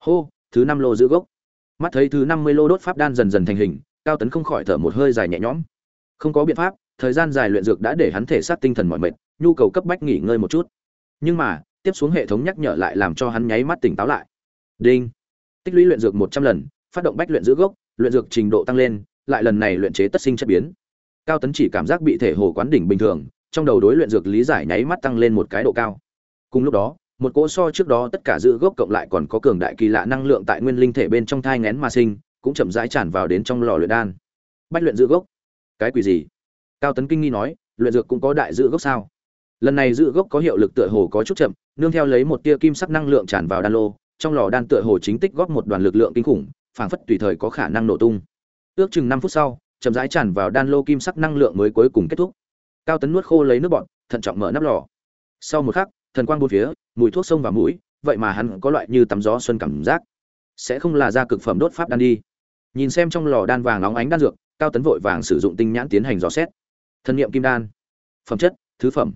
hô, thứ năm lô giữ gốc. Mắt thấy thứ năm mươi lô đốt pháp đan dần dần thành hình, cao tấn không khỏi thở một hơi dài nhẹ nhõm. Không có biện pháp, thời gian dài luyện dược đã để hắn thể xác tinh thần mọi mệt, nhu cầu cấp bách nghỉ ngơi một chút. Nhưng mà, tiếp xuống hệ thống nhắc nhở lại làm cho hắn nháy mắt tỉnh táo lại. Đinh. Tích lũy luyện dược một trăm lần, phát động bách luyện giữ gốc, luyện dược trình độ tăng lên, lại lần này luyện chế tất sinh chất biến. Cao tấn chỉ cảm giác bị thể hồ quán đỉnh bình thường, trong đầu đối luyện dược lý giải nháy mắt tăng lên một cái độ cao. Cùng lúc đó một cỗ so trước đó tất cả giữ gốc cộng lại còn có cường đại kỳ lạ năng lượng tại nguyên linh thể bên trong thai ngén mà sinh, cũng chậm rãi tràn vào đến trong lò luyện đan. Bách luyện giữ gốc. Cái quỷ gì? Cao tấn kinh nghi nói, luyện dược cũng có đại giữ gốc sao? Lần này giữ gốc có hiệu lực tựa hồ có chút chậm, nương theo lấy một tia kim sắc năng lượng tràn vào đan lô, trong lò đan tựa hồ chính tích góp một đoàn lực lượng kinh khủng, phảng phất tùy thời có khả năng nổ tung. Ước chừng năm phút sau, chậm rãi tràn vào đan lô kim sắc năng lượng mới cuối cùng kết thúc. Cao tấn nuốt khô lấy nước bọt, thận trọng mở nắp lò. Sau một khắc thần quang bốn phía, mùi thuốc sông và mũi, vậy mà hắn có loại như tắm gió xuân cảm giác. Sẽ không là ra cực phẩm đốt pháp đan đi. Nhìn xem trong lò đan vàng óng ánh đan dược, cao tấn vội vàng sử dụng tinh nhãn tiến hành dò xét. Thần niệm kim đan. Phẩm chất, thứ phẩm.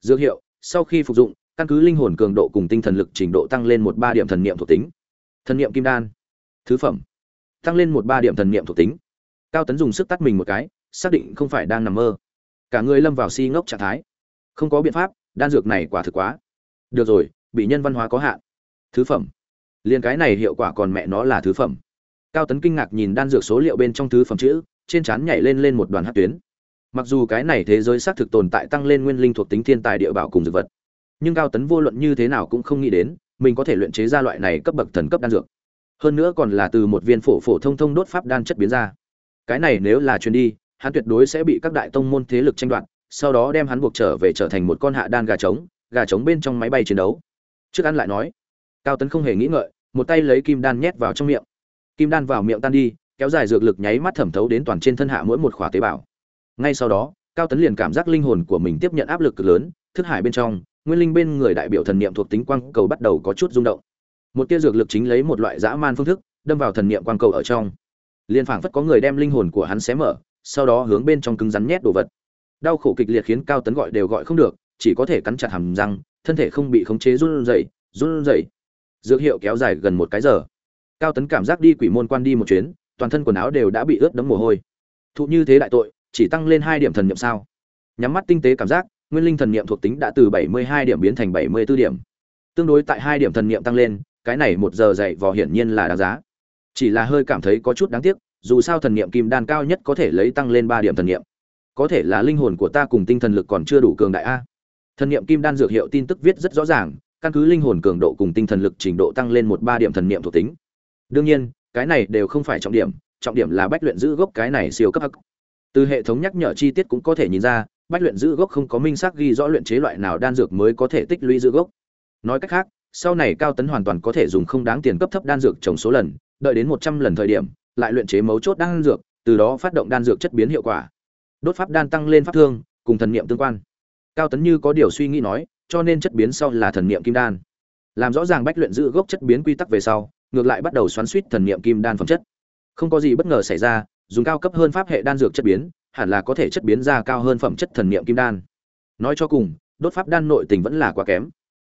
Dược hiệu, sau khi phục dụng, căn cứ linh hồn cường độ cùng tinh thần lực trình độ tăng lên một ba điểm thần niệm thuộc tính. Thần niệm kim đan. Thứ phẩm. Tăng lên một ba điểm thần niệm thuộc tính. Cao tấn dùng sức tắt mình một cái, xác định không phải đang nằm mơ. Cả người lâm vào si ngốc trạng thái. Không có biện pháp đan dược này quả thực quá. Được rồi, bị nhân văn hóa có hạn. Thứ phẩm. Liền cái này hiệu quả còn mẹ nó là thứ phẩm. Cao tấn kinh ngạc nhìn đan dược số liệu bên trong thứ phẩm chữ, trên trán nhảy lên lên một đoàn hát tuyến. Mặc dù cái này thế giới xác thực tồn tại tăng lên nguyên linh thuộc tính thiên tài địa bảo cùng dược vật, nhưng cao tấn vô luận như thế nào cũng không nghĩ đến, mình có thể luyện chế ra loại này cấp bậc thần cấp đan dược. Hơn nữa còn là từ một viên phổ phổ thông thông đốt pháp đan chất biến ra. Cái này nếu là truyền đi, hắn tuyệt đối sẽ bị các đại tông môn thế lực tranh đoạt sau đó đem hắn buộc trở về trở thành một con hạ đan gà trống gà trống bên trong máy bay chiến đấu. Trước ăn lại nói, cao tấn không hề nghĩ ngợi, một tay lấy kim đan nhét vào trong miệng. Kim đan vào miệng tan đi, kéo dài dược lực nháy mắt thẩm thấu đến toàn trên thân hạ mỗi một khỏa tế bào. Ngay sau đó, cao tấn liền cảm giác linh hồn của mình tiếp nhận áp lực cực lớn, thức hải bên trong, nguyên linh bên người đại biểu thần niệm thuộc tính quang cầu bắt đầu có chút rung động. Một tia dược lực chính lấy một loại dã man phương thức, đâm vào thần niệm quang cầu ở trong. Liền phảng phất có người đem linh hồn của hắn xé mở, sau đó hướng bên trong cứng rắn nhét đồ vật đau khổ kịch liệt khiến cao tấn gọi đều gọi không được, chỉ có thể cắn chặt hàm răng, thân thể không bị khống chế run rẩy run rẩy. Dược hiệu kéo dài gần một cái giờ. Cao tấn cảm giác đi quỷ môn quan đi một chuyến, toàn thân quần áo đều đã bị ướt đẫm mồ hôi. Thụ như thế đại tội, chỉ tăng lên hai điểm thần niệm sao? Nhắm mắt tinh tế cảm giác, nguyên linh thần niệm thuộc tính đã từ bảy mươi hai điểm biến thành bảy mươi 74 điểm. Tương đối tại hai điểm thần niệm tăng lên, cái này một giờ dạy vò hiển nhiên là đáng giá. Chỉ là hơi cảm thấy có chút đáng tiếc, dù sao thần niệm kim đan cao nhất có thể lấy tăng lên ba điểm thần niệm có thể là linh hồn của ta cùng tinh thần lực còn chưa đủ cường đại a. Thần niệm kim đan dược hiệu tin tức viết rất rõ ràng, căn cứ linh hồn cường độ cùng tinh thần lực trình độ tăng lên một ba điểm thần niệm thuộc tính. Đương nhiên, cái này đều không phải trọng điểm trọng điểm là bách luyện giữ gốc cái này siêu cấp hắc. Từ hệ thống nhắc nhở chi tiết cũng có thể nhìn ra, bách luyện giữ gốc không có minh xác ghi rõ luyện chế loại nào đan dược mới có thể tích lũy giữ gốc. Nói cách khác, sau này cao tấn hoàn toàn có thể dùng không đáng tiền cấp thấp đan dược trồng số lần, đợi đến một trăm lần thời điểm, lại luyện chế mấu chốt đan dược, từ đó phát động đan dược chất biến hiệu quả đốt pháp đan tăng lên pháp thương, cùng thần niệm tương quan. Cao tấn như có điều suy nghĩ nói, cho nên chất biến sau là thần niệm kim đan. Làm rõ ràng bách luyện giữ gốc chất biến quy tắc về sau, ngược lại bắt đầu xoắn suýt thần niệm kim đan phẩm chất. Không có gì bất ngờ xảy ra, dùng cao cấp hơn pháp hệ đan dược chất biến, hẳn là có thể chất biến ra cao hơn phẩm chất thần niệm kim đan. Nói cho cùng, đốt pháp đan nội tình vẫn là quá kém.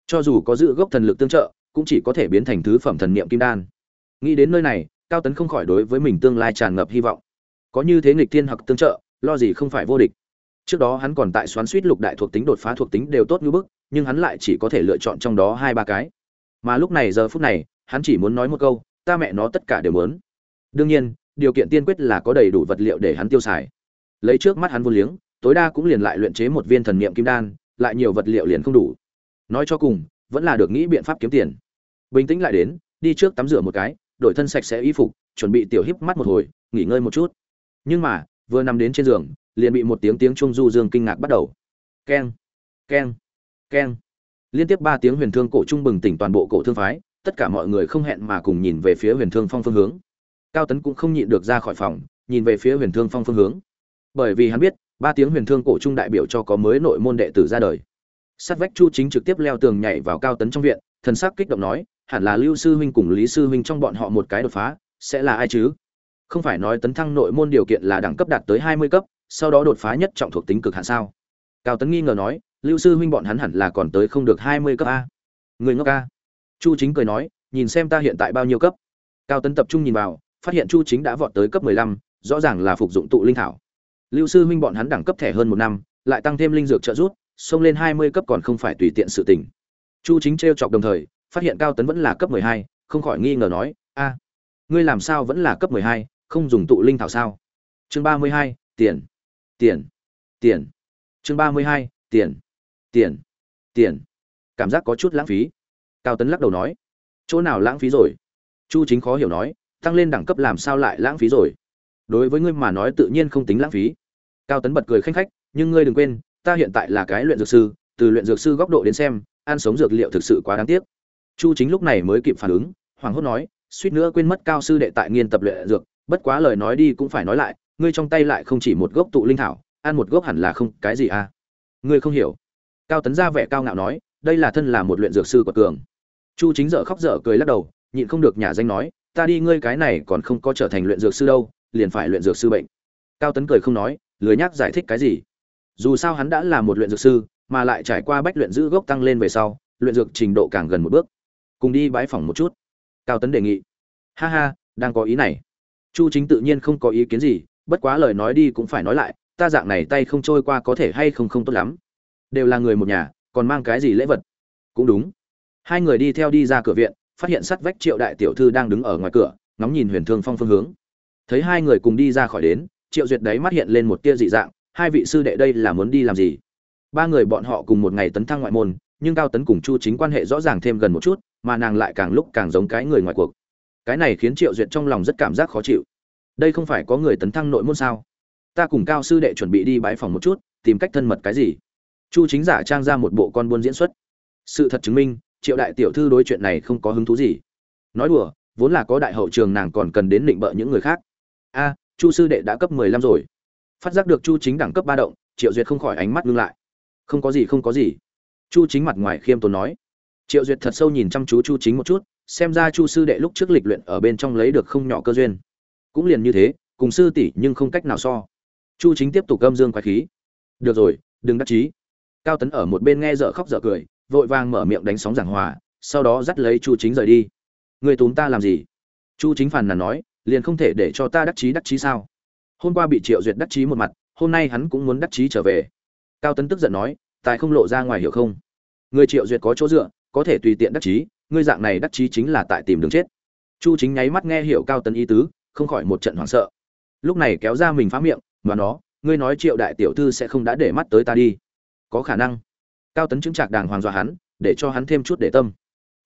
Cho dù có giữ gốc thần lực tương trợ, cũng chỉ có thể biến thành thứ phẩm thần niệm kim đan. Nghĩ đến nơi này, cao tấn không khỏi đối với mình tương lai tràn ngập hy vọng. Có như thế nghịch thiên hoặc tương trợ lo gì không phải vô địch. Trước đó hắn còn tại xoắn suýt lục đại thuộc tính đột phá thuộc tính đều tốt như bức, nhưng hắn lại chỉ có thể lựa chọn trong đó hai ba cái. Mà lúc này giờ phút này, hắn chỉ muốn nói một câu, ta mẹ nó tất cả đều muốn. Đương nhiên, điều kiện tiên quyết là có đầy đủ vật liệu để hắn tiêu xài. Lấy trước mắt hắn vô liếng, tối đa cũng liền lại luyện chế một viên thần niệm kim đan, lại nhiều vật liệu liền không đủ. Nói cho cùng, vẫn là được nghĩ biện pháp kiếm tiền. Bình tĩnh lại đến, đi trước tắm rửa một cái, đổi thân sạch sẽ y phục, chuẩn bị tiểu híp mắt một hồi, nghỉ ngơi một chút. Nhưng mà vừa nằm đến trên giường, liền bị một tiếng tiếng trung du dương kinh ngạc bắt đầu. Keng keng keng. Liên tiếp ba tiếng huyền thương cổ trung bừng tỉnh toàn bộ cổ thương phái, tất cả mọi người không hẹn mà cùng nhìn về phía huyền thương phong phương hướng. Cao tấn cũng không nhịn được ra khỏi phòng, nhìn về phía huyền thương phong phương hướng. Bởi vì hắn biết, ba tiếng huyền thương cổ trung đại biểu cho có mới nội môn đệ tử ra đời. Sát vách chu chính trực tiếp leo tường nhảy vào cao tấn trong viện, thần sắc kích động nói, hẳn là lưu sư huynh cùng lý sư huynh trong bọn họ một cái đột phá, sẽ là ai chứ? Không phải nói tấn thăng nội môn điều kiện là đẳng cấp đạt tới hai mươi cấp, sau đó đột phá nhất trọng thuộc tính cực hạn sao? Cao tấn nghi ngờ nói, lưu sư huynh bọn hắn hẳn là còn tới không được hai mươi cấp a. Người ngốc a. Chu chính cười nói, nhìn xem ta hiện tại bao nhiêu cấp. Cao tấn tập trung nhìn vào, phát hiện chu chính đã vọt tới cấp mười lăm, rõ ràng là phục dụng tụ linh thảo. Lưu sư huynh bọn hắn đẳng cấp thẻ hơn một năm, lại tăng thêm linh dược trợ giúp, xông lên hai mươi cấp còn không phải tùy tiện sự tình. Chu chính trêu chọc đồng thời, phát hiện cao tấn vẫn là cấp mười hai, không khỏi nghi ngờ nói, a, ngươi làm sao vẫn là cấp mười hai? Không dùng tụ linh thảo sao? Chương ba mươi hai, tiền. Tiền. Tiền. Chương ba mươi hai, tiền. Tiền. Tiền. Cảm giác có chút lãng phí. Cao tấn lắc đầu nói. Chỗ nào lãng phí rồi? Chu chính khó hiểu nói. Tăng lên đẳng cấp làm sao lại lãng phí rồi? Đối với ngươi mà nói tự nhiên không tính lãng phí. Cao tấn bật cười khanh khách. Nhưng ngươi đừng quên, ta hiện tại là cái luyện dược sư. Từ luyện dược sư góc độ đến xem, ăn sống dược liệu thực sự quá đáng tiếc. Chu chính lúc này mới kịp phản ứng hoàng hốt nói, suýt nữa quên mất cao sư đệ tại nghiên tập luyện dược bất quá lời nói đi cũng phải nói lại, ngươi trong tay lại không chỉ một gốc tụ linh thảo, ăn một gốc hẳn là không cái gì à? Ngươi không hiểu. Cao tấn ra vẻ cao ngạo nói, đây là thân là một luyện dược sư của cường. Chu chính dở khóc dở cười lắc đầu, nhịn không được nhà danh nói, ta đi ngươi cái này còn không có trở thành luyện dược sư đâu, liền phải luyện dược sư bệnh. Cao tấn cười không nói, lười nhắc giải thích cái gì. Dù sao hắn đã là một luyện dược sư, mà lại trải qua bách luyện giữ gốc tăng lên về sau, luyện dược trình độ càng gần một bước. Cùng đi bãi phòng một chút. Cao tấn đề nghị. Ha ha, đang có ý này chu chính tự nhiên không có ý kiến gì, bất quá lời nói đi cũng phải nói lại, ta dạng này tay không trôi qua có thể hay không không tốt lắm. Đều là người một nhà, còn mang cái gì lễ vật? Cũng đúng. Hai người đi theo đi ra cửa viện, phát hiện sắt vách triệu đại tiểu thư đang đứng ở ngoài cửa, ngóng nhìn huyền thương phong phương hướng. Thấy hai người cùng đi ra khỏi đến, triệu duyệt đấy mắt hiện lên một tia dị dạng, hai vị sư đệ đây là muốn đi làm gì? Ba người bọn họ cùng một ngày tấn thăng ngoại môn, nhưng cao tấn cùng chu chính quan hệ rõ ràng thêm gần một chút, mà nàng lại càng lúc càng giống cái người ngoài cuộc cái này khiến triệu duyệt trong lòng rất cảm giác khó chịu. Đây không phải có người tấn thăng nội môn sao? Ta cùng cao sư đệ chuẩn bị đi bãi phòng một chút, tìm cách thân mật cái gì? Chu chính giả trang ra một bộ con buôn diễn xuất. Sự thật chứng minh, triệu đại tiểu thư đối chuyện này không có hứng thú gì. Nói đùa, vốn là có đại hậu trường nàng còn cần đến định bợ những người khác. A, chu sư đệ đã cấp mười lăm rồi. Phát giác được chu chính đẳng cấp ba động, triệu duyệt không khỏi ánh mắt ngưng lại. Không có gì, không có gì. Chu chính mặt ngoài khiêm tốn nói. Triệu duyệt thật sâu nhìn chăm chú chu chính một chút xem ra chu sư đệ lúc trước lịch luyện ở bên trong lấy được không nhỏ cơ duyên. Cũng liền như thế, cùng sư tỷ nhưng không cách nào so. Chu chính tiếp tục gâm dương quái khí. Được rồi, đừng đắc chí. Cao tấn ở một bên nghe dở khóc dở cười, vội vàng mở miệng đánh sóng giảng hòa, sau đó dắt lấy chu chính rời đi. Người túm ta làm gì? Chu chính phàn nàn nói, liền không thể để cho ta đắc chí đắc chí sao? Hôm qua bị triệu duyệt đắc chí một mặt, hôm nay hắn cũng muốn đắc chí trở về. Cao tấn tức giận nói, tài không lộ ra ngoài hiểu không? Người triệu duyệt có chỗ dựa, có thể tùy tiện đắc chí ngươi dạng này đắc chí chính là tại tìm đường chết. Chu chính nháy mắt nghe hiểu cao tấn ý tứ, không khỏi một trận hoảng sợ. Lúc này kéo ra mình phá miệng và nó, ngươi nói triệu đại tiểu thư sẽ không đã để mắt tới ta đi. Có khả năng. Cao tấn chứng trạc đàng hoàng dọa hắn, để cho hắn thêm chút để tâm.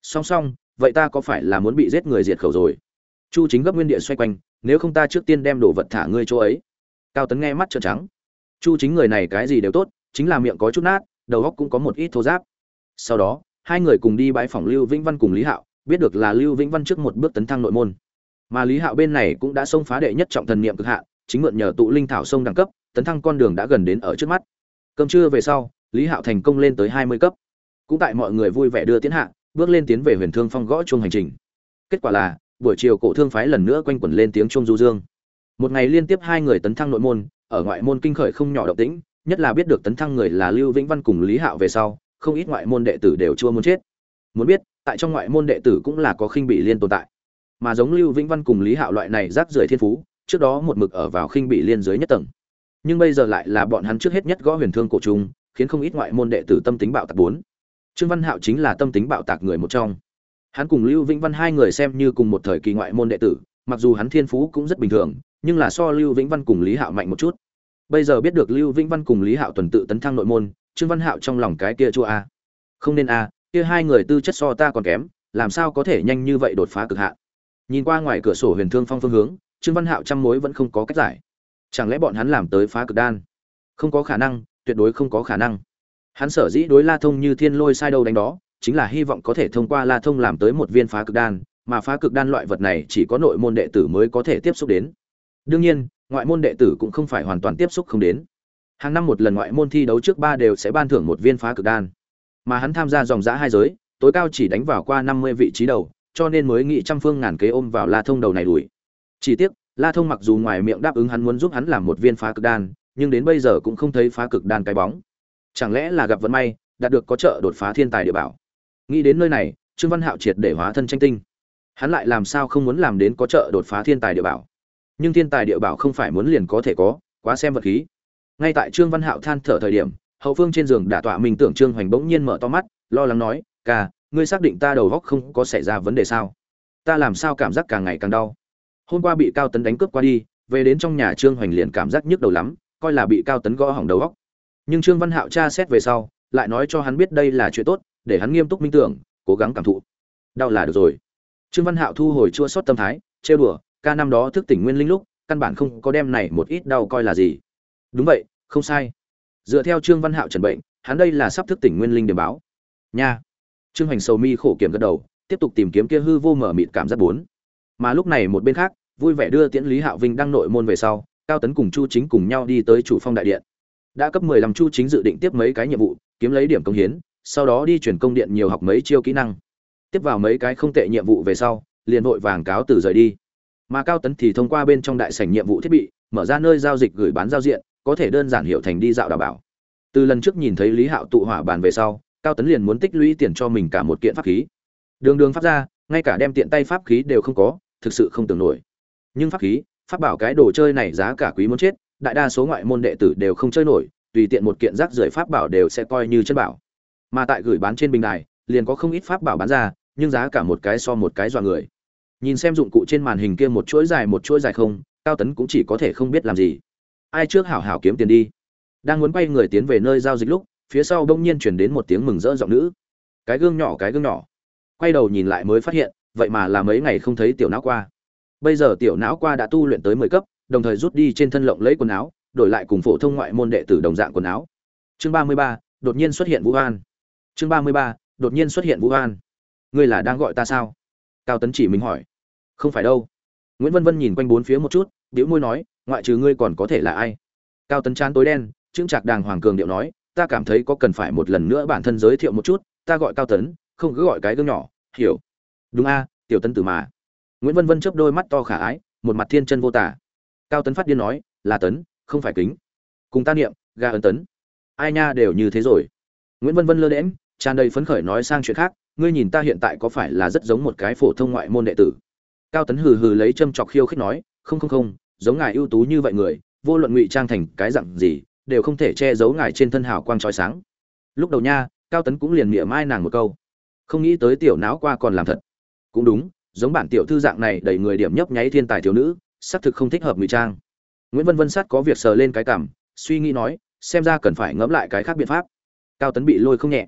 Song song, vậy ta có phải là muốn bị giết người diệt khẩu rồi? Chu chính gấp nguyên địa xoay quanh, nếu không ta trước tiên đem đồ vật thả ngươi chỗ ấy. Cao tấn nghe mắt trợn trắng. Chu chính người này cái gì đều tốt, chính là miệng có chút nát, đầu óc cũng có một ít thô giáp sau đó hai người cùng đi bãi phòng lưu vĩnh văn cùng lý hạo, biết được là lưu vĩnh văn trước một bước tấn thăng nội môn. Mà lý hạo bên này cũng đã xông phá đệ nhất trọng thần niệm cực hạ, chính mượn nhờ tụ linh thảo sông đẳng cấp, tấn thăng con đường đã gần đến ở trước mắt. Cơm trưa về sau, lý hạo thành công lên tới hai mươi cấp. Cũng tại mọi người vui vẻ đưa tiến hạ, bước lên tiến về huyền thương phong gõ chuông hành trình. Kết quả là, buổi chiều cổ thương phái lần nữa quanh quẩn lên tiếng chuông du dương. Một ngày liên tiếp hai người tấn thăng nội môn, ở ngoại môn kinh khởi không nhỏ động tĩnh, nhất là biết được tấn thăng người là lưu vĩnh văn cùng lý hạo về sau không ít ngoại môn đệ tử đều chưa muốn chết. Muốn biết, tại trong ngoại môn đệ tử cũng là có khinh bị liên tồn tại. Mà giống lưu vĩnh văn cùng lý hạo loại này rác rưởi thiên phú, trước đó một mực ở vào khinh bị liên dưới nhất tầng. Nhưng bây giờ lại là bọn hắn trước hết nhất gõ huyền thương cổ trung, khiến không ít ngoại môn đệ tử tâm tính bạo tạc bốn. Trương văn hạo chính là tâm tính bạo tạc người một trong. Hắn cùng lưu vĩnh văn hai người xem như cùng một thời kỳ ngoại môn đệ tử, mặc dù hắn thiên phú cũng rất bình thường, nhưng là so lưu vĩnh văn cùng lý hạo mạnh một chút. Bây giờ biết được lưu vĩnh văn cùng lý hạo tuần tự tấn thăng nội môn trương văn hạo trong lòng cái kia chua a. Không nên a, kia hai người tư chất so ta còn kém, làm sao có thể nhanh như vậy đột phá cực hạn? Nhìn qua ngoài cửa sổ huyền thương phong phương hướng, trương văn hạo trăm mối vẫn không có cách giải. Chẳng lẽ bọn hắn làm tới phá cực đan? Không có khả năng, tuyệt đối không có khả năng. Hắn sở dĩ đối la thông như thiên lôi sai đâu đánh đó, chính là hy vọng có thể thông qua la thông làm tới một viên phá cực đan, mà phá cực đan loại vật này chỉ có nội môn đệ tử mới có thể tiếp xúc đến. Đương nhiên, ngoại môn đệ tử cũng không phải hoàn toàn tiếp xúc không đến hàng năm một lần ngoại môn thi đấu trước ba đều sẽ ban thưởng một viên phá cực đan. Mà hắn tham gia dòng giã hai giới, tối cao chỉ đánh vào qua năm mươi vị trí đầu, cho nên mới nghĩ trăm phương ngàn kế ôm vào la thông đầu này đuổi. Chỉ tiếc, la thông mặc dù ngoài miệng đáp ứng hắn muốn giúp hắn làm một viên phá cực đan, nhưng đến bây giờ cũng không thấy phá cực đan cái bóng. Chẳng lẽ là gặp vận may, đạt được có trợ đột phá thiên tài địa bảo? Nghĩ đến nơi này, trương văn hạo triệt để hóa thân tranh tinh. Hắn lại làm sao không muốn làm đến có trợ đột phá thiên tài địa bảo? Nhưng thiên tài địa bảo không phải muốn liền có thể có, quá xem vật khí ngay tại trương văn hạo than thở thời điểm, hậu phương trên giường đả tọa mình tưởng trương hoành bỗng nhiên mở to mắt, lo lắng nói ca ngươi xác định ta đầu góc không có xảy ra vấn đề sao? Ta làm sao cảm giác càng ngày càng đau? Hôm qua bị cao tấn đánh cướp qua đi, về đến trong nhà trương hoành liền cảm giác nhức đầu lắm, coi là bị cao tấn gõ hỏng đầu góc. Nhưng trương văn hạo tra xét về sau, lại nói cho hắn biết đây là chuyện tốt, để hắn nghiêm túc minh tưởng, cố gắng cảm thụ. Đau là được rồi. Trương văn hạo thu hồi chua sót tâm thái, trêu đùa, ca năm đó thức tỉnh nguyên linh lúc, căn bản không có đem này một ít đau coi là gì đúng vậy, không sai. Dựa theo trương văn hạo trần bệnh, hắn đây là sắp thức tỉnh nguyên linh điểm báo. Nha. Trương hoành sầu mi khổ kiểm gật đầu, tiếp tục tìm kiếm kia hư vô mở mịt cảm giác bốn. Mà lúc này một bên khác, vui vẻ đưa tiễn lý hạo vinh đăng nội môn về sau, cao tấn cùng chu chính cùng nhau đi tới chủ phong đại điện. Đã cấp 15 chu chính dự định tiếp mấy cái nhiệm vụ, kiếm lấy điểm công hiến, sau đó đi chuyển công điện nhiều học mấy chiêu kỹ năng. Tiếp vào mấy cái không tệ nhiệm vụ về sau, liền vội vàng cáo từ rời đi. Mà cao tấn thì thông qua bên trong đại sảnh nhiệm vụ thiết bị, mở ra nơi giao dịch gửi bán giao diện có thể đơn giản hiểu thành đi dạo đảm bảo. Từ lần trước nhìn thấy lý hạo tụ hỏa bàn về sau, cao tấn liền muốn tích lũy tiền cho mình cả một kiện pháp khí. Đường đường pháp ra ngay cả đem tiện tay pháp khí đều không có, thực sự không tưởng nổi. Nhưng pháp khí, pháp bảo cái đồ chơi này giá cả quý muốn chết, đại đa số ngoại môn đệ tử đều không chơi nổi, tùy tiện một kiện rác rưởi pháp bảo đều sẽ coi như chân bảo. Mà tại gửi bán trên bình đài, liền có không ít pháp bảo bán ra, nhưng giá cả một cái so một cái dọa người. Nhìn xem dụng cụ trên màn hình kia một chuỗi dài một chuỗi dài không, cao tấn cũng chỉ có thể không biết làm gì ai trước hảo hảo kiếm tiền đi. Đang muốn quay người tiến về nơi giao dịch lúc, phía sau đông nhiên chuyển đến một tiếng mừng rỡ giọng nữ. Cái gương nhỏ, cái gương nhỏ. Quay đầu nhìn lại mới phát hiện, vậy mà là mấy ngày không thấy tiểu não qua. Bây giờ tiểu não qua đã tu luyện tới mười cấp, đồng thời rút đi trên thân lộng lấy quần áo, đổi lại cùng phổ thông ngoại môn đệ tử đồng dạng quần áo. Chương ba mươi ba, đột nhiên xuất hiện vũ an chương ba mươi ba, đột nhiên xuất hiện vũ an ngươi là đang gọi ta sao? Cao tấn chỉ mình hỏi. Không phải đâu. Nguyễn vân vân nhìn quanh bốn phía một chút biểu môi nói ngoại trừ ngươi còn có thể là ai? Cao tấn chán tối đen, chững chạc đàng hoàng cường điệu nói, ta cảm thấy có cần phải một lần nữa bản thân giới thiệu một chút, ta gọi cao tấn, không cứ gọi cái gương nhỏ, hiểu. Đúng a, tiểu tân tử mà. Nguyễn vân vân chớp đôi mắt to khả ái, một mặt thiên chân vô tả. Cao tấn phát điên nói, là tấn, không phải kính. Cùng ta niệm ga ấn tấn. Ai nha, đều như thế rồi. Nguyễn vân vân lơ đễm tràn đầy phấn khởi nói sang chuyện khác, ngươi nhìn ta hiện tại có phải là rất giống một cái phổ thông ngoại môn đệ tử? Cao tấn hừ hừ lấy châm chọc khiêu khích nói, không không không giống ngài ưu tú như vậy người, vô luận ngụy trang thành cái dặn gì, đều không thể che giấu ngài trên thân hào quang trói sáng. Lúc đầu nha, cao tấn cũng liền mỉa mai nàng một câu. Không nghĩ tới tiểu não qua còn làm thật. Cũng đúng, giống bản tiểu thư dạng này đầy người điểm nhấp nháy thiên tài thiếu nữ, xác thực không thích hợp ngụy trang. Nguyễn vân vân sát có việc sờ lên cái cảm, suy nghĩ nói, xem ra cần phải ngẫm lại cái khác biện pháp. Cao tấn bị lôi không nhẹ.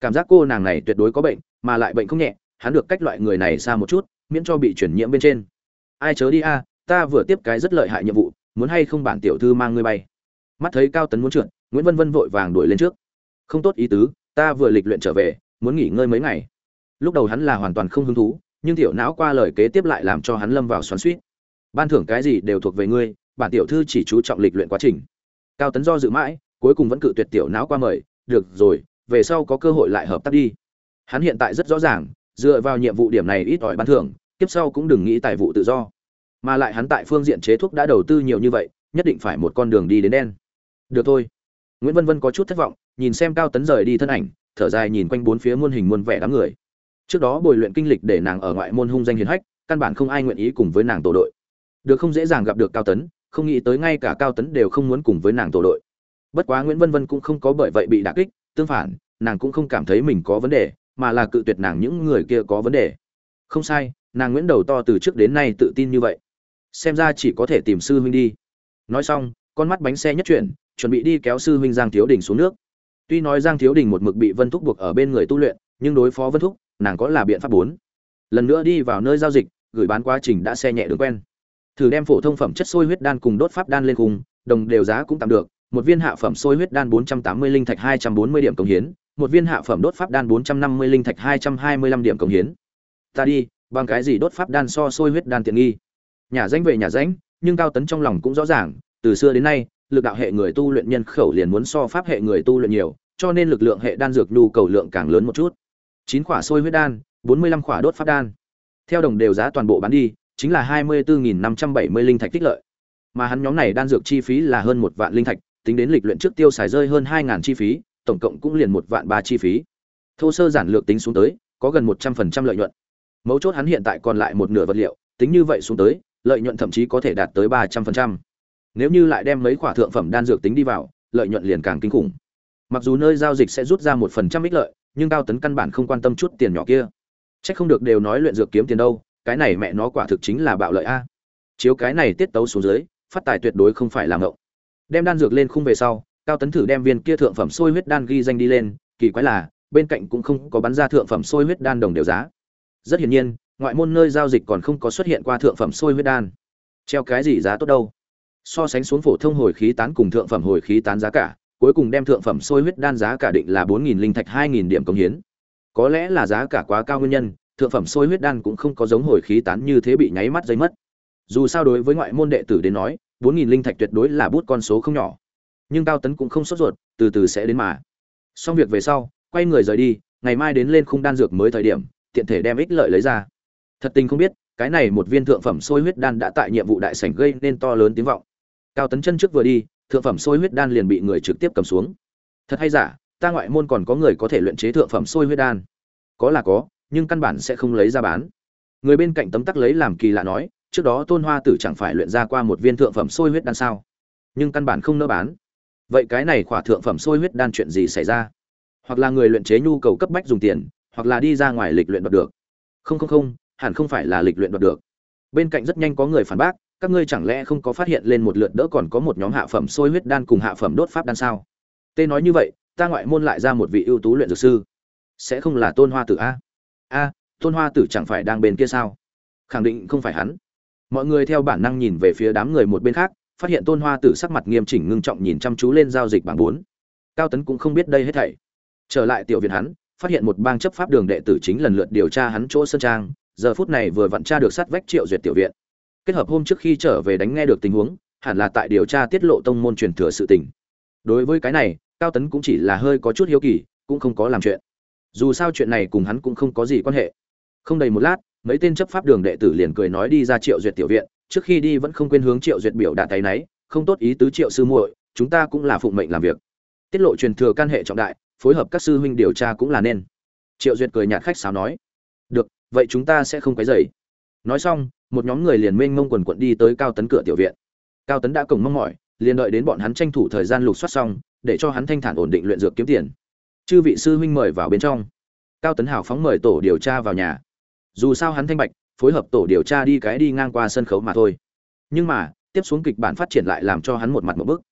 Cảm giác cô nàng này tuyệt đối có bệnh, mà lại bệnh không nhẹ, hắn được cách loại người này xa một chút, miễn cho bị chuyển nhiễm bên trên. Ai chớ đi a ta vừa tiếp cái rất lợi hại nhiệm vụ, muốn hay không bản tiểu thư mang ngươi bay. Mắt thấy cao tấn muốn trượt, nguyễn vân vân vội vàng đuổi lên trước. Không tốt ý tứ, ta vừa lịch luyện trở về, muốn nghỉ ngơi mấy ngày. Lúc đầu hắn là hoàn toàn không hứng thú, nhưng tiểu não qua lời kế tiếp lại làm cho hắn lâm vào xoắn suýt ban thưởng cái gì đều thuộc về ngươi, bản tiểu thư chỉ chú trọng lịch luyện quá trình. Cao tấn do dự mãi, cuối cùng vẫn cự tuyệt tiểu não qua mời, được rồi, về sau có cơ hội lại hợp tác đi. Hắn hiện tại rất rõ ràng, dựa vào nhiệm vụ điểm này ít ỏi ban thưởng tiếp sau cũng đừng nghĩ tài vụ tự do mà lại hắn tại phương diện chế thuốc đã đầu tư nhiều như vậy, nhất định phải một con đường đi đến đen. Được thôi. Nguyễn vân vân có chút thất vọng, nhìn xem cao tấn rời đi thân ảnh, thở dài nhìn quanh bốn phía muôn hình muôn vẻ đám người. Trước đó bồi luyện kinh lịch để nàng ở ngoại môn hung danh hiền hách, căn bản không ai nguyện ý cùng với nàng tổ đội. Được không dễ dàng gặp được cao tấn, không nghĩ tới ngay cả cao tấn đều không muốn cùng với nàng tổ đội. Bất quá nguyễn vân vân cũng không có bởi vậy bị đả kích, tương phản, nàng cũng không cảm thấy mình có vấn đề, mà là cự tuyệt nàng những người kia có vấn đề. Không sai, nàng nguyễn đầu to từ trước đến nay tự tin như vậy xem ra chỉ có thể tìm sư huynh đi. Nói xong, con mắt bánh xe nhất chuyển, chuẩn bị đi kéo sư huynh giang thiếu đình xuống nước. Tuy nói giang thiếu đình một mực bị vân thúc buộc ở bên người tu luyện, nhưng đối phó vân thúc, nàng có là biện pháp bốn. Lần nữa đi vào nơi giao dịch, gửi bán quá trình đã xe nhẹ đường quen. Thử đem phổ thông phẩm chất sôi huyết đan cùng đốt pháp đan lên cùng đồng đều giá cũng tạm được, một viên hạ phẩm sôi huyết đan 480 linh thạch 240 điểm công hiến, một viên hạ phẩm đốt pháp đan 450 linh thạch 225 điểm công hiến. Ta đi, bằng cái gì đốt pháp đan so sôi huyết đan tiện nghi? Nhà danh về nhà danh, nhưng cao tấn trong lòng cũng rõ ràng, từ xưa đến nay, lực đạo hệ người tu luyện nhân khẩu liền muốn so pháp hệ người tu luyện nhiều, cho nên lực lượng hệ đan dược nhu cầu lượng càng lớn một chút. Chín quả sôi huyết đan, bốn mươi lăm quả đốt pháp đan. Theo đồng đều giá toàn bộ bán đi, chính là hai mươi bốn năm trăm bảy mươi linh thạch tích lợi. Mà hắn nhóm này đan dược chi phí là hơn một vạn linh thạch, tính đến lịch luyện trước tiêu xài rơi hơn hai ngàn chi phí, tổng cộng cũng liền một vạn ba chi phí. Thô sơ giản lược tính xuống tới, có gần một trăm phần trăm lợi nhuận. Mấu chốt hắn hiện tại còn lại một nửa vật liệu, tính như vậy xuống tới lợi nhuận thậm chí có thể đạt tới ba trăm phần trăm. Nếu như lại đem mấy khoả thượng phẩm đan dược tính đi vào, lợi nhuận liền càng kinh khủng. Mặc dù nơi giao dịch sẽ rút ra một phần trăm ích lợi, nhưng cao tấn căn bản không quan tâm chút tiền nhỏ kia. Chắc không được đều nói luyện dược kiếm tiền đâu, cái này mẹ nó quả thực chính là bạo lợi a. Chiếu cái này tiết tấu xuống dưới, phát tài tuyệt đối không phải là ngộng. Đem đan dược lên khung về sau, cao tấn thử đem viên kia thượng phẩm sôi huyết đan ghi danh đi lên, kỳ quái là, bên cạnh cũng không có bắn ra thượng phẩm sôi huyết đan đồng đều giá. Rất hiển nhiên ngoại môn nơi giao dịch còn không có xuất hiện qua thượng phẩm sôi huyết đan. Treo cái gì giá tốt đâu? So sánh xuống phổ thông hồi khí tán cùng thượng phẩm hồi khí tán giá cả, cuối cùng đem thượng phẩm sôi huyết đan giá cả định là bốn nghìn linh thạch hai nghìn điểm công hiến. Có lẽ là giá cả quá cao nguyên nhân, thượng phẩm sôi huyết đan cũng không có giống hồi khí tán như thế bị nháy mắt giấy mất. Dù sao đối với ngoại môn đệ tử đến nói, bốn nghìn linh thạch tuyệt đối là bút con số không nhỏ. Nhưng cao tấn cũng không sốt ruột, từ từ sẽ đến mà. Xong việc về sau, quay người rời đi, ngày mai đến lên khung đan dược mới thời điểm, tiện thể đem ích lợi lấy ra thật tình không biết, cái này một viên thượng phẩm sôi huyết đan đã tại nhiệm vụ đại sảnh gây nên to lớn tiếng vọng. Cao tấn chân trước vừa đi, thượng phẩm sôi huyết đan liền bị người trực tiếp cầm xuống. Thật hay giả, ta ngoại môn còn có người có thể luyện chế thượng phẩm sôi huyết đan? Có là có, nhưng căn bản sẽ không lấy ra bán. Người bên cạnh tấm tắc lấy làm kỳ lạ nói, trước đó tôn hoa tử chẳng phải luyện ra qua một viên thượng phẩm sôi huyết đan sao? Nhưng căn bản không nỡ bán. Vậy cái này khỏa thượng phẩm sôi huyết đan chuyện gì xảy ra? Hoặc là người luyện chế nhu cầu cấp bách dùng tiền, hoặc là đi ra ngoài lịch luyện đoạt được. Không không không hẳn không phải là lịch luyện đoạt được. Bên cạnh rất nhanh có người phản bác, các ngươi chẳng lẽ không có phát hiện lên một lượt đỡ còn có một nhóm hạ phẩm sôi huyết đan cùng hạ phẩm đốt pháp đan sao? Tê nói như vậy, ta ngoại môn lại ra một vị ưu tú luyện dược sư. Sẽ không là tôn hoa tử a? A, tôn hoa tử chẳng phải đang bên kia sao? Khẳng định không phải hắn. Mọi người theo bản năng nhìn về phía đám người một bên khác, phát hiện tôn hoa tử sắc mặt nghiêm chỉnh ngưng trọng nhìn chăm chú lên giao dịch bảng bốn. Cao tấn cũng không biết đây hết thảy. Trở lại tiểu viện hắn, phát hiện một bang chấp pháp đường đệ tử chính lần lượt điều tra hắn chỗ sơn trang giờ phút này vừa vặn tra được sát vách triệu duyệt tiểu viện. Kết hợp hôm trước khi trở về đánh nghe được tình huống, hẳn là tại điều tra tiết lộ tông môn truyền thừa sự tình. Đối với cái này, cao tấn cũng chỉ là hơi có chút hiếu kỳ, cũng không có làm chuyện. Dù sao chuyện này cùng hắn cũng không có gì quan hệ. Không đầy một lát, mấy tên chấp pháp đường đệ tử liền cười nói đi ra triệu duyệt tiểu viện, trước khi đi vẫn không quên hướng triệu duyệt biểu đạt tay náy, không tốt ý tứ triệu sư muội, chúng ta cũng là phụng mệnh làm việc. Tiết lộ truyền thừa can hệ trọng đại, phối hợp các sư huynh điều tra cũng là nên. Triệu duyệt cười nhạt khách sáo nói, được vậy chúng ta sẽ không quấy rầy. Nói xong, một nhóm người liền mênh mông quần quận đi tới cao tấn cửa tiểu viện. Cao tấn đã cổng mong mỏi, liền đợi đến bọn hắn tranh thủ thời gian lục soát xong, để cho hắn thanh thản ổn định luyện dược kiếm tiền. Chư vị sư huynh mời vào bên trong. Cao tấn hào phóng mời tổ điều tra vào nhà. Dù sao hắn thanh bạch, phối hợp tổ điều tra đi cái đi ngang qua sân khấu mà thôi. Nhưng mà, tiếp xuống kịch bản phát triển lại làm cho hắn một mặt một bức.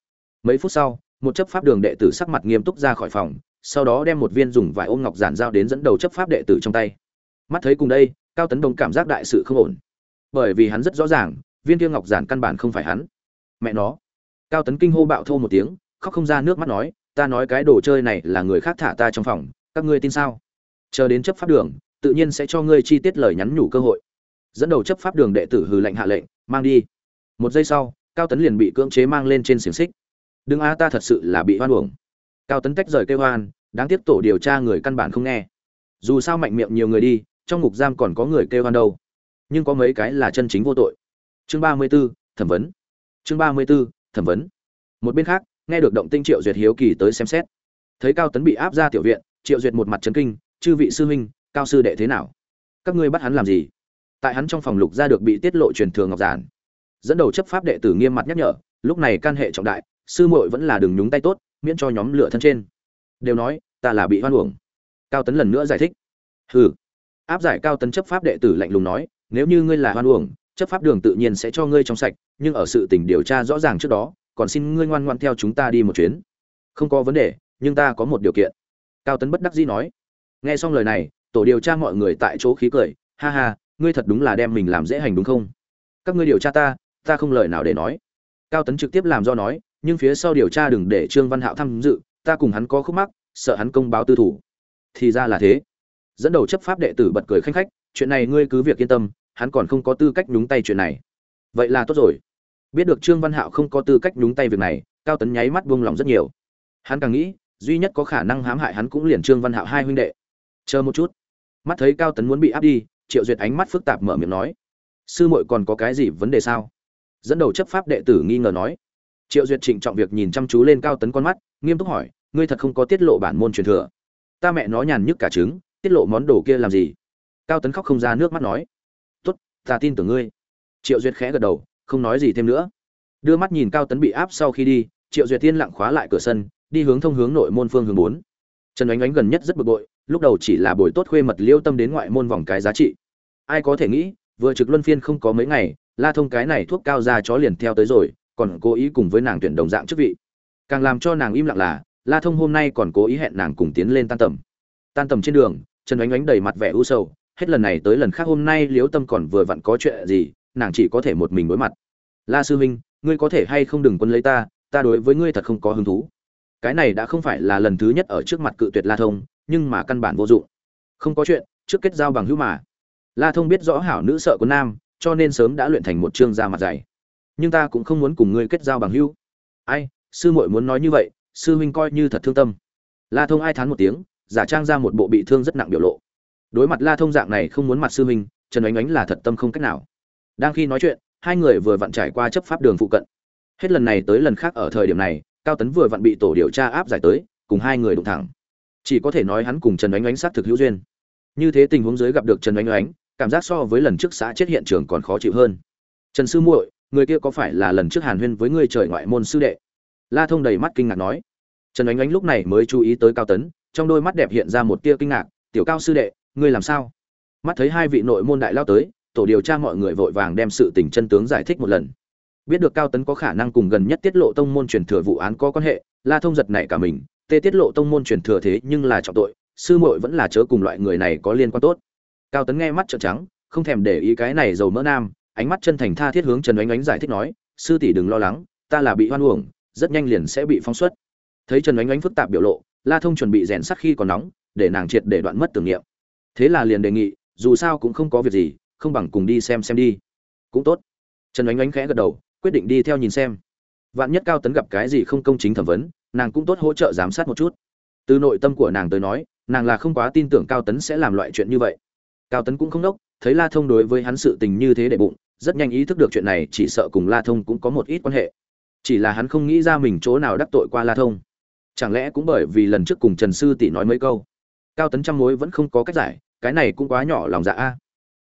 Mấy phút sau, một chấp pháp đường đệ tử sắc mặt nghiêm túc ra khỏi phòng, sau đó đem một viên dùng vải ôm ngọc giản giao đến dẫn đầu chấp pháp đệ tử trong tay mắt thấy cùng đây, cao tấn đông cảm giác đại sự không ổn. Bởi vì hắn rất rõ ràng, viên tiêu ngọc giản căn bản không phải hắn. Mẹ nó. Cao tấn kinh hô bạo thô một tiếng, khóc không ra nước mắt nói, ta nói cái đồ chơi này là người khác thả ta trong phòng, các ngươi tin sao? Chờ đến chấp pháp đường, tự nhiên sẽ cho ngươi chi tiết lời nhắn nhủ cơ hội. Dẫn đầu chấp pháp đường đệ tử hừ lệnh hạ lệnh, mang đi. Một giây sau, cao tấn liền bị cưỡng chế mang lên trên xiềng xích. Đừng a, ta thật sự là bị hoan uổng. Cao tấn tách rời kêu hoan đáng tiếc tổ điều tra người căn bản không nghe. Dù sao mạnh miệng nhiều người đi trong ngục giam còn có người kêu hoan đâu. Nhưng có mấy cái là chân chính vô tội. Chương ba mươi b ố thẩm vấn. Chương ba mươi b ố thẩm vấn. Một bên khác, nghe được động tinh triệu duyệt hiếu kỳ tới xem xét. Thấy cao tấn bị áp ra tiểu viện, triệu duyệt một mặt trấn kinh, chư vị sư huynh, cao sư đệ thế nào? Các ngươi bắt hắn làm gì? Tại hắn trong phòng lục ra được bị tiết lộ truyền thường ngọc giản. Dẫn đầu chấp pháp đệ tử nghiêm mặt nhắc nhở, lúc này can hệ trọng đại, sư muội vẫn là đừng nhúng tay tốt, miễn cho nhóm lửa thân trên. Đều nói, ta là bị hoan uổng. Cao tấn lần nữa giải thích, hừ áp giải cao tấn chấp pháp đệ tử lạnh lùng nói, nếu như ngươi là hoan uổng, chấp pháp đường tự nhiên sẽ cho ngươi trong sạch, nhưng ở sự tình điều tra rõ ràng trước đó, còn xin ngươi ngoan ngoan theo chúng ta đi một chuyến. Không có vấn đề, nhưng ta có một điều kiện. Cao tấn bất đắc dĩ nói. Nghe xong lời này, tổ điều tra mọi người tại chỗ khí cười, ha ha, ngươi thật đúng là đem mình làm dễ hành đúng không? Các ngươi điều tra ta ta không lời nào để nói. Cao tấn trực tiếp làm do nói, nhưng phía sau điều tra đừng để trương văn hạo tham dự, ta cùng hắn có khúc mắc, sợ hắn công báo tư thủ. Thì ra là thế dẫn đầu chấp pháp đệ tử bật cười khanh khách, chuyện này ngươi cứ việc yên tâm, hắn còn không có tư cách nhúng tay chuyện này. Vậy là tốt rồi. Biết được trương văn hạo không có tư cách nhúng tay việc này, cao tấn nháy mắt buông lòng rất nhiều. Hắn càng nghĩ, duy nhất có khả năng hãm hại hắn cũng liền trương văn hạo hai huynh đệ. Chờ một chút. Mắt thấy cao tấn muốn bị áp đi, triệu duyệt ánh mắt phức tạp mở miệng nói, sư muội còn có cái gì vấn đề sao? Dẫn đầu chấp pháp đệ tử nghi ngờ nói. Triệu duyệt trịnh trọng việc nhìn chăm chú lên cao tấn con mắt, nghiêm túc hỏi, ngươi thật không có tiết lộ bản môn truyền thừa? Ta mẹ nó nhàn nhức cả trứng tiết lộ món đồ kia làm gì? Cao tấn khóc không ra nước mắt nói. Tốt, ta tin tưởng ngươi. Triệu duyệt khẽ gật đầu, không nói gì thêm nữa. Đưa mắt nhìn cao tấn bị áp sau khi đi, triệu duyệt tiên lặng khóa lại cửa sân, đi hướng thông hướng nội môn phương hướng bốn. Trần ánh ánh gần nhất rất bực bội, lúc đầu chỉ là buổi tốt khuê mật liêu tâm đến ngoại môn vòng cái giá trị. Ai có thể nghĩ, vừa trực luân phiên không có mấy ngày, la thông cái này thuốc cao ra chó liền theo tới rồi, còn cố ý cùng với nàng tuyển đồng dạng chức vị. Càng làm cho nàng im lặng là, la thông hôm nay còn cố ý hẹn nàng cùng tiến lên tan tầm. Tan tầm trên đường trần ánh ánh đầy mặt vẻ u sầu, hết lần này tới lần khác hôm nay liếu tâm còn vừa vặn có chuyện gì, nàng chỉ có thể một mình đối mặt. La sư huynh, ngươi có thể hay không đừng quân lấy ta ta đối với ngươi thật không có hứng thú. Cái này đã không phải là lần thứ nhất ở trước mặt cự tuyệt la thông, nhưng mà căn bản vô dụng. Không có chuyện, trước kết giao bằng hữu mà. La thông biết rõ hảo nữ sợ của nam, cho nên sớm đã luyện thành một chương da mặt dày. Nhưng ta cũng không muốn cùng ngươi kết giao bằng hữu. Ai, sư muội muốn nói như vậy, sư huynh coi như thật thương tâm. La thông ai thán một tiếng giả trang ra một bộ bị thương rất nặng biểu lộ. Đối mặt la thông dạng này không muốn mặt sư huynh, trần ánh ánh là thật tâm không cách nào. Đang khi nói chuyện, hai người vừa vặn trải qua chấp pháp đường phụ cận. Hết lần này tới lần khác ở thời điểm này, cao tấn vừa vặn bị tổ điều tra áp giải tới, cùng hai người đụng thẳng. Chỉ có thể nói hắn cùng trần ánh ánh xác thực hữu duyên. Như thế tình huống dưới gặp được trần ánh ánh cảm giác so với lần trước xã chết hiện trường còn khó chịu hơn. Trần sư muội, người kia có phải là lần trước hàn huyên với ngươi trời ngoại môn sư đệ? La thông đầy mắt kinh ngạc nói. Trần ánh ánh lúc này mới chú ý tới cao tấn trong đôi mắt đẹp hiện ra một tia kinh ngạc, tiểu cao sư đệ, ngươi làm sao? Mắt thấy hai vị nội môn đại lao tới, tổ điều tra mọi người vội vàng đem sự tình chân tướng giải thích một lần. Biết được cao tấn có khả năng cùng gần nhất tiết lộ tông môn truyền thừa vụ án có quan hệ, la thông giật này cả mình, tê tiết lộ tông môn truyền thừa thế nhưng là trọng tội, sư muội vẫn là chớ cùng loại người này có liên quan tốt. Cao tấn nghe mắt trợn trắng, không thèm để ý cái này dầu mỡ nam, ánh mắt chân thành tha thiết hướng trần ánh ánh giải thích nói, sư tỷ đừng lo lắng, ta là bị hoan uổng, rất nhanh liền sẽ bị phóng xuất. Thấy trần ánh ánh phức tạp biểu lộ la thông chuẩn bị rèn sắt khi còn nóng, để nàng triệt để đoạn mất tưởng niệm. Thế là liền đề nghị, dù sao cũng không có việc gì, không bằng cùng đi xem xem đi. Cũng tốt. Trần ánh ánh khẽ gật đầu, quyết định đi theo nhìn xem. Vạn nhất cao tấn gặp cái gì không công chính thẩm vấn, nàng cũng tốt hỗ trợ giám sát một chút. Từ nội tâm của nàng tới nói, nàng là không quá tin tưởng cao tấn sẽ làm loại chuyện như vậy. Cao tấn cũng không đốc, thấy la thông đối với hắn sự tình như thế để bụng, rất nhanh ý thức được chuyện này, chỉ sợ cùng la thông cũng có một ít quan hệ. Chỉ là hắn không nghĩ ra mình chỗ nào đắc tội qua la thông chẳng lẽ cũng bởi vì lần trước cùng trần sư tỷ nói mấy câu? Cao tấn trăm mối vẫn không có cách giải, cái này cũng quá nhỏ lòng dạ a.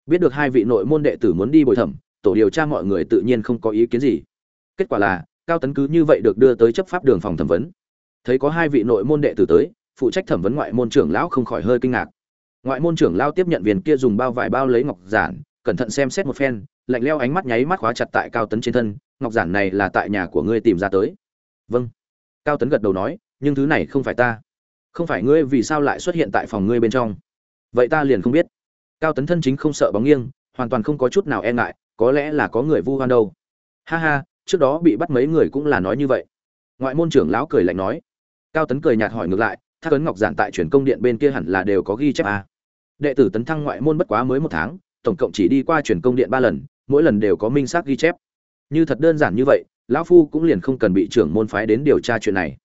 Biết được hai vị nội môn đệ tử muốn đi bồi thẩm, tổ điều tra mọi người tự nhiên không có ý kiến gì. Kết quả là, cao tấn cứ như vậy được đưa tới chấp pháp đường phòng thẩm vấn. Thấy có hai vị nội môn đệ tử tới, phụ trách thẩm vấn ngoại môn trưởng lão không khỏi hơi kinh ngạc. Ngoại môn trưởng lão tiếp nhận viên kia dùng bao vải bao lấy ngọc giản, cẩn thận xem xét một phen, lạnh leo ánh mắt nháy mắt khóa chặt tại cao tấn trên thân, ngọc giản này là tại nhà của ngươi tìm ra tới. Vâng. Cao tấn gật đầu nói nhưng thứ này không phải ta. Không phải ngươi vì sao lại xuất hiện tại phòng ngươi bên trong? Vậy ta liền không biết. Cao tấn thân chính không sợ bóng nghiêng, hoàn toàn không có chút nào e ngại, có lẽ là có người vu hoan đâu. Ha ha, trước đó bị bắt mấy người cũng là nói như vậy. Ngoại môn trưởng lão cười lạnh nói. Cao tấn cười nhạt hỏi ngược lại, thác ấn ngọc giản tại truyền công điện bên kia hẳn là đều có ghi chép à. đệ tử tấn thăng ngoại môn bất quá mới một tháng, tổng cộng chỉ đi qua truyền công điện ba lần, mỗi lần đều có minh xác ghi chép. Như thật đơn giản như vậy, lão phu cũng liền không cần bị trưởng môn phái đến điều tra chuyện này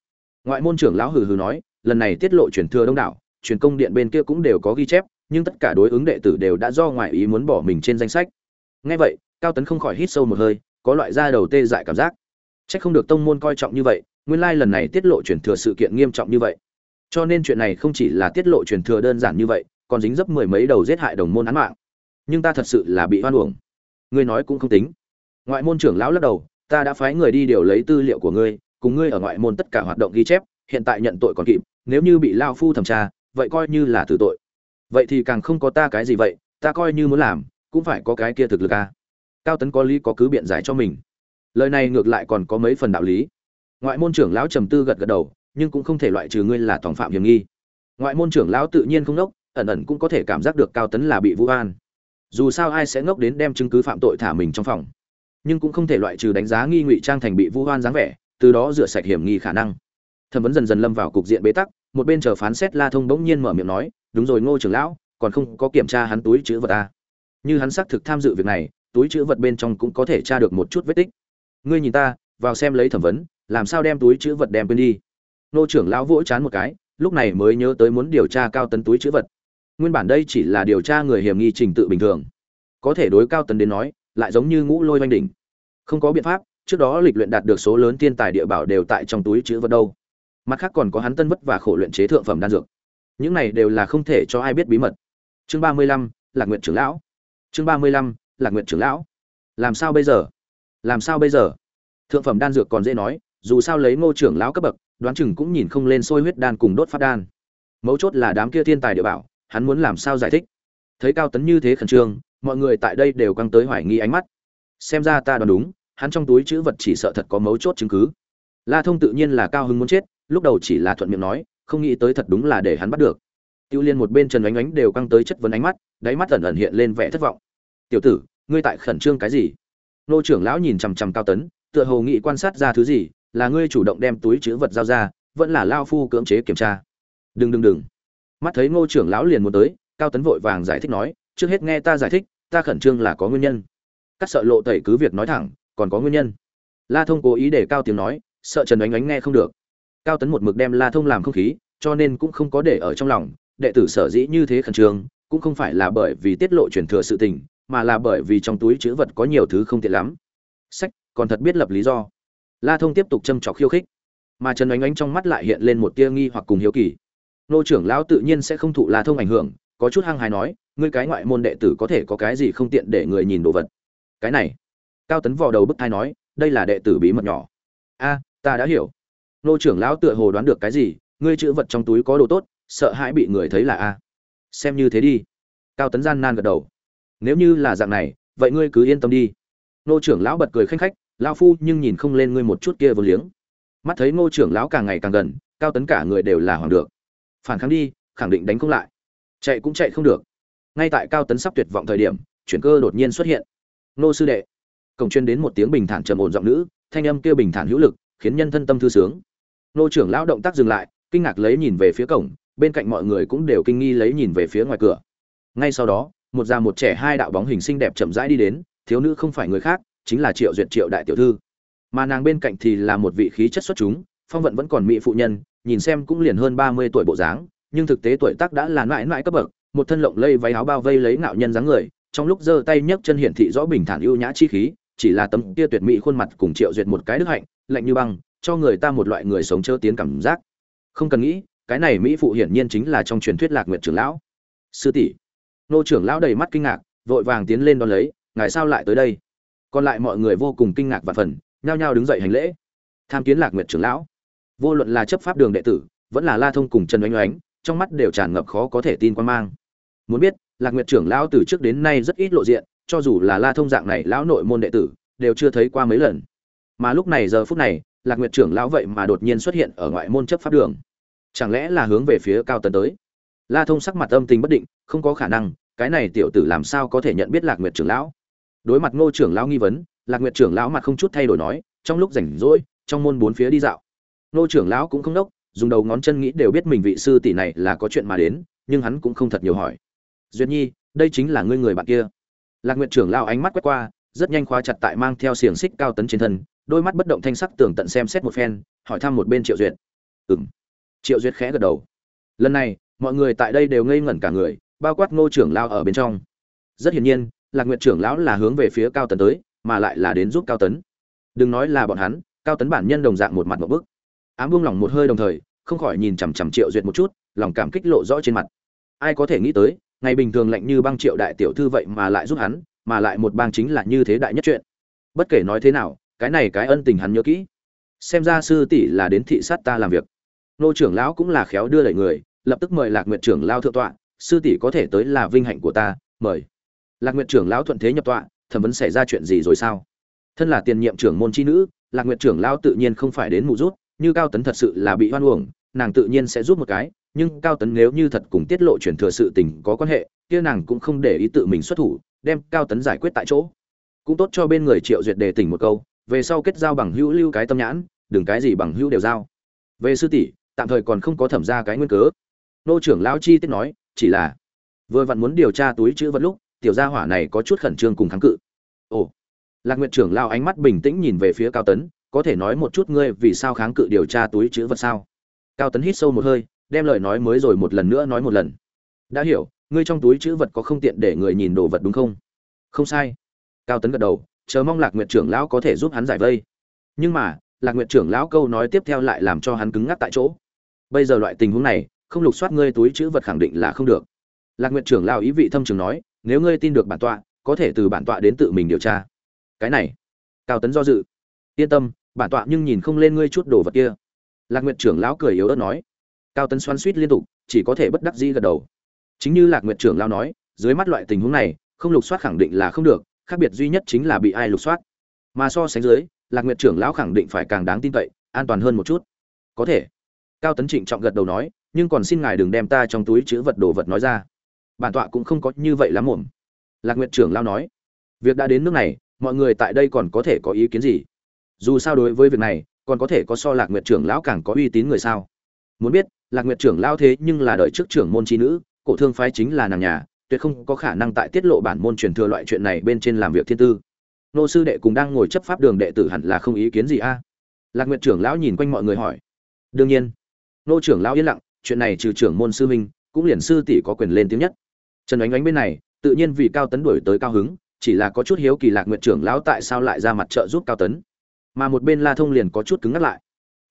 ngoại môn trưởng lão hừ hừ nói lần này tiết lộ truyền thừa đông đảo truyền công điện bên kia cũng đều có ghi chép nhưng tất cả đối ứng đệ tử đều đã do ngoại ý muốn bỏ mình trên danh sách ngay vậy cao tấn không khỏi hít sâu một hơi có loại da đầu tê dại cảm giác Chắc không được tông môn coi trọng như vậy, nguyên lai lần này tiết lộ truyền thừa sự kiện nghiêm trọng như vậy. Cho nên chuyện này không chỉ là tiết lộ truyền thừa đơn giản như vậy, còn dính dấp mười mấy đầu giết hại đồng môn án mạng. Nhưng ta thật sự là bị hoan uổng. Ngươi nói cũng không tính. Ngoại môn trưởng lão lắc đầu, ta đã phái người đi điều lấy tư liệu của ngươi, cùng ngươi ở ngoại môn tất cả hoạt động ghi chép, hiện tại nhận tội còn kịp, nếu như bị lao phu thẩm tra, vậy coi như là tử tội. Vậy thì càng không có ta cái gì vậy, ta coi như muốn làm, cũng phải có cái kia thực lực a. Cao Tấn có lý có cứ biện giải cho mình. Lời này ngược lại còn có mấy phần đạo lý. Ngoại môn trưởng lão trầm tư gật gật đầu nhưng cũng không thể loại trừ ngươi là tòng phạm hiểm nghi. Ngoại môn trưởng lão tự nhiên không ngốc ẩn ẩn cũng có thể cảm giác được cao tấn là bị vũ an dù sao ai sẽ ngốc đến đem chứng cứ phạm tội thả mình trong phòng? Nhưng cũng không thể loại trừ đánh giá nghi ngụy trang thành bị vu hoan dáng vẻ từ đó rửa sạch hiểm nghi khả năng. Thẩm vấn dần dần lâm vào cục diện bế tắc, một bên chờ phán xét la thông bỗng nhiên mở miệng nói, đúng rồi ngô trưởng lão, còn không có kiểm tra hắn túi chữ vật ta như hắn xác thực tham dự việc này, túi chữ vật bên trong cũng có thể tra được một chút vết tích. Ngươi nhìn ta, vào xem lấy thẩm vấn, làm sao đem túi chữ vật đem quên đi? Ngô trưởng lão vỗ chán một cái, lúc này mới nhớ tới muốn điều tra cao tấn túi chữ vật. Nguyên bản đây chỉ là điều tra người hiểm nghi trình tự bình thường. Có thể đối cao tấn đến nói, lại giống như ngũ lôi oanh đỉnh. Không có biện pháp trước đó lịch luyện đạt được số lớn tiên tài địa bảo đều tại trong túi chữ vật đâu. Mặt khác còn có hắn tân vất và khổ luyện chế thượng phẩm đan dược. Những này đều là không thể cho ai biết bí mật. Chương ba mươi lăm, lạc nguyện trưởng lão. Chương ba mươi lăm, lạc nguyện trưởng lão. Làm sao bây giờ? Làm sao bây giờ? Thượng phẩm đan dược còn dễ nói, dù sao lấy ngô trưởng lão cấp bậc, đoán chừng cũng nhìn không lên sôi huyết đan cùng đốt phát đan. Mấu chốt là đám kia thiên tài địa bảo, hắn muốn làm sao giải thích? Thấy cao tấn như thế khẩn trương, mọi người tại đây đều căng tới hoài nghi ánh mắt. Xem ra ta đoán đúng hắn trong túi chữ vật chỉ sợ thật có mấu chốt chứng cứ. La thông tự nhiên là cao hứng muốn chết, lúc đầu chỉ là thuận miệng nói, không nghĩ tới thật đúng là để hắn bắt được. Tiêu liên một bên trần ánh ánh đều căng tới chất vấn ánh mắt, đáy mắt ẩn ẩn hiện lên vẻ thất vọng. Tiểu tử, ngươi tại khẩn trương cái gì? Nô trưởng lão nhìn chằm chằm cao tấn, tựa hồ nghĩ quan sát ra thứ gì, là ngươi chủ động đem túi chữ vật giao ra, vẫn là lao phu cưỡng chế kiểm tra? Đừng đừng đừng. Mắt thấy ngô trưởng lão liền muốn tới, cao tấn vội vàng giải thích nói, trước hết nghe ta giải thích, ta khẩn trương là có nguyên nhân. Cắt sợ lộ tẩy cứ việc nói thẳng còn có nguyên nhân. La thông cố ý để cao tiếng nói, sợ trần ánh ánh nghe không được. Cao tấn một mực đem la thông làm không khí, cho nên cũng không có để ở trong lòng. Đệ tử sở dĩ như thế khẩn trương, cũng không phải là bởi vì tiết lộ truyền thừa sự tình, mà là bởi vì trong túi chữ vật có nhiều thứ không tiện lắm. Sách, còn thật biết lập lý do. La thông tiếp tục châm trọc khiêu khích. Mà trần ánh ánh trong mắt lại hiện lên một tia nghi hoặc cùng hiếu kỳ. Nô trưởng lão tự nhiên sẽ không thụ la thông ảnh hưởng, có chút hăng hài nói, ngươi cái ngoại môn đệ tử có thể có cái gì không tiện để người nhìn đồ vật? Cái này cao tấn vò đầu bức thai nói, đây là đệ tử bí mật nhỏ. A, ta đã hiểu. Nô trưởng lão tựa hồ đoán được cái gì, ngươi chữ vật trong túi có đồ tốt, sợ hãi bị người thấy là a. Xem như thế đi. Cao tấn gian nan gật đầu. Nếu như là dạng này, vậy ngươi cứ yên tâm đi. Nô trưởng lão bật cười khanh khách lao phu nhưng nhìn không lên ngươi một chút kia vô liếng. Mắt thấy ngô trưởng lão càng ngày càng gần, cao tấn cả người đều là hoàng được. Phản kháng đi, khẳng định đánh không lại. Chạy cũng chạy không được. Ngay tại cao tấn sắp tuyệt vọng thời điểm, chuyển cơ đột nhiên xuất hiện. Nô sư đệ cổng chuyên đến một tiếng bình thản trầm ổn giọng nữ, thanh âm kia bình thản hữu lực, khiến nhân thân tâm thư sướng. Nô trưởng lão động tác dừng lại, kinh ngạc lấy nhìn về phía cổng, bên cạnh mọi người cũng đều kinh nghi lấy nhìn về phía ngoài cửa. Ngay sau đó, một già một trẻ hai đạo bóng hình xinh đẹp chậm rãi đi đến, thiếu nữ không phải người khác, chính là triệu duyệt triệu đại tiểu thư. Mà nàng bên cạnh thì là một vị khí chất xuất chúng, phong vận vẫn còn mỹ phụ nhân, nhìn xem cũng liền hơn ba mươi tuổi bộ dáng, nhưng thực tế tuổi tác đã là mãi mãi cấp bậc, một thân lộng lây váy áo bao vây lấy ngạo nhân dáng người, trong lúc giơ tay nhấc chân hiển thị rõ bình thản ưu nhã chi khí chỉ là tấm kia tuyệt mỹ khuôn mặt cùng triệu duyệt một cái đức hạnh, lạnh như băng, cho người ta một loại người sống chớ tiến cảm giác. Không cần nghĩ, cái này mỹ phụ hiển nhiên chính là trong truyền thuyết lạc nguyệt trưởng lão. Sư tỷ. Nô trưởng lão đầy mắt kinh ngạc, vội vàng tiến lên đón lấy, ngài sao lại tới đây? Còn lại mọi người vô cùng kinh ngạc và phần, nhao nhao đứng dậy hành lễ. Tham kiến lạc nguyệt trưởng lão. Vô luận là chấp pháp đường đệ tử, vẫn là la thông cùng trần oanh oánh, trong mắt đều tràn ngập khó có thể tin quan mang. Muốn biết, lạc nguyệt trưởng lão từ trước đến nay rất ít lộ diện cho dù là la thông dạng này lão nội môn đệ tử, đều chưa thấy qua mấy lần. Mà lúc này giờ phút này, lạc nguyệt trưởng lão vậy mà đột nhiên xuất hiện ở ngoại môn chấp pháp đường. Chẳng lẽ là hướng về phía cao tần tới? La thông sắc mặt âm tình bất định, không có khả năng, cái này tiểu tử làm sao có thể nhận biết lạc nguyệt trưởng lão? Đối mặt ngô trưởng lão nghi vấn, lạc nguyệt trưởng lão mặt không chút thay đổi nói, trong lúc rảnh rỗi, trong môn bốn phía đi dạo. Ngô trưởng lão cũng không đốc, dùng đầu ngón chân nghĩ đều biết mình vị sư tỷ này là có chuyện mà đến, nhưng hắn cũng không thật nhiều hỏi. Duyệt nhi, đây chính là ngươi người bạn kia lạc nguyệt trưởng lão ánh mắt quét qua, rất nhanh khóa chặt tại mang theo xiềng xích cao tấn trên thân, đôi mắt bất động thanh sắc tưởng tận xem xét một phen, hỏi thăm một bên triệu duyệt. Ừng triệu duyệt khẽ gật đầu. Lần này, mọi người tại đây đều ngây ngẩn cả người, bao quát ngô trưởng lão ở bên trong. Rất hiển nhiên, lạc nguyệt trưởng lão là hướng về phía cao tấn tới, mà lại là đến giúp cao tấn. Đừng nói là bọn hắn, cao tấn bản nhân đồng dạng một mặt một bức. Ám buông lỏng một hơi đồng thời, không khỏi nhìn chằm chằm triệu duyệt một chút, lòng cảm kích lộ rõ trên mặt. Ai có thể nghĩ tới ngày bình thường lạnh như băng triệu đại tiểu thư vậy mà lại giúp hắn, mà lại một bang chính là như thế đại nhất chuyện. Bất kể nói thế nào, cái này cái ân tình hắn nhớ kỹ. Xem ra sư tỷ là đến thị sát ta làm việc. Nô trưởng lão cũng là khéo đưa đẩy người, lập tức mời lạc nguyện trưởng lao thượng tọa, sư tỷ có thể tới là vinh hạnh của ta, mời. Lạc nguyện trưởng lão thuận thế nhập tọa thẩm vấn xảy ra chuyện gì rồi sao? Thân là tiền nhiệm trưởng môn chi nữ, lạc nguyện trưởng lão tự nhiên không phải đến mù rút, như cao tấn thật sự là bị hoan uổng nàng tự nhiên sẽ giúp một cái, nhưng cao tấn nếu như thật cùng tiết lộ truyền thừa sự tình có quan hệ, kia nàng cũng không để ý tự mình xuất thủ, đem cao tấn giải quyết tại chỗ. Cũng tốt cho bên người triệu duyệt đề tỉnh một câu, về sau kết giao bằng hữu lưu cái tâm nhãn, đừng cái gì bằng hữu đều giao. Về sư tỷ, tạm thời còn không có thẩm ra cái nguyên cớ. Nô trưởng lão chi tiết nói, chỉ là vừa vặn muốn điều tra túi chữ vật lúc, tiểu gia hỏa này có chút khẩn trương cùng kháng cự. Ồ, lạc nguyện trưởng lao ánh mắt bình tĩnh nhìn về phía cao tấn, có thể nói một chút ngươi vì sao kháng cự điều tra túi chữ vật sao? Cao tấn hít sâu một hơi, đem lời nói mới rồi một lần nữa nói một lần. Đã hiểu, ngươi trong túi chữ vật có không tiện để người nhìn đồ vật đúng không? Không sai. Cao tấn gật đầu, chờ mong lạc nguyệt trưởng lão có thể giúp hắn giải vây. Nhưng mà, lạc nguyệt trưởng lão câu nói tiếp theo lại làm cho hắn cứng ngắc tại chỗ. Bây giờ loại tình huống này, không lục soát ngươi túi chữ vật khẳng định là không được. Lạc nguyệt trưởng lão ý vị thâm trường nói, nếu ngươi tin được bản tọa, có thể từ bản tọa đến tự mình điều tra. Cái này? Cao tấn do dự. Yên tâm, bản tọa nhưng nhìn không lên ngươi chút đồ vật kia lạc nguyệt trưởng lão cười yếu ớt nói. Cao tấn xoắn suýt liên tục, chỉ có thể bất đắc dĩ gật đầu. Chính như lạc nguyệt trưởng lão nói, dưới mắt loại tình huống này, không lục soát khẳng định là không được, khác biệt duy nhất chính là bị ai lục soát. Mà so sánh dưới, lạc nguyệt trưởng lão khẳng định phải càng đáng tin cậy, an toàn hơn một chút. Có thể. Cao tấn trịnh trọng gật đầu nói, nhưng còn xin ngài đừng đem ta trong túi chứa vật đồ vật nói ra. Bản tọa cũng không có như vậy lắm muộn. Lạc nguyệt trưởng lão nói, việc đã đến nước này, mọi người tại đây còn có thể có ý kiến gì? Dù sao đối với việc này còn có thể có so lạc nguyệt trưởng lão càng có uy tín người sao? Muốn biết, lạc nguyệt trưởng lão thế nhưng là đợi trước trưởng môn trí nữ, cổ thương phái chính là nàng nhà, tuyệt không có khả năng tại tiết lộ bản môn truyền thừa loại chuyện này bên trên làm việc thiên tư. Nô sư đệ cùng đang ngồi chấp pháp đường đệ tử hẳn là không ý kiến gì a? Lạc nguyệt trưởng lão nhìn quanh mọi người hỏi. Đương nhiên. Nô trưởng lão yên lặng, chuyện này trừ trưởng môn sư minh cũng liền sư tỷ có quyền lên tiếng nhất. Trần ánh ánh bên này, tự nhiên vì cao tấn đuổi tới cao hứng, chỉ là có chút hiếu kỳ lạc nguyệt trưởng lão tại sao lại ra mặt trợ giúp cao tấn mà một bên la thông liền có chút cứng ngắt lại.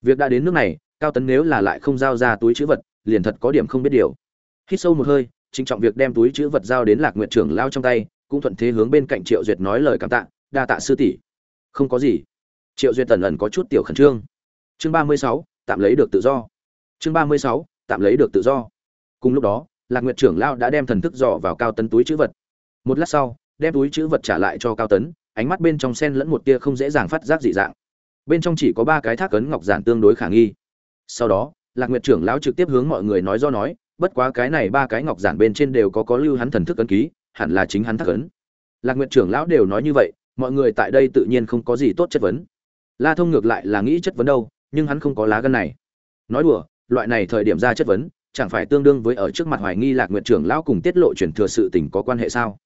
Việc đã đến nước này, cao tấn nếu là lại không giao ra túi chữ vật, liền thật có điểm không biết điều. Hít sâu một hơi, trịnh trọng việc đem túi chữ vật giao đến lạc nguyệt trưởng lao trong tay, cũng thuận thế hướng bên cạnh triệu duyệt nói lời cảm tạ, đa tạ sư tỷ. Không có gì. Triệu duyệt tần ẩn có chút tiểu khẩn trương. Chương ba mươi sáu, tạm lấy được tự do. Chương ba mươi sáu, tạm lấy được tự do. Cùng lúc đó, lạc nguyệt trưởng lao đã đem thần thức dò vào cao tấn túi chữ vật. Một lát sau, đem túi chữ vật trả lại cho cao tấn ánh mắt bên trong sen lẫn một tia không dễ dàng phát giác dị dạng. Bên trong chỉ có ba cái thác ấn ngọc giản tương đối khả nghi. Sau đó, lạc nguyệt trưởng lão trực tiếp hướng mọi người nói do nói, bất quá cái này ba cái ngọc giản bên trên đều có có lưu hắn thần thức ấn ký, hẳn là chính hắn thác ấn. Lạc nguyệt trưởng lão đều nói như vậy, mọi người tại đây tự nhiên không có gì tốt chất vấn. La thông ngược lại là nghĩ chất vấn đâu, nhưng hắn không có lá gân này. Nói đùa, loại này thời điểm ra chất vấn, chẳng phải tương đương với ở trước mặt hoài nghi lạc nguyệt trưởng lão cùng tiết lộ truyền thừa sự tình có quan hệ sao?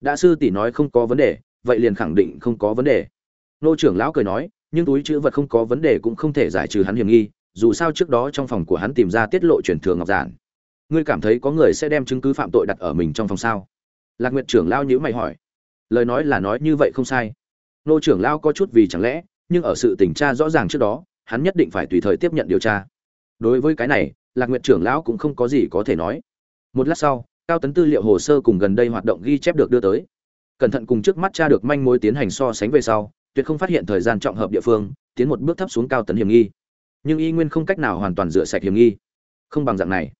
Đã sư tỷ nói không có vấn đề vậy liền khẳng định không có vấn đề. Nô trưởng lão cười nói, nhưng túi chữ vật không có vấn đề cũng không thể giải trừ hắn hiểm nghi, dù sao trước đó trong phòng của hắn tìm ra tiết lộ truyền thừa ngọc giản. Ngươi cảm thấy có người sẽ đem chứng cứ phạm tội đặt ở mình trong phòng sao? Lạc nguyệt trưởng lao nhữ mày hỏi. Lời nói là nói như vậy không sai. Nô trưởng lao có chút vì chẳng lẽ, nhưng ở sự tình tra rõ ràng trước đó, hắn nhất định phải tùy thời tiếp nhận điều tra. Đối với cái này, lạc nguyệt trưởng lão cũng không có gì có thể nói. Một lát sau, cao tấn tư liệu hồ sơ cùng gần đây hoạt động ghi chép được đưa tới cẩn thận cùng trước mắt cha được manh mối tiến hành so sánh về sau, tuyệt không phát hiện thời gian trọng hợp địa phương, tiến một bước thấp xuống cao tấn hiểm nghi. Nhưng y nguyên không cách nào hoàn toàn rửa sạch hiểm nghi. Không bằng dạng này.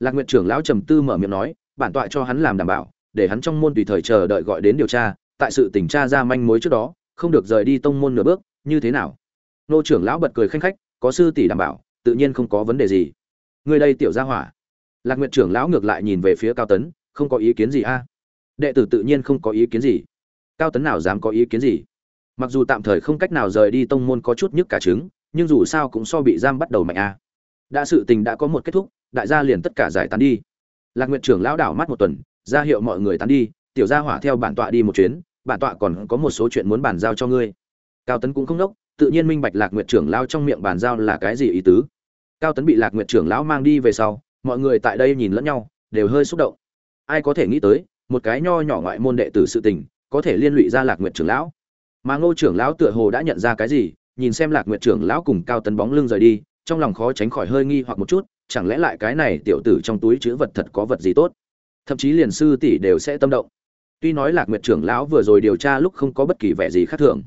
Lạc nguyện trưởng lão trầm tư mở miệng nói, bản tọa cho hắn làm đảm bảo, để hắn trong môn tùy thời chờ đợi gọi đến điều tra, tại sự tỉnh tra ra manh mối trước đó, không được rời đi tông môn nửa bước, như thế nào? Nô trưởng lão bật cười khanh khách, có sư tỷ đảm bảo, tự nhiên không có vấn đề gì. Người đây tiểu gia hỏa. Lạc nguyện trưởng lão ngược lại nhìn về phía cao tấn, không có ý kiến gì a đệ tử tự nhiên không có ý kiến gì. Cao tấn nào dám có ý kiến gì? Mặc dù tạm thời không cách nào rời đi tông môn có chút nhức cả trứng, nhưng dù sao cũng so bị giam bắt đầu mạnh a. Đã sự tình đã có một kết thúc, đại gia liền tất cả giải tán đi. Lạc nguyện trưởng lão đảo mắt một tuần, ra hiệu mọi người tán đi, tiểu gia hỏa theo bản tọa đi một chuyến, bản tọa còn có một số chuyện muốn bàn giao cho ngươi. Cao tấn cũng không đốc, tự nhiên minh bạch lạc nguyện trưởng lão trong miệng bàn giao là cái gì ý tứ. Cao tấn bị lạc nguyện trưởng lão mang đi về sau, mọi người tại đây nhìn lẫn nhau, đều hơi xúc động. Ai có thể nghĩ tới một cái nho nhỏ ngoại môn đệ tử sự tình, có thể liên lụy ra lạc nguyện trưởng lão. Mà ngô trưởng lão tựa hồ đã nhận ra cái gì, nhìn xem lạc nguyện trưởng lão cùng cao tấn bóng lưng rời đi, trong lòng khó tránh khỏi hơi nghi hoặc một chút, chẳng lẽ lại cái này tiểu tử trong túi chứa vật thật có vật gì tốt? Thậm chí liền sư tỷ đều sẽ tâm động. Tuy nói lạc nguyệt trưởng lão vừa rồi điều tra lúc không có bất kỳ vẻ gì khác thường,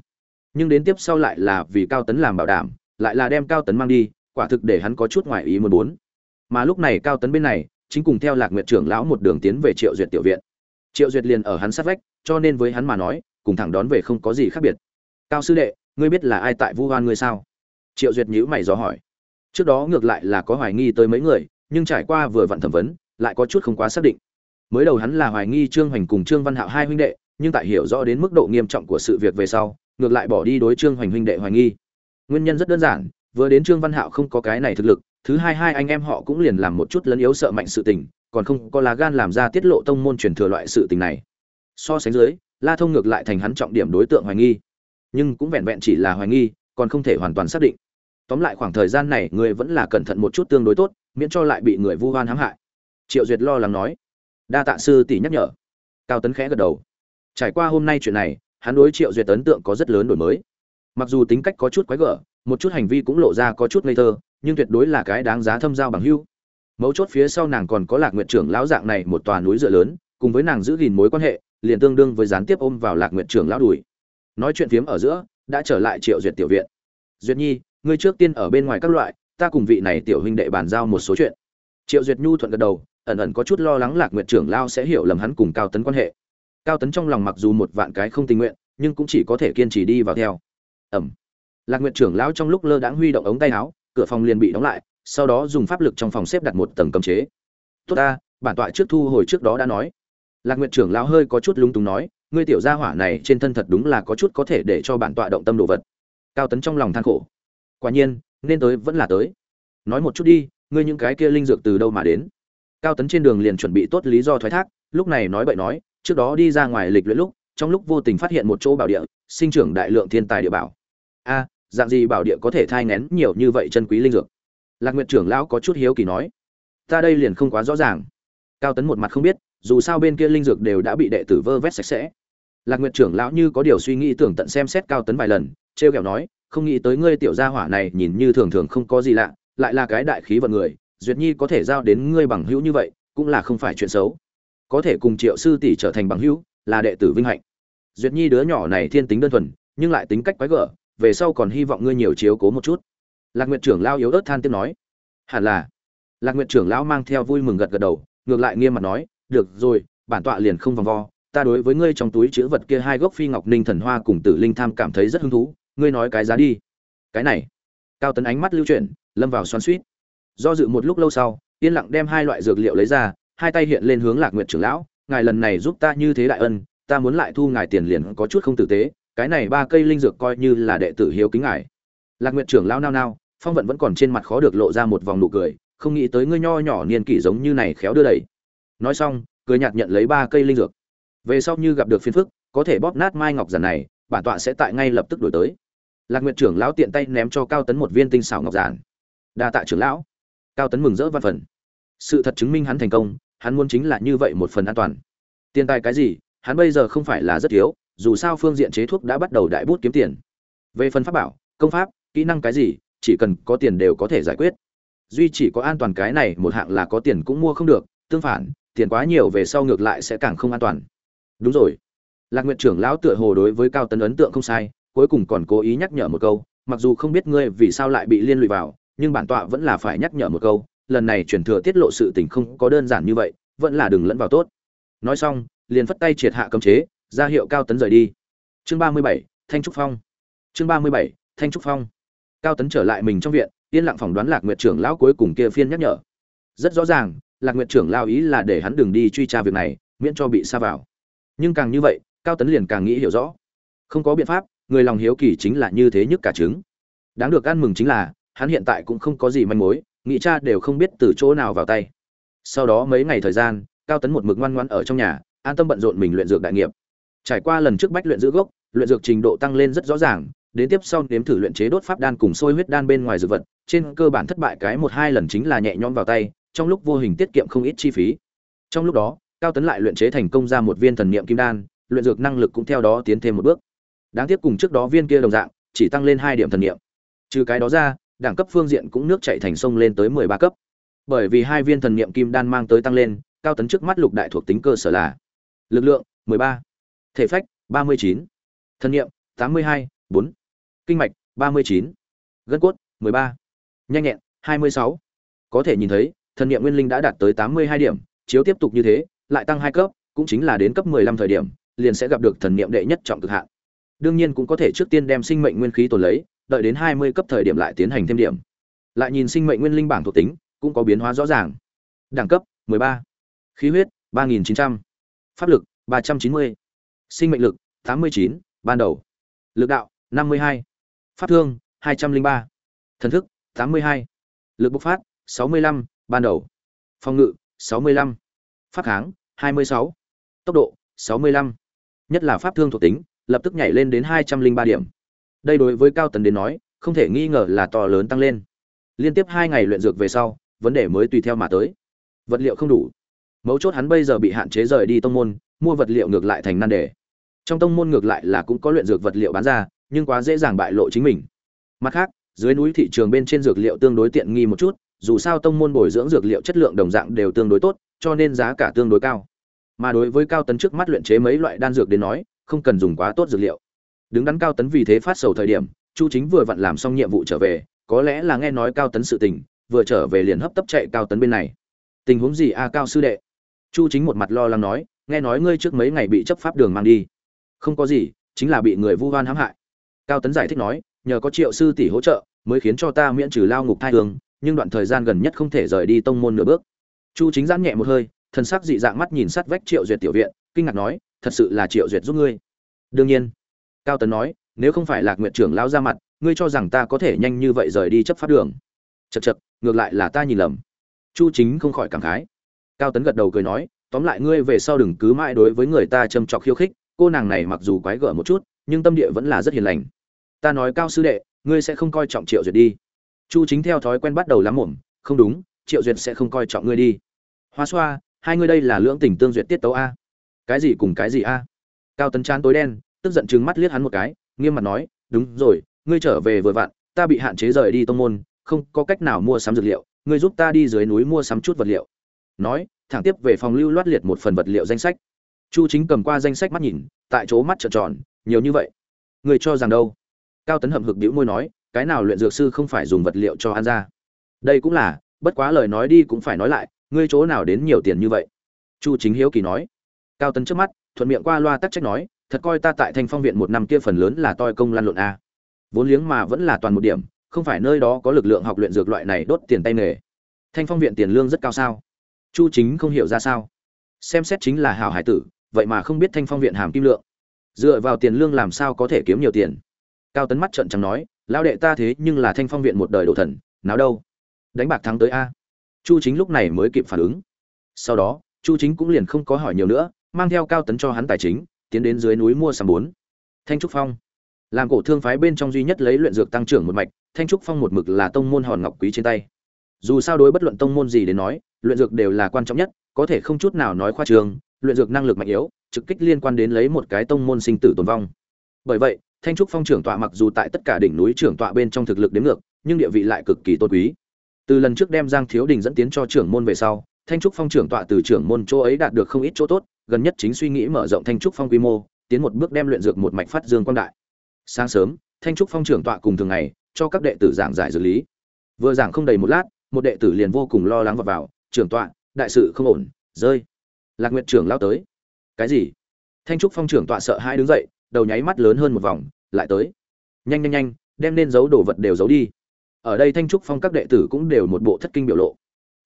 nhưng đến tiếp sau lại là vì cao tấn làm bảo đảm, lại là đem cao tấn mang đi, quả thực để hắn có chút ngoài ý muốn bốn. Mà lúc này cao tấn bên này, chính cùng theo lạc nguyệt trưởng lão một đường tiến về triệu duyệt tiểu viện triệu duyệt liền ở hắn sát vách, cho nên với hắn mà nói, cùng thẳng đón về không có gì khác biệt. Cao sư đệ, ngươi biết là ai tại vu hoan ngươi sao? Triệu duyệt nhữ mày dò hỏi. Trước đó ngược lại là có hoài nghi tới mấy người, nhưng trải qua vừa vặn thẩm vấn, lại có chút không quá xác định. Mới đầu hắn là hoài nghi trương hoành cùng trương văn hạo hai huynh đệ, nhưng tại hiểu rõ đến mức độ nghiêm trọng của sự việc về sau, ngược lại bỏ đi đối trương hoành huynh đệ hoài nghi. Nguyên nhân rất đơn giản, vừa đến trương văn hạo không có cái này thực lực, thứ hai hai anh em họ cũng liền làm một chút lấn yếu sợ mạnh sự tình còn không có lá gan làm ra tiết lộ tông môn truyền thừa loại sự tình này. So sánh dưới, la thông ngược lại thành hắn trọng điểm đối tượng hoài nghi. Nhưng cũng vẹn vẹn chỉ là hoài nghi, còn không thể hoàn toàn xác định. Tóm lại khoảng thời gian này, người vẫn là cẩn thận một chút tương đối tốt, miễn cho lại bị người vu hoan hãm hại. Triệu duyệt lo lắng nói. Đa tạ sư tỷ nhắc nhở. Cao tấn khẽ gật đầu. Trải qua hôm nay chuyện này, hắn đối triệu duyệt ấn tượng có rất lớn đổi mới. Mặc dù tính cách có chút quái gở, một chút hành vi cũng lộ ra có chút ngây thơ, nhưng tuyệt đối là cái đáng giá thâm giao bằng hưu mấu chốt phía sau nàng còn có lạc nguyện trưởng lão dạng này một tòa núi dựa lớn, cùng với nàng giữ gìn mối quan hệ, liền tương đương với gián tiếp ôm vào lạc nguyện trưởng lão đùi. Nói chuyện phiếm ở giữa, đã trở lại triệu duyệt tiểu viện. Duyệt nhi, ngươi trước tiên ở bên ngoài các loại, ta cùng vị này tiểu huynh đệ bàn giao một số chuyện. Triệu duyệt nhu thuận gật đầu, ẩn ẩn có chút lo lắng lạc nguyện trưởng lao sẽ hiểu lầm hắn cùng cao tấn quan hệ. Cao tấn trong lòng mặc dù một vạn cái không tình nguyện, nhưng cũng chỉ có thể kiên trì đi vào theo. Ẩm. Lạc nguyện trưởng lão trong lúc lơ đãng huy động ống tay áo, cửa phòng liền bị đóng lại sau đó dùng pháp lực trong phòng xếp đặt một tầng cấm chế. Tốt ta, bản tọa trước thu hồi trước đó đã nói. Lạc nguyện trưởng lão hơi có chút lung túng nói, ngươi tiểu gia hỏa này trên thân thật đúng là có chút có thể để cho bản tọa động tâm đồ vật. Cao tấn trong lòng than khổ. Quả nhiên, nên tới vẫn là tới. Nói một chút đi, ngươi những cái kia linh dược từ đâu mà đến? Cao tấn trên đường liền chuẩn bị tốt lý do thoái thác, lúc này nói bậy nói, trước đó đi ra ngoài lịch luyện lúc, trong lúc vô tình phát hiện một chỗ bảo địa, sinh trưởng đại lượng thiên tài địa bảo. A, dạng gì bảo địa có thể thai ngén nhiều như vậy chân quý linh dược? Lạc nguyện trưởng lão có chút hiếu kỳ nói, ta đây liền không quá rõ ràng. Cao tấn một mặt không biết, dù sao bên kia linh dược đều đã bị đệ tử vơ vét sạch sẽ. Lạc nguyện trưởng lão như có điều suy nghĩ tưởng tận xem xét cao tấn vài lần t r kẹo nói, không nghĩ tới ngươi tiểu gia hỏa này nhìn như thường thường không có gì lạ, lại là cái đại khí vận người, duyệt nhi có thể giao đến ngươi bằng hữu như vậy, cũng là không phải chuyện xấu. Có thể cùng triệu sư tỷ trở thành bằng hữu, là đệ tử vinh hạnh. Duyệt nhi đứa nhỏ này thiên tính đơn thuần, nhưng lại tính cách quái gở, về sau còn hy vọng ngươi nhiều chiếu cố một chút lạc nguyện trưởng lao yếu ớt than tiếng nói. Hẳn là. Lạc nguyện trưởng lão mang theo vui mừng gật gật đầu, ngược lại nghiêm mặt nói, được rồi, bản tọa liền không vòng vo. Ta đối với ngươi trong túi chữ vật kia hai gốc phi ngọc ninh thần hoa cùng tử linh tham cảm thấy rất hứng thú. Ngươi nói cái giá đi. Cái này. Cao tấn ánh mắt lưu chuyển, lâm vào xoắn suýt do dự một lúc lâu sau, yên lặng đem hai loại dược liệu lấy ra, hai tay hiện lên hướng lạc nguyện trưởng lão, ngài lần này giúp ta như thế đại ân, ta muốn lại thu ngài tiền liền có chút không tử tế, cái này ba cây linh dược coi như là đệ tử hiếu kính ngài. Lạc nguyện trưởng lão nao nao phong vận vẫn còn trên mặt khó được lộ ra một vòng nụ cười, không nghĩ tới ngươi nho nhỏ niên kỷ giống như này khéo đưa đẩy. Nói xong, cười nhạt nhận lấy ba cây linh dược. Về sau như gặp được phiền phức, có thể bóp nát mai ngọc giản này, bản tọa sẽ tại ngay lập tức đổi tới. Lạc nguyện trưởng lão tiện tay ném cho cao tấn một viên tinh xảo ngọc giản. Đa tạ trưởng lão. Cao tấn mừng rỡ văn phần. Sự thật chứng minh hắn thành công, hắn muốn chính là như vậy một phần an toàn. Tiền tài cái gì, hắn bây giờ không phải là rất thiếu, dù sao phương diện chế thuốc đã bắt đầu đại bút kiếm tiền. Về phần pháp bảo, công pháp, kỹ năng cái gì chỉ cần có tiền đều có thể giải quyết. Duy chỉ có an toàn cái này, một hạng là có tiền cũng mua không được, tương phản, tiền quá nhiều về sau ngược lại sẽ càng không an toàn. Đúng rồi. Lạc nguyện trưởng lão tựa hồ đối với cao tấn ấn tượng không sai, cuối cùng còn cố ý nhắc nhở một câu, mặc dù không biết ngươi vì sao lại bị liên lụy vào, nhưng bản tọa vẫn là phải nhắc nhở một câu, lần này truyền thừa tiết lộ sự tình không có đơn giản như vậy, vẫn là đừng lẫn vào tốt. Nói xong, liền phất tay triệt hạ cấm chế, ra hiệu cao tấn rời đi. Chương ba mươi bảy, thanh trúc phong. Chương ba mươi bảy, thanh trúc phong cao tấn trở lại mình trong viện, yên lặng phỏng đoán lạc nguyệt trưởng lão cuối cùng kia phiên nhắc nhở. Rất rõ ràng, lạc nguyệt trưởng lao ý là để hắn đừng đi truy tra việc này, miễn cho bị xa vào. Nhưng càng như vậy, cao tấn liền càng nghĩ hiểu rõ. Không có biện pháp, người lòng hiếu kỳ chính là như thế nhất cả trứng. Đáng được ăn mừng chính là, hắn hiện tại cũng không có gì manh mối, nghĩ cha đều không biết từ chỗ nào vào tay. Sau đó mấy ngày thời gian, cao tấn một mực ngoan ngoan ở trong nhà, an tâm bận rộn mình luyện dược đại nghiệp. Trải qua lần trước bách luyện giữ gốc, luyện dược trình độ tăng lên rất rõ ràng đến tiếp sau nếm thử luyện chế đốt pháp đan cùng sôi huyết đan bên ngoài dược vật, trên cơ bản thất bại cái một hai lần chính là nhẹ nhõm vào tay, trong lúc vô hình tiết kiệm không ít chi phí. Trong lúc đó, cao tấn lại luyện chế thành công ra một viên thần niệm kim đan, luyện dược năng lực cũng theo đó tiến thêm một bước. Đáng tiếc cùng trước đó viên kia đồng dạng, chỉ tăng lên hai điểm thần niệm. Trừ cái đó ra, đẳng cấp phương diện cũng nước chảy thành sông lên tới mười ba cấp. Bởi vì hai viên thần niệm kim đan mang tới tăng lên, cao tấn trước mắt lục đại thuộc tính cơ sở là lực lượng mười ba, thể phách ba mươi chín, thần niệm tám mươi hai, bốn kinh mạch 39, gân cốt 13, nhanh nhẹn 26. Có thể nhìn thấy, thần niệm nguyên linh đã đạt tới 82 điểm, chiếu tiếp tục như thế, lại tăng 2 cấp, cũng chính là đến cấp 15 thời điểm, liền sẽ gặp được thần niệm đệ nhất trọng cực hạn. Đương nhiên cũng có thể trước tiên đem sinh mệnh nguyên khí tổ lấy, đợi đến 20 cấp thời điểm lại tiến hành thêm điểm. Lại nhìn sinh mệnh nguyên linh bảng thuộc tính, cũng có biến hóa rõ ràng. Đẳng cấp 13, khí huyết 3900, pháp lực 390, sinh mệnh lực 89, ban đầu, lực đạo 52 pháp thương, hai trăm linh ba. Thần thức, tám mươi hai. Lực bộc phát, sáu mươi lăm. Ban đầu. Phòng ngự, sáu mươi lăm. Pháp kháng, hai mươi sáu. Tốc độ, sáu mươi lăm. Nhất là pháp thương thuộc tính, lập tức nhảy lên đến hai trăm linh ba điểm. Đây đối với cao tần đến nói, không thể nghi ngờ là to lớn tăng lên. Liên tiếp hai ngày luyện dược về sau, vấn đề mới tùy theo mà tới. Vật liệu không đủ. Mấu chốt hắn bây giờ bị hạn chế rời đi tông môn, mua vật liệu ngược lại thành nan đề. Trong tông môn ngược lại là cũng có luyện dược vật liệu bán ra nhưng quá dễ dàng bại lộ chính mình. Mặt khác, dưới núi thị trường bên trên dược liệu tương đối tiện nghi một chút, dù sao tông môn bồi dưỡng dược liệu chất lượng đồng dạng đều tương đối tốt, cho nên giá cả tương đối cao. Mà đối với cao tấn trước mắt luyện chế mấy loại đan dược đến nói, không cần dùng quá tốt dược liệu. Đứng đắn cao tấn vì thế phát sầu thời điểm, chu chính vừa vặn làm xong nhiệm vụ trở về, có lẽ là nghe nói cao tấn sự tình, vừa trở về liền hấp tấp chạy cao tấn bên này. Tình huống gì a cao sư đệ? Chu chính một mặt lo lắng nói, nghe nói ngươi trước mấy ngày bị chấp pháp đường mang đi. Không có gì, chính là bị người vu oan hãm hại cao tấn giải thích nói, nhờ có triệu sư tỷ hỗ trợ, mới khiến cho ta miễn trừ lao ngục thai hương, nhưng đoạn thời gian gần nhất không thể rời đi tông môn nửa bước. Chu chính giãn nhẹ một hơi, thần sắc dị dạng mắt nhìn sát vách triệu duyệt tiểu viện, kinh ngạc nói, thật sự là triệu duyệt giúp ngươi. Đương nhiên, cao tấn nói, nếu không phải lạc nguyện trưởng lao ra mặt, ngươi cho rằng ta có thể nhanh như vậy rời đi chấp pháp đường. Chật chật ngược lại là ta nhìn lầm. Chu chính không khỏi cảm khái. Cao tấn gật đầu cười nói, tóm lại ngươi về sau đừng cứ mãi đối với người ta châm trọc khiêu khích cô nàng này mặc dù quái gở một chút, nhưng tâm địa vẫn là rất hiền lành. Ta nói cao sư đệ, ngươi sẽ không coi trọng triệu duyệt đi. Chu chính theo thói quen bắt đầu lắm mồm, không đúng, triệu duyệt sẽ không coi trọng ngươi đi. Hoa xoa, hai ngươi đây là lưỡng tình tương duyệt tiết tấu a. Cái gì cùng cái gì a? Cao tấn chán tối đen, tức giận chừng mắt liếc hắn một cái, nghiêm mặt nói, đúng rồi, ngươi trở về vừa vặn, ta bị hạn chế rời đi tông môn, không có cách nào mua sắm dược liệu, ngươi giúp ta đi dưới núi mua sắm chút vật liệu. Nói, thẳng tiếp về phòng lưu loát liệt một phần vật liệu danh sách chu chính cầm qua danh sách mắt nhìn, tại chỗ mắt trợn tròn, nhiều như vậy. Người cho rằng đâu? Cao tấn hậm hực đĩu môi nói, cái nào luyện dược sư không phải dùng vật liệu cho ăn ra? Đây cũng là, bất quá lời nói đi cũng phải nói lại, ngươi chỗ nào đến nhiều tiền như vậy? Chu chính hiếu kỳ nói. Cao tấn trước mắt, thuận miệng qua loa tắc trách nói, thật coi ta tại thanh phong viện một năm kia phần lớn là toi công lăn lộn a vốn liếng mà vẫn là toàn một điểm, không phải nơi đó có lực lượng học luyện dược loại này đốt tiền tay nghề. Thanh phong viện tiền lương rất cao sao? Chu chính không hiểu ra sao. Xem xét chính là hảo hải tử vậy mà không biết thanh phong viện hàm kim lượng. Dựa vào tiền lương làm sao có thể kiếm nhiều tiền? Cao tấn mắt trận chẳng nói lao đệ ta thế nhưng là thanh phong viện một đời đồ thần, nào đâu? Đánh bạc thắng tới a. Chu chính lúc này mới kịp phản ứng. Sau đó, chu chính cũng liền không có hỏi nhiều nữa, mang theo cao tấn cho hắn tài chính, tiến đến dưới núi mua sắm bốn. Thanh trúc phong. Làm cổ thương phái bên trong duy nhất lấy luyện dược tăng trưởng một mạch, thanh trúc phong một mực là tông môn hòn ngọc quý trên tay. Dù sao đối bất luận tông môn gì đến nói, luyện dược đều là quan trọng nhất, có thể không chút nào nói khoa trường luyện dược năng lực mạnh yếu, trực kích liên quan đến lấy một cái tông môn sinh tử tồn vong. Bởi vậy, thanh trúc phong trưởng tọa mặc dù tại tất cả đỉnh núi trưởng tọa bên trong thực lực đến ngược, nhưng địa vị lại cực kỳ tôn quý. Từ lần trước đem giang thiếu đình dẫn tiến cho trưởng môn về sau, thanh trúc phong trưởng tọa từ trưởng môn chỗ ấy đạt được không ít chỗ tốt, gần nhất chính suy nghĩ mở rộng thanh trúc phong quy mô, tiến một bước đem luyện dược một mạch phát dương quan đại. Sáng sớm, thanh trúc phong trưởng tọa cùng thường ngày, cho các đệ tử giảng giải dược lý. Vừa giảng không đầy một lát, một đệ tử liền vô cùng lo lắng vào vào, trưởng tọa, đại sự không ổn, rơi lạc nguyệt trưởng lao tới. Cái gì? Thanh trúc phong trưởng tọa sợ hai đứng dậy, đầu nháy mắt lớn hơn một vòng, lại tới. Nhanh nhanh nhanh, đem nên giấu đồ vật đều giấu đi. Ở đây thanh trúc phong các đệ tử cũng đều một bộ thất kinh biểu lộ.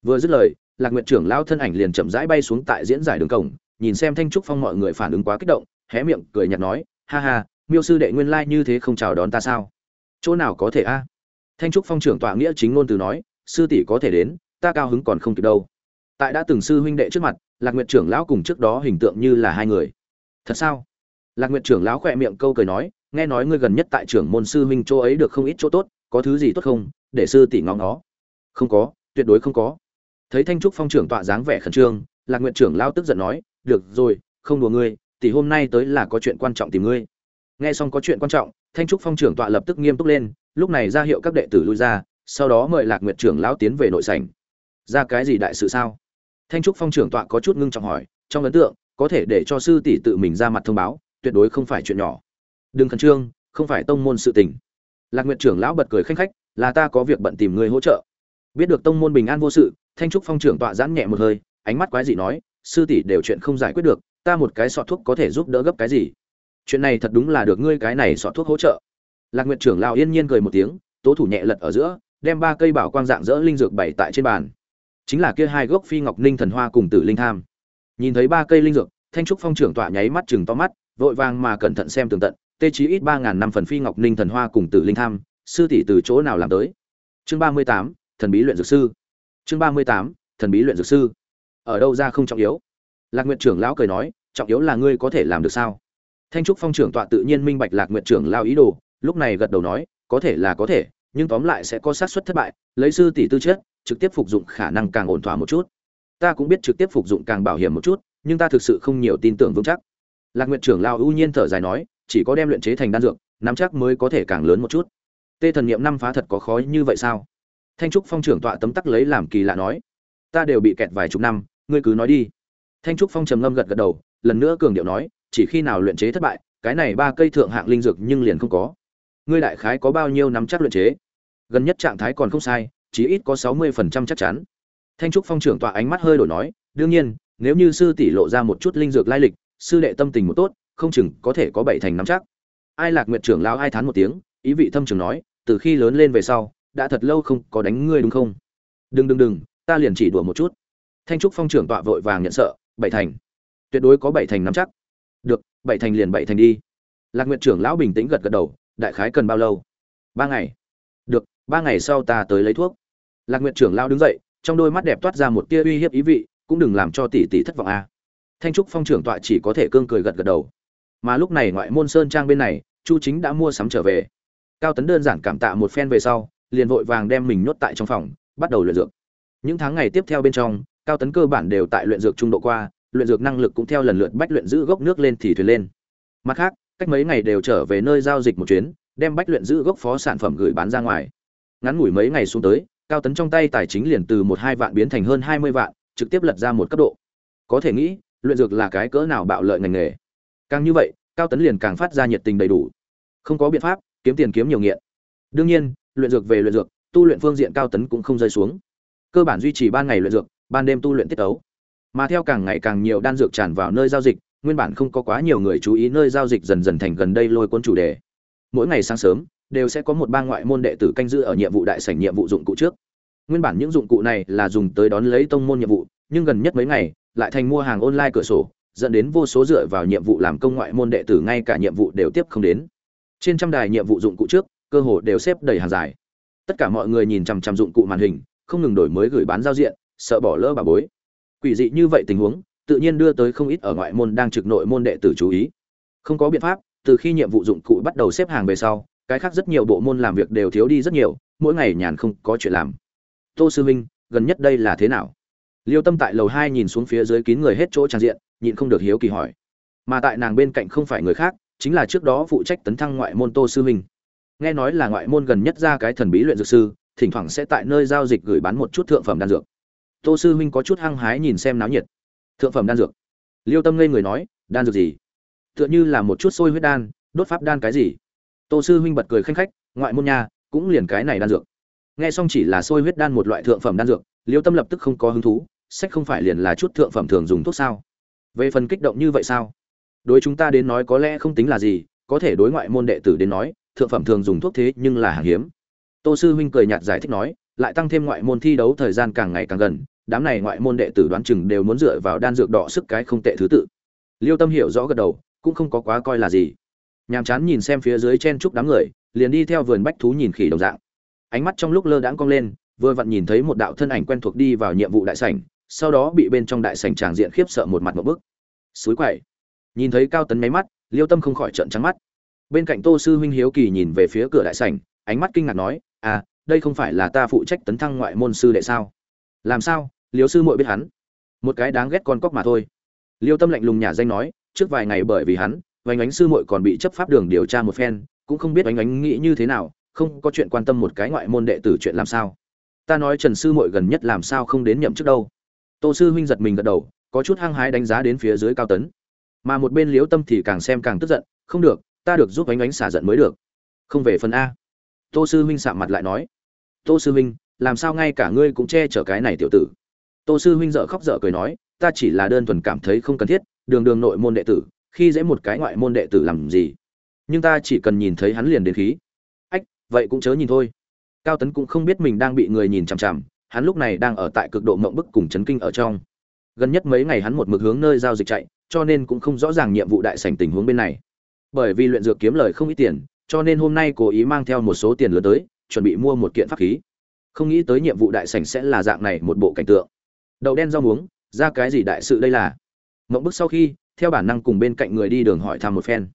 Vừa dứt lời, lạc nguyện trưởng lao thân ảnh liền chậm rãi bay xuống tại diễn giải đường cổng, nhìn xem thanh trúc phong mọi người phản ứng quá kích động, hé miệng, cười nhạt nói, ha ha, miêu sư đệ nguyên lai như thế không chào đón ta sao? Chỗ nào có thể a? Thanh trúc phong trưởng tọa nghĩa chính ngôn từ nói, sư tỷ có thể đến, ta cao hứng còn không kịp đâu tại đã từng sư huynh đệ trước mặt, lạc nguyện trưởng lão cùng trước đó hình tượng như là hai người. Thật sao? Lạc nguyện trưởng lão khỏe miệng câu cười nói, nghe nói ngươi gần nhất tại trưởng môn sư huynh chỗ ấy được không ít chỗ tốt, có thứ gì tốt không? Để sư tỷ ngóng nó không có, tuyệt đối không có. Thấy thanh trúc phong trưởng tọa dáng vẻ khẩn trương, lạc nguyện trưởng lao tức giận nói, được rồi, không đùa ngươi, tỷ hôm nay tới là có chuyện quan trọng tìm ngươi. Nghe xong có chuyện quan trọng, thanh trúc phong trưởng tọa lập tức nghiêm túc lên, lúc này ra hiệu các đệ tử lui ra, sau đó mời lạc nguyệt trưởng lão tiến về nội sảnh. Ra cái gì đại sự sao? Thanh trúc phong trưởng tọa có chút ngưng trọng hỏi, trong ấn tượng, có thể để cho sư tỷ tự mình ra mặt thông báo, tuyệt đối không phải chuyện nhỏ. Đừng khẩn trương, không phải tông môn sự tình. Lạc nguyệt trưởng lão bật cười khanh khách, là ta có việc bận tìm người hỗ trợ. Biết được tông môn bình an vô sự, thanh trúc phong trưởng tọa giãn nhẹ một hơi, ánh mắt quái dị nói, sư tỷ đều chuyện không giải quyết được, ta một cái sọ thuốc có thể giúp đỡ gấp cái gì? Chuyện này thật đúng là được ngươi cái này sọ thuốc hỗ trợ. Lạc nguyệt trưởng lão yên nhiên cười một tiếng, tố thủ nhẹ lật ở giữa, đem ba cây bảo quang dạng dỡ linh dược bày tại trên bàn chính là kia hai gốc phi ngọc ninh thần hoa cùng tử linh tham. Nhìn thấy ba cây linh dược, thanh trúc phong trưởng tọa nháy mắt chừng to mắt, vội vàng mà cẩn thận xem tường tận, tê chí ít ba ngàn năm phần phi ngọc ninh thần hoa cùng tử linh tham, sư tỷ từ chỗ nào làm tới? Chương ba mươi tám, thần bí luyện dược sư. Chương ba mươi tám, thần bí luyện dược sư. Ở đâu ra không trọng yếu? Lạc nguyện trưởng lão cười nói, trọng yếu là ngươi có thể làm được sao? Thanh trúc phong trưởng tọa tự nhiên minh bạch lạc nguyện trưởng lao ý đồ, lúc này gật đầu nói, có thể là có thể, nhưng tóm lại sẽ có xác suất thất bại, lấy sư tỷ tư chất trực tiếp phục dụng khả năng càng ổn thỏa một chút. Ta cũng biết trực tiếp phục dụng càng bảo hiểm một chút, nhưng ta thực sự không nhiều tin tưởng vững chắc. Lạc nguyện trưởng lao ưu nhiên thở dài nói, chỉ có đem luyện chế thành đan dược, nắm chắc mới có thể càng lớn một chút. Tê thần niệm năm phá thật có khó như vậy sao? Thanh trúc phong trưởng tọa tấm tắc lấy làm kỳ lạ nói, ta đều bị kẹt vài chục năm, ngươi cứ nói đi. Thanh trúc phong trầm ngâm gật gật đầu, lần nữa cường điệu nói, chỉ khi nào luyện chế thất bại, cái này ba cây thượng hạng linh dược nhưng liền không có. Ngươi đại khái có bao nhiêu nắm chắc luyện chế? Gần nhất trạng thái còn không sai chí ít có sáu mươi phần trăm chắc chắn. Thanh trúc phong trưởng tọa ánh mắt hơi đổi nói, đương nhiên, nếu như sư tỷ lộ ra một chút linh dược lai lịch, sư đệ tâm tình một tốt, không chừng có thể có bảy thành nắm chắc. Ai lạc nguyệt trưởng lão ai thán một tiếng, ý vị thâm trường nói, từ khi lớn lên về sau, đã thật lâu không có đánh ngươi đúng không? Đừng đừng đừng, ta liền chỉ đùa một chút. Thanh trúc phong trưởng tọa vội vàng nhận sợ, bảy thành? Tuyệt đối có bảy thành nắm chắc. Được, bảy thành liền bảy thành đi. Lạc nguyệt trưởng lão bình tĩnh gật gật đầu, đại khái cần bao lâu? Ba ngày. Được ba ngày sau ta tới lấy thuốc. Lạc nguyệt trưởng lão đứng dậy, trong đôi mắt đẹp toát ra một tia uy hiếp ý vị, cũng đừng làm cho tỷ tỷ thất vọng a. Thanh trúc phong trưởng tọa chỉ có thể cương cười gật gật đầu. Mà lúc này ngoại môn sơn trang bên này, chu chính đã mua sắm trở về. Cao tấn đơn giản cảm tạ một phen về sau, liền vội vàng đem mình nhốt tại trong phòng, bắt đầu luyện dược. Những tháng ngày tiếp theo bên trong, cao tấn cơ bản đều tại luyện dược trung độ qua, luyện dược năng lực cũng theo lần lượt bách luyện giữ gốc nước lên thì thuyền lên. Mặt khác, cách mấy ngày đều trở về nơi giao dịch một chuyến, đem bách luyện giữ gốc phó sản phẩm gửi bán ra ngoài ngắn ngủi mấy ngày xuống tới, cao tấn trong tay tài chính liền từ một hai vạn biến thành hơn hai mươi vạn, trực tiếp lật ra một cấp độ. Có thể nghĩ, luyện dược là cái cỡ nào bạo lợi ngành nghề. Càng như vậy, cao tấn liền càng phát ra nhiệt tình đầy đủ. Không có biện pháp, kiếm tiền kiếm nhiều nghiện. Đương nhiên, luyện dược về luyện dược, tu luyện phương diện cao tấn cũng không rơi xuống. Cơ bản duy trì ban ngày luyện dược, ban đêm tu luyện tiết ấu mà theo càng ngày càng nhiều đan dược tràn vào nơi giao dịch, nguyên bản không có quá nhiều người chú ý nơi giao dịch dần dần thành gần đây lôi cuốn chủ đề. Mỗi ngày sáng sớm đều sẽ có một ba ngoại môn đệ tử canh giữ ở nhiệm vụ đại sảnh nhiệm vụ dụng cụ trước. Nguyên bản những dụng cụ này là dùng tới đón lấy tông môn nhiệm vụ, nhưng gần nhất mấy ngày, lại thành mua hàng online cửa sổ, dẫn đến vô số dựa vào nhiệm vụ làm công ngoại môn đệ tử ngay cả nhiệm vụ đều tiếp không đến. Trên trăm đài nhiệm vụ dụng cụ trước, cơ hồ đều xếp đầy hàng dài. Tất cả mọi người nhìn chằm chằm dụng cụ màn hình, không ngừng đổi mới gửi bán giao diện, sợ bỏ lỡ bà bối. Quỷ dị như vậy tình huống, tự nhiên đưa tới không ít ở ngoại môn đang trực nội môn đệ tử chú ý. Không có biện pháp, từ khi nhiệm vụ dụng cụ bắt đầu xếp hàng về sau cái khác rất nhiều bộ môn làm việc đều thiếu đi rất nhiều, mỗi ngày nhàn không có chuyện làm. Tô sư minh, gần nhất đây là thế nào? Liêu tâm tại lầu hai nhìn xuống phía dưới kín người hết chỗ trang diện, nhịn không được hiếu kỳ hỏi. Mà tại nàng bên cạnh không phải người khác, chính là trước đó phụ trách tấn thăng ngoại môn tô sư minh. Nghe nói là ngoại môn gần nhất ra cái thần bí luyện dược sư, thỉnh thoảng sẽ tại nơi giao dịch gửi bán một chút thượng phẩm đan dược. Tô sư huynh có chút hăng hái nhìn xem náo nhiệt. Thượng phẩm đan dược. Liêu tâm ngây người nói, đan dược gì? Tựa như là một chút sôi huyết đan, đốt pháp đan cái gì? Tô sư huynh bật cười khanh khách, ngoại môn nhà cũng liền cái này đan dược. Nghe xong chỉ là sôi huyết đan một loại thượng phẩm đan dược, liêu tâm lập tức không có hứng thú, sách không phải liền là chút thượng phẩm thường dùng thuốc sao? Về phần kích động như vậy sao? Đối chúng ta đến nói có lẽ không tính là gì, có thể đối ngoại môn đệ tử đến nói, thượng phẩm thường dùng thuốc thế nhưng là hàng hiếm. Tô sư huynh cười nhạt giải thích nói, lại tăng thêm ngoại môn thi đấu thời gian càng ngày càng gần, đám này ngoại môn đệ tử đoán chừng đều muốn dựa vào đan dược đỏ sức cái không tệ thứ tự. Liêu tâm hiểu rõ gật đầu, cũng không có quá coi là gì nhàm chán nhìn xem phía dưới chen chúc đám người, liền đi theo vườn bách thú nhìn khỉ đồng dạng. Ánh mắt trong lúc lơ đãng cong lên, vừa vặn nhìn thấy một đạo thân ảnh quen thuộc đi vào nhiệm vụ đại sảnh, sau đó bị bên trong đại sảnh tràng diện khiếp sợ một mặt một bức. Suối quậy. Nhìn thấy cao tấn máy mắt, liêu tâm không khỏi trợn trắng mắt. Bên cạnh tô sư huynh hiếu kỳ nhìn về phía cửa đại sảnh, ánh mắt kinh ngạc nói à đây không phải là ta phụ trách tấn thăng ngoại môn sư đệ sao? Làm sao? Liêu sư muội biết hắn. Một cái đáng ghét con cóc mà thôi. Liêu tâm lạnh lùng nhà danh nói, trước vài ngày bởi vì hắn oanh ánh sư muội còn bị chấp pháp đường điều tra một phen, cũng không biết oanh ánh nghĩ như thế nào, không có chuyện quan tâm một cái ngoại môn đệ tử chuyện làm sao. Ta nói trần sư muội gần nhất làm sao không đến nhậm chức đâu. Tô sư huynh giật mình gật đầu, có chút hăng hái đánh giá đến phía dưới cao tấn. Mà một bên liếu tâm thì càng xem càng tức giận, không được, ta được giúp oanh ánh xả giận mới được. Không về phần a. Tô sư huynh sạm mặt lại nói. Tô sư huynh, làm sao ngay cả ngươi cũng che chở cái này tiểu tử? Tô sư huynh dở khóc dở cười nói, ta chỉ là đơn thuần cảm thấy không cần thiết, đường đường nội môn đệ tử khi dễ một cái ngoại môn đệ tử làm gì? Nhưng ta chỉ cần nhìn thấy hắn liền đến khí. Ách, vậy cũng chớ nhìn thôi. Cao tấn cũng không biết mình đang bị người nhìn chằm chằm, hắn lúc này đang ở tại cực độ mộng bức cùng chấn kinh ở trong. Gần nhất mấy ngày hắn một mực hướng nơi giao dịch chạy, cho nên cũng không rõ ràng nhiệm vụ đại sảnh tình huống bên này. Bởi vì luyện dược kiếm lời không ít tiền, cho nên hôm nay cố ý mang theo một số tiền lớn tới, chuẩn bị mua một kiện pháp khí. Không nghĩ tới nhiệm vụ đại sảnh sẽ là dạng này một bộ cảnh tượng. Đậu đen rau muống, ra cái gì đại sự đây là? Mộng bức sau khi theo bản năng cùng bên cạnh người đi đường hỏi thăm một phen.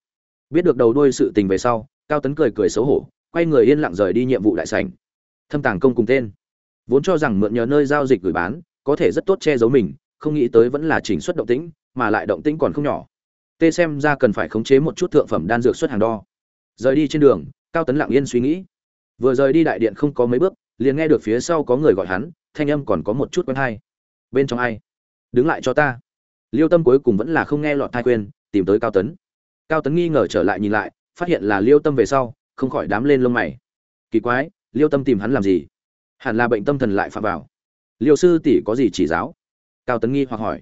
Biết được đầu đuôi sự tình về sau, cao tấn cười cười xấu hổ, quay người yên lặng rời đi nhiệm vụ đại sảnh. Thâm tàng công cùng tên. Vốn cho rằng mượn nhờ nơi giao dịch gửi bán, có thể rất tốt che giấu mình, không nghĩ tới vẫn là chỉnh xuất động tĩnh, mà lại động tĩnh còn không nhỏ. Tê xem ra cần phải khống chế một chút thượng phẩm đan dược xuất hàng đo. Rời đi trên đường, cao tấn lặng yên suy nghĩ. Vừa rời đi đại điện không có mấy bước, liền nghe được phía sau có người gọi hắn, thanh âm còn có một chút quen hay. Bên trong ai? Đứng lại cho ta liêu tâm cuối cùng vẫn là không nghe lọt thai quên tìm tới cao tấn. Cao tấn nghi ngờ trở lại nhìn lại, phát hiện là liêu tâm về sau, không khỏi đám lên lông mày. Kỳ quái, liêu tâm tìm hắn làm gì? Hẳn là bệnh tâm thần lại phạm vào. Liêu sư tỷ có gì chỉ giáo? Cao tấn nghi hoặc hỏi.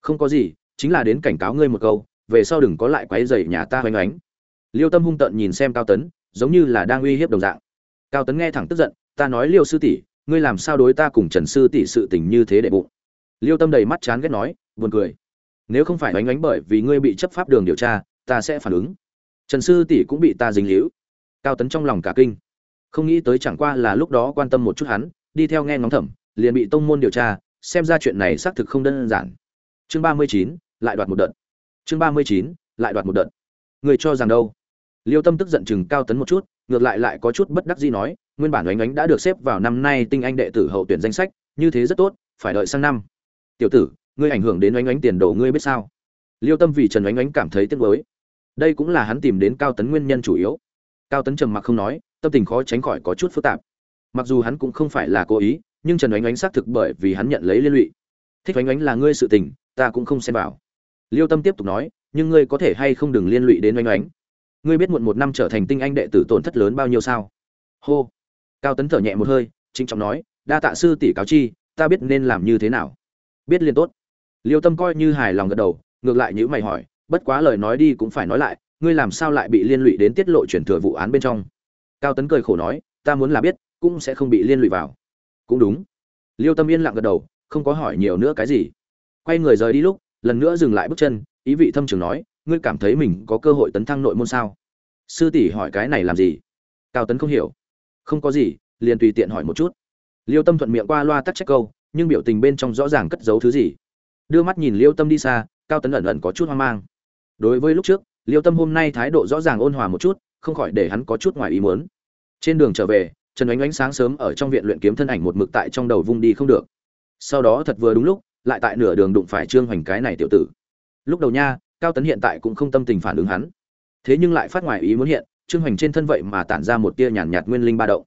Không có gì, chính là đến cảnh cáo ngươi một câu, về sau đừng có lại quấy rầy nhà ta hoành ánh liêu tâm hung tợn nhìn xem cao tấn, giống như là đang uy hiếp đồng dạng. Cao tấn nghe thẳng tức giận, ta nói liêu sư tỷ, ngươi làm sao đối ta cùng trần sư tỷ sự tình như thế để bụng? Liêu tâm đầy mắt chán ghét nói, buồn cười nếu không phải oánh oánh bởi vì ngươi bị chấp pháp đường điều tra, ta sẽ phản ứng. Trần sư tỷ cũng bị ta dính hữu cao tấn trong lòng cả kinh. Không nghĩ tới chẳng qua là lúc đó quan tâm một chút hắn, đi theo nghe ngóng thẩm, liền bị tông môn điều tra, xem ra chuyện này xác thực không đơn giản. Chương ba mươi chín, lại đoạt một đợt. Chương ba mươi chín, lại đoạt một đợt. Người cho rằng đâu? Liêu tâm tức giận chừng cao tấn một chút, ngược lại lại có chút bất đắc dĩ nói, nguyên bản oánh oánh đã được xếp vào năm nay tinh anh đệ tử hậu tuyển danh sách, như thế rất tốt, phải đợi sang năm. Tiểu tử ngươi ảnh hưởng đến oanh oánh tiền đồ ngươi biết sao? Liêu tâm vì trần oanh oánh cảm thấy tiếc nuối. Đây cũng là hắn tìm đến cao tấn nguyên nhân chủ yếu. Cao tấn trầm mặc không nói, tâm tình khó tránh khỏi có chút phức tạp. Mặc dù hắn cũng không phải là cố ý, nhưng trần oanh oánh xác thực bởi vì hắn nhận lấy liên lụy. Thích oanh oánh là ngươi sự tình, ta cũng không xem vào. Liêu tâm tiếp tục nói, nhưng ngươi có thể hay không đừng liên lụy đến oanh oánh? Ngươi biết muộn một năm trở thành tinh anh đệ tử tổn thất lớn bao nhiêu sao? Hô. Cao tấn thở nhẹ một hơi, trịnh trọng nói, đa tạ sư tỷ cáo chi, ta biết nên làm như thế nào. Biết liên tốt liêu tâm coi như hài lòng gật đầu, ngược lại như mày hỏi, bất quá lời nói đi cũng phải nói lại, ngươi làm sao lại bị liên lụy đến tiết lộ chuyển thừa vụ án bên trong? Cao tấn cười khổ nói, ta muốn là biết, cũng sẽ không bị liên lụy vào. Cũng đúng. Liêu tâm yên lặng gật đầu, không có hỏi nhiều nữa cái gì. Quay người rời đi lúc, lần nữa dừng lại bước chân, ý vị thâm trường nói, ngươi cảm thấy mình có cơ hội tấn thăng nội môn sao? Sư tỷ hỏi cái này làm gì? Cao tấn không hiểu. Không có gì, liền tùy tiện hỏi một chút. Liêu tâm thuận miệng qua loa tắt trách câu, nhưng biểu tình bên trong rõ ràng cất giấu thứ gì đưa mắt nhìn liêu tâm đi xa cao tấn ẩn ẩn có chút hoang mang. Đối với lúc trước liêu tâm hôm nay thái độ rõ ràng ôn hòa một chút không khỏi để hắn có chút ngoài ý muốn. Trên đường trở về trần ánh ánh sáng sớm ở trong viện luyện kiếm thân ảnh một mực tại trong đầu vung đi không được. Sau đó thật vừa đúng lúc lại tại nửa đường đụng phải trương hoành cái này tiểu tử. Lúc đầu nha cao tấn hiện tại cũng không tâm tình phản ứng hắn. Thế nhưng lại phát ngoài ý muốn hiện trương hoành trên thân vậy mà tản ra một tia nhàn nhạt, nhạt nguyên linh ba động.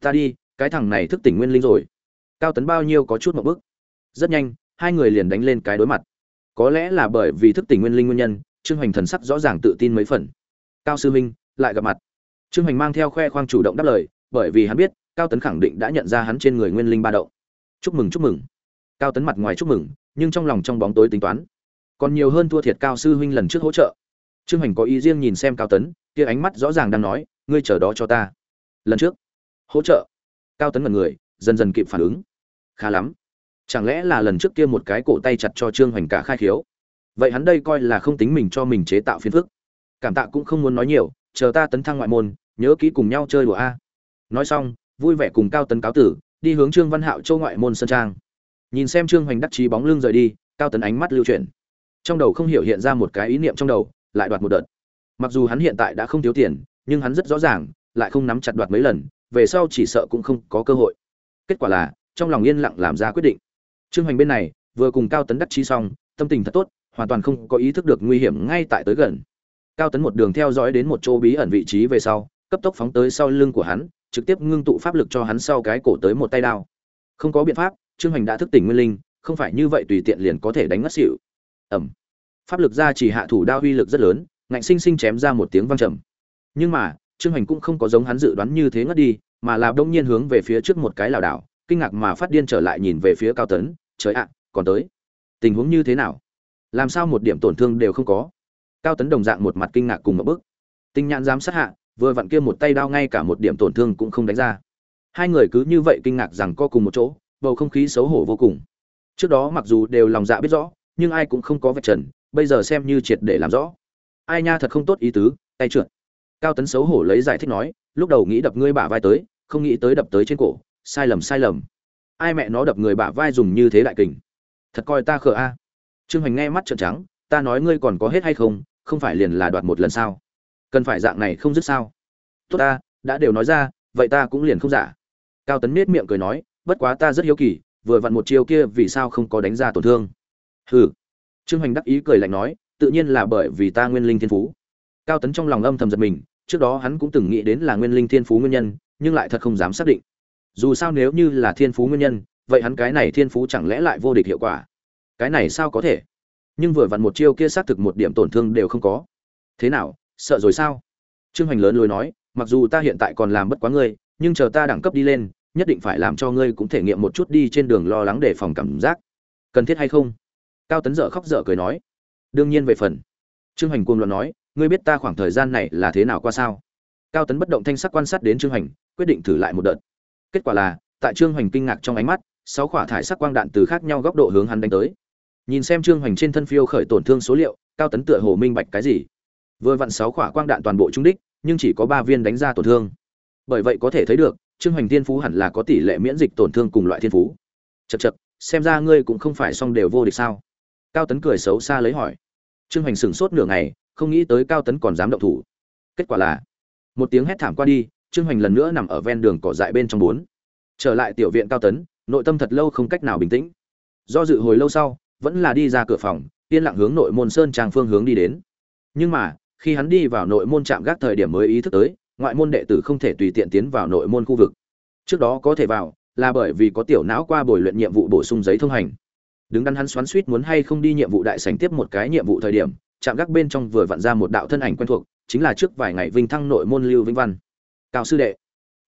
Ta đi cái thằng này thức tỉnh nguyên linh rồi. Cao tấn bao nhiêu có chút một bức rất nhanh hai người liền đánh lên cái đối mặt. Có lẽ là bởi vì thức tỉnh nguyên linh nguyên nhân, trương hoành thần sắc rõ ràng tự tin mấy phần. Cao sư minh, lại gặp mặt. Trương hoành mang theo khoe khoang chủ động đáp lời, bởi vì hắn biết, cao tấn khẳng định đã nhận ra hắn trên người nguyên linh ba động. Chúc mừng chúc mừng. Cao tấn mặt ngoài chúc mừng, nhưng trong lòng trong bóng tối tính toán. Còn nhiều hơn thua thiệt cao sư huynh lần trước hỗ trợ. Trương hoành có ý riêng nhìn xem cao tấn, kia ánh mắt rõ ràng đang nói, ngươi chờ đó cho ta. Lần trước. Hỗ trợ. Cao tấn mật người, dần dần kịp phản ứng. Khá lắm chẳng lẽ là lần trước kia một cái cổ tay chặt cho trương hoành cả khai khiếu? Vậy hắn đây coi là không tính mình cho mình chế tạo phiền phức. Cảm tạ cũng không muốn nói nhiều, chờ ta tấn thăng ngoại môn, nhớ kỹ cùng nhau chơi đùa a. Nói xong, vui vẻ cùng cao tấn cáo tử, đi hướng trương văn hạo châu ngoại môn sơn trang. Nhìn xem trương hoành đắc chí bóng lưng rời đi, cao tấn ánh mắt lưu chuyển. Trong đầu không hiểu hiện ra một cái ý niệm trong đầu, lại đoạt một đợt. Mặc dù hắn hiện tại đã không thiếu tiền, nhưng hắn rất rõ ràng, lại không nắm chặt đoạt mấy lần, về sau chỉ sợ cũng không có cơ hội. Kết quả là, trong lòng yên lặng làm ra quyết định trương hoành bên này, vừa cùng cao tấn đắc chí xong, tâm tình thật tốt, hoàn toàn không có ý thức được nguy hiểm ngay tại tới gần. Cao tấn một đường theo dõi đến một chỗ bí ẩn vị trí về sau, cấp tốc phóng tới sau lưng của hắn, trực tiếp ngưng tụ pháp lực cho hắn sau cái cổ tới một tay đao. Không có biện pháp, trương hoành đã thức tỉnh nguyên linh, không phải như vậy tùy tiện liền có thể đánh ngất xỉu. Ẩm pháp lực ra chỉ hạ thủ đao uy lực rất lớn, ngạnh sinh sinh chém ra một tiếng vang trầm. Nhưng mà, trương hoành cũng không có giống hắn dự đoán như thế ngất đi, mà là đông nhiên hướng về phía trước một cái lảo đảo kinh ngạc mà phát điên trở lại nhìn về phía cao tấn, trời ạ, còn tới. Tình huống như thế nào? Làm sao một điểm tổn thương đều không có? Cao tấn đồng dạng một mặt kinh ngạc cùng một bức. Tinh nhãn giám sát hạ, vừa vặn kia một tay đao ngay cả một điểm tổn thương cũng không đánh ra. Hai người cứ như vậy kinh ngạc rằng co cùng một chỗ, bầu không khí xấu hổ vô cùng. Trước đó mặc dù đều lòng dạ biết rõ, nhưng ai cũng không có vạch trần, bây giờ xem như triệt để làm rõ. Ai nha, thật không tốt ý tứ, tay trượt. Cao tấn xấu hổ lấy giải thích nói, lúc đầu nghĩ đập ngươi bả vai tới, không nghĩ tới đập tới trên cổ sai lầm sai lầm. Ai mẹ nó đập người bả vai dùng như thế đại kình. Thật coi ta khờ a. Trương hoành nghe mắt trợn trắng, ta nói ngươi còn có hết hay không không phải liền là đoạt một lần sao? Cần phải dạng này không dứt sao? Tốt ta, đã đều nói ra, vậy ta cũng liền không giả. Cao tấn nết miệng cười nói, bất quá ta rất hiếu kỳ, vừa vặn một chiêu kia vì sao không có đánh ra tổn thương? Hừ. Trương hoành đắc ý cười lạnh nói, tự nhiên là bởi vì ta nguyên linh thiên phú. Cao tấn trong lòng âm thầm giật mình, trước đó hắn cũng từng nghĩ đến là nguyên linh thiên phú nguyên nhân, nhưng lại thật không dám xác định dù sao nếu như là thiên phú nguyên nhân, vậy hắn cái này thiên phú chẳng lẽ lại vô địch hiệu quả? Cái này sao có thể? Nhưng vừa vặn một chiêu kia xác thực một điểm tổn thương đều không có. Thế nào, sợ rồi sao? Trương hoành lớn lối nói, mặc dù ta hiện tại còn làm bất quá ngươi, nhưng chờ ta đẳng cấp đi lên, nhất định phải làm cho ngươi cũng thể nghiệm một chút đi trên đường lo lắng để phòng cảm giác. Cần thiết hay không? Cao tấn dở khóc dở cười nói. Đương nhiên về phần. Trương hoành cuồng luận nói, ngươi biết ta khoảng thời gian này là thế nào qua sao? Cao tấn bất động thanh sắc quan sát đến trương hoành, quyết định thử lại một đợt kết quả là, tại trương hoành kinh ngạc trong ánh mắt, sáu quả thải sắc quang đạn từ khác nhau góc độ hướng hắn đánh tới. Nhìn xem trương hoành trên thân phiêu khởi tổn thương số liệu, cao tấn tựa hồ minh bạch cái gì. Vừa vặn sáu quả quang đạn toàn bộ trung đích, nhưng chỉ có ba viên đánh ra tổn thương. Bởi vậy có thể thấy được, trương hoành thiên phú hẳn là có tỷ lệ miễn dịch tổn thương cùng loại thiên phú. Chật chật xem ra ngươi cũng không phải song đều vô địch sao? Cao tấn cười xấu xa lấy hỏi. Trương hoành sửng sốt nửa ngày, không nghĩ tới cao tấn còn dám động thủ. Kết quả là, một tiếng hét thảm qua đi trương hoành lần nữa nằm ở ven đường cỏ dại bên trong bốn. Trở lại tiểu viện cao tấn, nội tâm thật lâu không cách nào bình tĩnh. Do dự hồi lâu sau, vẫn là đi ra cửa phòng, yên lặng hướng nội môn sơn trang phương hướng đi đến. Nhưng mà, khi hắn đi vào nội môn trạm gác thời điểm mới ý thức tới, ngoại môn đệ tử không thể tùy tiện tiến vào nội môn khu vực. Trước đó có thể vào, là bởi vì có tiểu não qua buổi luyện nhiệm vụ bổ sung giấy thông hành. Đứng đắn hắn xoắn suýt muốn hay không đi nhiệm vụ đại sảnh tiếp một cái nhiệm vụ thời điểm chạm gác bên trong vừa vặn ra một đạo thân ảnh quen thuộc, chính là trước vài ngày vinh thăng nội môn lưu vĩnh văn cao sư đệ.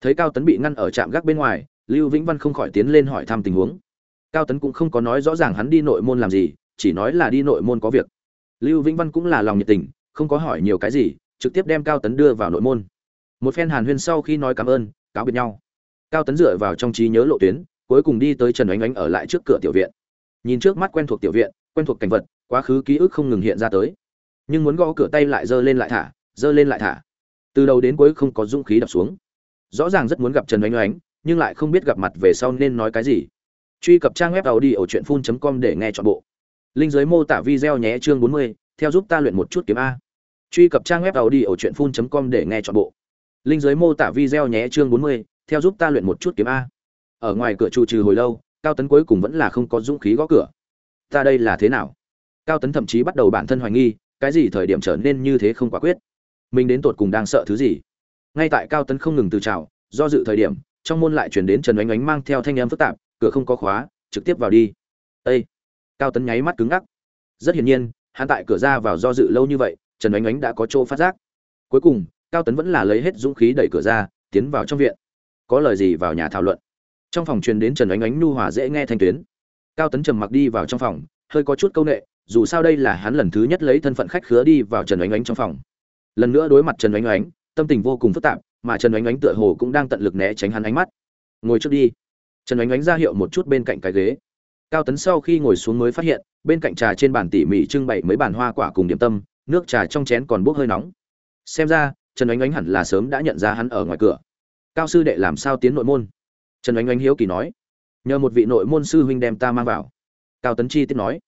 Thấy cao tấn bị ngăn ở trạm gác bên ngoài, lưu vĩnh văn không khỏi tiến lên hỏi thăm tình huống. Cao tấn cũng không có nói rõ ràng hắn đi nội môn làm gì, chỉ nói là đi nội môn có việc. Lưu vĩnh văn cũng là lòng nhiệt tình, không có hỏi nhiều cái gì, trực tiếp đem cao tấn đưa vào nội môn. Một phen hàn huyên sau khi nói cảm ơn, cáo biệt nhau. Cao tấn dựa vào trong trí nhớ lộ tuyến, cuối cùng đi tới trần oánh oánh ở lại trước cửa tiểu viện. Nhìn trước mắt quen thuộc tiểu viện, quen thuộc cảnh vật, quá khứ ký ức không ngừng hiện ra tới. Nhưng muốn gõ cửa tay lại giơ lên lại thả, giơ lên lại thả từ đầu đến cuối không có dũng khí đập xuống. Rõ ràng rất muốn gặp trần oanh oánh nhưng lại không biết gặp mặt về sau nên nói cái gì. Truy cập trang web tàu đi ở truyện phun com để nghe chọn bộ. Linh giới mô tả video nhé chương 40, theo giúp ta luyện một chút kiếm a. Truy cập trang web tàu đi ở truyện phun com để nghe chọn bộ. Linh giới mô tả video nhé chương 40, theo giúp ta luyện một chút kiếm a. Ở ngoài cửa trụ trừ hồi lâu cao tấn cuối cùng vẫn là không có dũng khí gõ cửa. Ta đây là thế nào? Cao tấn thậm chí bắt đầu bản thân hoài nghi cái gì thời điểm trở nên như thế không quả quyết mình đến tột cùng đang sợ thứ gì. Ngay tại cao tấn không ngừng từ chào, do dự thời điểm, trong môn lại chuyển đến trần oánh oánh mang theo thanh em phức tạp, cửa không có khóa, trực tiếp vào đi. Â cao tấn nháy mắt cứng ngắc. Rất hiển nhiên, hắn tại cửa ra vào do dự lâu như vậy, trần oánh oánh đã có chỗ phát giác. Cuối cùng, cao tấn vẫn là lấy hết dũng khí đẩy cửa ra, tiến vào trong viện. Có lời gì vào nhà thảo luận? Trong phòng truyền đến trần oánh oánh nhu hòa dễ nghe thanh tuyến. Cao tấn trầm mặc đi vào trong phòng, hơi có chút c â u n ệ dù sao đây là hắn lần thứ nhất lấy thân phận khách khứa đi vào trần oánh oánh trong phòng lần nữa đối mặt trần oánh oánh, tâm tình vô cùng phức tạp, mà trần oánh oánh tựa hồ cũng đang tận lực né tránh hắn ánh mắt. Ngồi trước đi. Trần oánh oánh ra hiệu một chút bên cạnh cái ghế. Cao tấn sau khi ngồi xuống mới phát hiện, bên cạnh trà trên bàn tỉ mỉ trưng bày mấy bàn hoa quả cùng điểm tâm, nước trà trong chén còn bốc hơi nóng. Xem ra, trần oánh oánh hẳn là sớm đã nhận ra hắn ở ngoài cửa. Cao sư đệ làm sao tiến nội môn? Trần oánh oánh hiếu kỳ nói. Nhờ một vị nội môn sư huynh đem ta mang vào. Cao tấn chi tiết nói.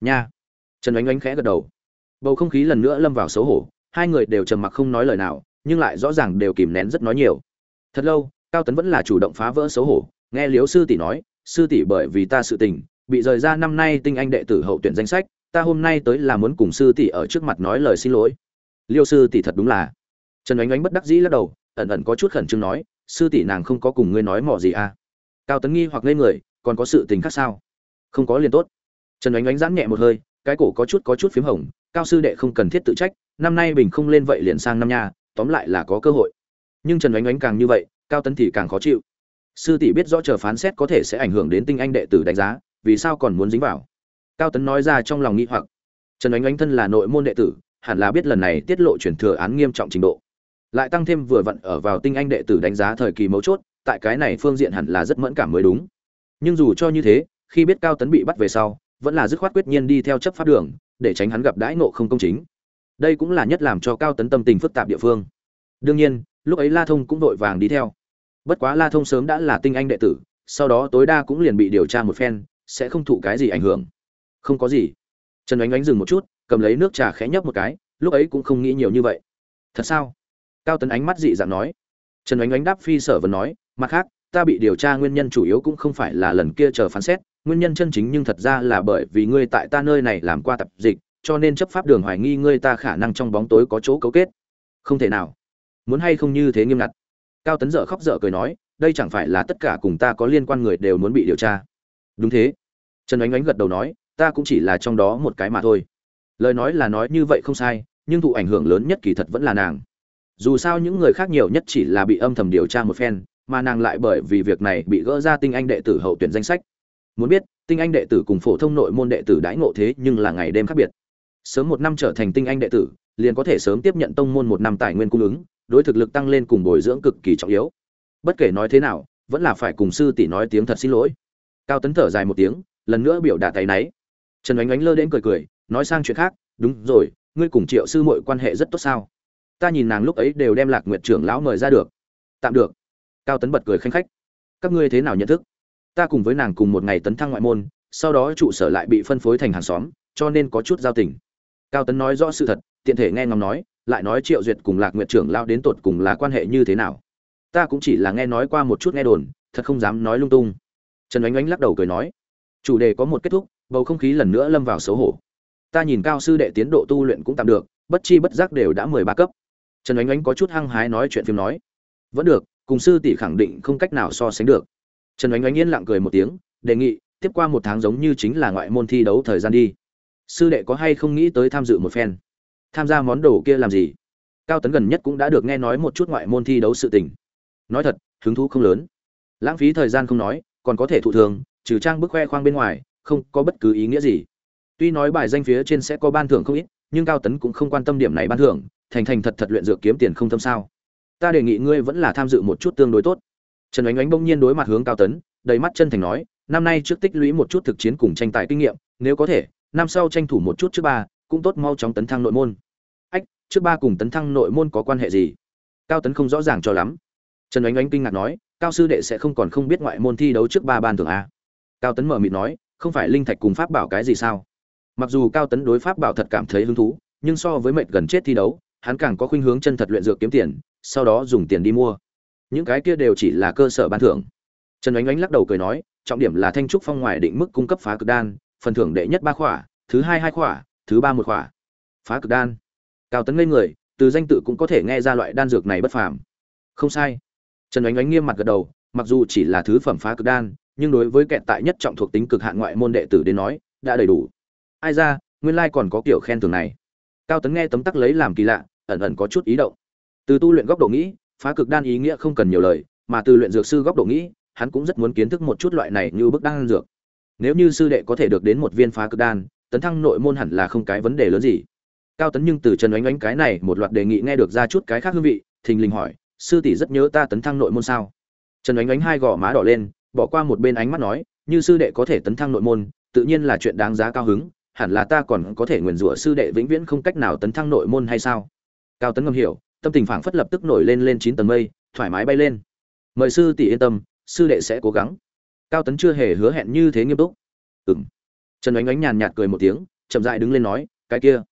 Nha. Trần oánh oánh khẽ gật đầu. Bầu không khí lần nữa lâm vào xấu hổ hai người đều trầm mặc không nói lời nào, nhưng lại rõ ràng đều kìm nén rất nói nhiều. Thật lâu, cao tấn vẫn là chủ động phá vỡ xấu hổ, nghe liếu sư tỷ nói, sư tỷ bởi vì ta sự tình, bị rời ra năm nay tinh anh đệ tử hậu tuyển danh sách, ta hôm nay tới là muốn cùng sư tỷ ở trước mặt nói lời xin lỗi. Liêu sư tỷ thật đúng là. Trần oánh oánh bất đắc dĩ lắc đầu, ẩn ẩn có chút khẩn trương nói, sư tỷ nàng không có cùng ngươi nói mỏ gì à? Cao tấn nghi hoặc lên người, còn có sự tình khác sao? Không có liền tốt. Trần oánh oánh giãn nhẹ một hơi, cái cổ có chút có chút phím hồng, cao sư đệ không cần thiết tự trách năm nay bình không lên vậy liền sang năm nha, tóm lại là có cơ hội. Nhưng trần oánh oánh càng như vậy, cao tấn thì càng khó chịu. Sư tỷ biết rõ chờ phán xét có thể sẽ ảnh hưởng đến tinh anh đệ tử đánh giá, vì sao còn muốn dính vào? Cao tấn nói ra trong lòng nghĩ hoặc. Trần oánh oánh thân là nội môn đệ tử, hẳn là biết lần này tiết lộ chuyển thừa án nghiêm trọng trình độ. Lại tăng thêm vừa vặn ở vào tinh anh đệ tử đánh giá thời kỳ mấu chốt, tại cái này phương diện hẳn là rất mẫn cảm mới đúng. Nhưng dù cho như thế, khi biết cao tấn bị bắt về sau, vẫn là dứt khoát quyết nhiên đi theo chấp pháp đường, để tránh hắn gặp đãi nộ không công chính đây cũng là nhất làm cho cao tấn tâm tình phức tạp địa phương. Đương nhiên, lúc ấy la thông cũng vội vàng đi theo. Bất quá la thông sớm đã là tinh anh đệ tử, sau đó tối đa cũng liền bị điều tra một phen, sẽ không thụ cái gì ảnh hưởng. Không có gì. Trần ánh ánh dừng một chút, cầm lấy nước trà khẽ nhấp một cái, lúc ấy cũng không nghĩ nhiều như vậy. Thật sao? Cao tấn ánh mắt dị dạng nói. Trần ánh ánh đáp phi sở vấn nói, mặt khác, ta bị điều tra nguyên nhân chủ yếu cũng không phải là lần kia chờ phán xét, nguyên nhân chân chính nhưng thật ra là bởi vì ngươi tại ta nơi này làm qua tập dịch cho nên chấp pháp đường hoài nghi ngươi ta khả năng trong bóng tối có chỗ cấu kết. Không thể nào. Muốn hay không như thế nghiêm ngặt. Cao tấn dở khóc dở cười nói, đây chẳng phải là tất cả cùng ta có liên quan người đều muốn bị điều tra. Đúng thế. Trần ánh ánh gật đầu nói, ta cũng chỉ là trong đó một cái mà thôi. Lời nói là nói như vậy không sai, nhưng thụ ảnh hưởng lớn nhất kỳ thật vẫn là nàng. Dù sao những người khác nhiều nhất chỉ là bị âm thầm điều tra một phen, mà nàng lại bởi vì việc này bị gỡ ra tinh anh đệ tử hậu tuyển danh sách. Muốn biết, tinh anh đệ tử cùng phổ thông nội môn đệ tử đãi ngộ thế nhưng là ngày đêm khác biệt sớm một năm trở thành tinh anh đệ tử, liền có thể sớm tiếp nhận tông môn một năm tài nguyên cung ứng, đối thực lực tăng lên cùng bồi dưỡng cực kỳ trọng yếu. Bất kể nói thế nào, vẫn là phải cùng sư tỷ nói tiếng thật xin lỗi. Cao tấn thở dài một tiếng, lần nữa biểu đạt tay náy. Trần oánh oánh lơ đến cười cười, nói sang chuyện khác, đúng rồi, ngươi cùng triệu sư mội quan hệ rất tốt sao? Ta nhìn nàng lúc ấy đều đem lạc nguyện trưởng lão mời ra được. Tạm được. Cao tấn bật cười khanh khách. Các ngươi thế nào nhận thức? Ta cùng với nàng cùng một ngày tấn thăng ngoại môn, sau đó trụ sở lại bị phân phối thành hàng xóm, cho nên có chút giao tình cao tấn nói rõ sự thật, tiện thể nghe ngóng nói, lại nói triệu duyệt cùng lạc nguyện trưởng lao đến tột cùng là quan hệ như thế nào. Ta cũng chỉ là nghe nói qua một chút nghe đồn, thật không dám nói lung tung. Trần oánh oánh lắc đầu cười nói, chủ đề có một kết thúc, bầu không khí lần nữa lâm vào xấu hổ. Ta nhìn cao sư đệ tiến độ tu luyện cũng tạm được, bất chi bất giác đều đã mười ba cấp. Trần oánh oánh có chút hăng hái nói chuyện phim nói, vẫn được, cùng sư tỷ khẳng định không cách nào so sánh được. Trần oánh oánh yên lặng cười một tiếng, đề nghị, tiếp qua một tháng giống như chính là ngoại môn thi đấu thời gian đi sư đệ có hay không nghĩ tới tham dự một phen? Tham gia món đồ kia làm gì? Cao tấn gần nhất cũng đã được nghe nói một chút ngoại môn thi đấu sự tình. Nói thật, hứng thú không lớn. Lãng phí thời gian không nói, còn có thể thụ thường, trừ trang bức khoe khoang bên ngoài, không có bất cứ ý nghĩa gì. Tuy nói bài danh phía trên sẽ có ban thưởng không ít, nhưng cao tấn cũng không quan tâm điểm này ban thưởng, thành thành thật thật luyện dược kiếm tiền không thâm sao. Ta đề nghị ngươi vẫn là tham dự một chút tương đối tốt. Trần oánh oánh bỗng nhiên đối mặt hướng cao tấn, đầy mắt chân thành nói, năm nay trước tích lũy một chút thực chiến cùng tranh tài kinh nghiệm, nếu có thể năm sau tranh thủ một chút trước ba, cũng tốt mau chóng tấn thăng nội môn. Ách, trước ba cùng tấn thăng nội môn có quan hệ gì? Cao tấn không rõ ràng cho lắm. Trần oánh oánh kinh ngạc nói, cao sư đệ sẽ không còn không biết ngoại môn thi đấu trước ba ban thưởng a. Cao tấn mở mịt nói, không phải linh thạch cùng pháp bảo cái gì sao? Mặc dù cao tấn đối pháp bảo thật cảm thấy hứng thú, nhưng so với mệnh gần chết thi đấu, hắn càng có khuynh hướng chân thật luyện dược kiếm tiền, sau đó dùng tiền đi mua. Những cái kia đều chỉ là cơ sở ban thưởng. Trần oánh oánh lắc đầu cười nói, trọng điểm là thanh trúc phong ngoài định mức cung cấp phá cực đan phần thưởng đệ nhất ba khỏa, thứ hai hai khỏa, thứ ba một khỏa. Phá cực đan. Cao tấn ngây người, từ danh tự cũng có thể nghe ra loại đan dược này bất phàm. Không sai. Trần oánh oánh nghiêm mặt gật đầu, mặc dù chỉ là thứ phẩm phá cực đan, nhưng đối với kẹt tại nhất trọng thuộc tính cực hạn ngoại môn đệ tử đến nói, đã đầy đủ. Ai ra, nguyên lai còn có kiểu khen thưởng này. Cao tấn nghe tấm tắc lấy làm kỳ lạ, ẩn ẩn có chút ý động. Từ tu luyện góc độ nghĩ, phá cực đan ý nghĩa không cần nhiều lời, mà từ luyện dược sư góc độ nghĩ, hắn cũng rất muốn kiến thức một chút loại này như bức đan dược nếu như sư đệ có thể được đến một viên phá cực đan, tấn thăng nội môn hẳn là không cái vấn đề lớn gì. Cao tấn nhưng từ trần oánh oánh cái này một loạt đề nghị nghe được ra chút cái khác hương vị, thình lình hỏi, sư tỷ rất nhớ ta tấn thăng nội môn sao? Trần oánh oánh hai gò má đỏ lên, bỏ qua một bên ánh mắt nói, như sư đệ có thể tấn thăng nội môn, tự nhiên là chuyện đáng giá cao hứng, hẳn là ta còn có thể nguyền rủa sư đệ vĩnh viễn không cách nào tấn thăng nội môn hay sao? Cao tấn ngầm hiểu, tâm tình phảng phất lập tức nổi lên lên chín tầng mây, thoải mái bay lên. Mời sư tỷ yên tâm, sư đệ sẽ cố gắng cao tấn chưa hề hứa hẹn như thế nghiêm túc. Ừng trần oánh oánh nhàn nhạt cười một tiếng, chậm dại đứng lên nói, cái kia,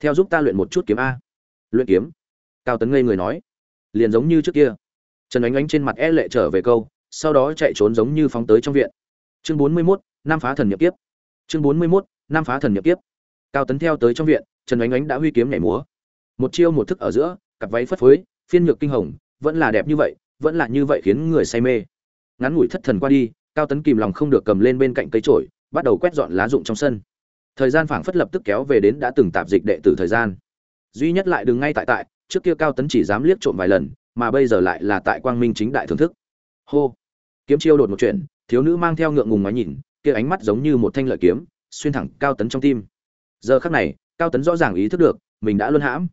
theo giúp ta luyện một chút kiếm a. Luyện kiếm? Cao tấn ngây người nói. Liền giống như trước kia. Trần oánh oánh trên mặt e lệ trở về câu, sau đó chạy trốn giống như phóng tới trong viện. Chương bốn mươi Mốt Nam phá thần nhập Tiếp. chương bốn mươi Mốt Nam phá thần nhập Tiếp. cao tấn theo tới trong viện, trần oánh oánh đã huy kiếm nhảy múa. Một chiêu một thức ở giữa, cặp váy phất phới, phiên nhược kinh hồng, vẫn là đẹp như vậy, vẫn là như vậy khiến người say mê. Ngắn ngủi thất thần qua đi cao tấn kìm lòng không được cầm lên bên cạnh cây trổi bắt đầu quét dọn lá rụng trong sân. Thời gian phảng phất lập tức kéo về đến đã từng tạp dịch đệ tử thời gian. Duy nhất lại đừng ngay tại tại, trước kia cao tấn chỉ dám liếc trộm vài lần, mà bây giờ lại là tại quang minh chính đại thưởng thức. Hô! Kiếm chiêu đột một chuyện, thiếu nữ mang theo ngượng ngùng ngoái nhìn, kia ánh mắt giống như một thanh lợi kiếm, xuyên thẳng cao tấn trong tim. Giờ khắc này, cao tấn rõ ràng ý thức được, mình đã luân hãm.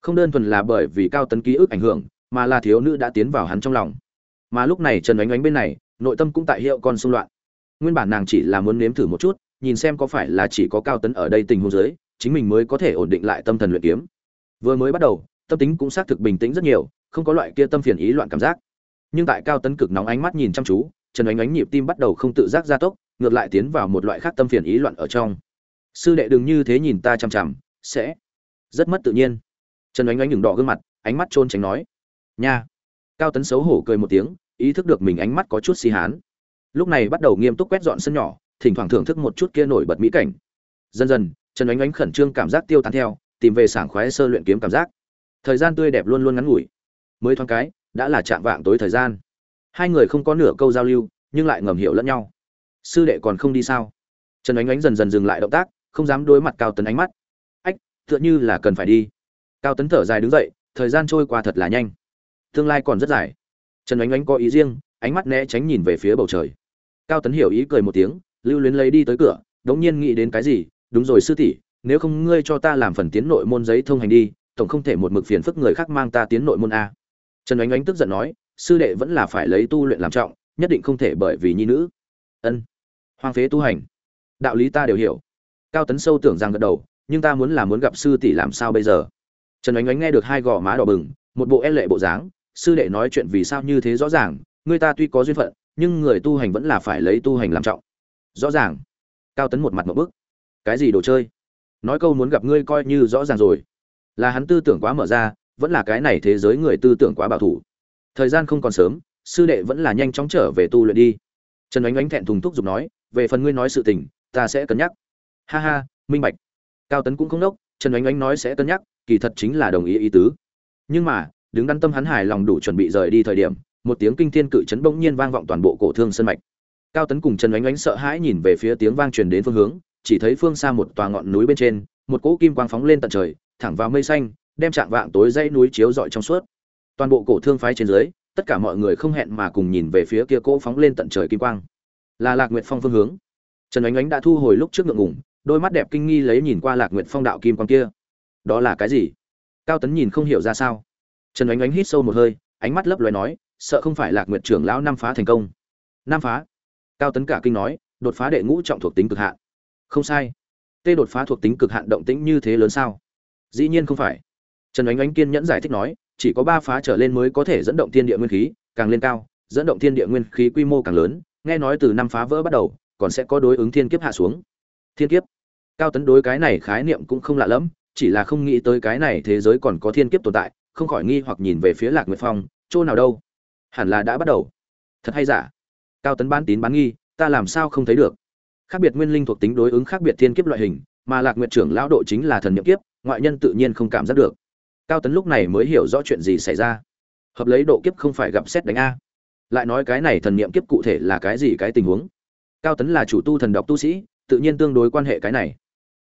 Không đơn thuần là bởi vì cao tấn ký ức ảnh hưởng, mà là thiếu nữ đã tiến vào hắn trong lòng. Mà lúc này trần Ánh Ánh bên này nội tâm cũng tại hiệu con xung loạn. Nguyên bản nàng chỉ là muốn nếm thử một chút, nhìn xem có phải là chỉ có cao tấn ở đây tình huống giới chính mình mới có thể ổn định lại tâm thần luyện kiếm. Vừa mới bắt đầu, tâm tính cũng xác thực bình tĩnh rất nhiều, không có loại kia tâm phiền ý loạn cảm giác. Nhưng tại cao tấn cực nóng ánh mắt nhìn chăm chú, trần ánh ánh nhịp tim bắt đầu không tự giác gia tốc, ngược lại tiến vào một loại khác tâm phiền ý loạn ở trong. Sư đệ đừng như thế nhìn ta chằm chằm, sẽ rất mất tự nhiên. Trần ánh ánh ngừng đỏ gương mặt, ánh mắt trôn tránh nói. Nha. Cao tấn xấu hổ cười một tiếng ý thức được mình ánh mắt có chút xì hán. Lúc này bắt đầu nghiêm túc quét dọn sân nhỏ, thỉnh thoảng thưởng thức một chút kia nổi bật mỹ cảnh. Dần dần, trần Ánh Ánh khẩn trương cảm giác tiêu tán theo, tìm về sảng khoái sơ luyện kiếm cảm giác. Thời gian tươi đẹp luôn luôn ngắn ngủi. Mới thoáng cái, đã là chạm vạng tối thời gian. Hai người không có nửa câu giao lưu, nhưng lại ngầm hiểu lẫn nhau. Sư đệ còn không đi sao? Trần ánh ánh dần dần dừng lại động tác, không dám đối mặt cao tấn ánh mắt. Ách, tựa như là cần phải đi. Cao tấn thở dài đứng dậy, thời gian trôi qua thật là nhanh. Tương lai còn rất dài trần ánh ánh có ý riêng, ánh mắt né tránh nhìn về phía bầu trời. Cao tấn hiểu ý cười một tiếng, lưu luyến lấy đi tới cửa, đống nhiên nghĩ đến cái gì, đúng rồi sư tỷ, nếu không ngươi cho ta làm phần tiến nội môn giấy thông hành đi, tổng không thể một mực phiền phức người khác mang ta tiến nội môn a. Trần ánh ánh tức giận nói, sư đệ vẫn là phải lấy tu luyện làm trọng, nhất định không thể bởi vì nhi nữ. Ân, hoang phế tu hành. Đạo lý ta đều hiểu. Cao tấn sâu tưởng rằng gật đầu, nhưng ta muốn là muốn gặp sư tỷ làm sao bây giờ? Trần ánh ánh nghe được hai gò má đỏ bừng, một bộ e lệ bộ dáng sư đệ nói chuyện vì sao như thế rõ ràng, người ta tuy có duyên phận, nhưng người tu hành vẫn là phải lấy tu hành làm trọng. Rõ ràng. Cao tấn một mặt một bức. Cái gì đồ chơi? Nói câu muốn gặp ngươi coi như rõ ràng rồi. Là hắn tư tưởng quá mở ra, vẫn là cái này thế giới người tư tưởng quá bảo thủ. Thời gian không còn sớm, sư đệ vẫn là nhanh chóng trở về tu luyện đi. Trần ánh ánh thẹn thùng thúc giục nói, về phần ngươi nói sự tình, ta sẽ cân nhắc. Ha ha, minh bạch. Cao tấn cũng không đốc, trần ánh ánh nói sẽ cân nhắc, kỳ thật chính là đồng ý ý tứ. Nhưng mà đứng đắn tâm hắn hài lòng đủ chuẩn bị rời đi thời điểm, một tiếng kinh thiên cự chấn bỗng nhiên vang vọng toàn bộ cổ thương sân mạch. Cao tấn cùng trần ánh ánh sợ hãi nhìn về phía tiếng vang truyền đến phương hướng, chỉ thấy phương xa một tòa ngọn núi bên trên, một cỗ kim quang phóng lên tận trời, thẳng vào mây xanh, đem chạm vạng tối dãy núi chiếu rọi trong suốt. Toàn bộ cổ thương phái trên dưới, tất cả mọi người không hẹn mà cùng nhìn về phía kia cỗ phóng lên tận trời kim quang. Là lạc nguyệt phong phương hướng. Trần ánh ánh đã thu hồi lúc trước ngượng ngủng đôi mắt đẹp kinh nghi lấy nhìn qua lạc nguyệt phong đạo kim quang kia. Đó là cái gì? Cao tấn nhìn không hiểu ra sao trần ánh ánh hít sâu một hơi, ánh mắt lấp loài nói, sợ không phải lạc nguyệt trưởng lão năm phá thành công. Năm phá? Cao tấn cả kinh nói, đột phá đệ ngũ trọng thuộc tính cực hạn. Không sai. Tê đột phá thuộc tính cực hạn động tĩnh như thế lớn sao? Dĩ nhiên không phải. Trần ánh ánh kiên nhẫn giải thích nói, chỉ có ba phá trở lên mới có thể dẫn động thiên địa nguyên khí, càng lên cao, dẫn động thiên địa nguyên khí quy mô càng lớn, nghe nói từ năm phá vỡ bắt đầu, còn sẽ có đối ứng thiên kiếp hạ xuống. Thiên kiếp? Cao tấn đối cái này khái niệm cũng không lạ lẫm, chỉ là không nghĩ tới cái này thế giới còn có thiên kiếp tồn tại không khỏi nghi hoặc nhìn về phía lạc nguyệt phong, chỗ nào đâu? Hẳn là đã bắt đầu. Thật hay giả? Cao tấn bán tín bán nghi, ta làm sao không thấy được? Khác biệt nguyên linh thuộc tính đối ứng khác biệt thiên kiếp loại hình, mà lạc nguyệt trưởng lão độ chính là thần nhiệm kiếp, ngoại nhân tự nhiên không cảm giác được. Cao tấn lúc này mới hiểu rõ chuyện gì xảy ra. Hợp lấy độ kiếp không phải gặp xét đánh a. Lại nói cái này thần niệm kiếp cụ thể là cái gì cái tình huống? Cao tấn là chủ tu thần độc tu sĩ, tự nhiên tương đối quan hệ cái này.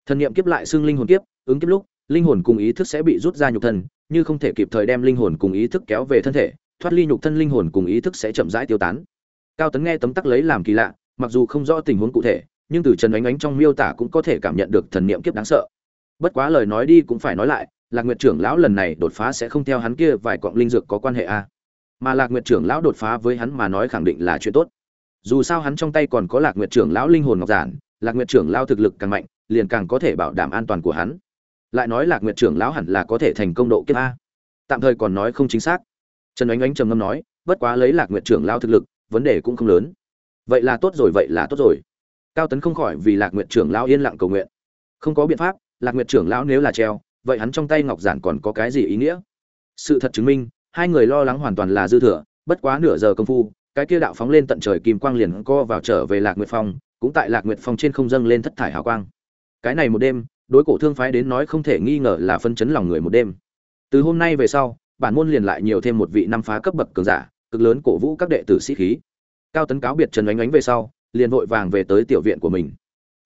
Thần niệm kiếp lại xưng linh hồn kiếp, ứng kiếp lúc, linh hồn cùng ý thức sẽ bị rút ra nhục thân như không thể kịp thời đem linh hồn cùng ý thức kéo về thân thể, thoát ly nhục thân linh hồn cùng ý thức sẽ chậm rãi tiêu tán. Cao tấn nghe tấm tắc lấy làm kỳ lạ, mặc dù không rõ tình huống cụ thể, nhưng từ trần ánh ánh trong miêu tả cũng có thể cảm nhận được thần niệm kiếp đáng sợ. Bất quá lời nói đi cũng phải nói lại, lạc nguyệt trưởng lão lần này đột phá sẽ không theo hắn kia vài cọng linh dược có quan hệ a à. mà lạc nguyệt trưởng lão đột phá với hắn mà nói khẳng định là chuyện tốt. Dù sao hắn trong tay còn có lạc nguyệt trưởng lão linh hồn ngọc giản, lạc nguyệt trưởng lão thực lực càng mạnh, liền càng có thể bảo đảm an toàn của hắn lại nói lạc nguyệt trưởng lão hẳn là có thể thành công độ kiếp a. Tạm thời còn nói không chính xác. Trần ánh ánh trầm ngâm nói, bất quá lấy lạc nguyệt trưởng lão thực lực, vấn đề cũng không lớn. Vậy là tốt rồi, vậy là tốt rồi. Cao tấn không khỏi vì lạc nguyệt trưởng lão yên lặng cầu nguyện. Không có biện pháp, lạc nguyệt trưởng lão nếu là treo, vậy hắn trong tay ngọc giản còn có cái gì ý nghĩa? Sự thật chứng minh, hai người lo lắng hoàn toàn là dư thừa, bất quá nửa giờ công phu, cái kia đạo phóng lên tận trời kim quang liền co vào trở về lạc nguyệt phong, cũng tại lạc nguyệt phong trên không dâng lên thất thải hào quang. Cái này một đêm đối cổ thương phái đến nói không thể nghi ngờ là phân chấn lòng người một đêm. Từ hôm nay về sau, bản môn liền lại nhiều thêm một vị năm phá cấp bậc cường giả, cực lớn cổ vũ các đệ tử sĩ khí. Cao tấn cáo biệt trần ánh ánh về sau, liền vội vàng về tới tiểu viện của mình.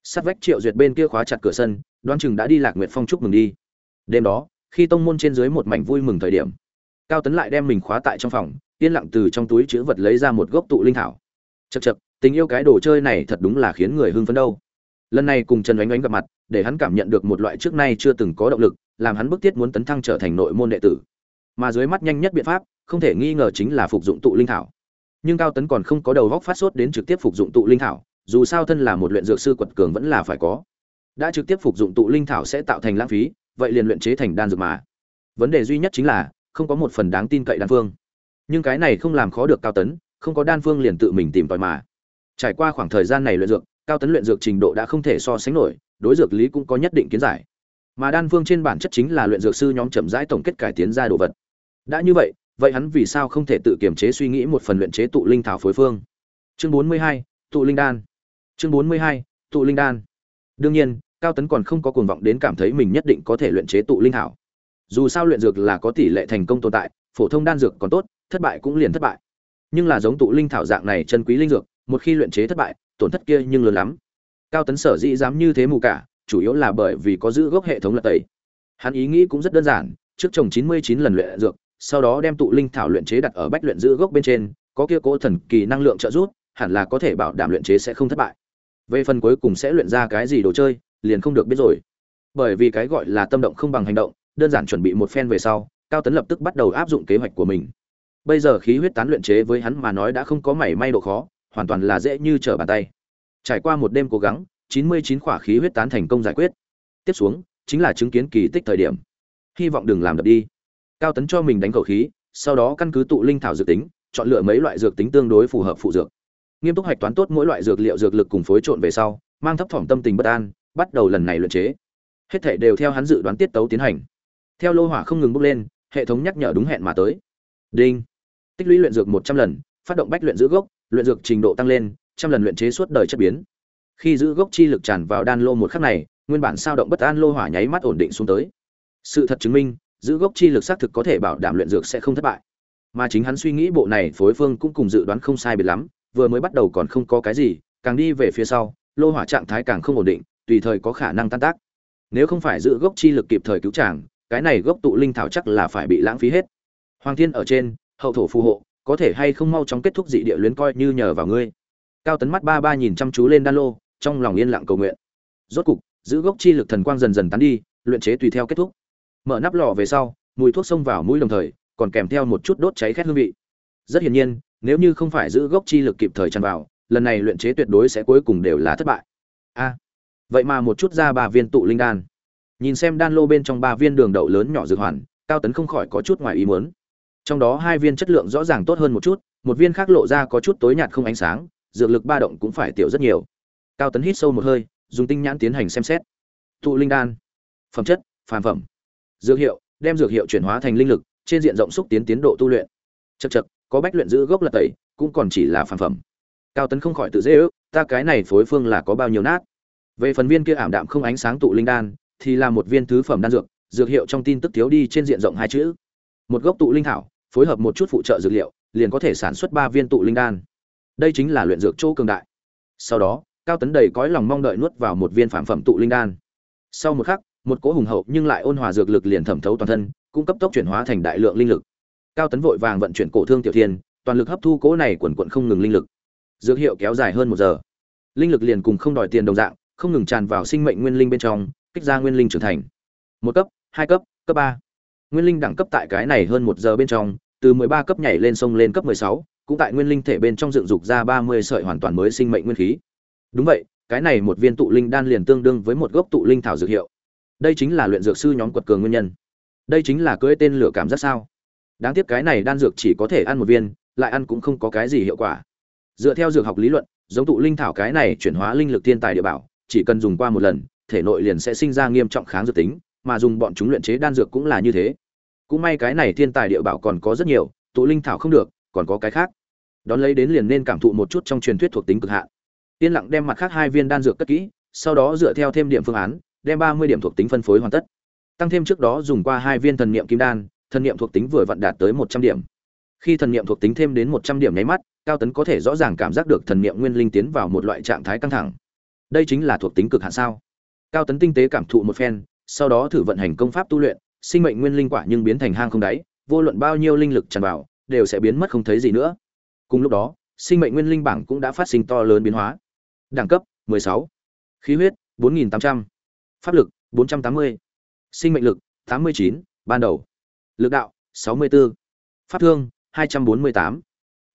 Sát vách triệu duyệt bên kia khóa chặt cửa sân, đoán chừng đã đi lạc nguyệt phong chúc mừng đi. Đêm đó, khi tông môn trên dưới một mảnh vui mừng thời điểm, cao tấn lại đem mình khóa tại trong phòng, yên lặng từ trong túi chữ vật lấy ra một gốc tụ linh thảo. Chật chật tình yêu cái đồ chơi này thật đúng là khiến người hưng phấn đâu lần này cùng trần oánh oánh gặp mặt, để hắn cảm nhận được một loại trước nay chưa từng có động lực, làm hắn bức thiết muốn tấn thăng trở thành nội môn đệ tử. Mà dưới mắt nhanh nhất biện pháp, không thể nghi ngờ chính là phục dụng tụ linh thảo. Nhưng cao tấn còn không có đầu góc phát sốt đến trực tiếp phục dụng tụ linh thảo, dù sao thân là một luyện dược sư quật cường vẫn là phải có. Đã trực tiếp phục dụng tụ linh thảo sẽ tạo thành lãng phí, vậy liền luyện chế thành đan dược mà. Vấn đề duy nhất chính là, không có một phần đáng tin cậy đan phương. Nhưng cái này không làm khó được cao tấn, không có đan phương liền tự mình tìm tòi mà. Trải qua khoảng thời gian này luyện dược cao tấn luyện dược trình độ đã không thể so sánh nổi, đối dược lý cũng có nhất định kiến giải. Mà đan phương trên bản chất chính là luyện dược sư nhóm chậm rãi tổng kết cải tiến ra đồ vật. Đã như vậy vậy hắn vì sao không thể tự kiềm chế suy nghĩ một phần luyện chế tụ linh thảo phối phương? Chương bốn mươi hai, tụ linh đan. Chương bốn mươi hai, tụ linh đan. Đương nhiên, cao tấn còn không có cuồng vọng đến cảm thấy mình nhất định có thể luyện chế tụ linh thảo. Dù sao luyện dược là có tỷ lệ thành công tồn tại, phổ thông đan dược còn tốt, thất bại cũng liền thất bại. Nhưng là giống tụ linh thảo dạng này chân quý linh dược, một khi luyện chế thất bại tổn thất kia nhưng lớn lắm. Cao tấn sở dĩ dám như thế mù cả, chủ yếu là bởi vì có giữ gốc hệ thống lật tẩy. Hắn ý nghĩ cũng rất đơn giản, trước trồng 99 lần luyện dược, sau đó đem tụ linh thảo luyện chế đặt ở bách luyện giữ gốc bên trên, có kia cố thần kỳ năng lượng trợ giúp, hẳn là có thể bảo đảm luyện chế sẽ không thất bại. Về phần cuối cùng sẽ luyện ra cái gì đồ chơi, liền không được biết rồi. Bởi vì cái gọi là tâm động không bằng hành động, đơn giản chuẩn bị một phen về sau, cao tấn lập tức bắt đầu áp dụng kế hoạch của mình. Bây giờ khí huyết tán luyện chế với hắn mà nói đã không có mảy may độ khó hoàn toàn là dễ như trở bàn tay. Trải qua một đêm cố gắng 99 khỏa khí huyết tán thành công giải quyết. Tiếp xuống, chính là chứng kiến kỳ tích thời điểm. Hy vọng đừng làm đập đi. Cao tấn cho mình đánh cầu khí, sau đó căn cứ tụ linh thảo dược tính, chọn lựa mấy loại dược tính tương đối phù hợp phụ dược. Nghiêm túc hoạch toán tốt mỗi loại dược liệu dược lực cùng phối trộn về sau, mang thấp thỏm tâm tình bất an, bắt đầu lần này luyện chế. Hết thảy đều theo hắn dự đoán tiết tấu tiến hành. Theo lô hỏa không ngừng bốc lên, hệ thống nhắc nhở đúng hẹn mà tới. Đinh. Tích lũy luyện dược một trăm lần, phát động bách luyện giữ gốc luyện dược trình độ tăng lên, trăm lần luyện chế suốt đời chất biến. Khi giữ gốc chi lực tràn vào đan lô một khắc này, nguyên bản sao động bất an lô hỏa nháy mắt ổn định xuống tới. Sự thật chứng minh, giữ gốc chi lực xác thực có thể bảo đảm luyện dược sẽ không thất bại. Mà chính hắn suy nghĩ bộ này, phối phương cũng cùng dự đoán không sai biệt lắm, vừa mới bắt đầu còn không có cái gì, càng đi về phía sau, lô hỏa trạng thái càng không ổn định, tùy thời có khả năng tan tác. Nếu không phải giữ gốc chi lực kịp thời cứu chàng, cái này gốc tụ linh thảo chắc là phải bị lãng phí hết. Hoàng thiên ở trên, hậu thổ phù hộ có thể hay không mau chóng kết thúc dị địa luyến coi như nhờ vào ngươi. Cao tấn mắt ba ba nhìn chăm chú lên đan lô, trong lòng yên lặng cầu nguyện. Rốt cục, giữ gốc chi lực thần quang dần dần tán đi, luyện chế tùy theo kết thúc. Mở nắp lò về sau, mùi thuốc xông vào mũi đồng thời, còn kèm theo một chút đốt cháy khét hương vị. Rất hiển nhiên, nếu như không phải giữ gốc chi lực kịp thời tràn vào, lần này luyện chế tuyệt đối sẽ cuối cùng đều là thất bại. A. Vậy mà một chút ra ba viên tụ linh đan. Nhìn xem đan lô bên trong ba viên đường đậu lớn nhỏ dược hoàn, cao tấn không khỏi có chút ngoài ý muốn trong đó hai viên chất lượng rõ ràng tốt hơn một chút, một viên khác lộ ra có chút tối nhạt không ánh sáng, dược lực ba động cũng phải tiểu rất nhiều. Cao tấn hít sâu một hơi, dùng tinh nhãn tiến hành xem xét. Tụ linh đan. Phẩm chất, phàm phẩm. Dược hiệu, đem dược hiệu chuyển hóa thành linh lực, trên diện rộng xúc tiến tiến độ tu luyện. Chật chật có bách luyện giữ gốc lật tẩy, cũng còn chỉ là phàm phẩm. Cao tấn không khỏi tự dễ ước, ta cái này phối phương là có bao nhiêu nát. Về phần viên kia ảm đạm không ánh sáng tụ linh đan, thì là một viên thứ phẩm đan dược dược hiệu trong tin tức thiếu đi trên diện rộng hai chữ. Một gốc tụ linh thảo phối hợp một chút phụ trợ dược liệu, liền có thể sản xuất ba viên tụ linh đan. Đây chính là luyện dược chỗ cường đại. Sau đó, cao tấn đầy cõi lòng mong đợi nuốt vào một viên phản phẩm tụ linh đan. Sau một khắc, một cỗ hùng hậu nhưng lại ôn hòa dược lực liền thẩm thấu toàn thân, cũng cấp tốc chuyển hóa thành đại lượng linh lực. Cao tấn vội vàng vận chuyển cổ thương tiểu thiên, toàn lực hấp thu cỗ này quần quận không ngừng linh lực. Dược hiệu kéo dài hơn một giờ. Linh lực liền cùng không đòi tiền đồng dạng, không ngừng tràn vào sinh mệnh nguyên linh bên trong, kích ra nguyên linh trưởng thành. Một cấp, hai cấp cấp ba nguyên linh đẳng cấp tại cái này hơn một giờ bên trong, từ mười ba cấp nhảy lên sông lên cấp mười sáu, cũng tại nguyên linh thể bên trong dựng dục ra ba mươi sợi hoàn toàn mới sinh mệnh nguyên khí. Đúng vậy, cái này một viên tụ linh đan liền tương đương với một gốc tụ linh thảo dược hiệu. Đây chính là luyện dược sư nhóm quật cường nguyên nhân. Đây chính là cưỡi tên lửa cảm giác sao? Đáng tiếc cái này đan dược chỉ có thể ăn một viên, lại ăn cũng không có cái gì hiệu quả. Dựa theo dược học lý luận, giống tụ linh thảo cái này chuyển hóa linh lực thiên tài địa bảo, chỉ cần dùng qua một lần, thể nội liền sẽ sinh ra nghiêm trọng kháng dược tính mà dùng bọn chúng luyện chế đan dược cũng là như thế. Cũng may cái này thiên tài địa bảo còn có rất nhiều, tụ linh thảo không được, còn có cái khác. Đón lấy đến liền nên cảm thụ một chút trong truyền thuyết thuộc tính cực hạn. Yên lặng đem mặt khác hai viên đan dược cất kỹ, sau đó dựa theo thêm điểm phương án, đem ba mươi điểm thuộc tính phân phối hoàn tất. Tăng thêm trước đó dùng qua hai viên thần niệm kim đan, thần niệm thuộc tính vừa vặn đạt tới một trăm điểm. Khi thần niệm thuộc tính thêm đến một trăm điểm nháy mắt, cao tấn có thể rõ ràng cảm giác được thần niệm nguyên linh tiến vào một loại trạng thái căng thẳng. Đây chính là thuộc tính cực hạn sao? Cao tấn tinh tế cảm thụ một phen sau đó thử vận hành công pháp tu luyện sinh mệnh nguyên linh quả nhưng biến thành hang không đáy vô luận bao nhiêu linh lực tràn vào đều sẽ biến mất không thấy gì nữa cùng lúc đó sinh mệnh nguyên linh bảng cũng đã phát sinh to lớn biến hóa đẳng cấp 16. khí huyết 4.800. pháp lực 480. sinh mệnh lực 89, ban đầu lực đạo 64. pháp thương 248.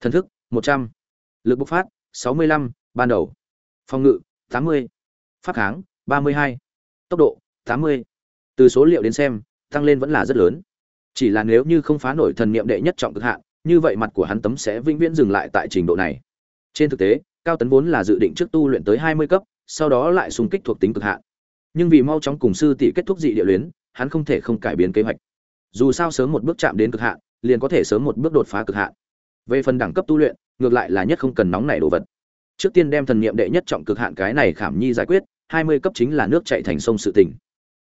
thần thức 100. lực bộc phát 65, ban đầu phòng ngự 80. pháp kháng 32. tốc độ 80. từ số liệu đến xem, tăng lên vẫn là rất lớn. Chỉ là nếu như không phá nổi thần niệm đệ nhất trọng cực hạn, như vậy mặt của hắn tấm sẽ vĩnh viễn dừng lại tại trình độ này. Trên thực tế, cao tấn vốn là dự định trước tu luyện tới hai mươi cấp, sau đó lại xung kích thuộc tính cực hạn. Nhưng vì mau chóng cùng sư tỷ kết thúc dị địa luyến, hắn không thể không cải biến kế hoạch. Dù sao sớm một bước chạm đến cực hạn, liền có thể sớm một bước đột phá cực hạn. Về phần đẳng cấp tu luyện, ngược lại là nhất không cần nóng nảy đồ vật. Trước tiên đem thần niệm đệ nhất trọng cực hạn cái này khảm nhi giải quyết, hai mươi cấp chính là nước chạy thành sông sự tỉnh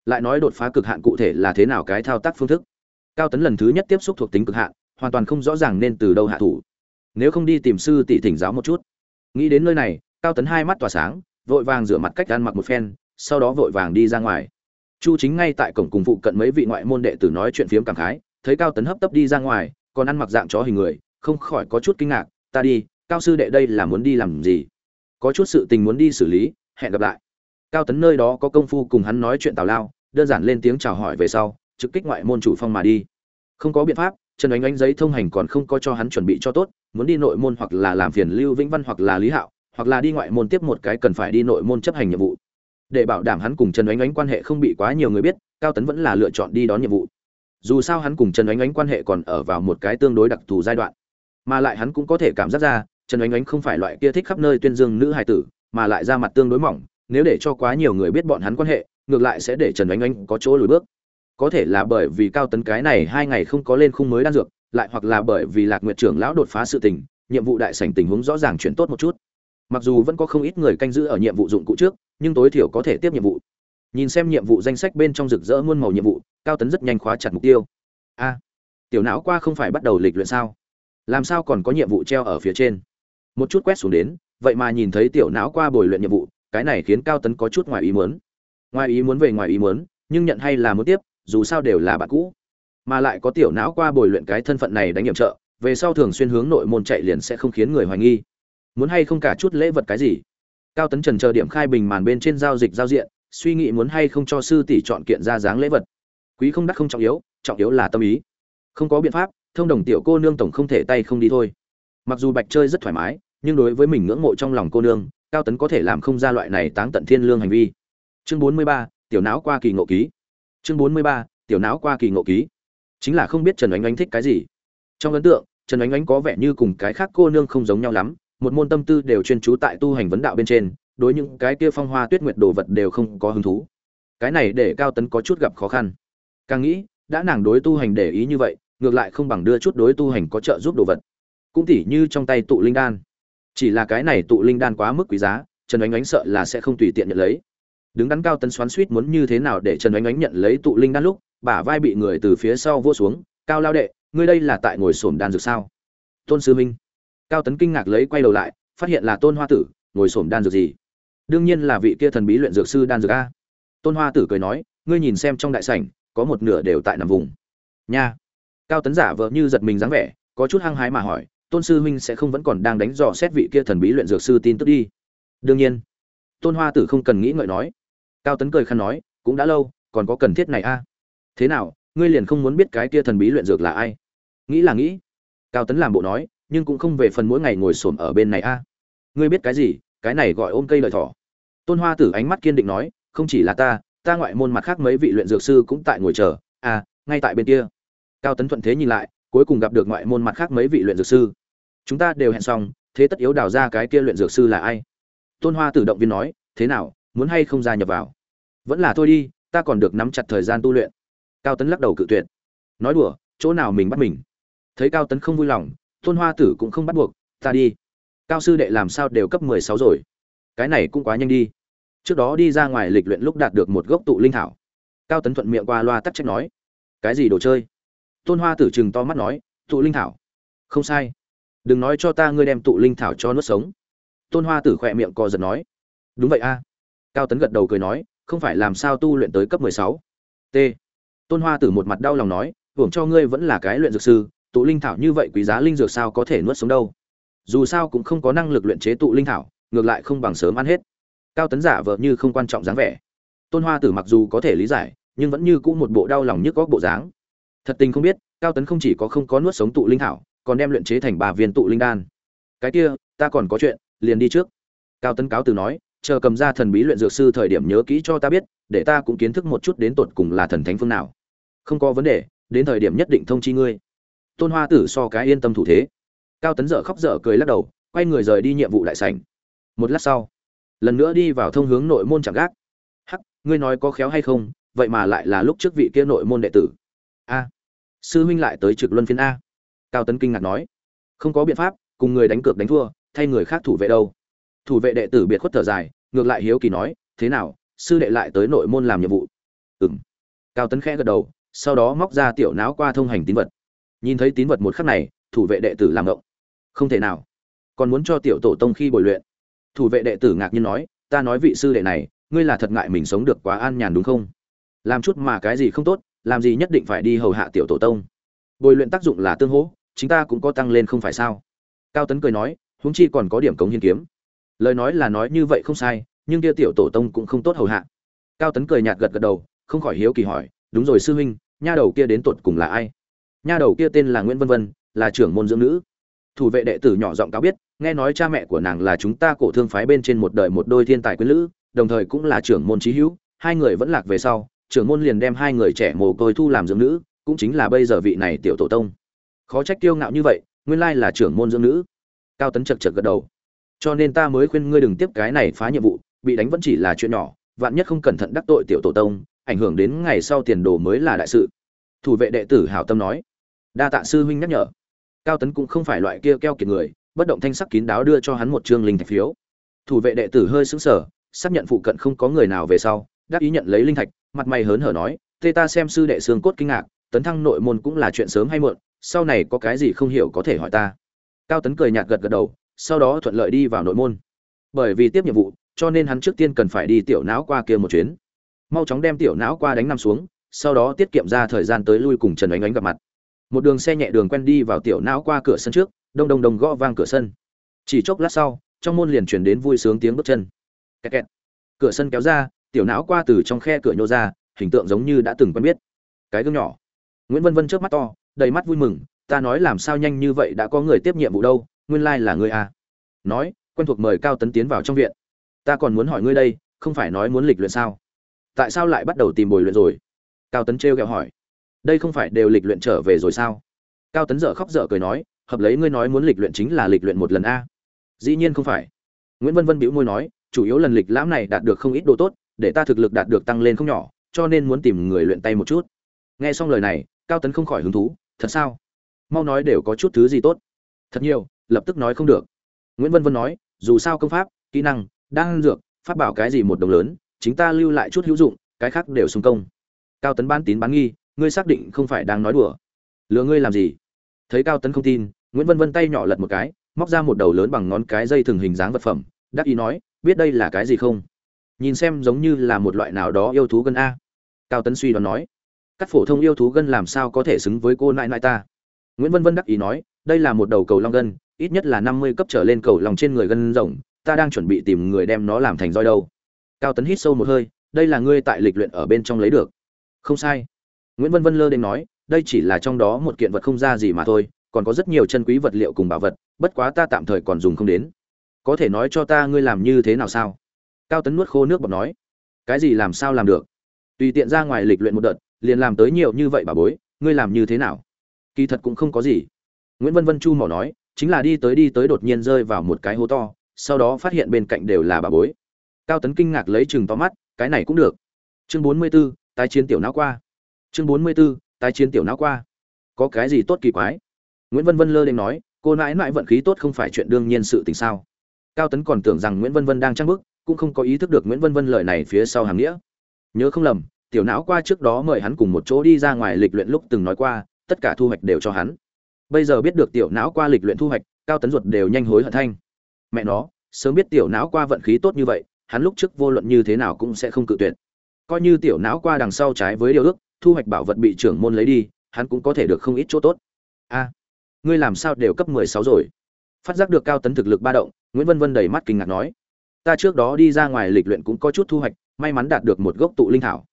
lại nói đột phá cực hạn cụ thể là thế nào cái thao tác phương thức. Cao tấn lần thứ nhất tiếp xúc thuộc tính cực hạn, hoàn toàn không rõ ràng nên từ đâu hạ thủ. Nếu không đi tìm sư tỷ thỉnh giáo một chút. Nghĩ đến nơi này, cao tấn hai mắt tỏa sáng, vội vàng rửa mặt cách ăn mặc một phen, sau đó vội vàng đi ra ngoài. Chu chính ngay tại cổng cùng phụ cận mấy vị ngoại môn đệ tử nói chuyện phiếm cảm khái, thấy cao tấn hấp tấp đi ra ngoài, còn ăn mặc dạng chó hình người, không khỏi có chút kinh ngạc, ta đi, cao sư đệ đây là muốn đi làm gì? Có chút sự tình muốn đi xử lý, hẹn gặp lại. Cao tấn nơi đó có công phu cùng hắn nói chuyện tào lao đơn giản lên tiếng chào hỏi về sau, trực kích ngoại môn chủ phong mà đi. Không có biện pháp, trần ánh ánh giấy thông hành còn không có cho hắn chuẩn bị cho tốt, muốn đi nội môn hoặc là làm phiền lưu vĩnh văn hoặc là lý hạo, hoặc là đi ngoại môn tiếp một cái cần phải đi nội môn chấp hành nhiệm vụ. Để bảo đảm hắn cùng trần ánh ánh quan hệ không bị quá nhiều người biết, cao tấn vẫn là lựa chọn đi đón nhiệm vụ. Dù sao hắn cùng trần ánh ánh quan hệ còn ở vào một cái tương đối đặc thù giai đoạn. Mà lại hắn cũng có thể cảm giác ra, trần ánh ánh không phải loại kia thích khắp nơi tuyên dương nữ hài tử, mà lại ra mặt tương đối mỏng, nếu để cho quá nhiều người biết bọn hắn quan hệ ngược lại sẽ để trần ánh ánh có chỗ lùi bước. Có thể là bởi vì cao tấn cái này hai ngày không có lên khung mới đan dược, lại hoặc là bởi vì lạc nguyệt trưởng lão đột phá sự tình, nhiệm vụ đại sảnh tình huống rõ ràng chuyển tốt một chút. Mặc dù vẫn có không ít người canh giữ ở nhiệm vụ dụng cụ trước, nhưng tối thiểu có thể tiếp nhiệm vụ. Nhìn xem nhiệm vụ danh sách bên trong rực rỡ muôn màu nhiệm vụ, cao tấn rất nhanh khóa chặt mục tiêu. A, tiểu não qua không phải bắt đầu lịch luyện sao? Làm sao còn có nhiệm vụ treo ở phía trên? Một chút quét xuống đến, vậy mà nhìn thấy tiểu não qua bồi luyện nhiệm vụ, cái này khiến cao tấn có chút ngoài ý muốn ngoài ý muốn về ngoài ý muốn, nhưng nhận hay là muốn tiếp, dù sao đều là bạn cũ. Mà lại có tiểu não qua bồi luyện cái thân phận này đánh nhiệm trợ, về sau thường xuyên hướng nội môn chạy liền sẽ không khiến người hoài nghi. Muốn hay không cả chút lễ vật cái gì? Cao tấn trần chờ điểm khai bình màn bên trên giao dịch giao diện, suy nghĩ muốn hay không cho sư tỷ chọn kiện ra dáng lễ vật. Quý không đắt không trọng yếu trọng yếu là tâm ý. Không có biện pháp, thông đồng tiểu cô nương tổng không thể tay không đi thôi. Mặc dù bạch chơi rất thoải mái, nhưng đối với mình ngưỡng mộ trong lòng cô nương, cao tấn có thể làm không ra loại này táng tận thiên lương hành vi chương bốn mươi ba, tiểu não qua kỳ ngộ ký. Chương bốn mươi ba, tiểu não qua kỳ ngộ ký. Chính là không biết trần oánh oánh thích cái gì. Trong ấn tượng, trần oánh oánh có vẻ như cùng cái khác cô nương không giống nhau lắm. Một môn tâm tư đều chuyên trú tại tu hành vấn đạo bên trên, đối những cái kia phong hoa tuyết nguyệt đồ vật đều không có hứng thú. Cái này để cao tấn có chút gặp khó khăn. Càng nghĩ, đã nàng đối tu hành để ý như vậy, ngược lại không bằng đưa chút đối tu hành có trợ giúp đồ vật. Cũng tỉ như trong tay tụ linh đan. Chỉ là cái này tụ linh đan quá mức quý giá, trần oánh oánh sợ là sẽ không tùy tiện nhận lấy đứng đắn cao tấn xoắn suýt muốn như thế nào để trần oánh oánh nhận lấy tụ linh đan lúc, bả vai bị người từ phía sau vua xuống, cao lao đệ, ngươi đây là tại ngồi sổm đan dược sao? Tôn sư minh cao tấn kinh ngạc lấy quay đầu lại, phát hiện là tôn hoa tử, ngồi sổm đan dược gì? Đương nhiên là vị kia thần bí luyện dược sư đan dược a. Tôn hoa tử cười nói, ngươi nhìn xem trong đại sảnh, có một nửa đều tại nằm vùng. Nha. Cao tấn giả vợ như giật mình dáng vẻ, có chút hăng hái mà hỏi, tôn sư huynh sẽ không vẫn còn đang đánh dò xét vị kia thần bí luyện dược sư tin tức đi? Đương nhiên. Tôn hoa tử không cần nghĩ ngợi nói cao tấn cười khăn nói, cũng đã lâu, còn có cần thiết này a? Thế nào, ngươi liền không muốn biết cái kia thần bí luyện dược là ai? Nghĩ là nghĩ. Cao tấn làm bộ nói, nhưng cũng không về phần mỗi ngày ngồi xổm ở bên này a. Ngươi biết cái gì? Cái này gọi ôm cây lợi thỏ. Tôn hoa tử ánh mắt kiên định nói, không chỉ là ta ta ngoại môn mặt khác mấy vị luyện dược sư cũng tại ngồi chờ. À ngay tại bên kia. Cao tấn thuận thế nhìn lại, cuối cùng gặp được ngoại môn mặt khác mấy vị luyện dược sư. Chúng ta đều hẹn xong, thế tất yếu đào ra cái kia luyện dược sư là ai? Tôn hoa tử động viên nói, thế nào muốn hay không gia nhập vào. Vẫn là thôi đi, ta còn được nắm chặt thời gian tu luyện. Cao tấn lắc đầu cự tuyệt. Nói đùa, chỗ nào mình bắt mình? Thấy cao tấn không vui lòng, tôn hoa tử cũng không bắt buộc, ta đi. Cao sư đệ làm sao đều cấp mười sáu rồi. Cái này cũng quá nhanh đi. Trước đó đi ra ngoài lịch luyện lúc đạt được một gốc tụ linh thảo. Cao tấn thuận miệng qua loa tắc trách nói, cái gì đồ chơi? Tôn hoa tử chừng to mắt nói, tụ linh thảo. Không sai. Đừng nói cho ta ngươi đem tụ linh thảo cho nuốt sống. Tôn hoa tử khỏe miệng co giật nói, đúng vậy a cao tấn gật đầu cười nói, không phải làm sao tu luyện tới cấp mười sáu? T. Tôn hoa tử một mặt đau lòng nói, hưởng cho ngươi vẫn là cái luyện dược sư, tụ linh thảo như vậy quý giá linh dược sao có thể nuốt sống đâu? Dù sao cũng không có năng lực luyện chế tụ linh thảo, ngược lại không bằng sớm ăn hết. Cao tấn giả vờ như không quan trọng dáng vẻ. Tôn hoa tử mặc dù có thể lý giải, nhưng vẫn như cũ một bộ đau lòng nhức góc bộ dáng. Thật tình không biết, cao tấn không chỉ có không có nuốt sống tụ linh thảo, còn đem luyện chế thành bà viên tụ linh đan. Cái kia, ta còn có chuyện, liền đi trước. Cao tấn cáo từ nói chờ cầm ra thần bí luyện dược sư thời điểm nhớ kỹ cho ta biết, để ta cũng kiến thức một chút đến tột cùng là thần thánh phương nào. Không có vấn đề, đến thời điểm nhất định thông chi ngươi. Tôn hoa tử so cái yên tâm thủ thế. Cao tấn dở khóc dở cười lắc đầu, quay người rời đi nhiệm vụ đại sảnh. Một lát sau, lần nữa đi vào thông hướng nội môn chẳng gác. Hắc, ngươi nói có khéo hay không, vậy mà lại là lúc trước vị kia nội môn đệ tử. A, sư huynh lại tới trực luân phiên a. Cao tấn kinh ngạc nói. Không có biện pháp, cùng người đánh cược đánh thua, thay người khác thủ vệ đâu thủ vệ đệ tử biệt khuất thở dài, ngược lại hiếu kỳ nói, thế nào, sư đệ lại tới nội môn làm nhiệm vụ? Ừng cao tấn khẽ gật đầu, sau đó móc ra tiểu não qua thông hành tín vật. Nhìn thấy tín vật một khắc này, thủ vệ đệ tử làm động không thể nào, còn muốn cho tiểu tổ tông khi bồi luyện. Thủ vệ đệ tử ngạc nhiên nói, ta nói vị sư đệ này, ngươi là thật ngại mình sống được quá an nhàn đúng không? Làm chút mà cái gì không tốt, làm gì nhất định phải đi hầu hạ tiểu tổ tông. Bồi luyện tác dụng là tương hỗ chúng ta cũng có tăng lên không phải sao? Cao tấn cười nói, huống chi còn có điểm cống hiến kiếm lời nói là nói như vậy không sai, nhưng kia tiểu tổ tông cũng không tốt hầu hạ. Cao tấn cười nhạt gật gật đầu, không khỏi hiếu kỳ hỏi, đúng rồi sư huynh, nha đầu kia đến tột cùng là ai? Nha đầu kia tên là nguyễn vân vân, là trưởng môn dưỡng nữ. Thủ vệ đệ tử nhỏ giọng cáo biết, nghe nói cha mẹ của nàng là chúng ta cổ thương phái bên trên một đời một đôi thiên tài quyến lữ, đồng thời cũng là trưởng môn trí hữu, hai người vẫn lạc về sau, trưởng môn liền đem hai người trẻ mồ côi thu làm dưỡng nữ, cũng chính là bây giờ vị này tiểu tổ tông. Khó trách kiêu ngạo như vậy, nguyên lai là trưởng môn dưỡng nữ. Cao tấn chật chật gật đầu cho nên ta mới khuyên ngươi đừng tiếp cái này phá nhiệm vụ, bị đánh vẫn chỉ là chuyện nhỏ, vạn nhất không cẩn thận đắc tội tiểu tổ tông, ảnh hưởng đến ngày sau tiền đồ mới là đại sự. Thủ vệ đệ tử hảo tâm nói. Đa tạ sư huynh nhắc nhở. Cao tấn cũng không phải loại kia keo kiệt người, bất động thanh sắc kín đáo đưa cho hắn một chương linh thạch phiếu. Thủ vệ đệ tử hơi sững sờ, xác nhận phụ cận không có người nào về sau đáp ý nhận lấy linh thạch, mặt mày hớn hở nói tê ta xem sư đệ xương cốt kinh ngạc, tấn thăng nội môn cũng là chuyện sớm hay muộn, sau này có cái gì không hiểu có thể hỏi ta. Cao tấn cười nhạt gật gật đầu sau đó thuận lợi đi vào nội môn. Bởi vì tiếp nhiệm vụ, cho nên hắn trước tiên cần phải đi tiểu não qua kia một chuyến. Mau chóng đem tiểu não qua đánh năm xuống, sau đó tiết kiệm ra thời gian tới lui cùng trần ánh ánh gặp mặt. Một đường xe nhẹ đường quen đi vào tiểu não qua cửa sân trước, đông đông đông gõ vang cửa sân. Chỉ chốc lát sau, trong môn liền truyền đến vui sướng tiếng bước chân. Kẹt kẹt. cửa sân kéo ra, tiểu não qua từ trong khe cửa nhô ra, hình tượng giống như đã từng quen biết. Cái gương nhỏ. Nguyễn vân vân trước mắt to, đầy mắt vui mừng, ta nói làm sao nhanh như vậy, đã có người tiếp nhiệm vụ đâu nguyên lai là ngươi à. nói, quen thuộc mời cao tấn tiến vào trong viện. Ta còn muốn hỏi ngươi đây, không phải nói muốn lịch luyện sao? Tại sao lại bắt đầu tìm bồi luyện rồi? Cao tấn trêu ghẹo hỏi. Đây không phải đều lịch luyện trở về rồi sao? Cao tấn dở khóc dở cười nói, hợp lấy ngươi nói muốn lịch luyện chính là lịch luyện một lần a. Dĩ nhiên không phải. Nguyễn vân vân bĩu môi nói, chủ yếu lần lịch lãm này đạt được không ít đồ tốt, để ta thực lực đạt được tăng lên không nhỏ, cho nên muốn tìm người luyện tay một chút. Nghe xong lời này, cao tấn không khỏi hứng thú, thật sao? Mau nói đều có chút thứ gì tốt. Thật nhiều lập tức nói không được. Nguyễn vân vân nói, dù sao công pháp, kỹ năng đang dược phát bảo cái gì một đồng lớn, chính ta lưu lại chút hữu dụng, cái khác đều xung công. Cao tấn bán tín bán nghi, ngươi xác định không phải đang nói đùa. Lừa ngươi làm gì? Thấy cao tấn không tin, nguyễn vân vân tay nhỏ lật một cái, móc ra một đầu lớn bằng ngón cái dây thường hình dáng vật phẩm, đắc ý nói, biết đây là cái gì không? Nhìn xem giống như là một loại nào đó yêu thú gân a. Cao tấn suy đoán nói các phổ thông yêu thú gân làm sao có thể xứng với cô nại nại ta? Nguyễn vân vân đắc ý nói, đây là một đầu cầu long gân ít nhất là năm mươi cấp trở lên cầu lòng trên người gân rồng, ta đang chuẩn bị tìm người đem nó làm thành roi đâu. Cao tấn hít sâu một hơi, đây là ngươi tại lịch luyện ở bên trong lấy được. Không sai. Nguyễn vân vân lơ đến nói, đây chỉ là trong đó một kiện vật không ra gì mà thôi, còn có rất nhiều chân quý vật liệu cùng bảo vật, bất quá ta tạm thời còn dùng không đến. Có thể nói cho ta ngươi làm như thế nào sao? Cao tấn nuốt khô nước bọt nói, cái gì làm sao làm được? Tùy tiện ra ngoài lịch luyện một đợt, liền làm tới nhiều như vậy bà bối, ngươi làm như thế nào? Kỳ thật cũng không có gì. Nguyễn vân vân chu mỏ nói chính là đi tới đi tới đột nhiên rơi vào một cái hố to sau đó phát hiện bên cạnh đều là bà bối. Cao tấn kinh ngạc lấy chừng to mắt cái này cũng được. Chương bốn mươi 44, tái chiến tiểu não qua. Chương bốn mươi 44, tái chiến tiểu não qua. Có cái gì tốt kỳ quái? Nguyễn vân vân lơ lên nói cô nãi nãi vận khí tốt không phải chuyện đương nhiên sự tình sao? Cao tấn còn tưởng rằng nguyễn vân vân đang trang bức cũng không có ý thức được nguyễn vân vân lời này phía sau hàng nghĩa. Nhớ không lầm tiểu não qua trước đó mời hắn cùng một chỗ đi ra ngoài lịch luyện lúc từng nói qua tất cả thu hoạch đều cho hắn bây giờ biết được tiểu não qua lịch luyện thu hoạch, cao tấn ruột đều nhanh hối hận thanh. Mẹ nó, sớm biết tiểu não qua vận khí tốt như vậy, hắn lúc trước vô luận như thế nào cũng sẽ không cự tuyệt. Coi như tiểu não qua đằng sau trái với điều ước, thu hoạch bảo vật bị trưởng môn lấy đi, hắn cũng có thể được không ít chỗ tốt. A, ngươi làm sao đều cấp mười sáu rồi? Phát giác được cao tấn thực lực ba động, nguyễn vân vân đầy mắt kinh ngạc nói. Ta trước đó đi ra ngoài lịch luyện cũng có chút thu hoạch, may mắn đạt được một gốc tụ linh thảo.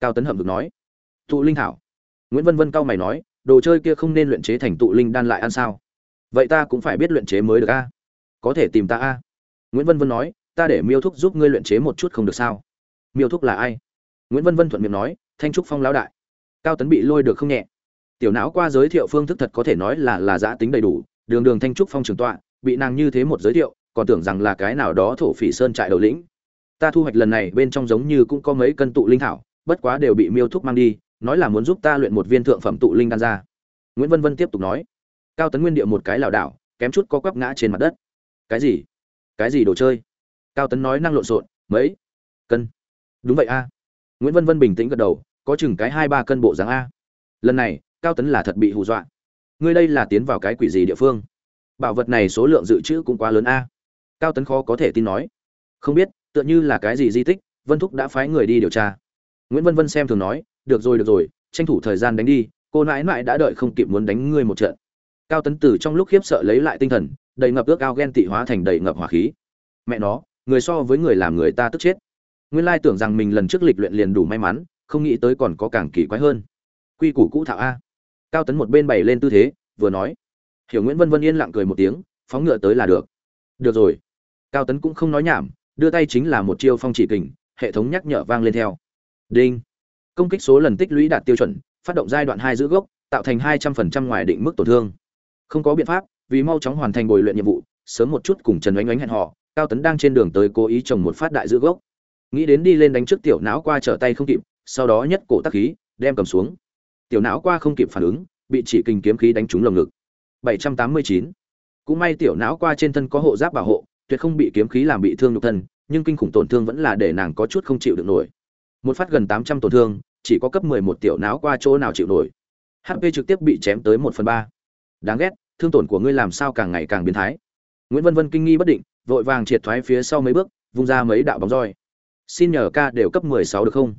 Cao tấn hậm được nói. Tụ linh thảo? Nguyễn vân vân cao mày nói đồ chơi kia không nên luyện chế thành tụ linh đan lại ăn sao? Vậy ta cũng phải biết luyện chế mới được a. Có thể tìm ta a. Nguyễn vân vân nói, ta để miêu thúc giúp ngươi luyện chế một chút không được sao? Miêu thúc là ai? Nguyễn vân vân thuận miệng nói, thanh trúc phong lão đại. Cao tấn bị lôi được không nhẹ? Tiểu não qua giới thiệu phương thức thật có thể nói là là giã tính đầy đủ. Đường đường thanh trúc phong trường tọa, bị nàng như thế một giới thiệu, còn tưởng rằng là cái nào đó thổ phỉ sơn trại đầu lĩnh. Ta thu hoạch lần này bên trong giống như cũng có mấy cân tụ linh thảo, bất quá đều bị miêu thúc mang đi nói là muốn giúp ta luyện một viên thượng phẩm tụ linh đan ra. Nguyễn vân vân tiếp tục nói, cao tấn nguyên địa một cái lảo đảo, kém chút có quắp ngã trên mặt đất. Cái gì? Cái gì đồ chơi? Cao tấn nói năng lộn xộn, mấy cân? Đúng vậy a. Nguyễn vân vân bình tĩnh gật đầu, có chừng cái hai ba cân bộ dáng a. Lần này, cao tấn là thật bị hù dọa. Ngươi đây là tiến vào cái quỷ gì địa phương? Bảo vật này số lượng dự trữ cũng quá lớn a. Cao tấn khó có thể tin nói. Không biết, tựa như là cái gì di tích, vân thúc đã phái người đi điều tra. Nguyễn vân vân xem thường nói được rồi được rồi, tranh thủ thời gian đánh đi, cô nãi nãi đã đợi không kịp muốn đánh ngươi một trận. Cao tấn tử trong lúc khiếp sợ lấy lại tinh thần, đầy ngập ước ao ghen tị hóa thành đầy ngập hỏa khí. Mẹ nó, người so với người làm người ta tức chết. Nguyên lai tưởng rằng mình lần trước lịch luyện liền đủ may mắn, không nghĩ tới còn có càng kỳ quái hơn. Quy củ cũ thạo a. Cao tấn một bên bày lên tư thế, vừa nói. Hiểu nguyễn vân vân yên lặng cười một tiếng, phóng ngựa tới là được. Được rồi. Cao tấn cũng không nói nhảm, đưa tay chính là một chiêu phong chỉ kình, hệ thống nhắc nhở vang lên theo. Đinh công kích số lần tích lũy đạt tiêu chuẩn, phát động giai đoạn hai giữ gốc, tạo thành hai trăm phần trăm ngoài định mức tổn thương. Không có biện pháp, vì mau chóng hoàn thành bồi luyện nhiệm vụ, sớm một chút cùng trần oánh oánh hẹn họ cao tấn đang trên đường tới cố ý trồng một phát đại giữ gốc. Nghĩ đến đi lên đánh trước tiểu não qua trở tay không kịp, sau đó nhất cổ tắc khí, đem cầm xuống. Tiểu não qua không kịp phản ứng, bị chỉ kình kiếm khí đánh trúng lồng ngực. 789. cũng may tiểu não qua trên thân có hộ giáp bảo hộ, tuyệt không bị kiếm khí làm bị thương nhục thân, nhưng kinh khủng tổn thương vẫn là để nàng có chút không chịu được nổi một phát gần 800 tổn thương, chỉ có cấp 11 tiểu não qua chỗ nào chịu nổi. Hp trực tiếp bị chém tới một phần ba. Đáng ghét, thương tổn của ngươi làm sao càng ngày càng biến thái. Nguyễn vân vân kinh nghi bất định, vội vàng triệt thoái phía sau mấy bước, vung ra mấy đạo bóng roi. Xin nhờ ca đều cấp 16 được không?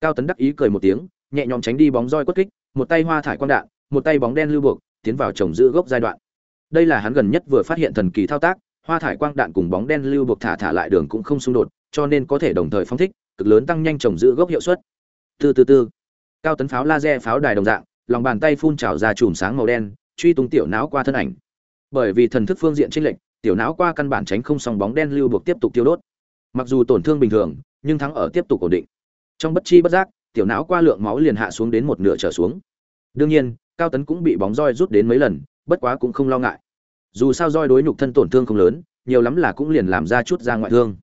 Cao tấn đắc ý cười một tiếng, nhẹ nhõm tránh đi bóng roi quất kích, một tay hoa thải quang đạn, một tay bóng đen lưu buộc, tiến vào trồng giữ gốc giai đoạn. Đây là hắn gần nhất vừa phát hiện thần kỳ thao tác, hoa thải quang đạn cùng bóng đen lưu buộc thả thả lại đường cũng không xung đột, cho nên có thể đồng thời phong thích cực lớn tăng nhanh trồng giữ gốc hiệu suất. Từ từ từ. Cao tấn pháo laser pháo đài đồng dạng, lòng bàn tay phun trào ra chùm sáng màu đen, truy tung tiểu não qua thân ảnh. Bởi vì thần thức phương diện chênh lệch, tiểu não qua căn bản tránh không song bóng đen lưu buộc tiếp tục tiêu đốt. Mặc dù tổn thương bình thường, nhưng thắng ở tiếp tục ổn định. Trong bất chi bất giác, tiểu não qua lượng máu liền hạ xuống đến một nửa trở xuống. Đương nhiên, cao tấn cũng bị bóng roi rút đến mấy lần, bất quá cũng không lo ngại. Dù sao roi đối nhục thân tổn thương không lớn, nhiều lắm là cũng liền làm ra chút ra ngoại thương.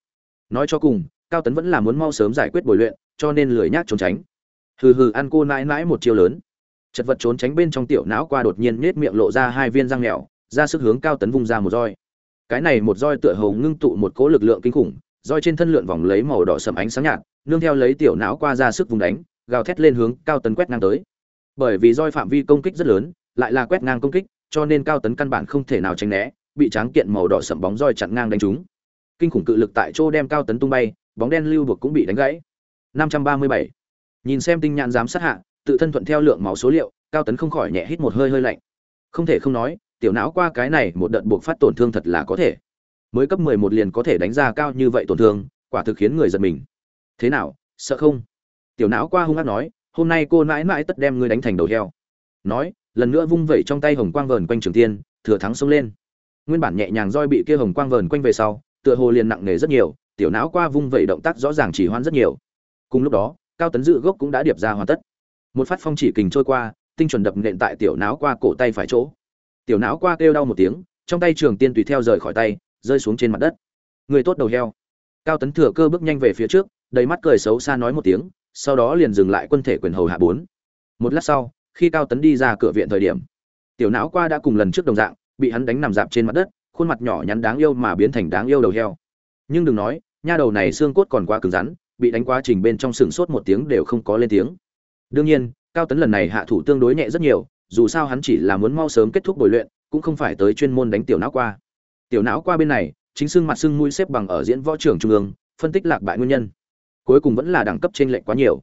Nói cho cùng cao tấn vẫn là muốn mau sớm giải quyết bồi luyện, cho nên lười nhác trốn tránh. Hừ hừ, ăn cô nãi nãi một chiêu lớn. Chật vật trốn tránh bên trong tiểu não qua đột nhiên nết miệng lộ ra hai viên răng mèo ra sức hướng cao tấn vung ra một roi. Cái này một roi tựa hồ ngưng tụ một cỗ lực lượng kinh khủng, roi trên thân lượn vòng lấy màu đỏ sầm ánh sáng nhạt, nương theo lấy tiểu não qua ra sức vùng đánh, gào thét lên hướng cao tấn quét ngang tới. Bởi vì roi phạm vi công kích rất lớn, lại là quét ngang công kích, cho nên cao tấn căn bản không thể nào tránh né, bị tráng kiện màu đỏ sậm bóng roi chặn ngang đánh trúng. Kinh khủng cự lực tại chỗ đem cao tấn tung bay bóng đen lưu buộc cũng bị đánh gãy. 537. nhìn xem tinh nhãn giám sát hạ, tự thân thuận theo lượng máu số liệu, cao tấn không khỏi nhẹ hít một hơi hơi lạnh. Không thể không nói, tiểu não qua cái này một đợt buộc phát tổn thương thật là có thể. Mới cấp 11 liền có thể đánh ra cao như vậy tổn thương, quả thực khiến người giật mình. Thế nào, sợ không? Tiểu não qua hung hăng nói, hôm nay cô mãi mãi tất đem ngươi đánh thành đầu heo. Nói, lần nữa vung vẩy trong tay hồng quang vờn quanh trường tiên, thừa thắng xông lên. Nguyên bản nhẹ nhàng roi bị kia hồng quang vờn quanh về sau, tựa hồ liền nặng nề rất nhiều tiểu não qua vung vẩy động tác rõ ràng chỉ hoan rất nhiều. Cùng lúc đó, cao tấn dự gốc cũng đã điệp ra hoàn tất. Một phát phong chỉ kình trôi qua, tinh chuẩn đập nện tại tiểu não qua cổ tay phải chỗ. Tiểu não qua kêu đau một tiếng, trong tay trường tiên tùy theo rời khỏi tay, rơi xuống trên mặt đất. Người tốt đầu heo. Cao tấn thừa cơ bước nhanh về phía trước, đầy mắt cười xấu xa nói một tiếng, sau đó liền dừng lại quân thể quyền hầu hạ bốn. Một lát sau, khi cao tấn đi ra cửa viện thời điểm, tiểu não qua đã cùng lần trước đồng dạng, bị hắn đánh nằm dạp trên mặt đất, khuôn mặt nhỏ nhắn đáng yêu mà biến thành đáng yêu đầu heo. Nhưng đừng nói nha đầu này xương cốt còn quá cứng rắn, bị đánh quá trình bên trong sừng sốt một tiếng đều không có lên tiếng. Đương nhiên, cao tấn lần này hạ thủ tương đối nhẹ rất nhiều, dù sao hắn chỉ là muốn mau sớm kết thúc bồi luyện, cũng không phải tới chuyên môn đánh tiểu não qua. Tiểu não qua bên này, chính xương mặt xương mũi xếp bằng ở diễn võ trưởng trung ương, phân tích lạc bại nguyên nhân. Cuối cùng vẫn là đẳng cấp trên lệnh quá nhiều.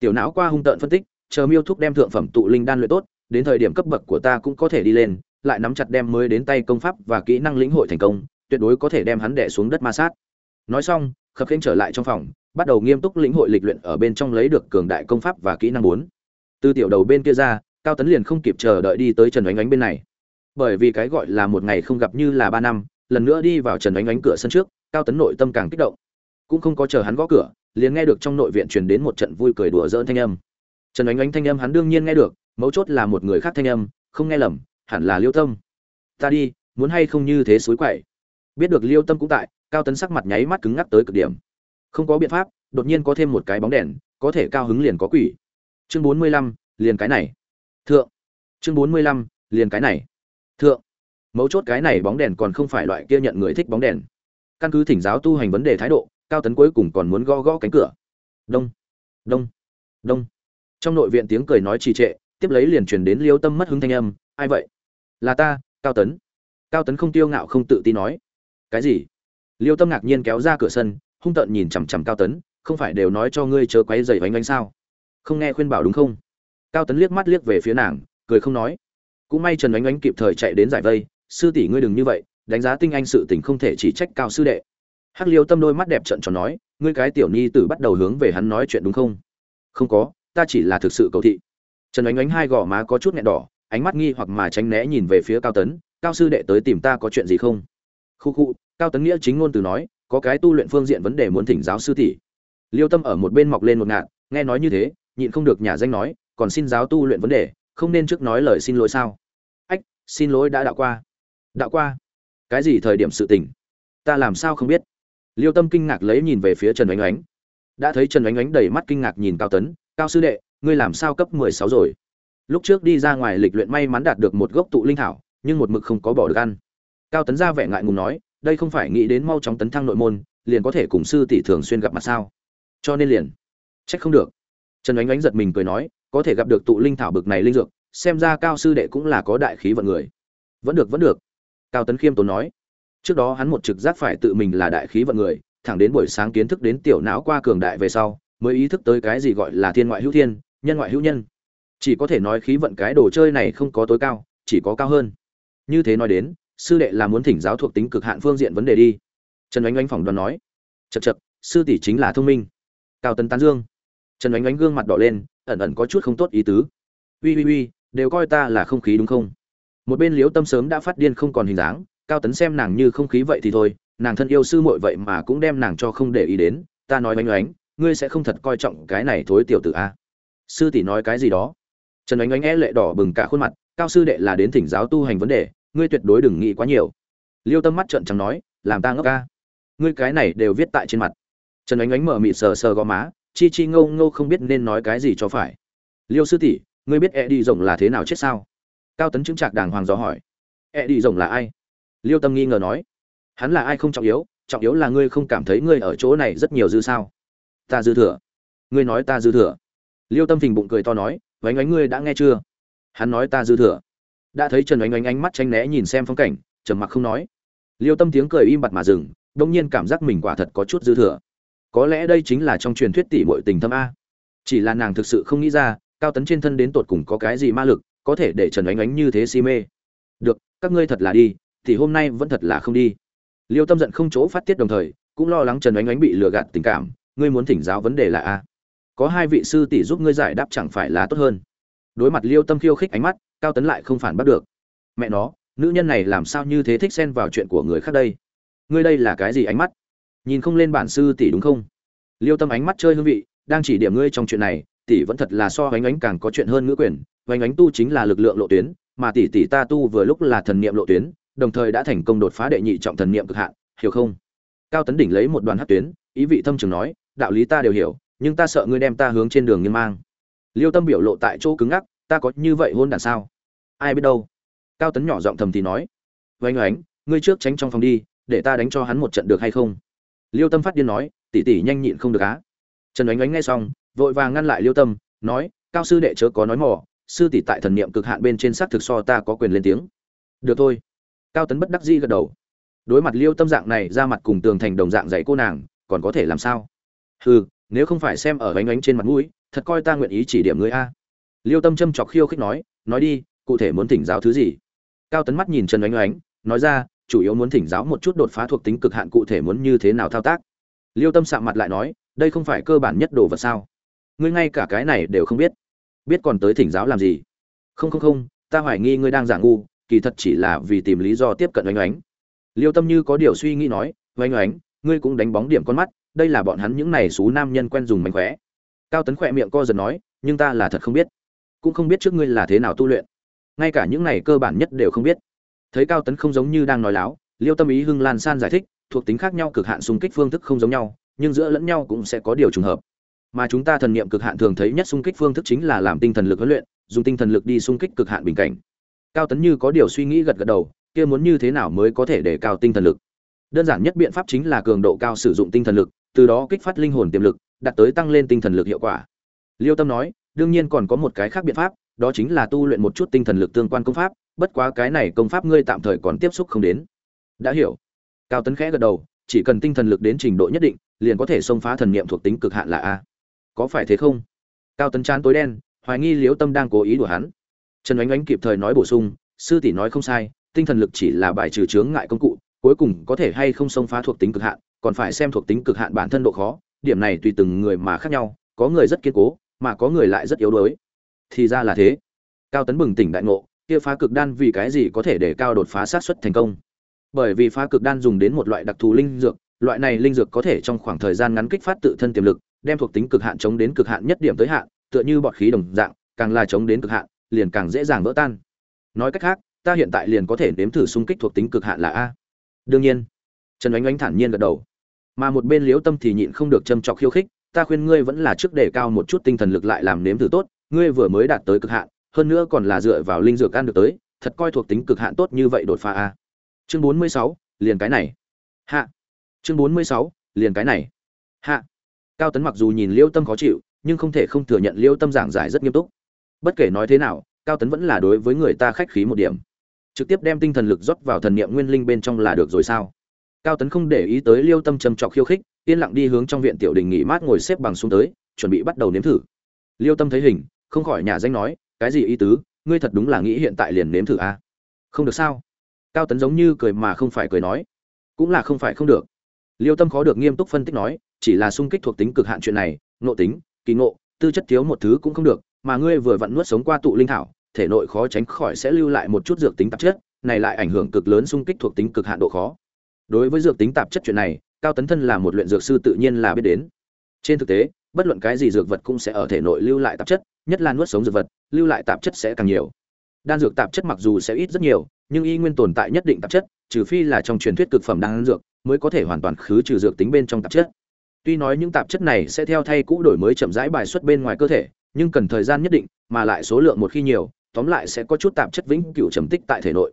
Tiểu não qua hung tợn phân tích, chờ miêu thúc đem thượng phẩm tụ linh đan luyện tốt, đến thời điểm cấp bậc của ta cũng có thể đi lên, lại nắm chặt đem mới đến tay công pháp và kỹ năng lĩnh hội thành công, tuyệt đối có thể đem hắn đẻ xuống đất ma sát nói xong, khập khiễng trở lại trong phòng, bắt đầu nghiêm túc lĩnh hội lịch luyện ở bên trong lấy được cường đại công pháp và kỹ năng bốn. Từ tiểu đầu bên kia ra, cao tấn liền không kịp chờ đợi đi tới trần oánh oánh bên này. Bởi vì cái gọi là một ngày không gặp như là ba năm, lần nữa đi vào trần oánh oánh cửa sân trước, cao tấn nội tâm càng kích động. Cũng không có chờ hắn gõ cửa, liền nghe được trong nội viện truyền đến một trận vui cười đùa dỡn thanh âm. Trần oánh oánh thanh âm hắn đương nhiên nghe được, mấu chốt là một người khác thanh âm, không nghe lầm, hẳn là liêu tâm. Ta đi, muốn hay không như thế suối quậy? Biết được liêu tâm cũng tại cao tấn sắc mặt nháy mắt cứng ngắc tới cực điểm. Không có biện pháp, đột nhiên có thêm một cái bóng đèn, có thể cao hứng liền có quỷ. Chương bốn mươi lăm, liền cái này. Thượng. Chương bốn mươi lăm, liền cái này. Thượng. Mấu chốt cái này bóng đèn còn không phải loại kia nhận người thích bóng đèn. Căn cứ thỉnh giáo tu hành vấn đề thái độ, cao tấn cuối cùng còn muốn gõ gõ cánh cửa. Đông. Đông. Đông. Trong nội viện tiếng cười nói trì trệ, tiếp lấy liền truyền đến liêu tâm mất hứng thanh âm, ai vậy? Là ta, cao tấn. Cao tấn không tiêu ngạo không tự tin nói, cái gì? Liêu tâm ngạc nhiên kéo ra cửa sân, hung tợn nhìn chằm chằm cao tấn, không phải đều nói cho ngươi chớ quấy dày vánh vánh sao? Không nghe khuyên bảo đúng không? Cao tấn liếc mắt liếc về phía nàng, cười không nói. Cũng may trần oánh oánh kịp thời chạy đến giải vây, sư tỷ ngươi đừng như vậy, đánh giá tinh anh sự tình không thể chỉ trách cao sư đệ. Hắc liêu tâm đôi mắt đẹp trận tròn nói, ngươi cái tiểu nhi tử bắt đầu hướng về hắn nói chuyện đúng không? Không có, ta chỉ là thực sự cầu thị. Trần oánh oánh hai gò má có chút nghẹn đỏ, ánh mắt nghi hoặc mà tránh né nhìn về phía cao tấn, cao sư đệ tới tìm ta có chuyện gì không? Khu khu cao tấn nghĩa chính ngôn từ nói, có cái tu luyện phương diện vấn đề muốn thỉnh giáo sư tỷ. Liêu tâm ở một bên mọc lên một ngạn nghe nói như thế, nhịn không được nhà danh nói, còn xin giáo tu luyện vấn đề, không nên trước nói lời xin lỗi sao? Ách, xin lỗi đã đạo qua. Đạo qua? Cái gì thời điểm sự tình? Ta làm sao không biết? Liêu tâm kinh ngạc lấy nhìn về phía trần oánh oánh đã thấy trần oánh oánh đầy mắt kinh ngạc nhìn cao tấn, cao sư đệ, ngươi làm sao cấp mười sáu rồi? Lúc trước đi ra ngoài lịch luyện may mắn đạt được một gốc tụ linh thảo, nhưng một mực không có bỏ được ăn. Cao tấn ra vẻ ngại ngùng nói đây không phải nghĩ đến mau chóng tấn thăng nội môn, liền có thể cùng sư tỷ thường xuyên gặp mặt sao? Cho nên liền, trách không được. Trần Ánh Ánh giật mình cười nói, có thể gặp được tụ linh thảo bực này linh dược, xem ra cao sư đệ cũng là có đại khí vận người. Vẫn được vẫn được. Cao tấn khiêm tốn nói, trước đó hắn một trực giác phải tự mình là đại khí vận người, thẳng đến buổi sáng kiến thức đến tiểu não qua cường đại về sau, mới ý thức tới cái gì gọi là thiên ngoại hữu thiên, nhân ngoại hữu nhân. Chỉ có thể nói khí vận cái đồ chơi này không có tối cao, chỉ có cao hơn. Như thế nói đến sư đệ là muốn thỉnh giáo thuộc tính cực hạn phương diện vấn đề đi. Trần oánh oánh phỏng đoán nói. Chật chật sư tỷ chính là thông minh. Cao tấn tán dương. Trần oánh oánh gương mặt đỏ lên, ẩn ẩn có chút không tốt ý tứ. Ui ui ui đều coi ta là không khí đúng không? Một bên liếu tâm sớm đã phát điên không còn hình dáng, cao tấn xem nàng như không khí vậy thì thôi, nàng thân yêu sư muội vậy mà cũng đem nàng cho không để ý đến, ta nói oánh oánh, ngươi sẽ không thật coi trọng cái này thối tiểu tử a. Sư tỷ nói cái gì đó? Trần oánh oánh e lệ đỏ bừng cả khuôn mặt, cao sư đệ là đến thỉnh giáo tu hành vấn đề ngươi tuyệt đối đừng nghĩ quá nhiều. Liêu tâm mắt trợn trắng nói, làm ta ngốc ca. Ngươi cái này đều viết tại trên mặt. Trần Ánh Ánh mở mịt sờ sờ gò má, chi chi ngâu ngâu không biết nên nói cái gì cho phải. Liêu sư tỷ, ngươi biết e đi rồng là thế nào chết sao? Cao tấn chứng trạc đàng hoàng dò hỏi. E đi rồng là ai? Liêu tâm nghi ngờ nói. Hắn là ai không trọng yếu trọng yếu là ngươi không cảm thấy ngươi ở chỗ này rất nhiều dư sao? Ta dư thừa. Ngươi nói ta dư thừa. Liêu tâm phình bụng cười to nói vánh ánh ngươi đã nghe chưa? Hắn nói, ta dư thừa đã thấy trần Oanh Oanh ánh mắt tranh né nhìn xem phong cảnh, trầm mặc không nói. Liêu tâm tiếng cười im bặt mà dừng đông nhiên cảm giác mình quả thật có chút dư thừa. Có lẽ đây chính là trong truyền thuyết tỷ muội tình thâm a. Chỉ là nàng thực sự không nghĩ ra, cao tấn trên thân đến tột cùng có cái gì ma lực, có thể để trần oánh oánh như thế si mê. Được, các ngươi thật là đi, thì hôm nay vẫn thật là không đi. Liêu tâm giận không chỗ phát tiết đồng thời, cũng lo lắng trần oánh oánh bị lừa gạt tình cảm, ngươi muốn thỉnh giáo vấn đề là a. Có hai vị sư tỷ giúp ngươi giải đáp chẳng phải là tốt hơn. Đối mặt liêu tâm khiêu khích ánh mắt cao tấn lại không phản bắt được. Mẹ nó, nữ nhân này làm sao như thế thích xen vào chuyện của người khác đây? Ngươi đây là cái gì ánh mắt? Nhìn không lên bản sư tỷ đúng không? Liêu tâm ánh mắt chơi hương vị, đang chỉ điểm ngươi trong chuyện này, tỷ vẫn thật là so ánh ánh càng có chuyện hơn ngữ quyền. Ánh ánh tu chính là lực lượng lộ tuyến, mà tỷ tỷ ta tu vừa lúc là thần niệm lộ tuyến, đồng thời đã thành công đột phá đệ nhị trọng thần niệm cực hạn, hiểu không? Cao tấn đỉnh lấy một đoàn hát tuyến, ý vị thâm trường nói, đạo lý ta đều hiểu, nhưng ta sợ ngươi đem ta hướng trên đường nghiêng mang. Liêu tâm biểu lộ tại chỗ cứng ngắc ta có như vậy hôn đàn sao? Ai biết đâu. Cao tấn nhỏ giọng thầm thì nói. Vánh oánh, ngươi trước tránh trong phòng đi, để ta đánh cho hắn một trận được hay không? Liêu tâm phát điên nói tỉ tỉ nhanh nhịn không được á. Trần oánh oánh nghe xong, vội vàng ngăn lại liêu tâm, nói, cao sư đệ chớ có nói mỏ, sư tỷ tại thần niệm cực hạn bên trên xác thực so ta có quyền lên tiếng. Được thôi. Cao tấn bất đắc dĩ gật đầu. Đối mặt liêu tâm dạng này, ra mặt cùng tường thành đồng dạng dạy cô nàng, còn có thể làm sao? Hừ, nếu không phải xem ở bánh oánh trên mặt mũi, thật coi ta nguyện ý chỉ điểm ngươi a liêu tâm châm chọc khiêu khích nói nói đi, cụ thể muốn thỉnh giáo thứ gì? Cao tấn mắt nhìn trần oanh oánh, nói ra, chủ yếu muốn thỉnh giáo một chút đột phá thuộc tính cực hạn cụ thể muốn như thế nào thao tác. Liêu tâm sạm mặt lại nói, đây không phải cơ bản nhất đồ vật sao? Ngươi ngay cả cái này đều không biết. Biết còn tới thỉnh giáo làm gì? Không không không, ta hoài nghi ngươi đang giả ngu, kỳ thật chỉ là vì tìm lý do tiếp cận oanh oánh. Liêu tâm như có điều suy nghĩ nói oanh oánh, ngươi cũng đánh bóng điểm con mắt, đây là bọn hắn những này xú nam nhân quen dùng mánh khóe. Cao tấn khỏe miệng co giật nói, nhưng ta là thật không biết cũng không biết trước ngươi là thế nào tu luyện. Ngay cả những này cơ bản nhất đều không biết. Thấy cao tấn không giống như đang nói láo, liêu tâm ý hưng lan san giải thích, thuộc tính khác nhau cực hạn xung kích phương thức không giống nhau, nhưng giữa lẫn nhau cũng sẽ có điều trùng hợp. Mà chúng ta thần niệm cực hạn thường thấy nhất xung kích phương thức chính là làm tinh thần lực huấn luyện, dùng tinh thần lực đi xung kích cực hạn bình cảnh. Cao tấn như có điều suy nghĩ gật gật đầu, kia muốn như thế nào mới có thể để cao tinh thần lực? Đơn giản nhất biện pháp chính là cường độ cao sử dụng tinh thần lực, từ đó kích phát linh hồn tiềm lực, đạt tới tăng lên tinh thần lực hiệu quả. Liêu tâm nói đương nhiên còn có một cái khác biện pháp, đó chính là tu luyện một chút tinh thần lực tương quan công pháp, bất quá cái này công pháp ngươi tạm thời còn tiếp xúc không đến. Đã hiểu. Cao tấn khẽ gật đầu, chỉ cần tinh thần lực đến trình độ nhất định, liền có thể xông phá thần niệm thuộc tính cực hạn là a. Có phải thế không? Cao tấn chán tối đen, hoài nghi liễu tâm đang cố ý đùa hắn. Trần oánh oánh kịp thời nói bổ sung, sư tỷ nói không sai, tinh thần lực chỉ là bài trừ chướng ngại công cụ, cuối cùng có thể hay không xông phá thuộc tính cực hạn, còn phải xem thuộc tính cực hạn bản thân độ khó, điểm này tùy từng người mà khác nhau, có người rất kiên cố mà có người lại rất yếu đuối. Thì ra là thế. Cao tấn bừng tỉnh đại ngộ, kia phá cực đan vì cái gì có thể để cao đột phá sát xuất thành công? Bởi vì phá cực đan dùng đến một loại đặc thù linh dược, loại này linh dược có thể trong khoảng thời gian ngắn kích phát tự thân tiềm lực, đem thuộc tính cực hạn chống đến cực hạn nhất điểm tới hạn, tựa như bọt khí đồng dạng, càng là chống đến cực hạn, liền càng dễ dàng vỡ tan. Nói cách khác, ta hiện tại liền có thể nếm thử xung kích thuộc tính cực hạn là a. Đương nhiên. Trần oánh oánh thản nhiên gật đầu. Mà một bên liễu tâm thì nhịn không được châm trọc khiêu khích ta khuyên ngươi vẫn là trước đề cao một chút tinh thần lực lại làm nếm thử tốt, ngươi vừa mới đạt tới cực hạn, hơn nữa còn là dựa vào linh dược ăn được tới, thật coi thuộc tính cực hạn tốt như vậy đột phá a chương bốn mươi sáu, liền cái này. Hạ. Chương bốn mươi sáu, liền cái này. Hạ. Cao tấn mặc dù nhìn liêu tâm khó chịu, nhưng không thể không thừa nhận liêu tâm giảng giải rất nghiêm túc. Bất kể nói thế nào, cao tấn vẫn là đối với người ta khách khí một điểm. Trực tiếp đem tinh thần lực rót vào thần niệm nguyên linh bên trong là được rồi sao? Cao tấn không để ý tới liêu tâm trầm trọc khiêu khích yên lặng đi hướng trong viện tiểu đình nghỉ mát ngồi xếp bằng xuống tới, chuẩn bị bắt đầu nếm thử. Liêu tâm thấy hình, không khỏi nhà danh nói, cái gì ý tứ, ngươi thật đúng là nghĩ hiện tại liền nếm thử a à? không được sao? Cao tấn giống như cười mà không phải cười nói. Cũng là không phải không được. Liêu tâm khó được nghiêm túc phân tích nói, chỉ là sung kích thuộc tính cực hạn chuyện này nộ tính, kỳ ngộ, tư chất thiếu một thứ cũng không được, mà ngươi vừa vặn nuốt sống qua tụ linh thảo, thể nội khó tránh khỏi sẽ lưu lại một chút dược tính tạp chất, này lại ảnh hưởng cực lớn sung kích thuộc tính cực hạn độ khó. Đối với dược tính tạp chất chuyện này cao tấn thân là một luyện dược sư tự nhiên là biết đến. Trên thực tế, bất luận cái gì dược vật cũng sẽ ở thể nội lưu lại tạp chất, nhất là nuốt sống dược vật, lưu lại tạp chất sẽ càng nhiều. Đan dược tạp chất mặc dù sẽ ít rất nhiều, nhưng y nguyên tồn tại nhất định tạp chất, trừ phi là trong truyền thuyết cực phẩm đan dược, mới có thể hoàn toàn khứ trừ dược tính bên trong tạp chất. Tuy nói những tạp chất này sẽ theo thay cũ đổi mới chậm rãi bài xuất bên ngoài cơ thể, nhưng cần thời gian nhất định, mà lại số lượng một khi nhiều, tóm lại sẽ có chút tạp chất vĩnh cửu trầm tích tại thể nội.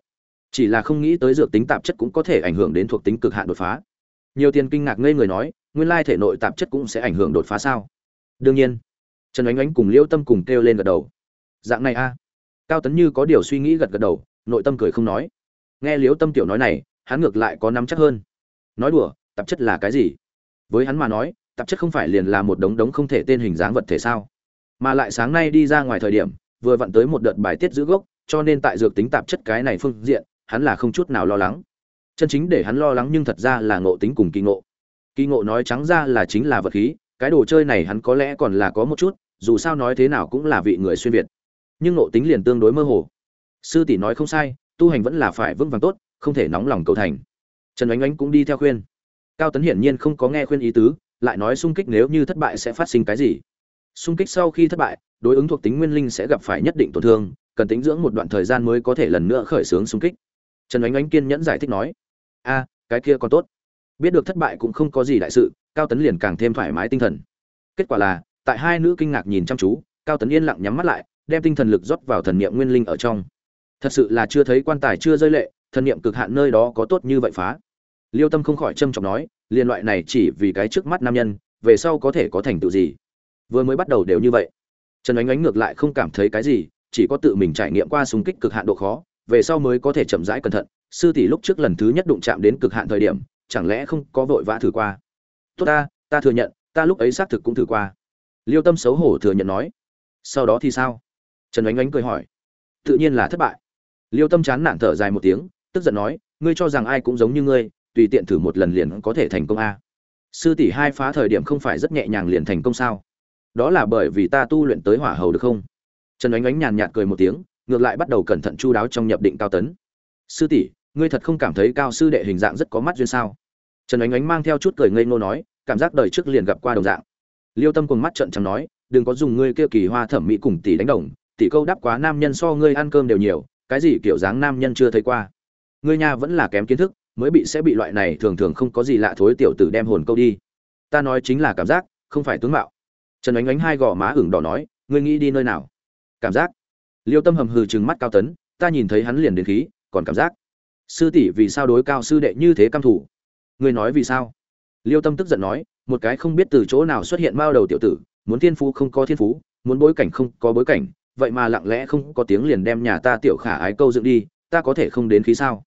Chỉ là không nghĩ tới dược tính tạp chất cũng có thể ảnh hưởng đến thuộc tính cực hạn đột phá nhiều tiền kinh ngạc ngây người nói, nguyên lai thể nội tạp chất cũng sẽ ảnh hưởng đột phá sao? Đương nhiên. Trần ánh ánh cùng liễu tâm cùng kêu lên gật đầu. Dạng này a. Cao tấn như có điều suy nghĩ gật gật đầu, nội tâm cười không nói. Nghe liễu tâm tiểu nói này, hắn ngược lại có nắm chắc hơn. Nói đùa, tạp chất là cái gì? Với hắn mà nói, tạp chất không phải liền là một đống đống không thể tên hình dáng vật thể sao? Mà lại sáng nay đi ra ngoài thời điểm, vừa vặn tới một đợt bài tiết giữ gốc, cho nên tại dược tính tạp chất cái này phương diện, hắn là không chút nào lo lắng chân chính để hắn lo lắng nhưng thật ra là ngộ tính cùng kỳ ngộ. Kỳ ngộ nói trắng ra là chính là vật khí, cái đồ chơi này hắn có lẽ còn là có một chút, dù sao nói thế nào cũng là vị người xuyên việt. Nhưng ngộ tính liền tương đối mơ hồ. Sư tỷ nói không sai, tu hành vẫn là phải vững vàng tốt, không thể nóng lòng cầu thành. Trần oánh oánh cũng đi theo khuyên. Cao tấn hiển nhiên không có nghe khuyên ý tứ, lại nói xung kích nếu như thất bại sẽ phát sinh cái gì. Xung kích sau khi thất bại, đối ứng thuộc tính nguyên linh sẽ gặp phải nhất định tổn thương, cần tính dưỡng một đoạn thời gian mới có thể lần nữa khởi xướng xung kích. Trần oánh oánh kiên nhẫn giải thích nói a, cái kia còn tốt. Biết được thất bại cũng không có gì đại sự, cao tấn liền càng thêm thoải mái tinh thần. Kết quả là, tại hai nữ kinh ngạc nhìn chăm chú, cao tấn yên lặng nhắm mắt lại, đem tinh thần lực rót vào thần niệm nguyên linh ở trong. Thật sự là chưa thấy quan tài chưa rơi lệ, thần niệm cực hạn nơi đó có tốt như vậy phá. Liêu tâm không khỏi trâm trọng nói, liên loại này chỉ vì cái trước mắt nam nhân, về sau có thể có thành tựu gì? Vừa mới bắt đầu đều như vậy. Trần ánh ánh ngược lại không cảm thấy cái gì, chỉ có tự mình trải nghiệm qua súng kích cực hạn độ khó, về sau mới có thể chậm rãi cẩn thận sư tỷ lúc trước lần thứ nhất đụng chạm đến cực hạn thời điểm, chẳng lẽ không có vội vã thử qua? Tốt ta ta thừa nhận, ta lúc ấy xác thực cũng thử qua. Liêu tâm xấu hổ thừa nhận nói. Sau đó thì sao? Trần ánh ánh cười hỏi. Tự nhiên là thất bại. Liêu tâm chán nản thở dài một tiếng, tức giận nói, ngươi cho rằng ai cũng giống như ngươi, tùy tiện thử một lần liền có thể thành công a. Sư tỷ hai phá thời điểm không phải rất nhẹ nhàng liền thành công sao? Đó là bởi vì ta tu luyện tới hỏa hầu được không? Trần ánh ánh nhàn nhạt cười một tiếng, ngược lại bắt đầu cẩn thận chu đáo trong nhập định cao tấn. Sư tỷ ngươi thật không cảm thấy cao sư đệ hình dạng rất có mắt duyên sao? Trần ánh ánh mang theo chút cười ngây ngô nói, cảm giác đời trước liền gặp qua đồng dạng. Liêu tâm cùng mắt trận chẳng nói, đừng có dùng ngươi kia kỳ hoa thẩm mỹ cùng tỷ đánh đồng, tỷ câu đáp quá nam nhân so ngươi ăn cơm đều nhiều, cái gì kiểu dáng nam nhân chưa thấy qua. Ngươi nha vẫn là kém kiến thức, mới bị sẽ bị loại này thường thường không có gì lạ thối tiểu tử đem hồn câu đi. Ta nói chính là cảm giác, không phải tướng mạo. Trần ánh ánh hai gò má ửng đỏ nói, ngươi nghĩ đi nơi nào? Cảm giác. Liêu tâm hầm hừ trừng mắt cao tấn, ta nhìn thấy hắn liền đến khí, còn cảm giác sư tỷ vì sao đối cao sư đệ như thế căm thủ ngươi nói vì sao? Liêu tâm tức giận nói, một cái không biết từ chỗ nào xuất hiện bao đầu tiểu tử, muốn thiên phú không có thiên phú, muốn bối cảnh không có bối cảnh, vậy mà lặng lẽ không có tiếng liền đem nhà ta tiểu khả ái câu dựng đi, ta có thể không đến khí sao?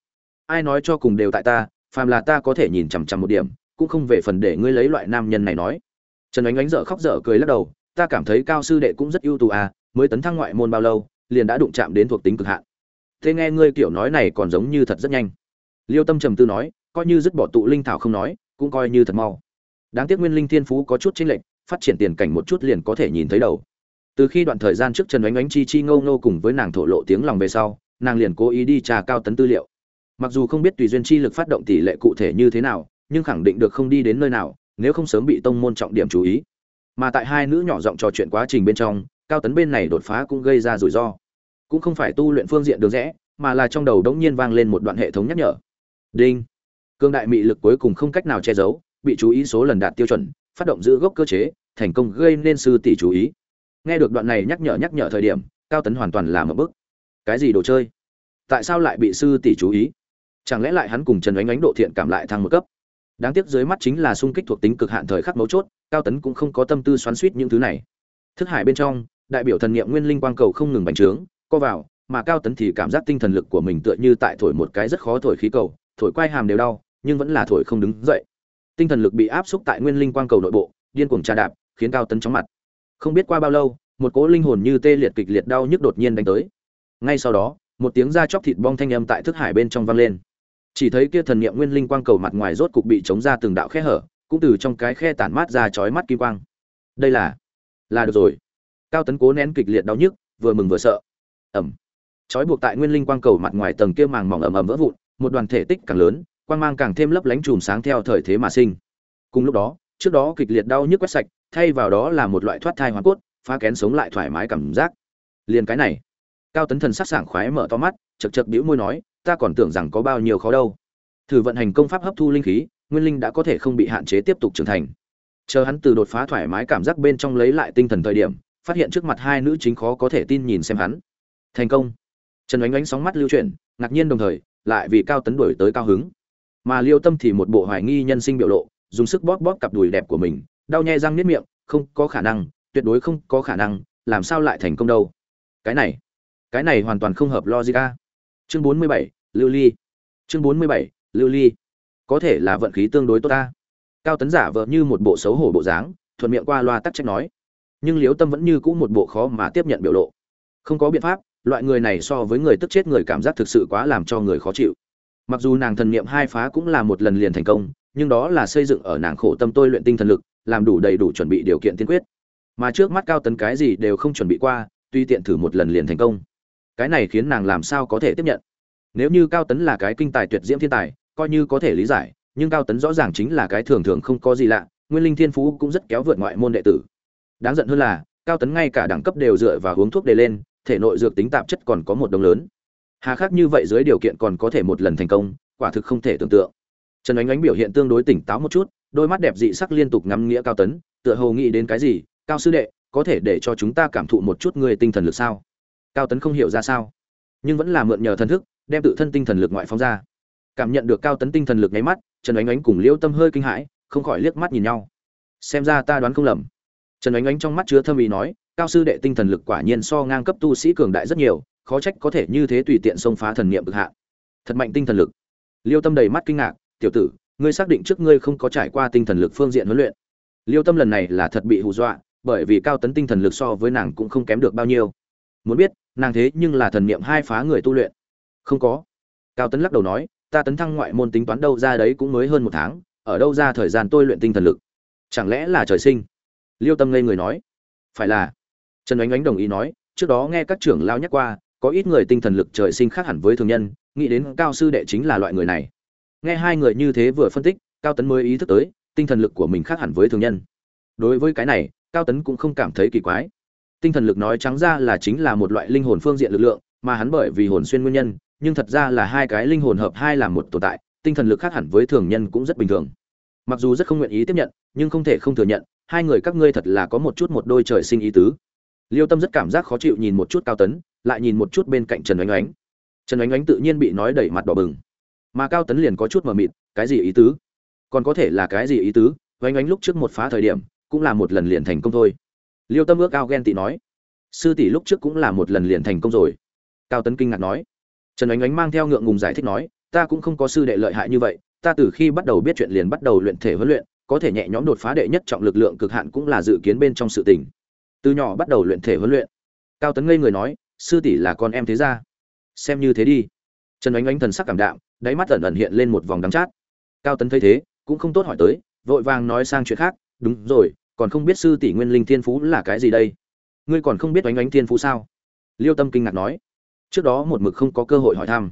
Ai nói cho cùng đều tại ta, phàm là ta có thể nhìn chằm chằm một điểm, cũng không về phần để ngươi lấy loại nam nhân này nói. Trần ánh ánh dở khóc dở cười lắc đầu, ta cảm thấy cao sư đệ cũng rất ưu tú à mới tấn thăng ngoại môn bao lâu, liền đã đụng chạm đến thuộc tính cực hạn thế nghe ngươi kiểu nói này còn giống như thật rất nhanh. Liêu tâm trầm tư nói, coi như dứt bỏ tụ linh thảo không nói, cũng coi như thật mau. Đáng tiếc nguyên linh thiên phú có chút chênh lệch, phát triển tiền cảnh một chút liền có thể nhìn thấy đầu. Từ khi đoạn thời gian trước trần oánh oánh chi chi ngâu ngô cùng với nàng thổ lộ tiếng lòng về sau, nàng liền cố ý đi trà cao tấn tư liệu. Mặc dù không biết tùy duyên chi lực phát động tỷ lệ cụ thể như thế nào, nhưng khẳng định được không đi đến nơi nào, nếu không sớm bị tông môn trọng điểm chú ý. Mà tại hai nữ nhỏ giọng trò chuyện quá trình bên trong, cao tấn bên này đột phá cũng gây ra rủi ro cũng không phải tu luyện phương diện đường rẽ, mà là trong đầu đống nhiên vang lên một đoạn hệ thống nhắc nhở. Đinh. Cương đại mị lực cuối cùng không cách nào che giấu, bị chú ý số lần đạt tiêu chuẩn, phát động giữ gốc cơ chế, thành công gây nên sư tỷ chú ý. Nghe được đoạn này nhắc nhở nhắc nhở thời điểm, cao tấn hoàn toàn là một bức. Cái gì đồ chơi? Tại sao lại bị sư tỷ chú ý? Chẳng lẽ lại hắn cùng trần Ánh ánh độ thiện cảm lại thăng một cấp? Đáng tiếc dưới mắt chính là sung kích thuộc tính cực hạn thời khắc mấu chốt, cao tấn cũng không có tâm tư xoắn suýt những thứ này. Thức hải bên trong, đại biểu thần niệm nguyên linh quang cầu không ngừng bành trướng co vào, mà cao tấn thì cảm giác tinh thần lực của mình tựa như tại thổi một cái rất khó thổi khí cầu, thổi quai hàm đều đau, nhưng vẫn là thổi không đứng dậy. Tinh thần lực bị áp xúc tại nguyên linh quang cầu nội bộ, điên cuồng trà đạp, khiến cao tấn chóng mặt. Không biết qua bao lâu, một cỗ linh hồn như tê liệt kịch liệt đau nhức đột nhiên đánh tới. Ngay sau đó, một tiếng da chóc thịt bong thanh âm tại thức hải bên trong vang lên. Chỉ thấy kia thần niệm nguyên linh quang cầu mặt ngoài rốt cục bị chống ra từng đạo khe hở, cũng từ trong cái khe tản mát ra chói mắt kim quang. Đây là là được rồi. Cao tấn cố nén kịch liệt đau nhức, vừa mừng vừa sợ ẩm. Trói buộc tại nguyên linh quang cầu mặt ngoài tầng kia màng mỏng ẩm ẩm vỡ vụn, một đoàn thể tích càng lớn, quang mang càng thêm lấp lánh chùm sáng theo thời thế mà sinh. Cùng lúc đó, trước đó kịch liệt đau nhức quét sạch, thay vào đó là một loại thoát thai hoàn cốt, phá kén sống lại thoải mái cảm giác. Liền cái này, cao tấn thần sắc sảng khoái mở to mắt, chật chật bĩu môi nói, ta còn tưởng rằng có bao nhiêu khó đâu. Thử vận hành công pháp hấp thu linh khí, nguyên linh đã có thể không bị hạn chế tiếp tục trưởng thành. Chờ hắn từ đột phá thoải mái cảm giác bên trong lấy lại tinh thần thời điểm, phát hiện trước mặt hai nữ chính khó có thể tin nhìn xem hắn thành công. Trần oánh oánh sóng mắt lưu chuyển, ngạc nhiên đồng thời, lại vì cao tấn đuổi tới cao hứng. Mà liêu tâm thì một bộ hoài nghi nhân sinh biểu lộ, dùng sức bóp bóp cặp đùi đẹp của mình, đau nhai răng niết miệng, không có khả năng, tuyệt đối không có khả năng, làm sao lại thành công đâu. Cái này cái này hoàn toàn không hợp logic a. Chương bốn mươi bảy, lưu ly. Chương bốn mươi bảy, lưu ly. Có thể là vận khí tương đối tốt ta. Cao tấn giả vợ như một bộ xấu hổ bộ dáng, thuận miệng qua loa tắc trách nói. Nhưng liếu tâm vẫn như cũ một bộ khó mà tiếp nhận biểu lộ. Không có biện pháp loại người này so với người tức chết người cảm giác thực sự quá làm cho người khó chịu. Mặc dù nàng thần niệm hai phá cũng là một lần liền thành công, nhưng đó là xây dựng ở nàng khổ tâm tôi luyện tinh thần lực, làm đủ đầy đủ chuẩn bị điều kiện tiên quyết. Mà trước mắt cao tấn cái gì đều không chuẩn bị qua, tuy tiện thử một lần liền thành công. Cái này khiến nàng làm sao có thể tiếp nhận? Nếu như cao tấn là cái kinh tài tuyệt diễm thiên tài, coi như có thể lý giải, nhưng cao tấn rõ ràng chính là cái thường thường không có gì lạ, nguyên linh thiên phú cũng rất kéo vượt ngoại môn đệ tử. Đáng giận hơn là, cao tấn ngay cả đẳng cấp đều dựa vào uống thuốc đề lên thể nội dược tính tạp chất còn có một đồng lớn. Hà khắc như vậy dưới điều kiện còn có thể một lần thành công, quả thực không thể tưởng tượng. Trần ánh ánh biểu hiện tương đối tỉnh táo một chút, đôi mắt đẹp dị sắc liên tục ngắm nghĩa cao tấn, tựa hồ nghĩ đến cái gì, cao sư đệ, có thể để cho chúng ta cảm thụ một chút người tinh thần lực sao? Cao tấn không hiểu ra sao, nhưng vẫn là mượn nhờ thần thức, đem tự thân tinh thần lực ngoại phóng ra. Cảm nhận được cao tấn tinh thần lực nháy mắt, trần ánh ánh cùng liễu tâm hơi kinh hãi, không khỏi liếc mắt nhìn nhau. Xem ra ta đoán không lầm. Trần ánh ánh trong mắt chứa thâm ý nói cao sư đệ tinh thần lực quả nhiên so ngang cấp tu sĩ cường đại rất nhiều, khó trách có thể như thế tùy tiện xông phá thần niệm cực hạn thật mạnh tinh thần lực. Liêu tâm đầy mắt kinh ngạc, tiểu tử, ngươi xác định trước ngươi không có trải qua tinh thần lực phương diện huấn luyện? Liêu tâm lần này là thật bị hù dọa, bởi vì cao tấn tinh thần lực so với nàng cũng không kém được bao nhiêu. Muốn biết, nàng thế nhưng là thần niệm hai phá người tu luyện. Không có. Cao tấn lắc đầu nói, ta tấn thăng ngoại môn tính toán đâu ra đấy cũng mới hơn một tháng, ở đâu ra thời gian tôi luyện tinh thần lực? Chẳng lẽ là trời sinh? Liêu tâm ngây người nói, phải là trần ánh ánh đồng ý nói, trước đó nghe các trưởng lao nhắc qua, có ít người tinh thần lực trời sinh khác hẳn với thường nhân, nghĩ đến cao sư đệ chính là loại người này. Nghe hai người như thế vừa phân tích, cao tấn mới ý thức tới, tinh thần lực của mình khác hẳn với thường nhân. Đối với cái này, cao tấn cũng không cảm thấy kỳ quái. Tinh thần lực nói trắng ra là chính là một loại linh hồn phương diện lực lượng, mà hắn bởi vì hồn xuyên nguyên nhân, nhưng thật ra là hai cái linh hồn hợp hai làm một tồn tại, tinh thần lực khác hẳn với thường nhân cũng rất bình thường. Mặc dù rất không nguyện ý tiếp nhận, nhưng không thể không thừa nhận, hai người các ngươi thật là có một chút một đôi trời sinh ý tứ liêu tâm rất cảm giác khó chịu nhìn một chút cao tấn, lại nhìn một chút bên cạnh trần oánh oánh. Trần oánh oánh tự nhiên bị nói đẩy mặt đỏ bừng. Mà cao tấn liền có chút mờ mịt, cái gì ý tứ? Còn có thể là cái gì ý tứ? Oánh oánh lúc trước một phá thời điểm, cũng là một lần liền thành công thôi. Liêu tâm ước ao ghen tị nói, sư tỷ lúc trước cũng là một lần liền thành công rồi. Cao tấn kinh ngạc nói, trần oánh oánh mang theo ngượng ngùng giải thích nói, ta cũng không có sư đệ lợi hại như vậy, ta từ khi bắt đầu biết chuyện liền bắt đầu luyện thể huấn luyện, có thể nhẹ nhõm đột phá đệ nhất trọng lực lượng cực hạn cũng là dự kiến bên trong sự tình từ nhỏ bắt đầu luyện thể huấn luyện. Cao tấn ngây người nói, sư tỷ là con em thế ra xem như thế đi. Trần oánh oánh thần sắc cảm đạm, đáy mắt ẩn ẩn hiện lên một vòng đắng chát. Cao tấn thấy thế, cũng không tốt hỏi tới, vội vàng nói sang chuyện khác, đúng rồi, còn không biết sư tỷ nguyên linh thiên phú là cái gì đây? Ngươi còn không biết oánh oánh thiên phú sao? Liêu tâm kinh ngạc nói. Trước đó một mực không có cơ hội hỏi thăm.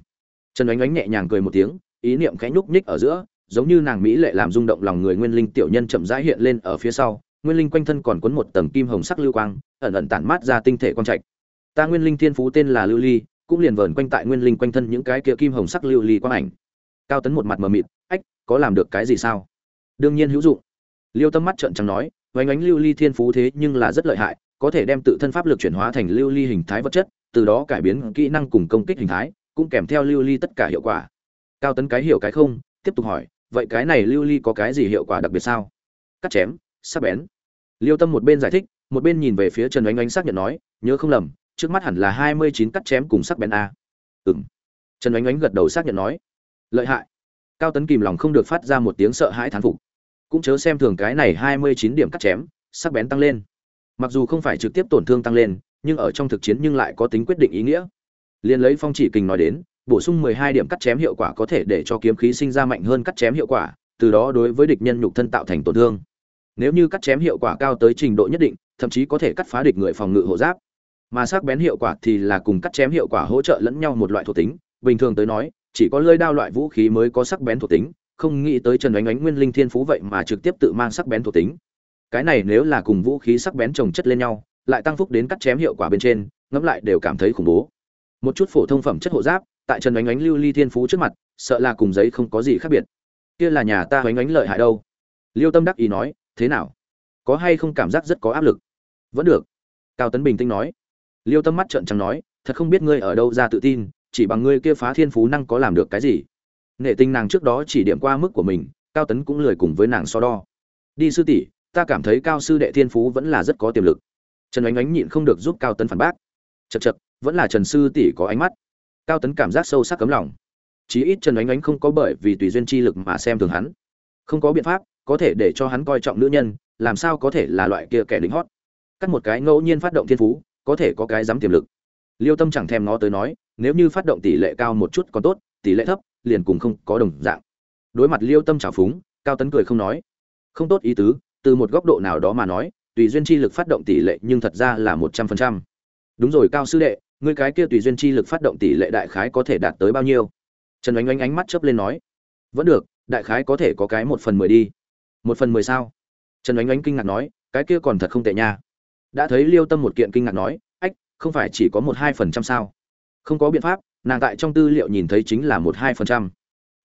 Trần oánh oánh nhẹ nhàng cười một tiếng, ý niệm khẽ nhúc nhích ở giữa, giống như nàng mỹ lệ làm rung động lòng người nguyên linh tiểu nhân chậm rãi hiện lên ở phía sau nguyên linh quanh thân còn cuốn một tầng kim hồng sắc lưu quang, ẩn ẩn tản mát ra tinh thể quang trạch. Ta nguyên linh thiên phú tên là lưu ly, cũng liền vờn quanh tại nguyên linh quanh thân những cái kia kim hồng sắc lưu ly quang ảnh. Cao tấn một mặt mờ mịt, ách, có làm được cái gì sao? Đương nhiên hữu dụng. Liêu tâm mắt trợn trắng nói vánh ánh lưu ly thiên phú thế nhưng là rất lợi hại, có thể đem tự thân pháp lực chuyển hóa thành lưu ly hình thái vật chất, từ đó cải biến kỹ năng cùng công kích hình thái, cũng kèm theo lưu ly tất cả hiệu quả. Cao tấn cái hiểu cái không, tiếp tục hỏi, vậy cái này lưu ly có cái gì hiệu quả đặc biệt sao? Cắt chém sắc bén. Liêu tâm một bên giải thích, một bên nhìn về phía trần oánh oánh xác nhận nói, nhớ không lầm, trước mắt hẳn là hai mươi chín cắt chém cùng sắc bén a. Ừng trần oánh oánh gật đầu xác nhận nói, lợi hại. Cao tấn kìm lòng không được phát ra một tiếng sợ hãi thán phục. Cũng chớ xem thường cái này hai mươi chín điểm cắt chém, sắc bén tăng lên. Mặc dù không phải trực tiếp tổn thương tăng lên, nhưng ở trong thực chiến nhưng lại có tính quyết định ý nghĩa. Liền lấy phong chỉ kình nói đến, bổ sung mười hai điểm cắt chém hiệu quả có thể để cho kiếm khí sinh ra mạnh hơn cắt chém hiệu quả, từ đó đối với địch nhân nhục thân tạo thành tổn thương nếu như cắt chém hiệu quả cao tới trình độ nhất định, thậm chí có thể cắt phá địch người phòng ngự hộ giáp. Mà sắc bén hiệu quả thì là cùng cắt chém hiệu quả hỗ trợ lẫn nhau một loại thuộc tính. Bình thường tới nói, chỉ có lơi đao loại vũ khí mới có sắc bén thuộc tính. Không nghĩ tới trần ánh ánh nguyên linh thiên phú vậy mà trực tiếp tự mang sắc bén thuộc tính. Cái này nếu là cùng vũ khí sắc bén trồng chất lên nhau, lại tăng phúc đến cắt chém hiệu quả bên trên, ngẫm lại đều cảm thấy khủng bố. Một chút phổ thông phẩm chất hộ giáp, tại trần ánh ánh lưu ly thiên phú trước mặt, sợ là cùng giấy không có gì khác biệt. Kia là nhà ta ánh ánh lợi hại đâu? Liêu tâm đắc ý nói thế nào? Có hay không cảm giác rất có áp lực? Vẫn được. Cao tấn bình tĩnh nói. Liêu tâm mắt trợn trắng nói, thật không biết ngươi ở đâu ra tự tin, chỉ bằng ngươi kia phá thiên phú năng có làm được cái gì. Nệ tinh nàng trước đó chỉ điểm qua mức của mình, cao tấn cũng lười cùng với nàng so đo. Đi sư tỷ, ta cảm thấy cao sư đệ thiên phú vẫn là rất có tiềm lực. Trần ánh ánh nhịn không được giúp cao tấn phản bác. Chật chật vẫn là trần sư tỷ có ánh mắt. Cao tấn cảm giác sâu sắc cấm lòng. Chí ít trần ánh ánh không có bởi vì tùy duyên chi lực mà xem thường hắn. Không có biện pháp có thể để cho hắn coi trọng nữ nhân, làm sao có thể là loại kia kẻ lính hót? Cắt một cái ngẫu nhiên phát động thiên phú, có thể có cái dám tiềm lực. Liêu tâm chẳng thèm ngó tới nói, nếu như phát động tỷ lệ cao một chút còn tốt, tỷ lệ thấp, liền cùng không có đồng dạng. Đối mặt liêu tâm trào phúng, cao tấn cười không nói. Không tốt ý tứ, từ một góc độ nào đó mà nói, tùy duyên chi lực phát động tỷ lệ nhưng thật ra là một trăm phần trăm. Đúng rồi, cao sư đệ, ngươi cái kia tùy duyên chi lực phát động tỷ lệ đại khái có thể đạt tới bao nhiêu? Trần oánh oánh ánh mắt chớp lên nói. Vẫn được, đại khái có thể có cái một phần mười đi một phần mười sao? Trần ánh ánh kinh ngạc nói, cái kia còn thật không tệ nha. Đã thấy liêu tâm một kiện kinh ngạc nói, ách, không phải chỉ có một hai phần trăm sao? Không có biện pháp, nàng tại trong tư liệu nhìn thấy chính là một hai phần trăm.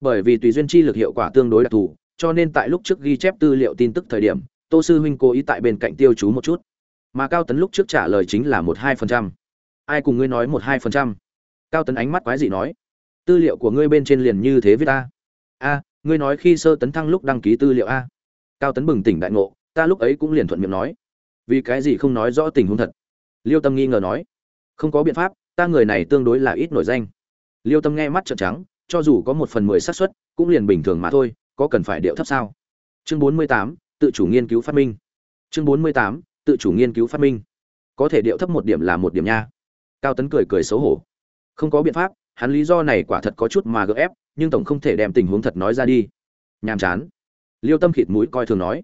Bởi vì tùy duyên chi lực hiệu quả tương đối đặc thù, cho nên tại lúc trước ghi chép tư liệu tin tức thời điểm, tô sư huynh cố ý tại bên cạnh tiêu chú một chút. Mà cao tấn lúc trước trả lời chính là một hai phần trăm. Ai cùng ngươi nói một hai phần trăm? Cao tấn ánh mắt quái dị nói, tư liệu của ngươi bên trên liền như thế với ta. A, ngươi nói khi sơ tấn thăng lúc đăng ký tư liệu a cao tấn bừng tỉnh đại ngộ, ta lúc ấy cũng liền thuận miệng nói. Vì cái gì không nói rõ tình huống thật? Liêu tâm nghi ngờ nói. Không có biện pháp, ta người này tương đối là ít nổi danh. Liêu tâm nghe mắt trợn trắng, cho dù có một phần mười xác suất, cũng liền bình thường mà thôi, có cần phải điệu thấp sao? Chương bốn mươi tám, tự chủ nghiên cứu phát minh. Chương bốn mươi tám, tự chủ nghiên cứu phát minh. Có thể điệu thấp một điểm là một điểm nha. Cao tấn cười cười xấu hổ. Không có biện pháp, hắn lý do này quả thật có chút mà gỡ ép, nhưng tổng không thể đem tình huống thật nói ra đi. Nhàm chán liêu tâm khịt mũi coi thường nói.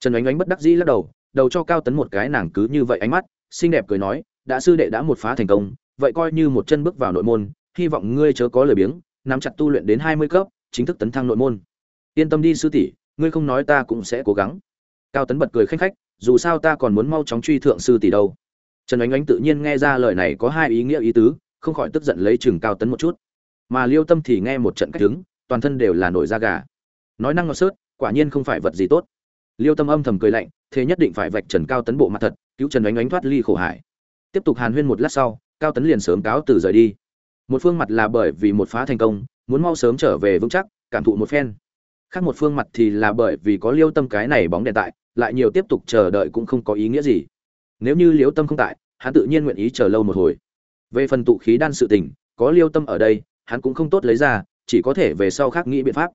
Trần ánh ánh bất đắc dĩ lắc đầu đầu cho cao tấn một cái nàng cứ như vậy ánh mắt, xinh đẹp cười nói, đã sư đệ đã một phá thành công, vậy coi như một chân bước vào nội môn, hy vọng ngươi chớ có lời biếng, nắm chặt tu luyện đến hai mươi cấp, chính thức tấn thăng nội môn. Yên tâm đi sư tỷ, ngươi không nói ta cũng sẽ cố gắng. Cao tấn bật cười khanh khách, dù sao ta còn muốn mau chóng truy thượng sư tỷ đâu. Trần ánh ánh tự nhiên nghe ra lời này có hai ý nghĩa ý tứ, không khỏi tức giận lấy chừng cao tấn một chút. Mà liêu tâm thì nghe một trận cách đứng toàn thân đều là nổi da gà. Nói năng ngọt sớt quả nhiên không phải vật gì tốt. Liêu tâm âm thầm cười lạnh, thế nhất định phải vạch trần cao tấn bộ mặt thật, cứu trần oánh oánh thoát ly khổ hải. Tiếp tục hàn huyên một lát sau, cao tấn liền sớm cáo từ rời đi. Một phương mặt là bởi vì một phá thành công, muốn mau sớm trở về vững chắc, cảm thụ một phen. Khác một phương mặt thì là bởi vì có liêu tâm cái này bóng đèn tại, lại nhiều tiếp tục chờ đợi cũng không có ý nghĩa gì. Nếu như liêu tâm không tại, hắn tự nhiên nguyện ý chờ lâu một hồi. Về phần tụ khí đan sự tình, có liêu tâm ở đây, hắn cũng không tốt lấy ra, chỉ có thể về sau khác nghĩ biện pháp.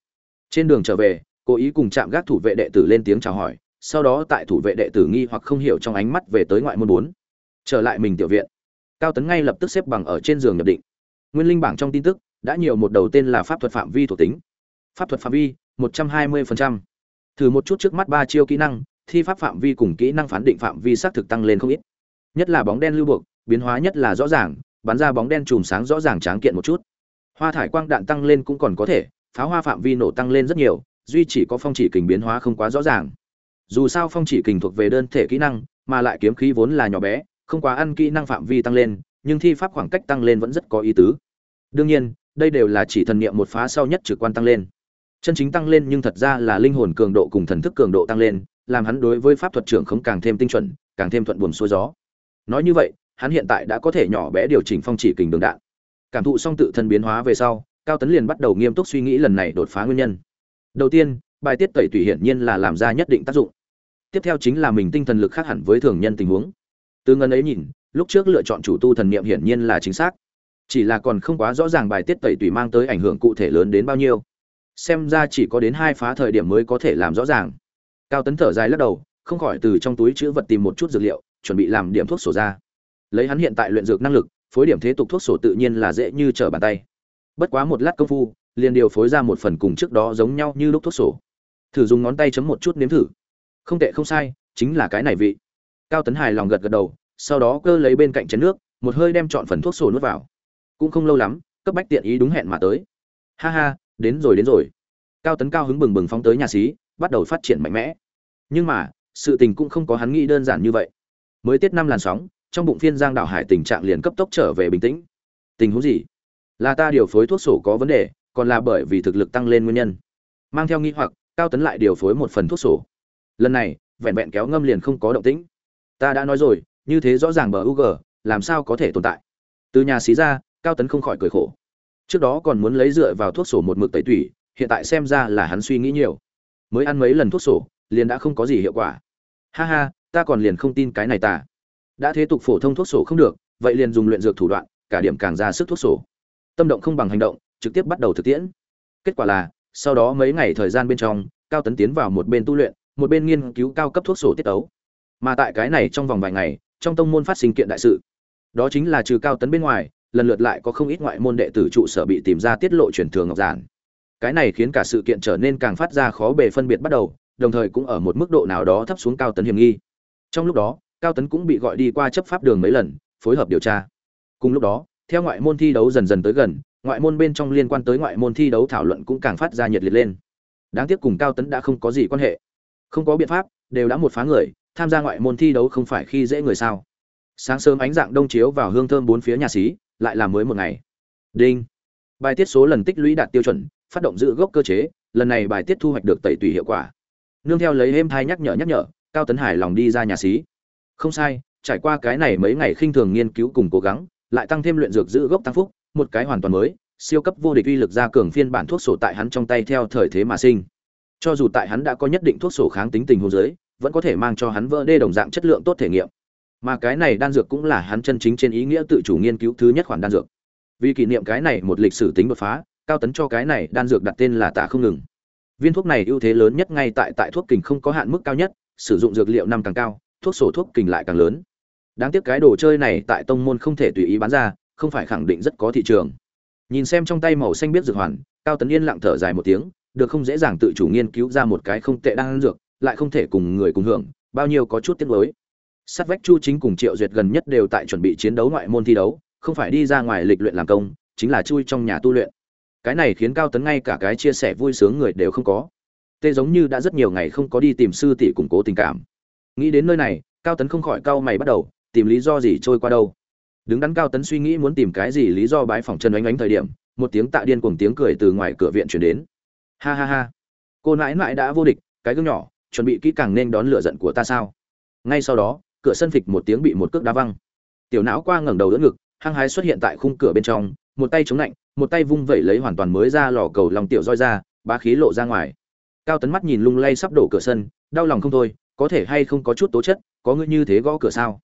Trên đường trở về cố ý cùng chạm gác thủ vệ đệ tử lên tiếng chào hỏi, sau đó tại thủ vệ đệ tử nghi hoặc không hiểu trong ánh mắt về tới ngoại môn bốn. Trở lại mình tiểu viện. Cao tấn ngay lập tức xếp bằng ở trên giường nhập định. Nguyên linh bảng trong tin tức, đã nhiều một đầu tên là pháp thuật phạm vi thuộc tính. Pháp thuật phạm vi 120%. thử một chút trước mắt ba chiêu kỹ năng, thi pháp phạm vi cùng kỹ năng phán định phạm vi xác thực tăng lên không ít. Nhất là bóng đen lưu buộc, biến hóa nhất là rõ ràng, bắn ra bóng đen chùm sáng rõ ràng tráng kiện một chút. Hoa thải quang đạn tăng lên cũng còn có thể, pháo hoa phạm vi nổ tăng lên rất nhiều duy chỉ có phong chỉ kình biến hóa không quá rõ ràng. Dù sao phong chỉ kình thuộc về đơn thể kỹ năng, mà lại kiếm khí vốn là nhỏ bé, không quá ăn kỹ năng phạm vi tăng lên, nhưng thi pháp khoảng cách tăng lên vẫn rất có ý tứ. Đương nhiên, đây đều là chỉ thần niệm một phá sau nhất trực quan tăng lên. Chân chính tăng lên nhưng thật ra là linh hồn cường độ cùng thần thức cường độ tăng lên, làm hắn đối với pháp thuật trưởng không càng thêm tinh chuẩn, càng thêm thuận buồm xuôi gió. Nói như vậy, hắn hiện tại đã có thể nhỏ bé điều chỉnh phong chỉ kình đường đạn. Cảm thụ xong tự thân biến hóa về sau, cao tấn liền bắt đầu nghiêm túc suy nghĩ lần này đột phá nguyên nhân đầu tiên, bài tiết tẩy tủy hiển nhiên là làm ra nhất định tác dụng. Tiếp theo chính là mình tinh thần lực khác hẳn với thường nhân tình huống. Từ ngân ấy nhìn, lúc trước lựa chọn chủ tu thần niệm hiển nhiên là chính xác. Chỉ là còn không quá rõ ràng bài tiết tẩy tủy mang tới ảnh hưởng cụ thể lớn đến bao nhiêu. Xem ra chỉ có đến hai phá thời điểm mới có thể làm rõ ràng. Cao tấn thở dài lắc đầu, không khỏi từ trong túi chữ vật tìm một chút dược liệu, chuẩn bị làm điểm thuốc sổ ra. Lấy hắn hiện tại luyện dược năng lực, phối điểm thế tục thuốc sổ tự nhiên là dễ như trở bàn tay. Bất quá một lát công phu liền điều phối ra một phần cùng trước đó giống nhau như lúc thuốc sổ. Thử dùng ngón tay chấm một chút nếm thử. Không tệ, không sai, chính là cái này vị. Cao tấn hài lòng gật gật đầu, sau đó cơ lấy bên cạnh chén nước, một hơi đem chọn phần thuốc sổ nuốt vào. Cũng không lâu lắm, cấp bách tiện ý đúng hẹn mà tới. Ha ha, đến rồi đến rồi. Cao tấn cao hứng bừng bừng phóng tới nhà xí, bắt đầu phát triển mạnh mẽ. Nhưng mà, sự tình cũng không có hắn nghĩ đơn giản như vậy. Mới tiết năm làn sóng, trong bụng phiên giang đảo hải tình trạng liền cấp tốc trở về bình tĩnh. Tình huống gì? Là ta điều phối thuốc sổ có vấn đề còn là bởi vì thực lực tăng lên nguyên nhân. Mang theo nghi hoặc, cao tấn lại điều phối một phần thuốc sổ. Lần này, vẹn vẹn kéo ngâm liền không có động tĩnh. Ta đã nói rồi, như thế rõ ràng bờ u g làm sao có thể tồn tại? Từ nhà xí ra, cao tấn không khỏi cười khổ. Trước đó còn muốn lấy dựa vào thuốc sổ một mực tẩy tủy, hiện tại xem ra là hắn suy nghĩ nhiều. Mới ăn mấy lần thuốc sổ, liền đã không có gì hiệu quả. Ha ha, ta còn liền không tin cái này ta. Đã thế tục phổ thông thuốc sổ không được, vậy liền dùng luyện dược thủ đoạn, cả điểm càng ra sức thuốc sổ. Tâm động không bằng hành động trực tiếp bắt đầu thực tiễn. Kết quả là, sau đó mấy ngày thời gian bên trong, cao tấn tiến vào một bên tu luyện, một bên nghiên cứu cao cấp thuốc sổ tiết tấu. Mà tại cái này trong vòng vài ngày, trong tông môn phát sinh kiện đại sự. Đó chính là trừ cao tấn bên ngoài, lần lượt lại có không ít ngoại môn đệ tử trụ sở bị tìm ra tiết lộ truyền thường ngọc giản. Cái này khiến cả sự kiện trở nên càng phát ra khó bề phân biệt bắt đầu, đồng thời cũng ở một mức độ nào đó thấp xuống cao tấn hiểm nghi. Trong lúc đó, cao tấn cũng bị gọi đi qua chấp pháp đường mấy lần, phối hợp điều tra. Cùng lúc đó, theo ngoại môn thi đấu dần dần tới gần ngoại môn bên trong liên quan tới ngoại môn thi đấu thảo luận cũng càng phát ra nhiệt liệt lên. Đáng tiếc cùng cao tấn đã không có gì quan hệ. Không có biện pháp, đều đã một phá người, tham gia ngoại môn thi đấu không phải khi dễ người sao. Sáng sớm ánh dạng đông chiếu vào hương thơm bốn phía nhà xí, lại là mới một ngày. Đinh. Bài tiết số lần tích lũy đạt tiêu chuẩn, phát động giữ gốc cơ chế, lần này bài tiết thu hoạch được tẩy tùy hiệu quả. Nương theo lấy êm thai nhắc nhở nhắc nhở, cao tấn hải lòng đi ra nhà xí. Không sai, trải qua cái này mấy ngày khinh thường nghiên cứu cùng cố gắng, lại tăng thêm luyện dược giữ gốc tăng phúc một cái hoàn toàn mới, siêu cấp vô địch uy lực ra cường phiên bản thuốc sổ tại hắn trong tay theo thời thế mà sinh. Cho dù tại hắn đã có nhất định thuốc sổ kháng tính tình hôn giới vẫn có thể mang cho hắn vỡ đê đồng dạng chất lượng tốt thể nghiệm. Mà cái này đan dược cũng là hắn chân chính trên ý nghĩa tự chủ nghiên cứu thứ nhất khoản đan dược. Vì kỷ niệm cái này một lịch sử tính đột phá, cao tấn cho cái này đan dược đặt tên là tạ không ngừng. Viên thuốc này ưu thế lớn nhất ngay tại tại thuốc kình không có hạn mức cao nhất, sử dụng dược liệu năm càng cao, thuốc sổ thuốc kình lại càng lớn. Đáng tiếc cái đồ chơi này tại tông môn không thể tùy ý bán ra không phải khẳng định rất có thị trường. Nhìn xem trong tay màu xanh biết dược hoàn, cao tấn yên lặng thở dài một tiếng, được không dễ dàng tự chủ nghiên cứu ra một cái không tệ đang dược, lại không thể cùng người cùng hưởng, bao nhiêu có chút tiếc nuối. Sát vách chu chính cùng triệu duyệt gần nhất đều tại chuẩn bị chiến đấu ngoại môn thi đấu, không phải đi ra ngoài lịch luyện làm công, chính là chui trong nhà tu luyện. Cái này khiến cao tấn ngay cả cái chia sẻ vui sướng người đều không có. Tê giống như đã rất nhiều ngày không có đi tìm sư tỷ củng cố tình cảm. Nghĩ đến nơi này, cao tấn không khỏi cau mày bắt đầu, tìm lý do gì trôi qua đâu đứng đắn cao tấn suy nghĩ muốn tìm cái gì lý do bái phòng chân oánh oánh thời điểm, một tiếng tạ điên cùng tiếng cười từ ngoài cửa viện chuyển đến. Ha ha ha. Cô nãi nãi đã vô địch, cái gương nhỏ, chuẩn bị kỹ càng nên đón lửa giận của ta sao? Ngay sau đó, cửa sân phịch một tiếng bị một cước đá văng. Tiểu não qua ngẩng đầu đỡ ngực, hăng hái xuất hiện tại khung cửa bên trong, một tay chống lạnh một tay vung vẩy lấy hoàn toàn mới ra lò cầu lòng tiểu roi ra, bá khí lộ ra ngoài. Cao tấn mắt nhìn lung lay sắp đổ cửa sân, đau lòng không thôi, có thể hay không có chút tố chất, có ngươi như thế gõ cửa sao?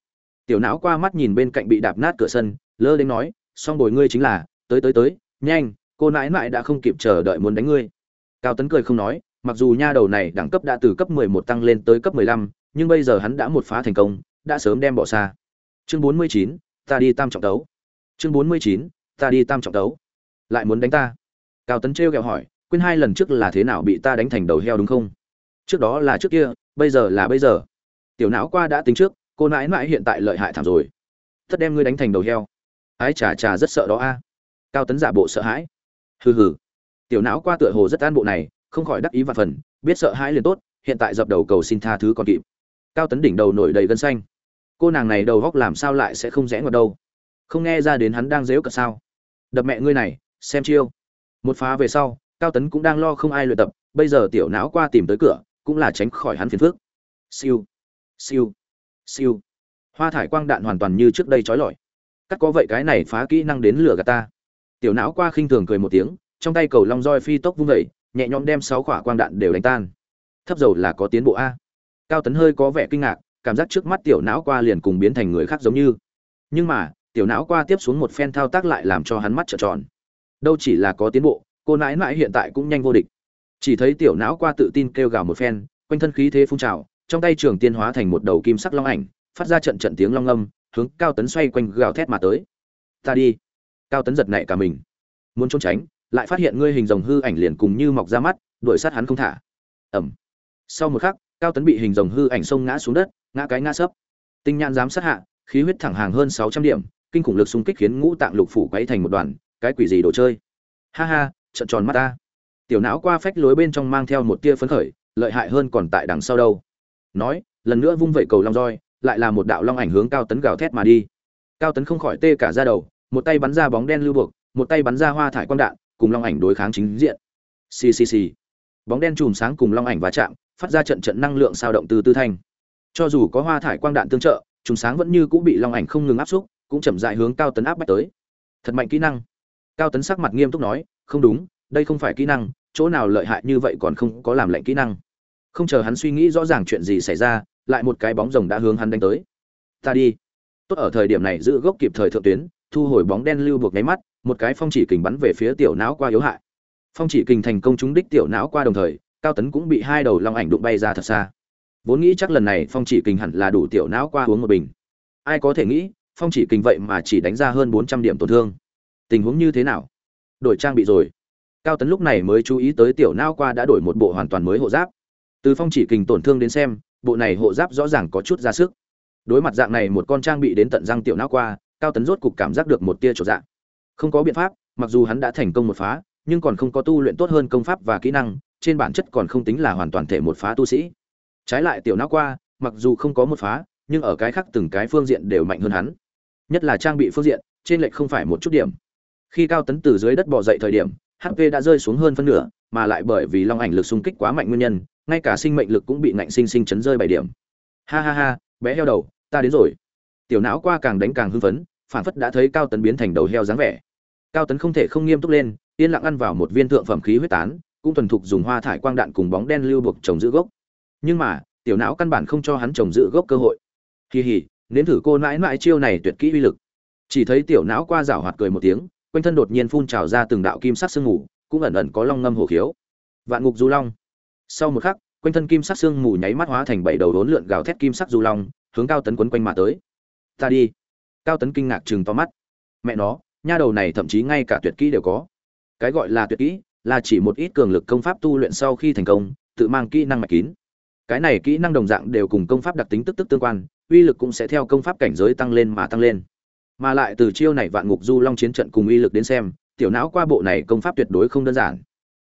Tiểu não qua mắt nhìn bên cạnh bị đạp nát cửa sân lơ đến nói xong bồi ngươi chính là tới tới tới nhanh cô nãi nãi đã không kịp chờ đợi muốn đánh ngươi. Cao tấn cười không nói mặc dù nha đầu này đẳng cấp đã từ cấp 11 tăng lên tới cấp 15, nhưng bây giờ hắn đã một phá thành công đã sớm đem bỏ xa. Chương 49, ta đi tam trọng đấu chương 49, ta đi tam trọng đấu lại muốn đánh ta? Cao tấn trêu ghẹo hỏi quên hai lần trước là thế nào bị ta đánh thành đầu heo đúng không? Trước đó là trước kia bây giờ là bây giờ. Tiểu não qua đã tính trước cô nãi nãi hiện tại lợi hại thảm rồi. Tất đem ngươi đánh thành đầu heo. Ái chà chà rất sợ đó a. Cao tấn giả bộ sợ hãi. Hừ hừ. Tiểu não qua tựa hồ rất an bộ này, không khỏi đắc ý vạn phần, biết sợ hãi liền tốt, hiện tại dập đầu cầu xin tha thứ còn kịp. Cao tấn đỉnh đầu nổi đầy gân xanh. Cô nàng này đầu góc làm sao lại sẽ không rẽ ngọt đâu? Không nghe ra đến hắn đang dếu cợt sao? Đập mẹ ngươi này, xem chiêu. Một phá về sau, cao tấn cũng đang lo không ai luyện tập, bây giờ tiểu não qua tìm tới cửa, cũng là tránh khỏi hắn phiền phước siêu. Siêu siêu. Hoa thải quang đạn hoàn toàn như trước đây trói lọi. Cắt có vậy cái này phá kỹ năng đến lửa gạt ta. Tiểu não qua khinh thường cười một tiếng, trong tay cầu long roi phi tốc vung vẩy nhẹ nhõm đem sáu quả quang đạn đều đánh tan. Thấp dầu là có tiến bộ a. Cao tấn hơi có vẻ kinh ngạc, cảm giác trước mắt tiểu não qua liền cùng biến thành người khác giống như. Nhưng mà, tiểu não qua tiếp xuống một phen thao tác lại làm cho hắn mắt trợn tròn. Đâu chỉ là có tiến bộ, cô nãi nãi hiện tại cũng nhanh vô địch. Chỉ thấy tiểu não qua tự tin kêu gào một phen, quanh thân khí thế phun trào trong tay trường tiên hóa thành một đầu kim sắc long ảnh, phát ra trận trận tiếng long âm, hướng cao tấn xoay quanh gào thét mà tới. Ta đi. Cao tấn giật nảy cả mình. Muốn trốn tránh, lại phát hiện ngươi hình rồng hư ảnh liền cùng như mọc ra mắt, đuổi sát hắn không thả. Ẩm sau một khắc, cao tấn bị hình rồng hư ảnh xông ngã xuống đất, ngã cái ngã sấp. Tinh nhãn giám sát hạ, khí huyết thẳng hàng hơn sáu trăm điểm, kinh khủng lực xung kích khiến ngũ tạng lục phủ quấy thành một đoàn, cái quỷ gì đồ chơi? Ha ha, trận tròn mắt ta. Tiểu não qua phách lối bên trong mang theo một tia phấn khởi, lợi hại hơn còn tại đằng sau đâu nói, lần nữa vung vẩy cầu long roi, lại là một đạo long ảnh hướng cao tấn gào thét mà đi. Cao tấn không khỏi tê cả ra đầu, một tay bắn ra bóng đen lưu buộc, một tay bắn ra hoa thải quang đạn, cùng long ảnh đối kháng chính diện. Xì xì xì. Bóng đen chùm sáng cùng long ảnh va chạm, phát ra trận trận năng lượng sao động từ tư thanh. Cho dù có hoa thải quang đạn tương trợ, chùm sáng vẫn như cũng bị long ảnh không ngừng áp xúc, cũng chậm dại hướng cao tấn áp bách tới. Thật mạnh kỹ năng. Cao tấn sắc mặt nghiêm túc nói, không đúng, đây không phải kỹ năng, chỗ nào lợi hại như vậy còn không có làm lệnh kỹ năng không chờ hắn suy nghĩ rõ ràng chuyện gì xảy ra, lại một cái bóng rồng đã hướng hắn đánh tới. Ta đi. Tốt ở thời điểm này giữ gốc kịp thời thượng tuyến, thu hồi bóng đen lưu buộc nháy mắt, một cái phong chỉ kình bắn về phía tiểu não qua yếu hại. Phong chỉ kình thành công trúng đích tiểu não qua đồng thời, cao tấn cũng bị hai đầu long ảnh đụng bay ra thật xa. Vốn nghĩ chắc lần này phong chỉ kình hẳn là đủ tiểu não qua uống một bình. Ai có thể nghĩ, phong chỉ kình vậy mà chỉ đánh ra hơn bốn trăm điểm tổn thương. Tình huống như thế nào? Đổi trang bị rồi. Cao tấn lúc này mới chú ý tới tiểu não qua đã đổi một bộ hoàn toàn mới hộ giáp từ phong chỉ kình tổn thương đến xem, bộ này hộ giáp rõ ràng có chút ra sức. Đối mặt dạng này một con trang bị đến tận răng tiểu não qua, cao tấn rốt cục cảm giác được một tia trột dạng không có biện pháp, mặc dù hắn đã thành công một phá, nhưng còn không có tu luyện tốt hơn công pháp và kỹ năng, trên bản chất còn không tính là hoàn toàn thể một phá tu sĩ. Trái lại tiểu não qua, mặc dù không có một phá, nhưng ở cái khác từng cái phương diện đều mạnh hơn hắn. Nhất là trang bị phương diện, trên lệch không phải một chút điểm. Khi cao tấn từ dưới đất bò dậy thời điểm hp đã rơi xuống hơn phân nửa, mà lại bởi vì long ảnh lực xung kích quá mạnh nguyên nhân ngay cả sinh mệnh lực cũng bị ngạnh sinh sinh chấn rơi bảy điểm. Ha ha ha, bé heo đầu, ta đến rồi. Tiểu não qua càng đánh càng hưng phấn, phản phất đã thấy cao tấn biến thành đầu heo dáng vẻ. Cao tấn không thể không nghiêm túc lên, yên lặng ăn vào một viên thượng phẩm khí huyết tán, cũng thuần thục dùng hoa thải quang đạn cùng bóng đen lưu buộc trồng giữ gốc. Nhưng mà, tiểu não căn bản không cho hắn trồng giữ gốc cơ hội. Kỳ hỉ nếm thử cô mãi mãi chiêu này tuyệt kỹ uy lực. Chỉ thấy tiểu não qua rảo hoạt cười một tiếng, quanh thân đột nhiên phun trào ra từng đạo kim sắc sương mù, cũng ẩn ẩn có long ngâm hổ khiếu. Vạn ngục du long sau một khắc, quanh thân kim sắc xương mù nháy mắt hóa thành bảy đầu đốn lượn gào thét kim sắc du long, hướng cao tấn quấn quanh mà tới. Ta đi. Cao tấn kinh ngạc chừng to mắt. Mẹ nó, nha đầu này thậm chí ngay cả tuyệt kỹ đều có. Cái gọi là tuyệt kỹ là chỉ một ít cường lực công pháp tu luyện sau khi thành công, tự mang kỹ năng mạch kín. Cái này kỹ năng đồng dạng đều cùng công pháp đặc tính tức tức tương quan, uy lực cũng sẽ theo công pháp cảnh giới tăng lên mà tăng lên. Mà lại từ chiêu này vạn ngục du long chiến trận cùng uy lực đến xem, tiểu não qua bộ này công pháp tuyệt đối không đơn giản.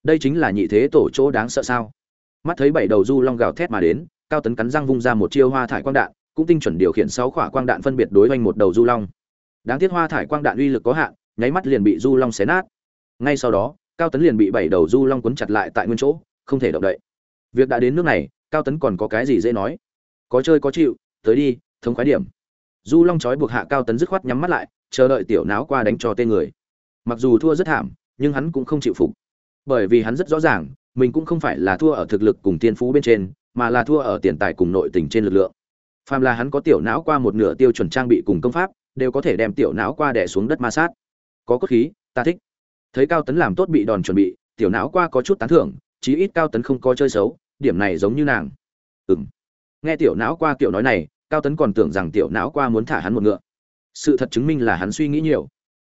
Đây chính là nhị thế tổ chỗ đáng sợ sao? Mắt thấy bảy đầu du long gào thét mà đến, cao tấn cắn răng vung ra một chiêu hoa thải quang đạn, cũng tinh chuẩn điều khiển sáu quả quang đạn phân biệt đối với một đầu du long. Đáng tiếc hoa thải quang đạn uy lực có hạn, nháy mắt liền bị du long xé nát. Ngay sau đó, cao tấn liền bị bảy đầu du long cuốn chặt lại tại nguyên chỗ, không thể động đậy. Việc đã đến nước này, cao tấn còn có cái gì dễ nói? Có chơi có chịu, tới đi, thống khoái điểm. Du long trói buộc hạ cao tấn dứt khoát nhắm mắt lại, chờ đợi tiểu náo qua đánh cho tên người. Mặc dù thua rất thảm, nhưng hắn cũng không chịu phục. Bởi vì hắn rất rõ ràng mình cũng không phải là thua ở thực lực cùng tiên phú bên trên, mà là thua ở tiền tài cùng nội tình trên lực lượng. Phàm là hắn có tiểu não qua một nửa tiêu chuẩn trang bị cùng công pháp, đều có thể đem tiểu não qua đè xuống đất ma sát. Có cốt khí, ta thích. Thấy cao tấn làm tốt bị đòn chuẩn bị, tiểu não qua có chút tán thưởng, chí ít cao tấn không có chơi xấu, điểm này giống như nàng. Ừm. Nghe tiểu não qua kiểu nói này, cao tấn còn tưởng rằng tiểu não qua muốn thả hắn một ngựa. Sự thật chứng minh là hắn suy nghĩ nhiều.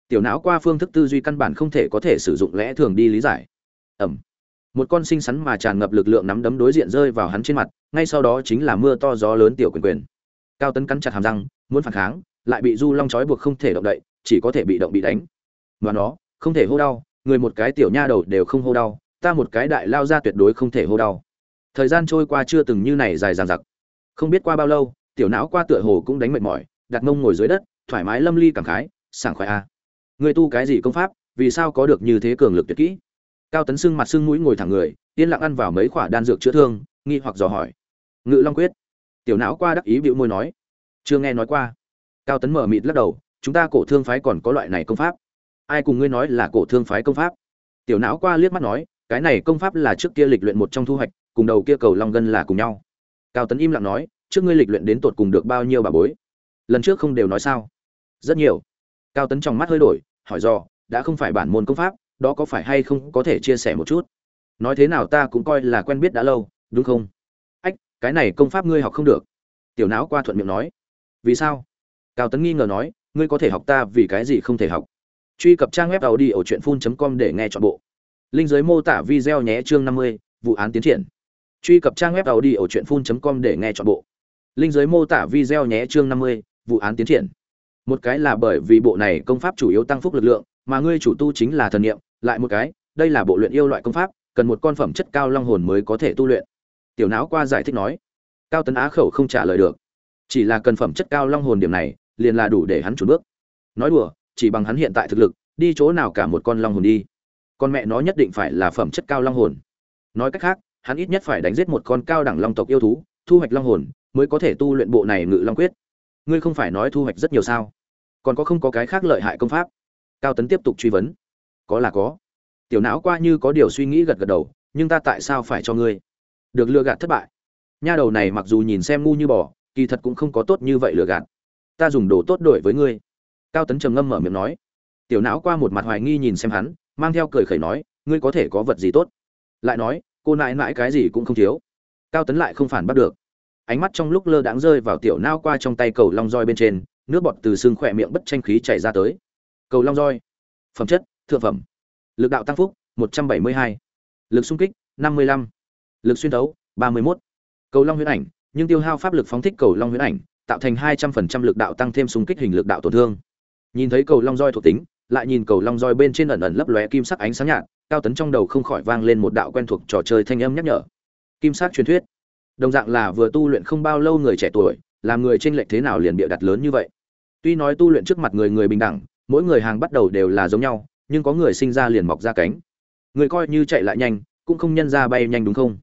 Tiểu não qua phương thức tư duy căn bản không thể có thể sử dụng lẽ thường đi lý giải. Ẩm một con sinh sắn mà tràn ngập lực lượng nắm đấm đối diện rơi vào hắn trên mặt, ngay sau đó chính là mưa to gió lớn tiểu quyền quyền. Cao tấn cắn chặt hàm răng, muốn phản kháng, lại bị du long trói buộc không thể động đậy, chỉ có thể bị động bị đánh. Và nó, không thể hô đau, người một cái tiểu nha đầu đều không hô đau, ta một cái đại lao ra tuyệt đối không thể hô đau. Thời gian trôi qua chưa từng như này dài dằng dặc. Không biết qua bao lâu, tiểu não qua tựa hồ cũng đánh mệt mỏi, đặt mông ngồi dưới đất, thoải mái lâm ly cảm khái, sảng khoái a. À. người tu cái gì công pháp, vì sao có được như thế cường lực tuyệt kỹ? Cao tấn sưng mặt sưng mũi ngồi thẳng người, yên lặng ăn vào mấy khoả đan dược chữa thương, nghi hoặc dò hỏi. Ngự long quyết, tiểu não qua đắc ý bịu môi nói. Chưa nghe nói qua. Cao tấn mở mịt lắc đầu, chúng ta cổ thương phái còn có loại này công pháp. Ai cùng ngươi nói là cổ thương phái công pháp? Tiểu não qua liếc mắt nói, cái này công pháp là trước kia lịch luyện một trong thu hoạch, cùng đầu kia cầu long gân là cùng nhau. Cao tấn im lặng nói, trước ngươi lịch luyện đến tột cùng được bao nhiêu bà bối? Lần trước không đều nói sao? Rất nhiều. Cao tấn trong mắt hơi đổi, hỏi do đã không phải bản môn công pháp đó có phải hay không có thể chia sẻ một chút? Nói thế nào ta cũng coi là quen biết đã lâu, đúng không? Ách, cái này công pháp ngươi học không được. Tiểu não qua thuận miệng nói. Vì sao? Cao tấn nghi ngờ nói, ngươi có thể học ta vì cái gì không thể học? Truy cập trang web tàu đi ở truyện phun com để nghe chọn bộ. Linh giới mô tả video nhé, chương năm mươi, vụ án tiến triển. Truy cập trang web tàu đi ở truyện phun com để nghe chọn bộ. Linh giới mô tả video nhé, chương năm mươi, vụ án tiến triển. Một cái là bởi vì bộ này công pháp chủ yếu tăng phúc lực lượng, mà ngươi chủ tu chính là thần niệm lại một cái, đây là bộ luyện yêu loại công pháp, cần một con phẩm chất cao long hồn mới có thể tu luyện. Tiểu não qua giải thích nói, cao tấn á khẩu không trả lời được. Chỉ là cần phẩm chất cao long hồn điểm này, liền là đủ để hắn chủ bước. Nói đùa, chỉ bằng hắn hiện tại thực lực, đi chỗ nào cả một con long hồn đi. Con mẹ nó nhất định phải là phẩm chất cao long hồn. Nói cách khác, hắn ít nhất phải đánh giết một con cao đẳng long tộc yêu thú, thu hoạch long hồn, mới có thể tu luyện bộ này ngự long quyết. Ngươi không phải nói thu hoạch rất nhiều sao? Còn có không có cái khác lợi hại công pháp? Cao tấn tiếp tục truy vấn có là có. Tiểu não qua như có điều suy nghĩ gật gật đầu, nhưng ta tại sao phải cho ngươi? Được lừa gạt thất bại. Nha đầu này mặc dù nhìn xem ngu như bò, kỳ thật cũng không có tốt như vậy lừa gạt. Ta dùng đồ tốt đổi với ngươi. Cao tấn trầm ngâm mở miệng nói. Tiểu não qua một mặt hoài nghi nhìn xem hắn, mang theo cười khẩy nói, ngươi có thể có vật gì tốt? Lại nói, cô nãi nãi cái gì cũng không thiếu. Cao tấn lại không phản bắt được. Ánh mắt trong lúc lơ đãng rơi vào tiểu não qua trong tay cầu long roi bên trên, nước bọt từ xương khỏe miệng bất tranh khí chảy ra tới. Cầu long roi. Phẩm chất thượng phẩm lực đạo tăng phúc 172. lực xung kích 55. lực xuyên thấu 31. cầu long huyễn ảnh, nhưng tiêu hao pháp lực phóng thích cầu long huyễn ảnh, tạo thành 200% lực đạo tăng thêm xung kích hình lực đạo tổn thương nhìn thấy cầu long roi thuộc tính, lại nhìn cầu long roi bên trên ẩn ẩn lấp lóe kim sắc ánh sáng nhạt, cao tấn trong đầu không khỏi vang lên một đạo quen thuộc trò chơi thanh âm nhắc nhở kim sắc truyền thuyết đồng dạng là vừa tu luyện không bao lâu người trẻ tuổi, làm người trên lệch thế nào liền bịa đặt lớn như vậy tuy nói tu luyện trước mặt người người bình đẳng, mỗi người hàng bắt đầu đều là giống nhau nhưng có người sinh ra liền mọc ra cánh. Người coi như chạy lại nhanh, cũng không nhân ra bay nhanh đúng không?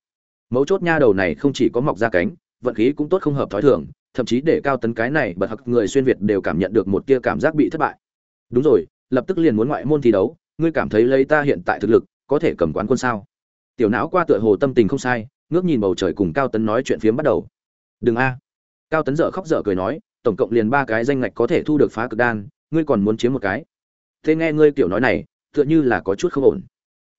Mấu chốt nha đầu này không chỉ có mọc ra cánh, vận khí cũng tốt không hợp thói thường, thậm chí để cao tấn cái này bật hặc người xuyên việt đều cảm nhận được một tia cảm giác bị thất bại. Đúng rồi, lập tức liền muốn ngoại môn thi đấu, ngươi cảm thấy lấy ta hiện tại thực lực, có thể cầm quán quân sao? Tiểu não qua tựa hồ tâm tình không sai, ngước nhìn bầu trời cùng cao tấn nói chuyện phiếm bắt đầu. Đừng a. Cao tấn dở khóc dở cười nói, tổng cộng liền ba cái danh ngạch có thể thu được phá cực đan, ngươi còn muốn chiếm một cái thế nghe ngươi tiểu nói này, tựa như là có chút không ổn.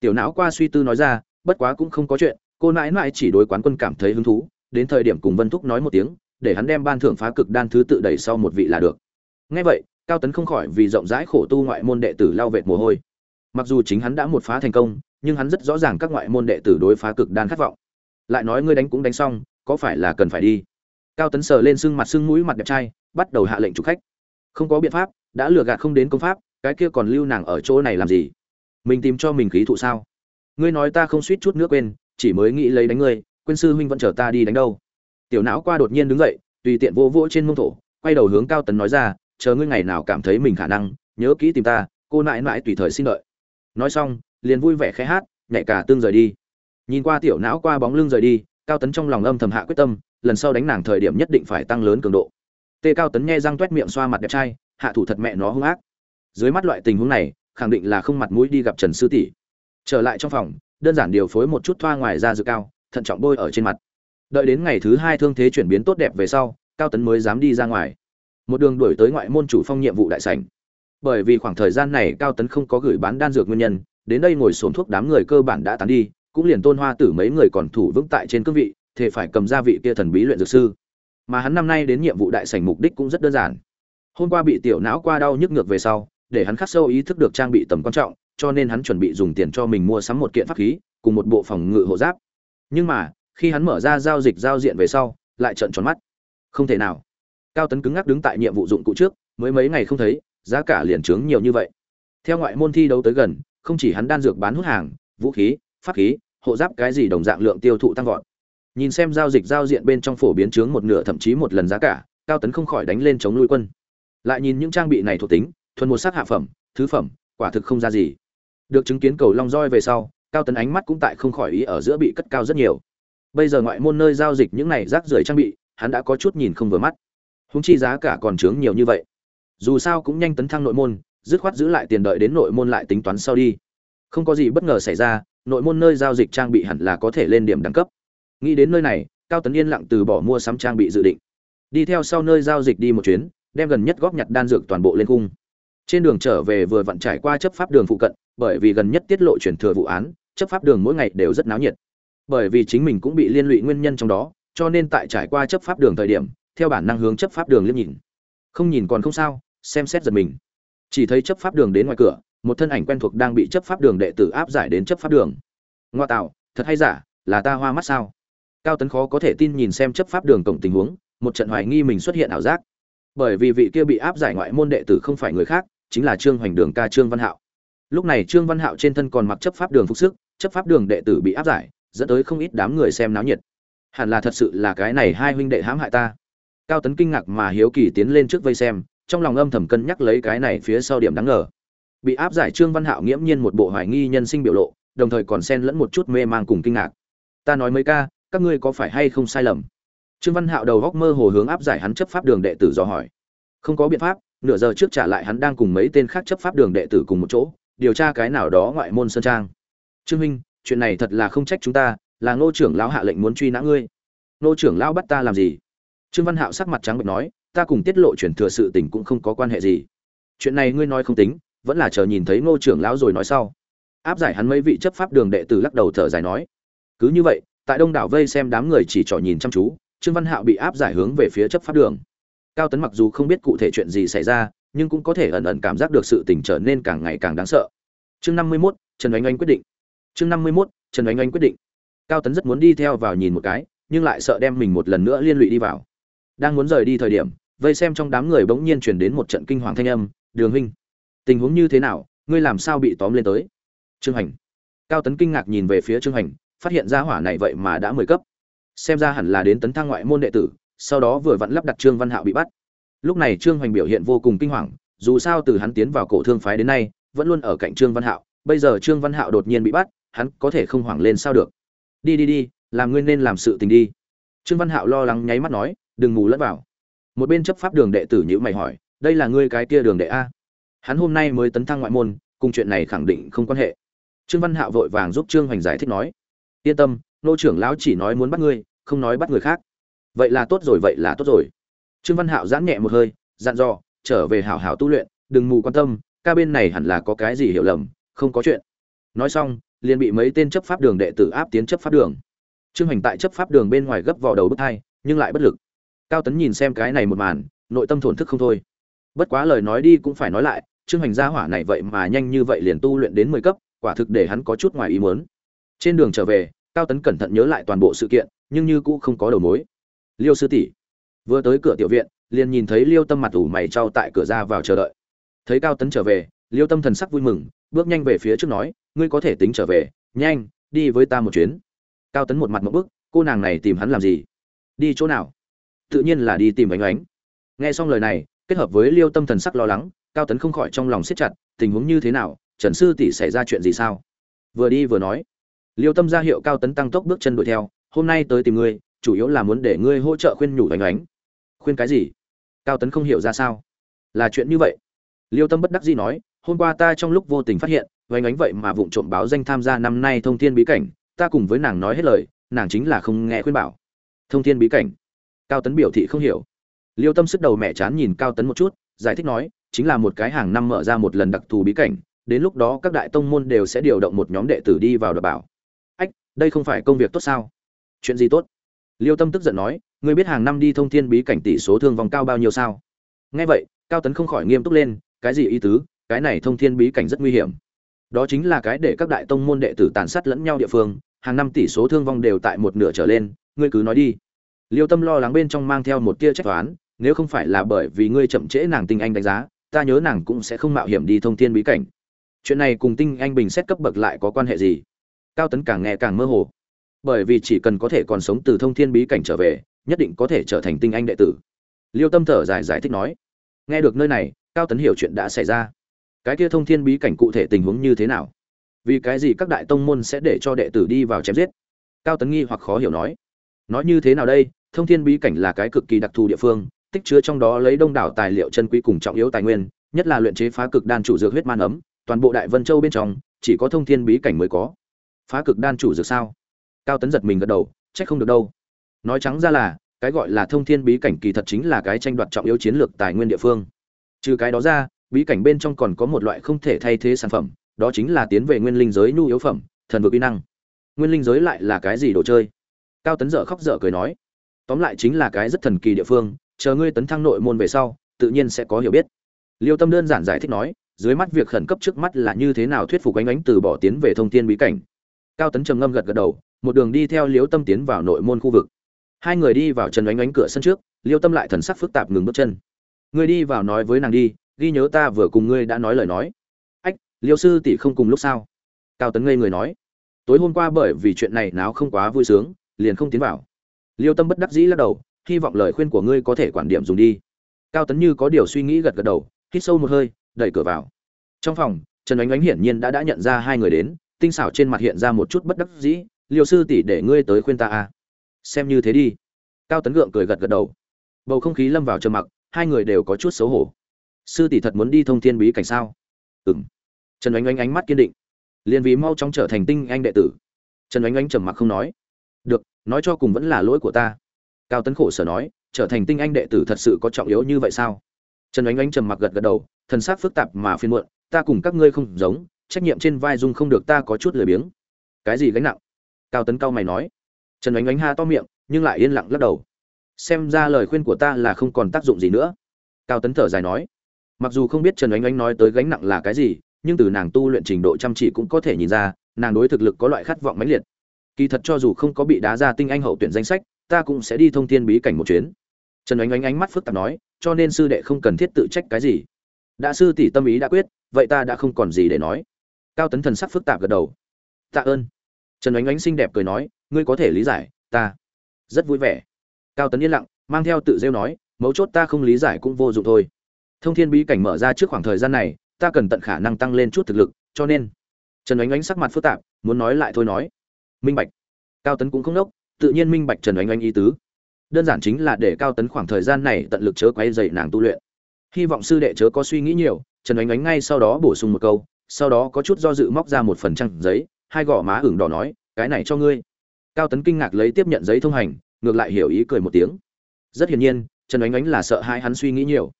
Tiểu não qua suy tư nói ra, bất quá cũng không có chuyện, cô nãi nãi chỉ đối quán quân cảm thấy hứng thú, đến thời điểm cùng vân thúc nói một tiếng, để hắn đem ban thưởng phá cực đan thứ tự đẩy sau một vị là được. Ngay vậy, cao tấn không khỏi vì rộng rãi khổ tu ngoại môn đệ tử lao vệt mồ hôi. Mặc dù chính hắn đã một phá thành công, nhưng hắn rất rõ ràng các ngoại môn đệ tử đối phá cực đan khát vọng. Lại nói ngươi đánh cũng đánh xong, có phải là cần phải đi? Cao tấn sờ lên sưng mặt sưng mũi mặt đẹp trai, bắt đầu hạ lệnh chủ khách. Không có biện pháp, đã lừa gạt không đến công pháp cái kia còn lưu nàng ở chỗ này làm gì? Mình tìm cho mình khí thụ sao? Ngươi nói ta không suýt chút nước quên, chỉ mới nghĩ lấy đánh ngươi, quên sư huynh vẫn chờ ta đi đánh đâu. Tiểu não qua đột nhiên đứng dậy, tùy tiện vô vỗ trên mông thổ, quay đầu hướng cao tấn nói ra, chờ ngươi ngày nào cảm thấy mình khả năng, nhớ kỹ tìm ta, cô nãi nại tùy thời xin đợi nói xong, liền vui vẻ khẽ hát nhẹ cả tương rời đi. Nhìn qua tiểu não qua bóng lưng rời đi, cao tấn trong lòng âm thầm hạ quyết tâm, lần sau đánh nàng thời điểm nhất định phải tăng lớn cường độ. Tê cao tấn nghe răng t miệng xoa mặt đẹp trai, hạ thủ thật mẹ nó hung ác dưới mắt loại tình huống này, khẳng định là không mặt mũi đi gặp trần sư tỷ. Trở lại trong phòng, đơn giản điều phối một chút thoa ngoài da dược cao, thận trọng bôi ở trên mặt. Đợi đến ngày thứ hai thương thế chuyển biến tốt đẹp về sau, cao tấn mới dám đi ra ngoài. Một đường đuổi tới ngoại môn chủ phong nhiệm vụ đại sảnh. Bởi vì khoảng thời gian này cao tấn không có gửi bán đan dược nguyên nhân, đến đây ngồi sổm thuốc đám người cơ bản đã tán đi, cũng liền tôn hoa tử mấy người còn thủ vững tại trên cương vị thì phải cầm ra vị kia thần bí luyện dược sư. Mà hắn năm nay đến nhiệm vụ đại sảnh mục đích cũng rất đơn giản. Hôm qua bị tiểu não qua đau nhức ngược về sau để hắn khắc sâu ý thức được trang bị tầm quan trọng, cho nên hắn chuẩn bị dùng tiền cho mình mua sắm một kiện pháp khí, cùng một bộ phòng ngự hộ giáp. Nhưng mà, khi hắn mở ra giao dịch giao diện về sau, lại trợn tròn mắt. Không thể nào. Cao tấn cứng ngắc đứng tại nhiệm vụ dụng cụ trước, mới mấy ngày không thấy, giá cả liền trướng nhiều như vậy. Theo ngoại môn thi đấu tới gần, không chỉ hắn đan dược bán hút hàng, vũ khí, pháp khí, hộ giáp cái gì đồng dạng lượng tiêu thụ tăng vọt. Nhìn xem giao dịch giao diện bên trong phổ biến trướng một nửa thậm chí một lần giá cả, cao tấn không khỏi đánh lên chống lui quân. Lại nhìn những trang bị này thuộc tính thuần một sắc hạ phẩm, thứ phẩm, quả thực không ra gì. Được chứng kiến cầu long roi về sau, cao tấn ánh mắt cũng tại không khỏi ý ở giữa bị cất cao rất nhiều. Bây giờ ngoại môn nơi giao dịch những này rác rưởi trang bị, hắn đã có chút nhìn không vừa mắt. Húng chi giá cả còn trướng nhiều như vậy. Dù sao cũng nhanh tấn thăng nội môn, dứt khoát giữ lại tiền đợi đến nội môn lại tính toán sau đi. Không có gì bất ngờ xảy ra, nội môn nơi giao dịch trang bị hẳn là có thể lên điểm đẳng cấp. Nghĩ đến nơi này, cao tấn yên lặng từ bỏ mua sắm trang bị dự định. Đi theo sau nơi giao dịch đi một chuyến, đem gần nhất góp nhặt đan dược toàn bộ lên cung trên đường trở về vừa vặn trải qua chấp pháp đường phụ cận, bởi vì gần nhất tiết lộ chuyển thừa vụ án, chấp pháp đường mỗi ngày đều rất náo nhiệt. Bởi vì chính mình cũng bị liên lụy nguyên nhân trong đó, cho nên tại trải qua chấp pháp đường thời điểm, theo bản năng hướng chấp pháp đường liếc nhìn. Không nhìn còn không sao, xem xét giật mình. Chỉ thấy chấp pháp đường đến ngoài cửa, một thân ảnh quen thuộc đang bị chấp pháp đường đệ tử áp giải đến chấp pháp đường. Ngoa tạo, thật hay giả, là ta hoa mắt sao? Cao tấn khó có thể tin nhìn xem chấp pháp đường cổng tình huống, một trận hoài nghi mình xuất hiện ảo giác. Bởi vì vị kia bị áp giải ngoại môn đệ tử không phải người khác chính là trương hoành đường ca trương văn hạo. Lúc này trương văn hạo trên thân còn mặc chấp pháp đường phục sức, chấp pháp đường đệ tử bị áp giải, dẫn tới không ít đám người xem náo nhiệt. Hẳn là thật sự là cái này hai huynh đệ hãm hại ta. Cao tấn kinh ngạc mà hiếu kỳ tiến lên trước vây xem, trong lòng âm thầm cân nhắc lấy cái này phía sau điểm đáng ngờ. Bị áp giải trương văn hạo nghiễm nhiên một bộ hoài nghi nhân sinh biểu lộ, đồng thời còn xen lẫn một chút mê mang cùng kinh ngạc. Ta nói mấy ca, các ngươi có phải hay không sai lầm? Trương văn hạo đầu góc mơ hồ hướng áp giải hắn chấp pháp đường đệ tử dò hỏi. Không có biện pháp nửa giờ trước trả lại hắn đang cùng mấy tên khác chấp pháp đường đệ tử cùng một chỗ, điều tra cái nào đó ngoại môn sơn trang. Trương minh chuyện này thật là không trách chúng ta, là ngô trưởng lão hạ lệnh muốn truy nã ngươi. Ngô trưởng lão bắt ta làm gì? Trương văn hạo sắc mặt trắng bệch nói, ta cùng tiết lộ chuyển thừa sự tình cũng không có quan hệ gì. Chuyện này ngươi nói không tính, vẫn là chờ nhìn thấy ngô trưởng lão rồi nói sau. Áp giải hắn mấy vị chấp pháp đường đệ tử lắc đầu thở dài nói, cứ như vậy, tại đông đảo vây xem đám người chỉ trỏ nhìn chăm chú, trương văn hạo bị áp giải hướng về phía chấp pháp đường cao tấn mặc dù không biết cụ thể chuyện gì xảy ra, nhưng cũng có thể ẩn ẩn cảm giác được sự tình trở nên càng ngày càng đáng sợ. Chương năm mươi mốt, trần oanh oanh quyết định. Chương năm mươi mốt, trần oanh oanh quyết định. Cao tấn rất muốn đi theo vào nhìn một cái, nhưng lại sợ đem mình một lần nữa liên lụy đi vào. Đang muốn rời đi thời điểm, vây xem trong đám người bỗng nhiên truyền đến một trận kinh hoàng thanh âm, đường huynh, tình huống như thế nào? Ngươi làm sao bị tóm lên tới? Trương hành. Cao tấn kinh ngạc nhìn về phía trương hành, phát hiện ra hỏa này vậy mà đã mười cấp. Xem ra hẳn là đến tấn thăng ngoại môn đệ tử sau đó vừa vặn lắp đặt trương văn hạo bị bắt. Lúc này trương hoành biểu hiện vô cùng kinh hoàng, dù sao từ hắn tiến vào cổ thương phái đến nay, vẫn luôn ở cạnh trương văn hạo, bây giờ trương văn hạo đột nhiên bị bắt, hắn có thể không hoảng lên sao được. Đi đi đi, làm ngươi nên làm sự tình đi. Trương văn hạo lo lắng nháy mắt nói, đừng mù lẫn vào. Một bên chấp pháp đường đệ tử nhữ mày hỏi, đây là ngươi cái kia đường đệ a? Hắn hôm nay mới tấn thăng ngoại môn, cùng chuyện này khẳng định không quan hệ. Trương văn hạo vội vàng giúp trương hoành giải thích nói, yên tâm, nô trưởng lão chỉ nói muốn bắt ngươi, không nói bắt người khác vậy là tốt rồi, vậy là tốt rồi. Trương văn hạo giãn nhẹ một hơi, dặn dò, trở về hảo hảo tu luyện, đừng mù quan tâm, ca bên này hẳn là có cái gì hiểu lầm, không có chuyện. Nói xong, liền bị mấy tên chấp pháp đường đệ tử áp tiến chấp pháp đường. Trương hành tại chấp pháp đường bên ngoài gấp vào đầu bức thai, nhưng lại bất lực. Cao tấn nhìn xem cái này một màn, nội tâm thổn thức không thôi. Bất quá lời nói đi cũng phải nói lại, trương hành gia hỏa này vậy mà nhanh như vậy liền tu luyện đến mười cấp, quả thực để hắn có chút ngoài ý muốn. Trên đường trở về, cao tấn cẩn thận nhớ lại toàn bộ sự kiện, nhưng như cũ không có đầu mối liêu sư tỷ. Vừa tới cửa tiểu viện, liền nhìn thấy liêu tâm mặt ủ mày trao tại cửa ra vào chờ đợi. Thấy cao tấn trở về, liêu tâm thần sắc vui mừng, bước nhanh về phía trước nói, ngươi có thể tính trở về, nhanh, đi với ta một chuyến. Cao tấn một mặt một bức, cô nàng này tìm hắn làm gì? Đi chỗ nào? Tự nhiên là đi tìm ánh ánh. Nghe xong lời này, kết hợp với liêu tâm thần sắc lo lắng, cao tấn không khỏi trong lòng siết chặt, tình huống như thế nào? Trần sư tỷ xảy ra chuyện gì sao? Vừa đi vừa nói. Liêu tâm ra hiệu cao tấn tăng tốc bước chân đuổi theo, hôm nay tới tìm ngươi chủ yếu là muốn để ngươi hỗ trợ khuyên nhủ ánh ánh khuyên cái gì? Cao tấn không hiểu ra sao. Là chuyện như vậy. Liêu tâm bất đắc dĩ nói, hôm qua ta trong lúc vô tình phát hiện ánh ánh vậy mà vụng trộm báo danh tham gia năm nay thông thiên bí cảnh, ta cùng với nàng nói hết lời, nàng chính là không nghe khuyên bảo. Thông thiên bí cảnh? Cao tấn biểu thị không hiểu. Liêu tâm sức đầu mẹ chán nhìn cao tấn một chút, giải thích nói, chính là một cái hàng năm mở ra một lần đặc thù bí cảnh, đến lúc đó các đại tông môn đều sẽ điều động một nhóm đệ tử đi vào đợt bảo. Ách, đây không phải công việc tốt sao? Chuyện gì tốt? Liêu tâm tức giận nói, ngươi biết hàng năm đi thông thiên bí cảnh tỷ số thương vong cao bao nhiêu sao? Nghe vậy, cao tấn không khỏi nghiêm túc lên, cái gì ý tứ? Cái này thông thiên bí cảnh rất nguy hiểm. Đó chính là cái để các đại tông môn đệ tử tàn sát lẫn nhau địa phương, hàng năm tỷ số thương vong đều tại một nửa trở lên, ngươi cứ nói đi. Liêu tâm lo lắng bên trong mang theo một tia trách toán nếu không phải là bởi vì ngươi chậm trễ nàng tinh anh đánh giá, ta nhớ nàng cũng sẽ không mạo hiểm đi thông thiên bí cảnh. Chuyện này cùng tinh anh bình xét cấp bậc lại có quan hệ gì? Cao tấn càng nghe càng mơ hồ bởi vì chỉ cần có thể còn sống từ thông thiên bí cảnh trở về, nhất định có thể trở thành tinh anh đệ tử. Liêu tâm thở dài giải thích nói, nghe được nơi này, cao tấn hiểu chuyện đã xảy ra. Cái kia thông thiên bí cảnh cụ thể tình huống như thế nào? Vì cái gì các đại tông môn sẽ để cho đệ tử đi vào chém giết? Cao tấn nghi hoặc khó hiểu nói nói như thế nào đây? Thông thiên bí cảnh là cái cực kỳ đặc thù địa phương, tích chứa trong đó lấy đông đảo tài liệu chân quý cùng trọng yếu tài nguyên, nhất là luyện chế phá cực đan chủ dược huyết man ấm, toàn bộ đại vân châu bên trong, chỉ có thông thiên bí cảnh mới có. Phá cực đan chủ dược sao? Cao tấn giật mình gật đầu, trách không được đâu. Nói trắng ra là, cái gọi là thông thiên bí cảnh kỳ thật chính là cái tranh đoạt trọng yếu chiến lược tài nguyên địa phương. Trừ cái đó ra, bí cảnh bên trong còn có một loại không thể thay thế sản phẩm, đó chính là tiến về nguyên linh giới nhu yếu phẩm, thần vực uy năng. Nguyên linh giới lại là cái gì đồ chơi? Cao tấn dở khóc dở cười nói, tóm lại chính là cái rất thần kỳ địa phương, chờ ngươi tấn thăng nội môn về sau, tự nhiên sẽ có hiểu biết. Liêu tâm đơn giản giải thích nói, dưới mắt việc khẩn cấp trước mắt là như thế nào thuyết phục ánh ánh từ bỏ tiến về thông thiên bí cảnh. Cao tấn trầm ngâm gật gật đầu một đường đi theo liêu tâm tiến vào nội môn khu vực. Hai người đi vào trần ánh ánh cửa sân trước liêu tâm lại thần sắc phức tạp ngừng bước chân. Ngươi đi vào nói với nàng đi, ghi nhớ ta vừa cùng ngươi đã nói lời nói. Ách liêu sư tỷ không cùng lúc sao? Cao tấn ngây người nói. Tối hôm qua bởi vì chuyện này náo không quá vui sướng, liền không tiến vào. Liêu tâm bất đắc dĩ lắc đầu, hy vọng lời khuyên của ngươi có thể quản điểm dùng đi. Cao tấn như có điều suy nghĩ gật gật đầu, hít sâu một hơi, đẩy cửa vào. Trong phòng, trần ánh ánh hiển nhiên đã đã nhận ra hai người đến, tinh xảo trên mặt hiện ra một chút bất đắc dĩ liều sư tỷ để ngươi tới khuyên ta à. xem như thế đi. Cao tấn gượng cười gật gật đầu. Bầu không khí lâm vào trầm mặc, hai người đều có chút xấu hổ. Sư tỷ thật muốn đi thông thiên bí cảnh sao? Ừ m trần oánh oánh ánh mắt kiên định. Liền vì mau chóng trở thành tinh anh đệ tử. Trần oánh oánh trầm mặc không nói. Được, nói cho cùng vẫn là lỗi của ta. Cao tấn khổ sở nói, trở thành tinh anh đệ tử thật sự có trọng yếu như vậy sao? Trần oánh oánh trầm mặc gật gật đầu, thần sắc phức tạp mà phiên muộn, ta cùng các ngươi không giống, trách nhiệm trên vai dung không được ta có chút lười biếng. Cái gì gánh nặng? Cao tấn cao mày nói. Trần oánh oánh ha to miệng, nhưng lại yên lặng lắc đầu. Xem ra lời khuyên của ta là không còn tác dụng gì nữa. Cao tấn thở dài nói. Mặc dù không biết trần oánh oánh nói tới gánh nặng là cái gì, nhưng từ nàng tu luyện trình độ chăm chỉ cũng có thể nhìn ra, nàng đối thực lực có loại khát vọng mãnh liệt. Kỳ thật cho dù không có bị đá ra tinh anh hậu tuyển danh sách, ta cũng sẽ đi thông thiên bí cảnh một chuyến. Trần oánh oánh ánh mắt phức tạp nói, cho nên sư đệ không cần thiết tự trách cái gì. Đã sư tỷ tâm ý đã quyết, vậy ta đã không còn gì để nói. Cao tấn thần sắc phức tạp gật đầu. Tạ ơn trần ánh ánh xinh đẹp cười nói, ngươi có thể lý giải, ta rất vui vẻ. Cao tấn yên lặng, mang theo tự rêu nói, mấu chốt ta không lý giải cũng vô dụng thôi. Thông thiên bí cảnh mở ra trước khoảng thời gian này, ta cần tận khả năng tăng lên chút thực lực, cho nên. Trần ánh ánh sắc mặt phức tạp, muốn nói lại thôi nói. Minh bạch. Cao tấn cũng không đốc tự nhiên minh bạch trần ánh ánh ý tứ. Đơn giản chính là để cao tấn khoảng thời gian này tận lực chớ quay dậy nàng tu luyện. Hy vọng sư đệ chớ có suy nghĩ nhiều, trần ánh ánh ngay sau đó bổ sung một câu, sau đó có chút do dự móc ra một phần trăng giấy hai gò má ửng đỏ nói, cái này cho ngươi. Cao tấn kinh ngạc lấy tiếp nhận giấy thông hành, ngược lại hiểu ý cười một tiếng. Rất hiển nhiên, trần oánh oánh là sợ hai hắn suy nghĩ nhiều.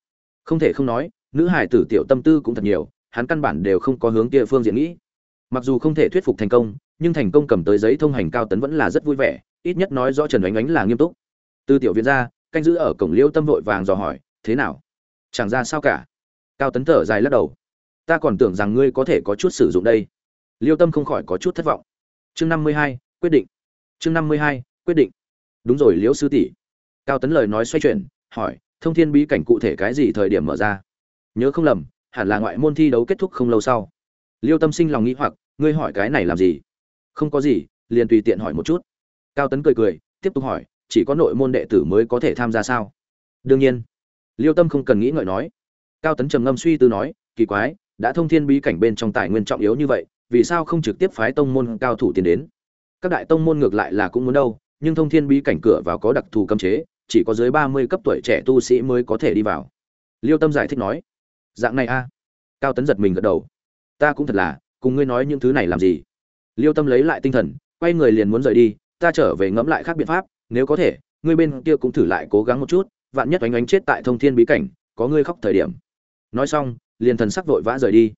Không thể không nói, nữ hải tử tiểu tâm tư cũng thật nhiều, hắn căn bản đều không có hướng kia phương diện nghĩ. Mặc dù không thể thuyết phục thành công, nhưng thành công cầm tới giấy thông hành cao tấn vẫn là rất vui vẻ, ít nhất nói rõ trần oánh oánh là nghiêm túc. Từ tiểu viện ra, canh giữ ở cổng liêu tâm vội vàng dò hỏi, thế nào? Chẳng ra sao cả? Cao tấn thở dài lắc đầu, ta còn tưởng rằng ngươi có thể có chút sử dụng đây liêu tâm không khỏi có chút thất vọng. Chương năm mươi hai, quyết định. Chương năm mươi hai, quyết định. Đúng rồi liễu sư tỷ. Cao tấn lời nói xoay chuyển, hỏi, thông thiên bí cảnh cụ thể cái gì thời điểm mở ra? Nhớ không lầm, hẳn là ngoại môn thi đấu kết thúc không lâu sau. Liêu tâm sinh lòng nghĩ hoặc, ngươi hỏi cái này làm gì? Không có gì, liền tùy tiện hỏi một chút. Cao tấn cười cười, tiếp tục hỏi, chỉ có nội môn đệ tử mới có thể tham gia sao? Đương nhiên. Liêu tâm không cần nghĩ ngợi nói. Cao tấn trầm ngâm suy tư nói, kỳ quái, đã thông thiên bí cảnh bên trong tài nguyên trọng yếu như vậy vì sao không trực tiếp phái tông môn cao thủ tiến đến? Các đại tông môn ngược lại là cũng muốn đâu, nhưng thông thiên bí cảnh cửa vào có đặc thù cấm chế, chỉ có dưới ba mươi cấp tuổi trẻ tu sĩ mới có thể đi vào. Liêu tâm giải thích nói, dạng này a. Cao tấn giật mình gật đầu. Ta cũng thật là, cùng ngươi nói những thứ này làm gì? Liêu tâm lấy lại tinh thần, quay người liền muốn rời đi, ta trở về ngẫm lại khác biện pháp, nếu có thể, ngươi bên kia cũng thử lại cố gắng một chút, vạn nhất oánh oánh chết tại thông thiên bí cảnh, có ngươi khóc thời điểm. Nói xong, liền thần sắc vội vã rời đi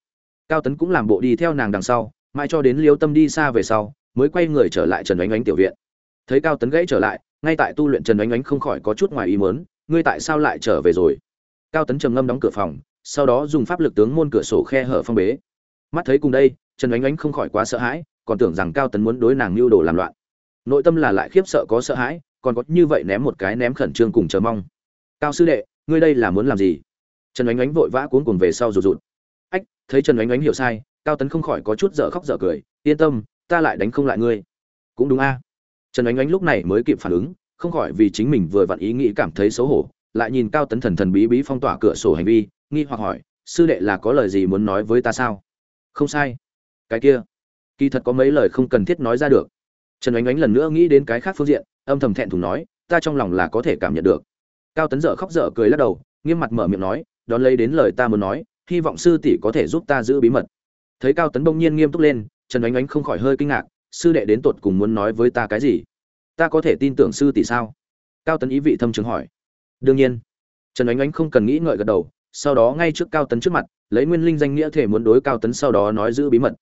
cao tấn cũng làm bộ đi theo nàng đằng sau, mãi cho đến liêu tâm đi xa về sau, mới quay người trở lại trần oánh oánh tiểu viện. Thấy cao tấn gãy trở lại, ngay tại tu luyện trần oánh oánh không khỏi có chút ngoài ý mớn ngươi tại sao lại trở về rồi? Cao tấn trầm ngâm đóng cửa phòng, sau đó dùng pháp lực tướng môn cửa sổ khe hở phong bế. Mắt thấy cùng đây, trần oánh oánh không khỏi quá sợ hãi, còn tưởng rằng cao tấn muốn đối nàng mưu đồ làm loạn. Nội tâm là lại khiếp sợ có sợ hãi, còn có như vậy ném một cái ném khẩn trương cùng chờ mong. Cao sư đệ, ngươi đây là muốn làm gì? Trần oánh oánh vội vã cuốn cùng về sau rụt rụt thấy trần oánh oánh hiểu sai, cao tấn không khỏi có chút dở khóc dở cười, yên tâm, ta lại đánh không lại ngươi. Cũng đúng a. Trần oánh oánh lúc này mới kịp phản ứng, không khỏi vì chính mình vừa vặn ý nghĩ cảm thấy xấu hổ, lại nhìn cao tấn thần thần bí bí phong tỏa cửa sổ hành vi, nghi hoặc hỏi, sư đệ là có lời gì muốn nói với ta sao? Không sai. Cái kia, kỳ thật có mấy lời không cần thiết nói ra được. Trần oánh oánh lần nữa nghĩ đến cái khác phương diện, âm thầm thẹn thùng nói, ta trong lòng là có thể cảm nhận được. Cao tấn dở khóc dở cười lắc đầu, nghiêm mặt mở miệng nói, đón lấy đến lời ta muốn nói hy vọng sư tỷ có thể giúp ta giữ bí mật. Thấy cao tấn bỗng nhiên nghiêm túc lên, trần oánh oánh không khỏi hơi kinh ngạc, sư đệ đến tột cùng muốn nói với ta cái gì? Ta có thể tin tưởng sư tỷ sao? Cao tấn ý vị thâm trường hỏi. Đương nhiên. Trần oánh oánh không cần nghĩ ngợi gật đầu, sau đó ngay trước cao tấn trước mặt, lấy nguyên linh danh nghĩa thể muốn đối cao tấn sau đó nói giữ bí mật.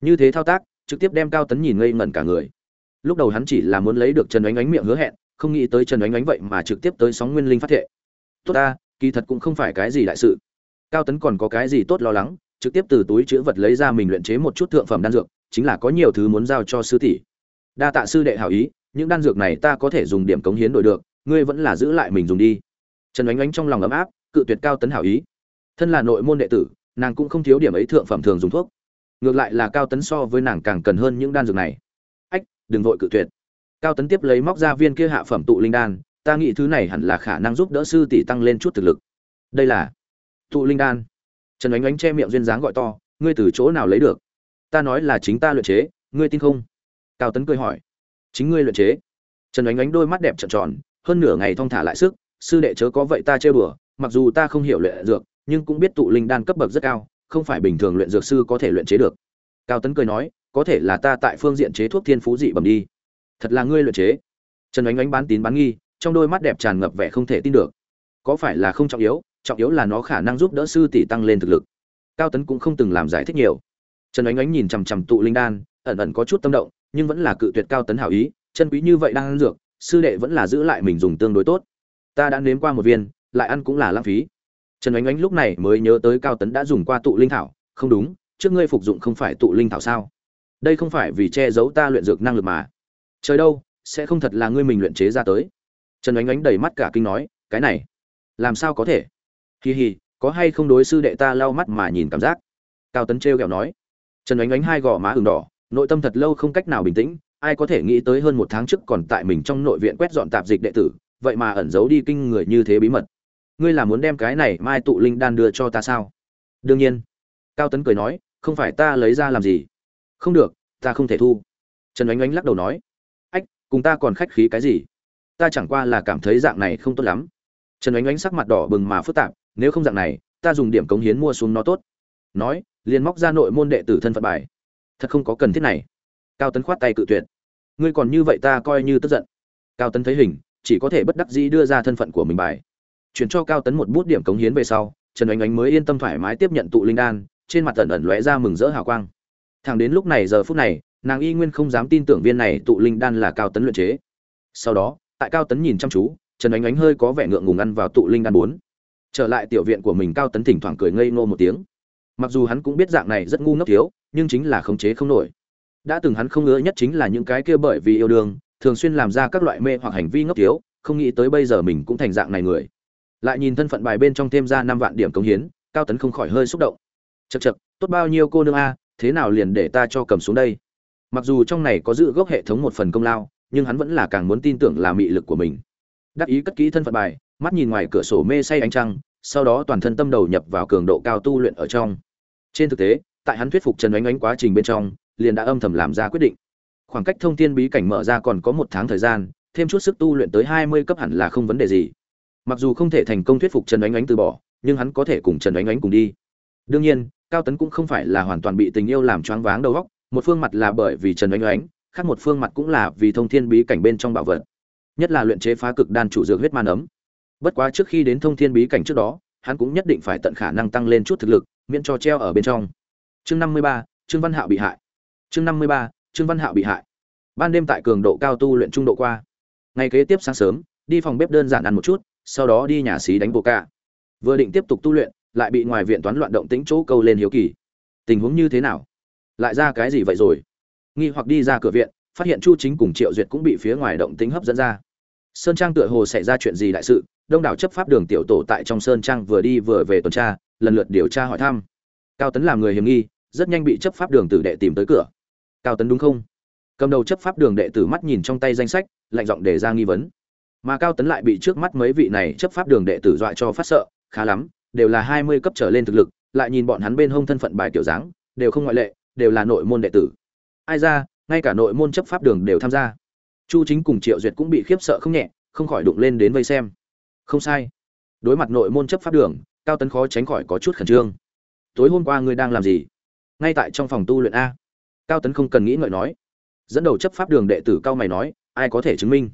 Như thế thao tác, trực tiếp đem cao tấn nhìn ngây ngẩn cả người. Lúc đầu hắn chỉ là muốn lấy được trần oánh oánh miệng hứa hẹn, không nghĩ tới trần oánh oánh vậy mà trực tiếp tới sóng nguyên linh phát thệ. Tốt ta, kỳ thật cũng không phải cái gì đại sự cao tấn còn có cái gì tốt lo lắng, trực tiếp từ túi chữ vật lấy ra mình luyện chế một chút thượng phẩm đan dược, chính là có nhiều thứ muốn giao cho sư tỷ. Đa tạ sư đệ hảo ý, những đan dược này ta có thể dùng điểm cống hiến đổi được, ngươi vẫn là giữ lại mình dùng đi. Trần oánh oánh trong lòng ấm áp, cự tuyệt cao tấn hảo ý. Thân là nội môn đệ tử, nàng cũng không thiếu điểm ấy thượng phẩm thường dùng thuốc. Ngược lại là cao tấn so với nàng càng cần hơn những đan dược này. Ách, đừng vội cự tuyệt. Cao tấn tiếp lấy móc ra viên kia hạ phẩm tụ linh đan, ta nghĩ thứ này hẳn là khả năng giúp đỡ sư tỷ tăng lên chút thực lực. Đây là tụ linh đan. Trần oánh oánh che miệng duyên dáng gọi to, ngươi từ chỗ nào lấy được? Ta nói là chính ta luyện chế, ngươi tin không? Cao tấn cười hỏi, chính ngươi luyện chế. Trần oánh oánh đôi mắt đẹp trợn tròn, hơn nửa ngày thong thả lại sức, sư đệ chớ có vậy ta chơi bừa mặc dù ta không hiểu luyện dược, nhưng cũng biết tụ linh đan cấp bậc rất cao, không phải bình thường luyện dược sư có thể luyện chế được. Cao tấn cười nói, có thể là ta tại phương diện chế thuốc thiên phú dị bẩm đi. Thật là ngươi luyện chế. Trần oánh oánh bán tín bán nghi, trong đôi mắt đẹp tràn ngập vẻ không thể tin được. Có phải là không trọng yếu trọng yếu là nó khả năng giúp đỡ sư tỷ tăng lên thực lực. Cao tấn cũng không từng làm giải thích nhiều. Trần ánh ánh nhìn chằm chằm tụ linh đan, ẩn ẩn có chút tâm động, nhưng vẫn là cự tuyệt cao tấn hảo ý, chân quý như vậy đang ăn dược, sư đệ vẫn là giữ lại mình dùng tương đối tốt. Ta đã nếm qua một viên, lại ăn cũng là lãng phí. Trần ánh ánh lúc này mới nhớ tới cao tấn đã dùng qua tụ linh thảo, không đúng, trước ngươi phục dụng không phải tụ linh thảo sao? Đây không phải vì che giấu ta luyện dược năng lực mà. Trời đâu, sẽ không thật là ngươi mình luyện chế ra tới. Trần ánh ánh đầy mắt cả kinh nói, cái này, làm sao có thể? Kỳ hì, có hay không đối sư đệ ta lau mắt mà nhìn cảm giác? Cao tấn trêu ghẹo nói. Trần ánh ánh hai gò má ừng đỏ, nội tâm thật lâu không cách nào bình tĩnh, ai có thể nghĩ tới hơn một tháng trước còn tại mình trong nội viện quét dọn tạp dịch đệ tử, vậy mà ẩn giấu đi kinh người như thế bí mật. Ngươi là muốn đem cái này mai tụ linh đan đưa cho ta sao? Đương nhiên. Cao tấn cười nói, không phải ta lấy ra làm gì? Không được, ta không thể thu. Trần ánh ánh lắc đầu nói, ách, cùng ta còn khách khí cái gì? Ta chẳng qua là cảm thấy dạng này không tốt lắm. Trần ánh ánh sắc mặt đỏ bừng mà phức tạp nếu không dạng này, ta dùng điểm cống hiến mua xuống nó tốt. Nói, liền móc ra nội môn đệ tử thân phận bài. Thật không có cần thiết này. Cao tấn khoát tay cự tuyệt. Ngươi còn như vậy ta coi như tức giận. Cao tấn thấy hình, chỉ có thể bất đắc dĩ đưa ra thân phận của mình bài. Chuyển cho cao tấn một bút điểm cống hiến về sau, trần oánh oánh mới yên tâm thoải mái tiếp nhận tụ linh đan, trên mặt ẩn ẩn lóe ra mừng rỡ hào quang. Thẳng đến lúc này giờ phút này, nàng y nguyên không dám tin tưởng viên này tụ linh đan là cao tấn luyện chế. Sau đó, tại cao tấn nhìn chăm chú, trần oánh oánh hơi có vẻ ngượng ngùng ăn vào tụ linh đan bốn trở lại tiểu viện của mình cao tấn thỉnh thoảng cười ngây ngô một tiếng. Mặc dù hắn cũng biết dạng này rất ngu ngốc thiếu, nhưng chính là khống chế không nổi. Đã từng hắn không ngứa nhất chính là những cái kia bởi vì yêu đương, thường xuyên làm ra các loại mê hoặc hành vi ngốc thiếu, không nghĩ tới bây giờ mình cũng thành dạng này người. Lại nhìn thân phận bài bên trong thêm ra năm vạn điểm cống hiến, cao tấn không khỏi hơi xúc động. Chật chật tốt bao nhiêu cô nương a, thế nào liền để ta cho cầm xuống đây? Mặc dù trong này có giữ gốc hệ thống một phần công lao, nhưng hắn vẫn là càng muốn tin tưởng là mị lực của mình đắc ý cất kỹ thân phận bài, mắt nhìn ngoài cửa sổ mê say ánh trăng, sau đó toàn thân tâm đầu nhập vào cường độ cao tu luyện ở trong. Trên thực tế, tại hắn thuyết phục trần oánh oánh quá trình bên trong, liền đã âm thầm làm ra quyết định. Khoảng cách thông tin bí cảnh mở ra còn có một tháng thời gian, thêm chút sức tu luyện tới hai mươi cấp hẳn là không vấn đề gì. Mặc dù không thể thành công thuyết phục trần oánh oánh từ bỏ, nhưng hắn có thể cùng trần oánh oánh cùng đi. Đương nhiên, cao tấn cũng không phải là hoàn toàn bị tình yêu làm choáng váng đầu óc, một phương mặt là bởi vì trần oánh oánh, khác một phương mặt cũng là vì thông thiên bí cảnh bên trong bảo vật nhất là luyện chế phá cực đan chủ dược huyết man ấm bất quá trước khi đến thông thiên bí cảnh trước đó, hắn cũng nhất định phải tận khả năng tăng lên chút thực lực, miễn cho treo ở bên trong. Chương năm mươi ba, trương văn hạo bị hại. Chương năm mươi ba, trương văn hạo bị hại. Ban đêm tại cường độ cao tu luyện trung độ qua. Ngày kế tiếp sáng sớm, đi phòng bếp đơn giản ăn một chút, sau đó đi nhà xí đánh bộ ca vừa định tiếp tục tu luyện, lại bị ngoài viện toán loạn động tĩnh chỗ câu lên hiếu kỳ. Tình huống như thế nào? Lại ra cái gì vậy rồi? Nghi hoặc đi ra cửa viện, phát hiện chu chính cùng triệu duyệt cũng bị phía ngoài động tĩnh hấp dẫn ra sơn trang tựa hồ xảy ra chuyện gì đại sự, đông đảo chấp pháp đường tiểu tổ tại trong sơn trang vừa đi vừa về tuần tra, lần lượt điều tra hỏi thăm. Cao tấn làm người hiểm nghi, rất nhanh bị chấp pháp đường tử đệ tìm tới cửa. Cao tấn đúng không? Cầm đầu chấp pháp đường đệ tử mắt nhìn trong tay danh sách, lạnh giọng đề ra nghi vấn. Mà cao tấn lại bị trước mắt mấy vị này chấp pháp đường đệ tử dọa cho phát sợ, khá lắm, đều là hai mươi cấp trở lên thực lực, lại nhìn bọn hắn bên hông thân phận bài kiểu dáng, đều không ngoại lệ, đều là nội môn đệ tử. Ai ra, ngay cả nội môn chấp pháp đường đều tham gia chu chính cùng triệu duyệt cũng bị khiếp sợ không nhẹ, không khỏi đụng lên đến vây xem. Không sai. Đối mặt nội môn chấp pháp đường, cao tấn khó tránh khỏi có chút khẩn trương. Tối hôm qua ngươi đang làm gì? Ngay tại trong phòng tu luyện a. Cao tấn không cần nghĩ ngợi nói. Dẫn đầu chấp pháp đường đệ tử cao mày nói, ai có thể chứng minh?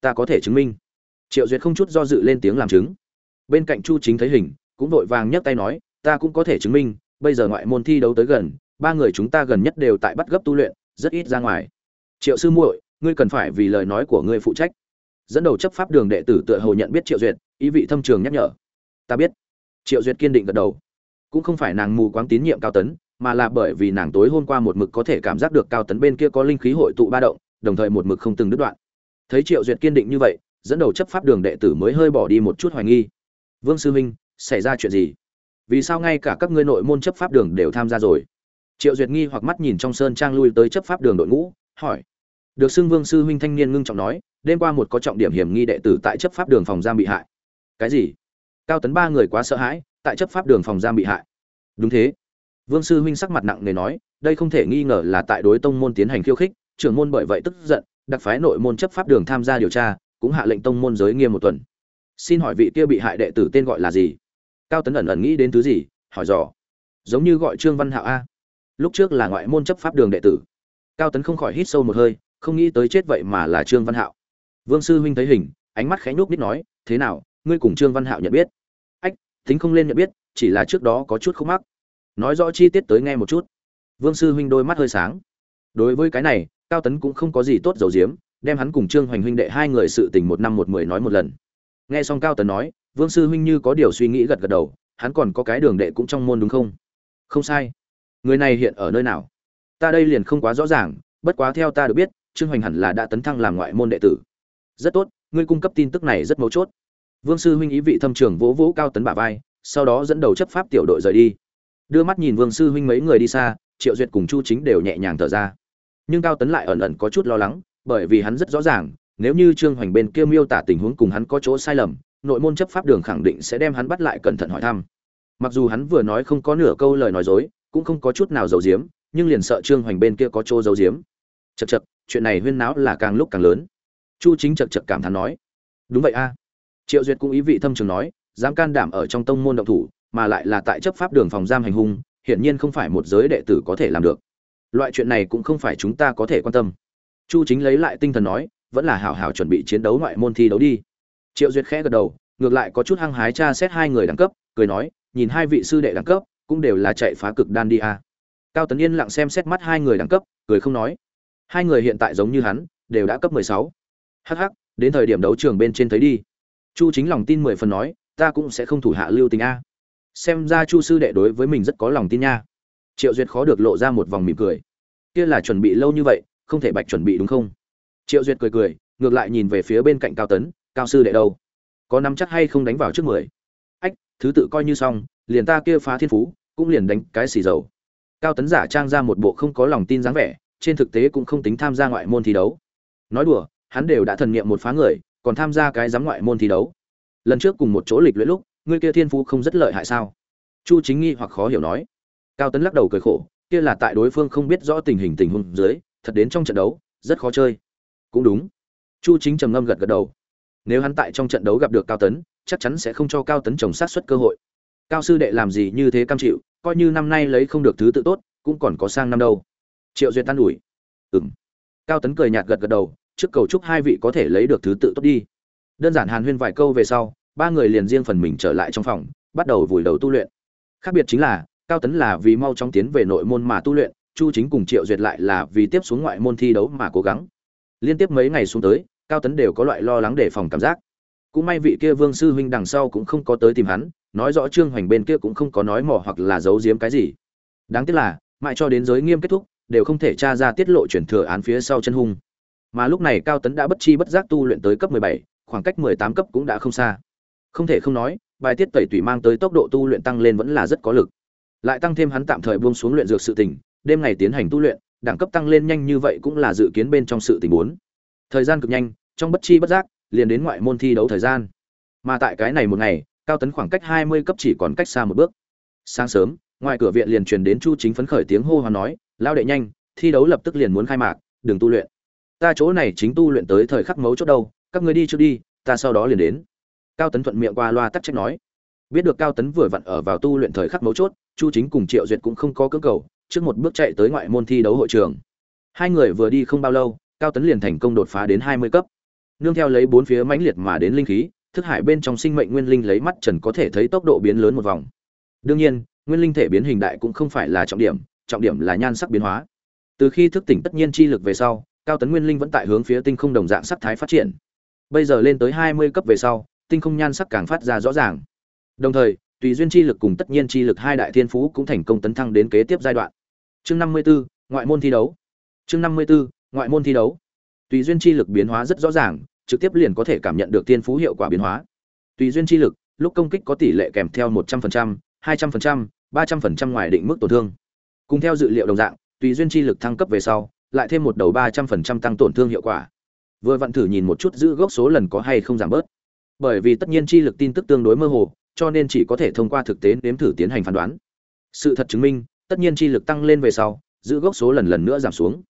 Ta có thể chứng minh. Triệu duyệt không chút do dự lên tiếng làm chứng. Bên cạnh chu chính thấy hình, cũng vội vàng nhấc tay nói, ta cũng có thể chứng minh, bây giờ ngoại môn thi đấu tới gần, ba người chúng ta gần nhất đều tại bắt gấp tu luyện, rất ít ra ngoài. Triệu sư muội ngươi cần phải vì lời nói của ngươi phụ trách. Dẫn đầu chấp pháp đường đệ tử tựa hồ nhận biết triệu duyệt, ý vị thâm trường nhắc nhở. Ta biết. Triệu duyệt kiên định gật đầu. Cũng không phải nàng mù quáng tín nhiệm cao tấn, mà là bởi vì nàng tối hôm qua một mực có thể cảm giác được cao tấn bên kia có linh khí hội tụ ba động, đồng thời một mực không từng đứt đoạn. Thấy triệu duyệt kiên định như vậy, dẫn đầu chấp pháp đường đệ tử mới hơi bỏ đi một chút hoài nghi. Vương sư huynh, xảy ra chuyện gì? Vì sao ngay cả các ngươi nội môn chấp pháp đường đều tham gia rồi? Triệu duyệt nghi hoặc mắt nhìn trong sơn trang lui tới chấp pháp đường đội ngũ, hỏi được xưng vương sư huynh thanh niên ngưng trọng nói, đêm qua một có trọng điểm hiểm nghi đệ tử tại chấp pháp đường phòng giam bị hại. Cái gì? Cao tấn ba người quá sợ hãi, tại chấp pháp đường phòng giam bị hại. Đúng thế. Vương sư huynh sắc mặt nặng nề nói, đây không thể nghi ngờ là tại đối tông môn tiến hành khiêu khích, trưởng môn bởi vậy tức giận, đặc phái nội môn chấp pháp đường tham gia điều tra, cũng hạ lệnh tông môn giới nghiêm một tuần. Xin hỏi vị kia bị hại đệ tử tên gọi là gì? Cao tấn ẩn ẩn nghĩ đến thứ gì, hỏi dò. Giống như gọi trương văn hạo a. Lúc trước là ngoại môn chấp pháp đường đệ tử. Cao tấn không khỏi hít sâu một hơi không nghĩ tới chết vậy mà là trương văn hạo. Vương sư huynh thấy hình, ánh mắt khẽ nhúc nít nói, thế nào, ngươi cùng trương văn hạo nhận biết? Ách, tính không lên nhận biết, chỉ là trước đó có chút không mắc. Nói rõ chi tiết tới nghe một chút. Vương sư huynh đôi mắt hơi sáng. Đối với cái này, cao tấn cũng không có gì tốt dầu diếm đem hắn cùng trương hoành huynh đệ hai người sự tình một năm một mười nói một lần. Nghe xong cao tấn nói, vương sư huynh như có điều suy nghĩ gật gật đầu, hắn còn có cái đường đệ cũng trong môn đúng không? Không sai. Người này hiện ở nơi nào? Ta đây liền không quá rõ ràng, bất quá theo ta được biết trương hoành hẳn là đã tấn thăng làm ngoại môn đệ tử. Rất tốt, ngươi cung cấp tin tức này rất mấu chốt. Vương sư huynh ý vị thâm trường vỗ vỗ cao tấn bả vai, sau đó dẫn đầu chấp pháp tiểu đội rời đi. Đưa mắt nhìn vương sư huynh mấy người đi xa, triệu duyệt cùng chu chính đều nhẹ nhàng thở ra. Nhưng cao tấn lại ẩn ẩn có chút lo lắng, bởi vì hắn rất rõ ràng, nếu như trương hoành bên kia miêu tả tình huống cùng hắn có chỗ sai lầm, nội môn chấp pháp đường khẳng định sẽ đem hắn bắt lại cẩn thận hỏi thăm. Mặc dù hắn vừa nói không có nửa câu lời nói dối, cũng không có chút nào giấu giếm, nhưng liền sợ trương hoành bên kia có chỗ giấu giếm chật chật chuyện này huyên náo là càng lúc càng lớn. Chu chính chật chật cảm thán nói. Đúng vậy a. Triệu duyệt cũng ý vị thâm trường nói, dám can đảm ở trong tông môn động thủ, mà lại là tại chấp pháp đường phòng giam hành hung, hiển nhiên không phải một giới đệ tử có thể làm được. Loại chuyện này cũng không phải chúng ta có thể quan tâm. Chu chính lấy lại tinh thần nói, vẫn là hảo hảo chuẩn bị chiến đấu ngoại môn thi đấu đi. Triệu duyệt khẽ gật đầu, ngược lại có chút hăng hái tra xét hai người đẳng cấp, cười nói, nhìn hai vị sư đệ đẳng cấp, cũng đều là chạy phá cực đan đi a. Cao tấn yên lặng xem xét mắt hai người đẳng cấp, cười không nói hai người hiện tại giống như hắn, đều đã cấp mười sáu. Hh đến thời điểm đấu trường bên trên thấy đi. Chu chính lòng tin mười phần nói, ta cũng sẽ không thủ hạ lưu tình a. Xem ra chu sư đệ đối với mình rất có lòng tin nha. Triệu duyệt khó được lộ ra một vòng mỉm cười. Kia là chuẩn bị lâu như vậy, không thể bạch chuẩn bị đúng không? Triệu duyệt cười cười, ngược lại nhìn về phía bên cạnh cao tấn, cao sư đệ đâu? Có nắm chắc hay không đánh vào trước mười? Ách, thứ tự coi như xong, liền ta kia phá thiên phú, cũng liền đánh cái xì dầu. Cao tấn giả trang ra một bộ không có lòng tin dáng vẻ trên thực tế cũng không tính tham gia ngoại môn thi đấu. Nói đùa, hắn đều đã thần nghiệm một phá người, còn tham gia cái giám ngoại môn thi đấu. Lần trước cùng một chỗ lịch luyện lúc, ngươi kia thiên phú không rất lợi hại sao? Chu chính nghi hoặc khó hiểu nói. Cao tấn lắc đầu cười khổ, kia là tại đối phương không biết rõ tình hình tình huống dưới, thật đến trong trận đấu, rất khó chơi. Cũng đúng. Chu chính trầm ngâm gật gật đầu. Nếu hắn tại trong trận đấu gặp được cao tấn, chắc chắn sẽ không cho cao tấn trồng sát xuất cơ hội. Cao sư đệ làm gì như thế cam chịu, coi như năm nay lấy không được thứ tự tốt, cũng còn có sang năm đâu triệu duyệt tan ủi. Ừng cao tấn cười nhạt gật gật đầu, trước cầu chúc hai vị có thể lấy được thứ tự tốt đi. Đơn giản hàn huyên vài câu về sau, ba người liền riêng phần mình trở lại trong phòng, bắt đầu vùi đầu tu luyện. Khác biệt chính là, cao tấn là vì mau chóng tiến về nội môn mà tu luyện, chu chính cùng triệu duyệt lại là vì tiếp xuống ngoại môn thi đấu mà cố gắng. Liên tiếp mấy ngày xuống tới, cao tấn đều có loại lo lắng đề phòng cảm giác. Cũng may vị kia vương sư huynh đằng sau cũng không có tới tìm hắn, nói rõ trương hoành bên kia cũng không có nói mỏ hoặc là giấu giếm cái gì. Đáng tiếc là, mãi cho đến giới nghiêm kết thúc đều không thể tra ra tiết lộ chuyển thừa án phía sau chân hung. Mà lúc này cao tấn đã bất chi bất giác tu luyện tới cấp 17, khoảng cách 18 cấp cũng đã không xa. Không thể không nói bài tiết tẩy tủy mang tới tốc độ tu luyện tăng lên vẫn là rất có lực. Lại tăng thêm hắn tạm thời buông xuống luyện dược sự tình đêm ngày tiến hành tu luyện đẳng cấp tăng lên nhanh như vậy cũng là dự kiến bên trong sự tình muốn. thời gian cực nhanh trong bất chi bất giác liền đến ngoại môn thi đấu thời gian. Mà tại cái này một ngày cao tấn khoảng cách 20 cấp chỉ còn cách xa một bước. Sáng sớm ngoài cửa viện liền truyền đến chu chính phấn khởi tiếng hô hoán nói lao đệ nhanh, thi đấu lập tức liền muốn khai mạc, đừng tu luyện. Ta chỗ này chính tu luyện tới thời khắc mấu chốt đâu, các người đi trước đi, ta sau đó liền đến. Cao tấn thuận miệng qua loa tắc trách nói. Biết được cao tấn vừa vặn ở vào tu luyện thời khắc mấu chốt, chu chính cùng triệu duyệt cũng không có cơ cầu, trước một bước chạy tới ngoại môn thi đấu hội trường. Hai người vừa đi không bao lâu, cao tấn liền thành công đột phá đến hai mươi cấp. Nương theo lấy bốn phía mãnh liệt mà đến linh khí, thức hải bên trong sinh mệnh nguyên linh lấy mắt trần có thể thấy tốc độ biến lớn một vòng. Đương nhiên, nguyên linh thể biến hình đại cũng không phải là trọng điểm trọng điểm là nhan sắc biến hóa. Từ khi thức tỉnh tất nhiên chi lực về sau cao tấn nguyên linh vẫn tại hướng phía tinh không đồng dạng sắc thái phát triển. Bây giờ lên tới hai mươi cấp về sau tinh không nhan sắc càng phát ra rõ ràng. Đồng thời tùy duyên chi lực cùng tất nhiên chi lực hai đại thiên phú cũng thành công tấn thăng đến kế tiếp giai đoạn. Chương năm mươi 54, ngoại môn thi đấu. Chương năm mươi 54, ngoại môn thi đấu. Tùy duyên chi lực biến hóa rất rõ ràng trực tiếp liền có thể cảm nhận được thiên phú hiệu quả biến hóa. Tùy duyên chi lực lúc công kích có tỷ lệ kèm theo một trăm phần trăm hai trăm phần trăm ba trăm phần trăm ngoài định mức tổn thương cùng theo dự liệu đồng dạng, tùy duyên chi lực thăng cấp về sau, lại thêm một đầu ba trăm phần trăm tăng tổn thương hiệu quả. Vừa vặn thử nhìn một chút giữ gốc số lần có hay không giảm bớt. Bởi vì tất nhiên chi lực tin tức tương đối mơ hồ, cho nên chỉ có thể thông qua thực tế nếm thử tiến hành phán đoán. Sự thật chứng minh, tất nhiên chi lực tăng lên về sau, giữ gốc số lần lần nữa giảm xuống.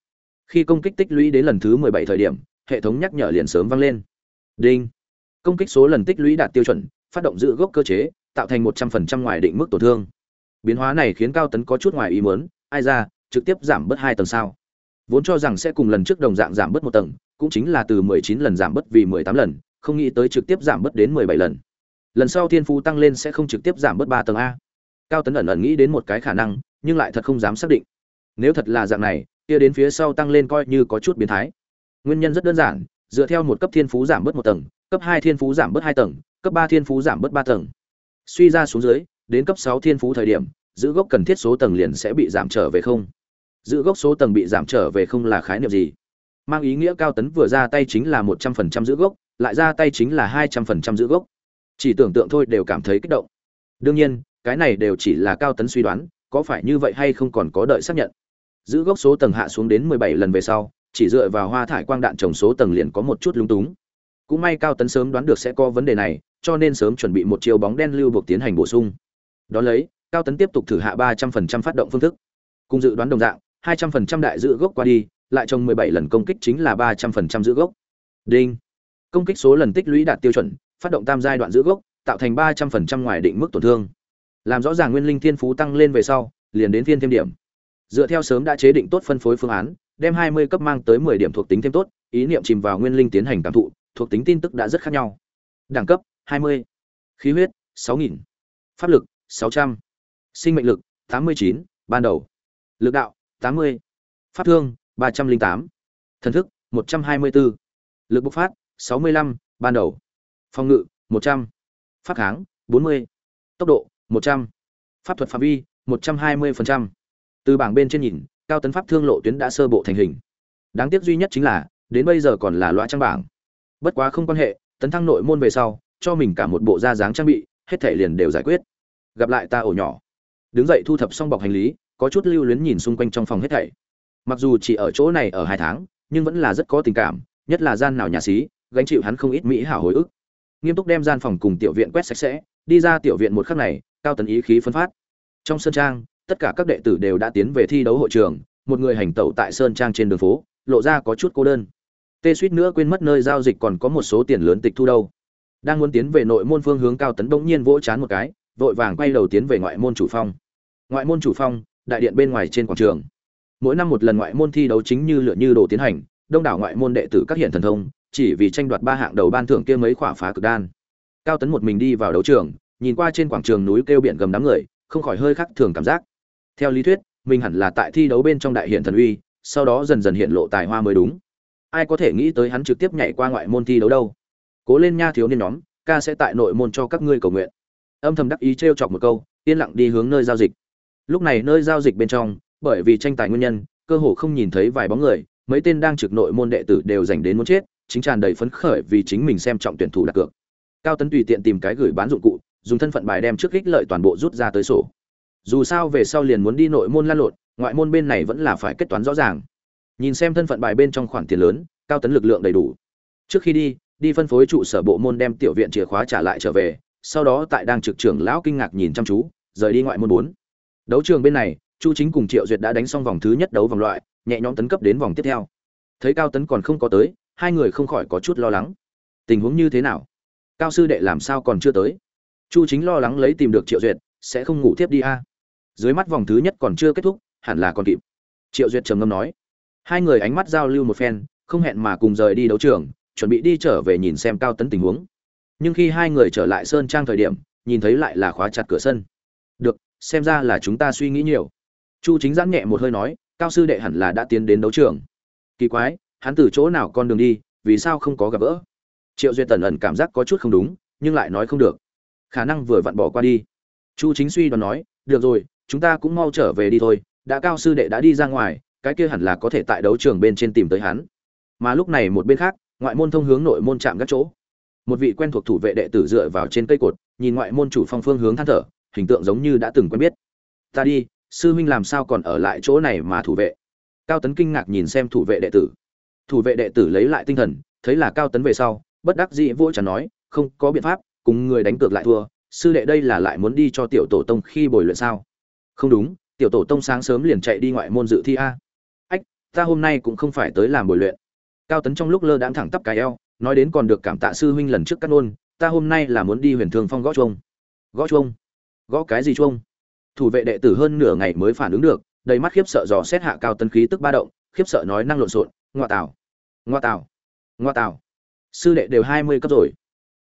Khi công kích tích lũy đến lần thứ mười bảy thời điểm, hệ thống nhắc nhở liền sớm vang lên. Đinh. Công kích số lần tích lũy đạt tiêu chuẩn, phát động giữ gốc cơ chế, tạo thành một trăm phần trăm ngoài định mức tổn thương biến hóa này khiến cao tấn có chút ngoài ý muốn, ai ra, trực tiếp giảm bớt hai tầng sao? Vốn cho rằng sẽ cùng lần trước đồng dạng giảm bớt một tầng, cũng chính là từ 19 lần giảm bớt vì 18 lần, không nghĩ tới trực tiếp giảm bớt đến 17 lần. Lần sau thiên phú tăng lên sẽ không trực tiếp giảm bớt ba tầng a. Cao tấn ẩn ẩn nghĩ đến một cái khả năng, nhưng lại thật không dám xác định. Nếu thật là dạng này, kia đến phía sau tăng lên coi như có chút biến thái. Nguyên nhân rất đơn giản, dựa theo một cấp thiên phú giảm bớt một tầng, cấp hai thiên phú giảm bớt hai tầng, cấp ba thiên phú giảm bớt ba tầng. Suy ra xuống dưới đến cấp sáu thiên phú thời điểm, giữ gốc cần thiết số tầng liền sẽ bị giảm trở về không? Giữ gốc số tầng bị giảm trở về không là khái niệm gì? Mang ý nghĩa cao tấn vừa ra tay chính là một trăm phần trăm giữ gốc, lại ra tay chính là hai trăm phần trăm giữ gốc. Chỉ tưởng tượng thôi đều cảm thấy kích động. Đương nhiên, cái này đều chỉ là cao tấn suy đoán, có phải như vậy hay không còn có đợi xác nhận. Giữ gốc số tầng hạ xuống đến mười bảy lần về sau, chỉ dựa vào hoa thải quang đạn trồng số tầng liền có một chút lung túng. Cũng may cao tấn sớm đoán được sẽ có vấn đề này, cho nên sớm chuẩn bị một chiều bóng đen lưu buộc tiến hành bổ sung đó lấy, cao tấn tiếp tục thử hạ ba trăm phần trăm phát động phương thức. Cùng dự đoán đồng dạng, hai trăm phần trăm đại giữ gốc qua đi, lại trồng mười bảy lần công kích chính là ba trăm phần trăm giữ gốc. Đinh. Công kích số lần tích lũy đạt tiêu chuẩn, phát động tam giai đoạn giữ gốc, tạo thành ba trăm phần trăm ngoài định mức tổn thương. Làm rõ ràng nguyên linh thiên phú tăng lên về sau, liền đến phiên thêm điểm. Dựa theo sớm đã chế định tốt phân phối phương án, đem hai mươi cấp mang tới mười điểm thuộc tính thêm tốt, ý niệm chìm vào nguyên linh tiến hành cảm thụ, thuộc tính tin tức đã rất khác nhau. Đẳng cấp, hai mươi. Khí huyết, sáu nghìn. Pháp lực 600. Sinh mệnh lực, 89, ban đầu. Lực đạo, 80. Pháp thương, 308. Thần thức, 124. Lực bộc phát, 65, ban đầu. Phòng ngự, 100. Pháp kháng, 40. Tốc độ, 100. Pháp thuật phạm vi, 120%. Từ bảng bên trên nhìn, cao tấn pháp thương lộ tuyến đã sơ bộ thành hình. Đáng tiếc duy nhất chính là, đến bây giờ còn là loại trang bảng. Bất quá không quan hệ, tấn thăng nội môn về sau, cho mình cả một bộ da dáng trang bị, hết thể liền đều giải quyết gặp lại ta ổ nhỏ. Đứng dậy thu thập xong bọc hành lý, có chút lưu luyến nhìn xung quanh trong phòng hết thảy. Mặc dù chỉ ở chỗ này ở hai tháng, nhưng vẫn là rất có tình cảm, nhất là gian nào nhà xí, gánh chịu hắn không ít mỹ hảo hồi ức. Nghiêm túc đem gian phòng cùng tiểu viện quét sạch sẽ, đi ra tiểu viện một khắc này, cao tấn ý khí phân phát. Trong sơn trang, tất cả các đệ tử đều đã tiến về thi đấu hội trường, một người hành tẩu tại sơn trang trên đường phố, lộ ra có chút cô đơn. Tê suýt nữa quên mất nơi giao dịch còn có một số tiền lớn tịch thu đâu. Đang muốn tiến về nội môn phương hướng cao tấn bỗng nhiên vỗ chán một cái vội vàng quay đầu tiến về ngoại môn chủ phong. Ngoại môn chủ phong, đại điện bên ngoài trên quảng trường. Mỗi năm một lần ngoại môn thi đấu chính như lựa như đồ tiến hành, đông đảo ngoại môn đệ tử các hiện thần thông, chỉ vì tranh đoạt ba hạng đầu ban thưởng kia mấy khỏa phá cực đan. Cao tấn một mình đi vào đấu trường, nhìn qua trên quảng trường núi kêu biển gầm đám người, không khỏi hơi khắc thường cảm giác. Theo lý thuyết, mình hẳn là tại thi đấu bên trong đại hiện thần uy, sau đó dần dần hiện lộ tài hoa mới đúng. Ai có thể nghĩ tới hắn trực tiếp nhảy qua ngoại môn thi đấu đâu. Cố lên nha thiếu niên nhóm, ca sẽ tại nội môn cho các ngươi cầu nguyện âm thầm đắc ý trêu chọc một câu, yên lặng đi hướng nơi giao dịch. Lúc này nơi giao dịch bên trong, bởi vì tranh tài nguyên nhân, cơ hồ không nhìn thấy vài bóng người, mấy tên đang trực nội môn đệ tử đều dành đến muốn chết, chính tràn đầy phấn khởi vì chính mình xem trọng tuyển thủ đặt cược. Cao tấn tùy tiện tìm cái gửi bán dụng cụ, dùng thân phận bài đem trước kích lợi toàn bộ rút ra tới sổ. Dù sao về sau liền muốn đi nội môn lan lộn, ngoại môn bên này vẫn là phải kết toán rõ ràng. Nhìn xem thân phận bài bên trong khoản tiền lớn, cao tấn lực lượng đầy đủ. Trước khi đi đi phân phối trụ sở bộ môn đem tiểu viện chìa khóa trả lại trở về sau đó tại đang trực trưởng lão kinh ngạc nhìn chăm chú, rời đi ngoại môn bốn. Đấu trường bên này, chu chính cùng triệu duyệt đã đánh xong vòng thứ nhất đấu vòng loại, nhẹ nhõm tấn cấp đến vòng tiếp theo. Thấy cao tấn còn không có tới, hai người không khỏi có chút lo lắng. Tình huống như thế nào? Cao sư đệ làm sao còn chưa tới? Chu chính lo lắng lấy tìm được triệu duyệt, sẽ không ngủ tiếp đi a. Dưới mắt vòng thứ nhất còn chưa kết thúc, hẳn là còn kịp. Triệu duyệt trầm ngâm nói. Hai người ánh mắt giao lưu một phen, không hẹn mà cùng rời đi đấu trường, chuẩn bị đi trở về nhìn xem cao tấn tình huống nhưng khi hai người trở lại sơn trang thời điểm, nhìn thấy lại là khóa chặt cửa sân. Được, xem ra là chúng ta suy nghĩ nhiều. Chu chính giãn nhẹ một hơi nói, cao sư đệ hẳn là đã tiến đến đấu trường. Kỳ quái, hắn từ chỗ nào con đường đi, vì sao không có gặp gỡ? Triệu duyệt tần ẩn cảm giác có chút không đúng, nhưng lại nói không được. Khả năng vừa vặn bỏ qua đi. Chu chính suy đoán nói, được rồi, chúng ta cũng mau trở về đi thôi, đã cao sư đệ đã đi ra ngoài, cái kia hẳn là có thể tại đấu trường bên trên tìm tới hắn. Mà lúc này một bên khác, ngoại môn thông hướng nội môn chạm các chỗ một vị quen thuộc thủ vệ đệ tử dựa vào trên cây cột, nhìn ngoại môn chủ phong phương hướng than thở, hình tượng giống như đã từng quen biết. Ta đi, sư huynh làm sao còn ở lại chỗ này mà thủ vệ? Cao tấn kinh ngạc nhìn xem thủ vệ đệ tử. Thủ vệ đệ tử lấy lại tinh thần, thấy là cao tấn về sau, bất đắc dĩ vỗ chẳng nói, không có biện pháp, cùng người đánh cược lại thua, sư đệ đây là lại muốn đi cho tiểu tổ tông khi bồi luyện sao? Không đúng, tiểu tổ tông sáng sớm liền chạy đi ngoại môn dự thi a. Ách, ta hôm nay cũng không phải tới làm bồi luyện. Cao tấn trong lúc lơ đãng thẳng tắp cái eo nói đến còn được cảm tạ sư huynh lần trước cắt nôn, ta hôm nay là muốn đi huyền thương phong gõ chuông. Gõ chuông? Gõ cái gì chuông? Thủ vệ đệ tử hơn nửa ngày mới phản ứng được, đầy mắt khiếp sợ dò xét hạ cao tân khí tức ba động, khiếp sợ nói năng lộn xộn, ngoa tảo ngoa tảo ngoa tảo sư đệ đều hai mươi cấp rồi.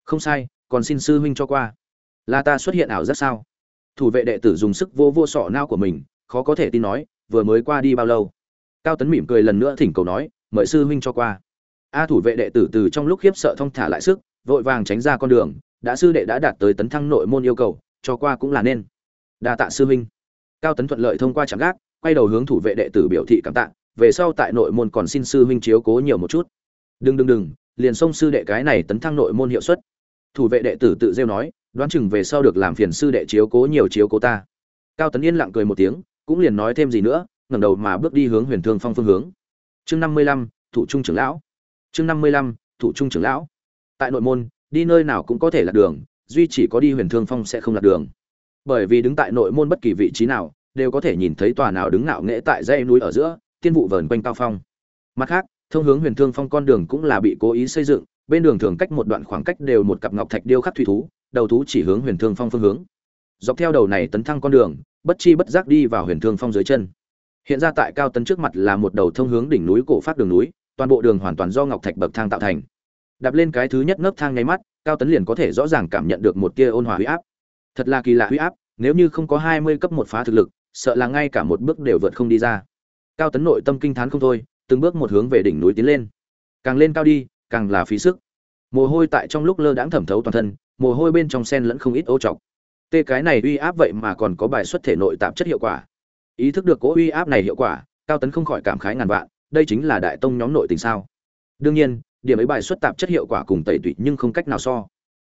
Không sai, còn xin sư huynh cho qua. Là ta xuất hiện ảo rất sao? Thủ vệ đệ tử dùng sức vô vô sọ nao của mình, khó có thể tin nói, vừa mới qua đi bao lâu? Cao tấn mỉm cười lần nữa thỉnh cầu nói, mời sư huynh cho qua a thủ vệ đệ tử từ trong lúc khiếp sợ thong thả lại sức, vội vàng tránh ra con đường, đã sư đệ đã đạt tới tấn thăng nội môn yêu cầu, cho qua cũng là nên. Đa tạ sư huynh. Cao tấn thuận lợi thông qua trạm gác, quay đầu hướng thủ vệ đệ tử biểu thị cảm tạ, về sau tại nội môn còn xin sư huynh chiếu cố nhiều một chút. Đừng đừng đừng, liền xông sư đệ cái này tấn thăng nội môn hiệu suất. Thủ vệ đệ tử tự rêu nói, đoán chừng về sau được làm phiền sư đệ chiếu cố nhiều chiếu cố ta. Cao tấn yên lặng cười một tiếng, cũng liền nói thêm gì nữa, ngẩng đầu mà bước đi hướng huyền thương phong phương hướng. Chương năm mươi lăm, thủ trung trưởng lão chương năm mươi lăm, thủ trung trưởng lão. Tại nội môn, đi nơi nào cũng có thể lạc đường, duy chỉ có đi huyền thương phong sẽ không lạc đường. Bởi vì đứng tại nội môn bất kỳ vị trí nào, đều có thể nhìn thấy tòa nào đứng ngạo nghễ tại dãy núi ở giữa, tiên vụ vờn quanh cao phong. Mặt khác, thông hướng huyền thương phong con đường cũng là bị cố ý xây dựng, bên đường thường cách một đoạn khoảng cách đều một cặp ngọc thạch điêu khắc thủy thú, đầu thú chỉ hướng huyền thương phong phương hướng. Dọc theo đầu này tấn thăng con đường, bất chi bất giác đi vào huyền thương phong dưới chân. Hiện ra tại cao tấn trước mặt là một đầu thông hướng đỉnh núi cổ phát đường núi toàn bộ đường hoàn toàn do ngọc thạch bậc thang tạo thành. Đạp lên cái thứ nhất nấc thang ngay mắt, cao tấn liền có thể rõ ràng cảm nhận được một tia ôn hòa huy áp. Thật là kỳ lạ huy áp, nếu như không có hai mươi cấp một phá thực lực, sợ là ngay cả một bước đều vượt không đi ra. Cao tấn nội tâm kinh thán không thôi, từng bước một hướng về đỉnh núi tiến lên. Càng lên cao đi, càng là phí sức. Mồ hôi tại trong lúc lơ đãng thẩm thấu toàn thân, mồ hôi bên trong sen lẫn không ít ô trọc. Tê cái này uy áp vậy mà còn có bài xuất thể nội tạp chất hiệu quả. Ý thức được cố uy áp này hiệu quả, cao tấn không khỏi cảm khái ngàn vạn đây chính là đại tông nhóm nội tình sao? Đương nhiên, điểm ấy bài xuất tạp chất hiệu quả cùng tẩy tụy nhưng không cách nào so.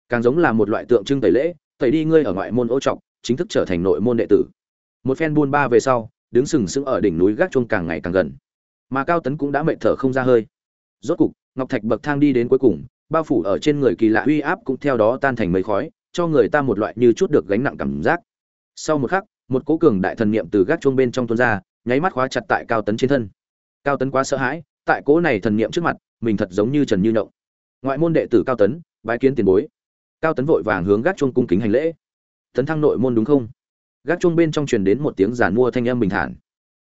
Càng giống là một loại tượng trưng tẩy lễ, tẩy đi ngươi ở ngoại môn ô trọc, chính thức trở thành nội môn đệ tử. Một phen buôn ba về sau, đứng sừng sững ở đỉnh núi gác chuông càng ngày càng gần. Mà cao tấn cũng đã mệt thở không ra hơi. Rốt cục, ngọc thạch bậc thang đi đến cuối cùng, bao phủ ở trên người kỳ lạ uy áp cũng theo đó tan thành mây khói, cho người ta một loại như chút được gánh nặng cảm giác. Sau một khắc, một cố cường đại thần niệm từ gác chuông bên trong tuôn ra, nháy mắt khóa chặt tại cao tấn trên thân cao tấn quá sợ hãi, tại cố này thần niệm trước mặt, mình thật giống như trần như nhộng. Ngoại môn đệ tử cao tấn, bái kiến tiền bối. Cao tấn vội vàng hướng gác chuông cung kính hành lễ. Tấn thăng nội môn đúng không? Gác chuông bên trong truyền đến một tiếng giàn mua thanh âm bình thản.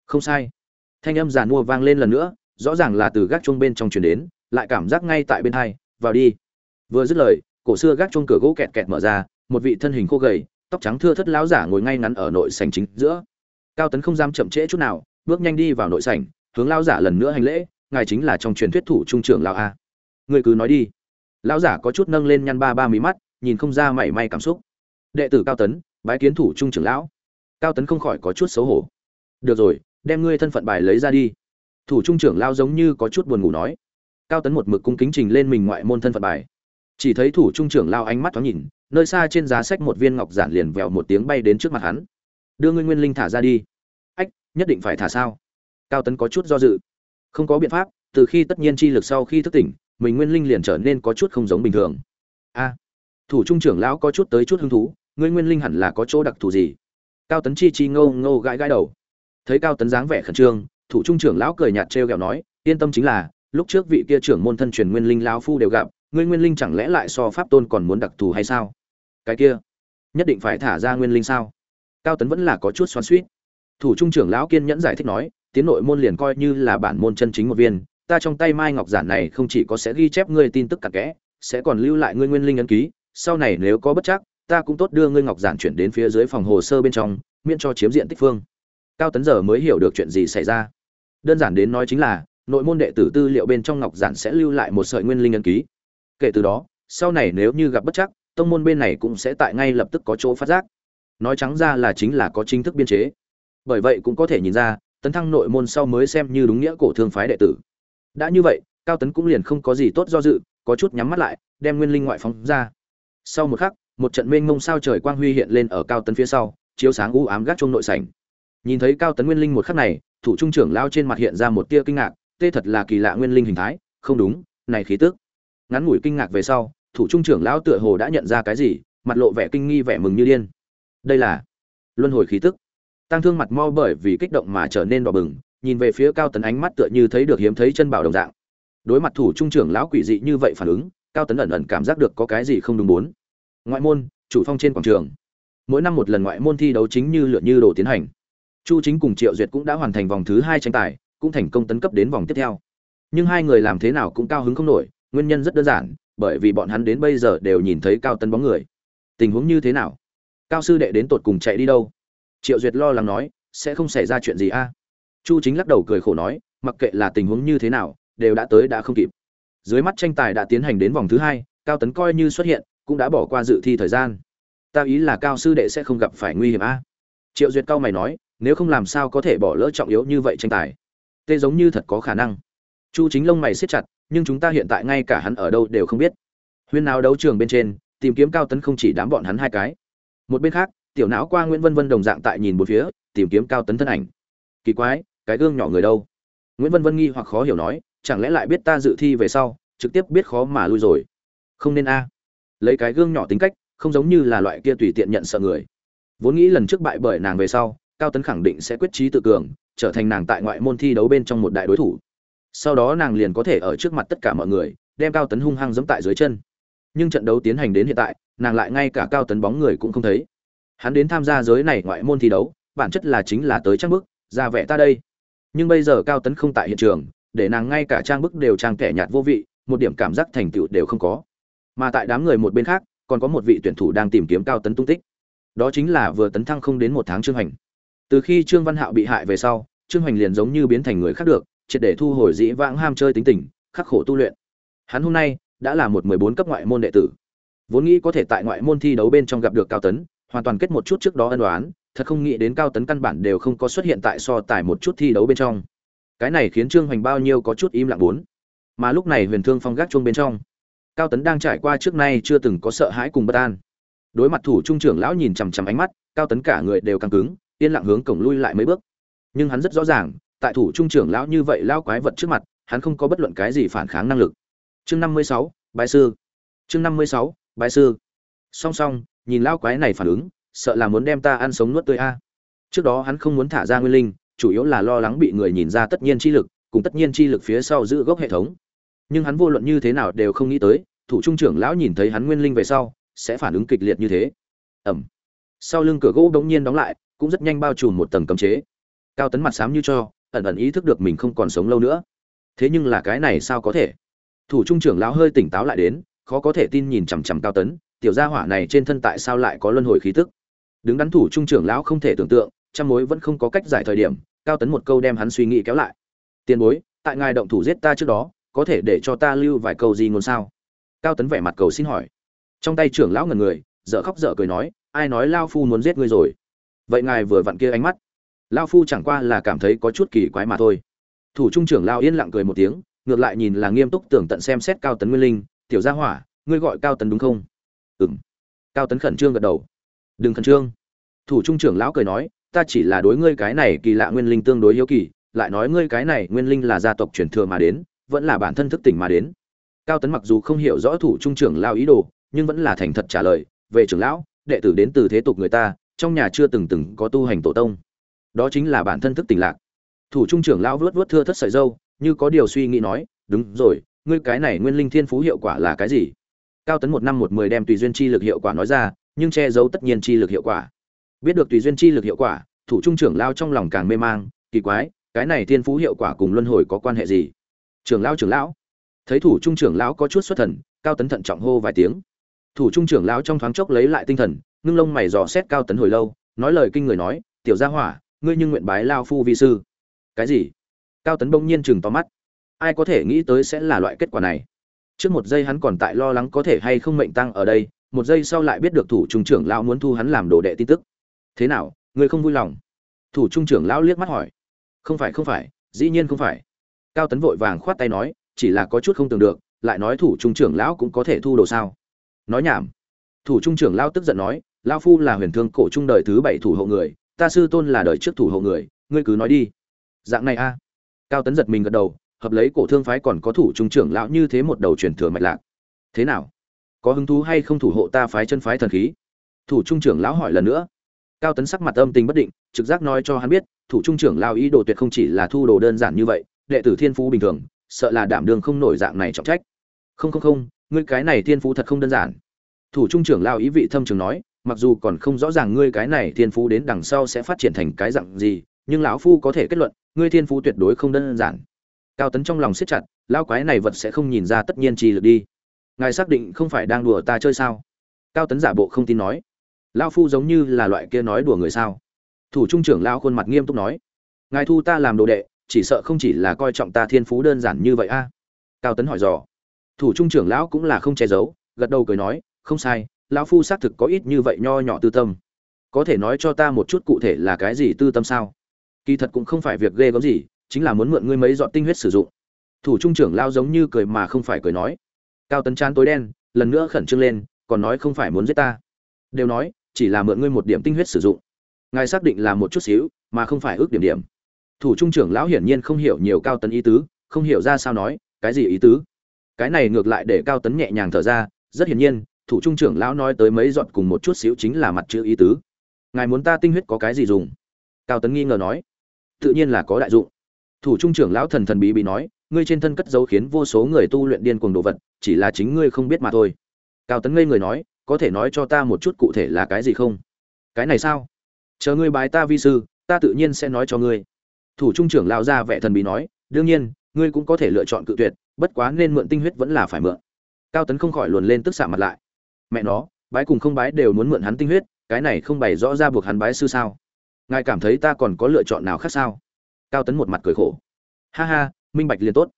Không sai. Thanh âm giàn mua vang lên lần nữa, rõ ràng là từ gác chuông bên trong truyền đến, lại cảm giác ngay tại bên hai, vào đi. Vừa dứt lời, cổ xưa gác chuông cửa gỗ kẹt kẹt mở ra, một vị thân hình khô gầy, tóc trắng thưa thất lão giả ngồi ngay ngắn ở nội sảnh chính giữa. Cao tấn không dám chậm trễ chút nào, bước nhanh đi vào nội sảnh hướng lao giả lần nữa hành lễ, ngài chính là trong truyền thuyết thủ trung trưởng lão a. Người cứ nói đi. Lão giả có chút nâng lên nhăn ba ba mí mắt, nhìn không ra mảy may cảm xúc. Đệ tử cao tấn, bái kiến thủ trung trưởng lão. Cao tấn không khỏi có chút xấu hổ. Được rồi, đem ngươi thân phận bài lấy ra đi. Thủ trung trưởng lão giống như có chút buồn ngủ nói. Cao tấn một mực cung kính trình lên mình ngoại môn thân phận bài. Chỉ thấy thủ trung trưởng lão ánh mắt thoáng nhìn, nơi xa trên giá sách một viên ngọc giản liền vèo một tiếng bay đến trước mặt hắn. Đưa ngươi nguyên linh thả ra đi. Ách, nhất định phải thả sao? Cao tấn có chút do dự. Không có biện pháp, từ khi tất nhiên chi lực sau khi thức tỉnh, mình nguyên linh liền trở nên có chút không giống bình thường. A, thủ trung trưởng lão có chút tới chút hứng thú, ngươi nguyên linh hẳn là có chỗ đặc thù gì? Cao tấn chi chi ngâu ngâu gãi gãi đầu. Thấy cao tấn dáng vẻ khẩn trương, thủ trung trưởng lão cười nhạt trêu ghẹo nói, yên tâm chính là, lúc trước vị kia trưởng môn thân truyền nguyên linh lão phu đều gặp, ngươi nguyên linh chẳng lẽ lại so pháp tôn còn muốn đặc thù hay sao? Cái kia, nhất định phải thả ra nguyên linh sao? Cao tấn vẫn là có chút xoắn suýt thủ trung trưởng lão kiên nhẫn giải thích nói tiến nội môn liền coi như là bản môn chân chính một viên, ta trong tay mai ngọc giản này không chỉ có sẽ ghi chép ngươi tin tức cặn kẽ, sẽ còn lưu lại ngươi nguyên linh ấn ký, sau này nếu có bất chắc, ta cũng tốt đưa ngươi ngọc giản chuyển đến phía dưới phòng hồ sơ bên trong, miễn cho chiếm diện tích phương. Cao tấn giờ mới hiểu được chuyện gì xảy ra. Đơn giản đến nói chính là, nội môn đệ tử tư liệu bên trong ngọc giản sẽ lưu lại một sợi nguyên linh ấn ký. Kể từ đó, sau này nếu như gặp bất chắc, tông môn bên này cũng sẽ tại ngay lập tức có chỗ phát giác. Nói trắng ra là chính là có chính thức biên chế. Bởi vậy cũng có thể nhìn ra tấn thăng nội môn sau mới xem như đúng nghĩa cổ thương phái đệ tử. Đã như vậy, cao tấn cũng liền không có gì tốt do dự, có chút nhắm mắt lại, đem nguyên linh ngoại phóng ra. Sau một khắc, một trận mênh mông sao trời quang huy hiện lên ở cao tấn phía sau, chiếu sáng u ám gác trong nội sảnh. Nhìn thấy cao tấn nguyên linh một khắc này, thủ trung trưởng lao trên mặt hiện ra một tia kinh ngạc, tê thật là kỳ lạ nguyên linh hình thái, không đúng, này khí tức. Ngắn ngủi kinh ngạc về sau, thủ trung trưởng lão tựa hồ đã nhận ra cái gì, mặt lộ vẻ kinh nghi vẻ mừng như điên. Đây là luân hồi khí tức tăng thương mặt mo bởi vì kích động mà trở nên đỏ bừng, nhìn về phía cao tấn ánh mắt tựa như thấy được hiếm thấy chân bảo đồng dạng. Đối mặt thủ trung trưởng lão quỷ dị như vậy phản ứng, cao tấn ẩn ẩn cảm giác được có cái gì không đúng bốn. Ngoại môn, chủ phong trên quảng trường. Mỗi năm một lần ngoại môn thi đấu chính như lượn như đồ tiến hành. Chu chính cùng triệu duyệt cũng đã hoàn thành vòng thứ hai tranh tài, cũng thành công tấn cấp đến vòng tiếp theo. Nhưng hai người làm thế nào cũng cao hứng không nổi, nguyên nhân rất đơn giản, bởi vì bọn hắn đến bây giờ đều nhìn thấy cao tấn bóng người. Tình huống như thế nào? Cao sư đệ đến tột cùng chạy đi đâu? Triệu duyệt lo lắng nói, sẽ không xảy ra chuyện gì a? Chu chính lắc đầu cười khổ nói, mặc kệ là tình huống như thế nào, đều đã tới đã không kịp. Dưới mắt tranh tài đã tiến hành đến vòng thứ hai, cao tấn coi như xuất hiện, cũng đã bỏ qua dự thi thời gian. Ta ý là cao sư đệ sẽ không gặp phải nguy hiểm a. Triệu duyệt cao mày nói, nếu không làm sao có thể bỏ lỡ trọng yếu như vậy tranh tài? Tê giống như thật có khả năng. Chu chính lông mày siết chặt, nhưng chúng ta hiện tại ngay cả hắn ở đâu đều không biết. Huyên nào đấu trường bên trên, tìm kiếm cao tấn không chỉ đám bọn hắn hai cái. Một bên khác tiểu não qua nguyễn vân vân đồng dạng tại nhìn một phía, tìm kiếm cao tấn thân ảnh. Kỳ quái, cái gương nhỏ người đâu? Nguyễn vân vân nghi hoặc khó hiểu nói, chẳng lẽ lại biết ta dự thi về sau, trực tiếp biết khó mà lui rồi? Không nên a. Lấy cái gương nhỏ tính cách, không giống như là loại kia tùy tiện nhận sợ người. Vốn nghĩ lần trước bại bởi nàng về sau, cao tấn khẳng định sẽ quyết trí tự cường, trở thành nàng tại ngoại môn thi đấu bên trong một đại đối thủ. Sau đó nàng liền có thể ở trước mặt tất cả mọi người, đem cao tấn hung hăng giẫm tại dưới chân. Nhưng trận đấu tiến hành đến hiện tại, nàng lại ngay cả cao tấn bóng người cũng không thấy hắn đến tham gia giới này ngoại môn thi đấu, bản chất là chính là tới trang bức, ra vẻ ta đây. Nhưng bây giờ cao tấn không tại hiện trường, để nàng ngay cả trang bức đều trang kẻ nhạt vô vị, một điểm cảm giác thành tựu đều không có. Mà tại đám người một bên khác, còn có một vị tuyển thủ đang tìm kiếm cao tấn tung tích. Đó chính là vừa tấn thăng không đến một tháng trương hành từ khi trương văn hạo bị hại về sau, trương hành liền giống như biến thành người khác được, triệt để thu hồi dĩ vãng ham chơi tính tình, khắc khổ tu luyện. Hắn hôm nay đã là một mười bốn cấp ngoại môn đệ tử. Vốn nghĩ có thể tại ngoại môn thi đấu bên trong gặp được cao tấn hoàn toàn kết một chút trước đó ân đoán, thật không nghĩ đến cao tấn căn bản đều không có xuất hiện tại so tài một chút thi đấu bên trong. Cái này khiến trương hoành bao nhiêu có chút im lặng bốn. Mà lúc này huyền thương phong gác chuông bên trong. Cao tấn đang trải qua trước nay chưa từng có sợ hãi cùng bất an. Đối mặt thủ trung trưởng lão nhìn chằm chằm ánh mắt, cao tấn cả người đều căng cứng, yên lặng hướng cổng lui lại mấy bước. Nhưng hắn rất rõ ràng, tại thủ trung trưởng lão như vậy lao quái vật trước mặt, hắn không có bất luận cái gì phản kháng năng lực. Chương năm mươi sáu bài sư. Chương năm mươi sáu bài sư. Song song nhìn lão quái này phản ứng, sợ là muốn đem ta ăn sống nuốt tươi a. Trước đó hắn không muốn thả ra nguyên linh, chủ yếu là lo lắng bị người nhìn ra tất nhiên chi lực, cùng tất nhiên chi lực phía sau giữ gốc hệ thống. Nhưng hắn vô luận như thế nào đều không nghĩ tới, thủ trung trưởng lão nhìn thấy hắn nguyên linh về sau, sẽ phản ứng kịch liệt như thế. Ẩm sau lưng cửa gỗ đống nhiên đóng lại, cũng rất nhanh bao trùm một tầng cấm chế. Cao tấn mặt xám như cho, ẩn ẩn ý thức được mình không còn sống lâu nữa. Thế nhưng là cái này sao có thể? Thủ trung trưởng lão hơi tỉnh táo lại đến, khó có thể tin nhìn chằm chằm cao tấn tiểu gia hỏa này trên thân tại sao lại có luân hồi khí tức? Đứng đắn thủ trung trưởng lão không thể tưởng tượng, trăm mối vẫn không có cách giải thời điểm, cao tấn một câu đem hắn suy nghĩ kéo lại. Tiền bối, tại ngài động thủ giết ta trước đó, có thể để cho ta lưu vài câu gì ngôn sao? Cao tấn vẻ mặt cầu xin hỏi. Trong tay trưởng lão ngần người, dở khóc dở cười nói, ai nói lao phu muốn giết ngươi rồi? Vậy ngài vừa vặn kia ánh mắt. Lao phu chẳng qua là cảm thấy có chút kỳ quái mà thôi. Thủ trung trưởng lao yên lặng cười một tiếng, ngược lại nhìn là nghiêm túc tưởng tận xem xét cao tấn nguyên linh. Tiểu gia hỏa, ngươi gọi cao tấn đúng không? Ừ m cao tấn khẩn trương gật đầu. Đừng khẩn trương. Thủ trung trưởng lão cười nói, ta chỉ là đối ngươi cái này kỳ lạ nguyên linh tương đối hiếu kỳ, lại nói ngươi cái này nguyên linh là gia tộc truyền thừa mà đến, vẫn là bản thân thức tỉnh mà đến. Cao tấn mặc dù không hiểu rõ thủ trung trưởng lao ý đồ, nhưng vẫn là thành thật trả lời, về trưởng lão, đệ tử đến từ thế tục người ta, trong nhà chưa từng từng có tu hành tổ tông. Đó chính là bản thân thức tỉnh lạc. Thủ trung trưởng lão vuốt vuốt thưa thất sợi dâu như có điều suy nghĩ nói, đúng rồi, ngươi cái này nguyên linh thiên phú hiệu quả là cái gì? Cao tấn một năm một mười đem tùy duyên chi lực hiệu quả nói ra, nhưng che giấu tất nhiên chi lực hiệu quả. Biết được tùy duyên chi lực hiệu quả, thủ trung trưởng lao trong lòng càng mê mang, kỳ quái, cái này thiên phú hiệu quả cùng luân hồi có quan hệ gì? Trưởng lão trưởng lão. Thấy thủ trung trưởng lão có chút xuất thần, cao tấn thận trọng hô vài tiếng. Thủ trung trưởng lão trong thoáng chốc lấy lại tinh thần, ngưng lông mày dò xét cao tấn hồi lâu, nói lời kinh người nói, tiểu gia hỏa, ngươi nhưng nguyện bái lao phu vi sư. Cái gì? Cao tấn bỗng nhiên chừng to mắt. Ai có thể nghĩ tới sẽ là loại kết quả này? Trước một giây hắn còn tại lo lắng có thể hay không mệnh tăng ở đây, một giây sau lại biết được thủ trung trưởng lão muốn thu hắn làm đồ đệ tin tức. Thế nào, ngươi không vui lòng? Thủ trung trưởng lão liếc mắt hỏi. Không phải không phải, dĩ nhiên không phải. Cao tấn vội vàng khoát tay nói, chỉ là có chút không tưởng được, lại nói thủ trung trưởng lão cũng có thể thu đồ sao? Nói nhảm. Thủ trung trưởng lão tức giận nói, lão phu là huyền thương cổ trung đời thứ bảy thủ hộ người, ta sư tôn là đời trước thủ hộ người, ngươi cứ nói đi. Dạng này a. Cao tấn giật mình gật đầu hợp lấy cổ thương phái còn có thủ trung trưởng lão như thế một đầu truyền thừa mạch lạc. Thế nào? Có hứng thú hay không thủ hộ ta phái chân phái thần khí? Thủ trung trưởng lão hỏi lần nữa. Cao tấn sắc mặt âm tình bất định, trực giác nói cho hắn biết, thủ trung trưởng lão ý đồ tuyệt không chỉ là thu đồ đơn giản như vậy, đệ tử thiên phú bình thường, sợ là đảm đường không nổi dạng này trọng trách. Không không không, ngươi cái này thiên phú thật không đơn giản. Thủ trung trưởng lão ý vị thâm trường nói, mặc dù còn không rõ ràng ngươi cái này thiên phú đến đằng sau sẽ phát triển thành cái dạng gì, nhưng lão phu có thể kết luận, ngươi thiên phú tuyệt đối không đơn giản cao tấn trong lòng siết chặt lao quái này vật sẽ không nhìn ra tất nhiên trì lực đi. Ngài xác định không phải đang đùa ta chơi sao? Cao tấn giả bộ không tin nói. Lao phu giống như là loại kia nói đùa người sao? Thủ trung trưởng lao khuôn mặt nghiêm túc nói. Ngài thu ta làm đồ đệ, chỉ sợ không chỉ là coi trọng ta thiên phú đơn giản như vậy a. Cao tấn hỏi dò. Thủ trung trưởng lão cũng là không che giấu, gật đầu cười nói, không sai, lão phu xác thực có ít như vậy nho nhỏ tư tâm. Có thể nói cho ta một chút cụ thể là cái gì tư tâm sao? Kỳ thật cũng không phải việc ghê gớm gì chính là muốn mượn ngươi mấy giọt tinh huyết sử dụng. Thủ trung trưởng lao giống như cười mà không phải cười nói. Cao tấn chán tối đen, lần nữa khẩn trương lên, còn nói không phải muốn giết ta. Đều nói, chỉ là mượn ngươi một điểm tinh huyết sử dụng. Ngài xác định là một chút xíu, mà không phải ước điểm điểm. Thủ trung trưởng lão hiển nhiên không hiểu nhiều cao tấn ý tứ, không hiểu ra sao nói, cái gì ý tứ? Cái này ngược lại để cao tấn nhẹ nhàng thở ra, rất hiển nhiên, thủ trung trưởng lão nói tới mấy giọt cùng một chút xíu chính là mặt chữ ý tứ. Ngài muốn ta tinh huyết có cái gì dùng? Cao tấn nghi ngờ nói. Tự nhiên là có đại dụng thủ trung trưởng lão thần thần bí bí nói, ngươi trên thân cất dấu khiến vô số người tu luyện điên cuồng đồ vật, chỉ là chính ngươi không biết mà thôi. Cao tấn ngây người nói, có thể nói cho ta một chút cụ thể là cái gì không? Cái này sao? Chờ ngươi bài ta vi sư, ta tự nhiên sẽ nói cho ngươi. Thủ trung trưởng lão ra vẻ thần bí nói, đương nhiên, ngươi cũng có thể lựa chọn cự tuyệt, bất quá nên mượn tinh huyết vẫn là phải mượn. Cao tấn không khỏi luồn lên tức xạ mặt lại. Mẹ nó, bái cùng không bái đều muốn mượn hắn tinh huyết, cái này không bày rõ ra buộc hắn bái sư sao? Ngài cảm thấy ta còn có lựa chọn nào khác sao? Cao tấn một mặt cười khổ. Ha ha, minh bạch liền tốt.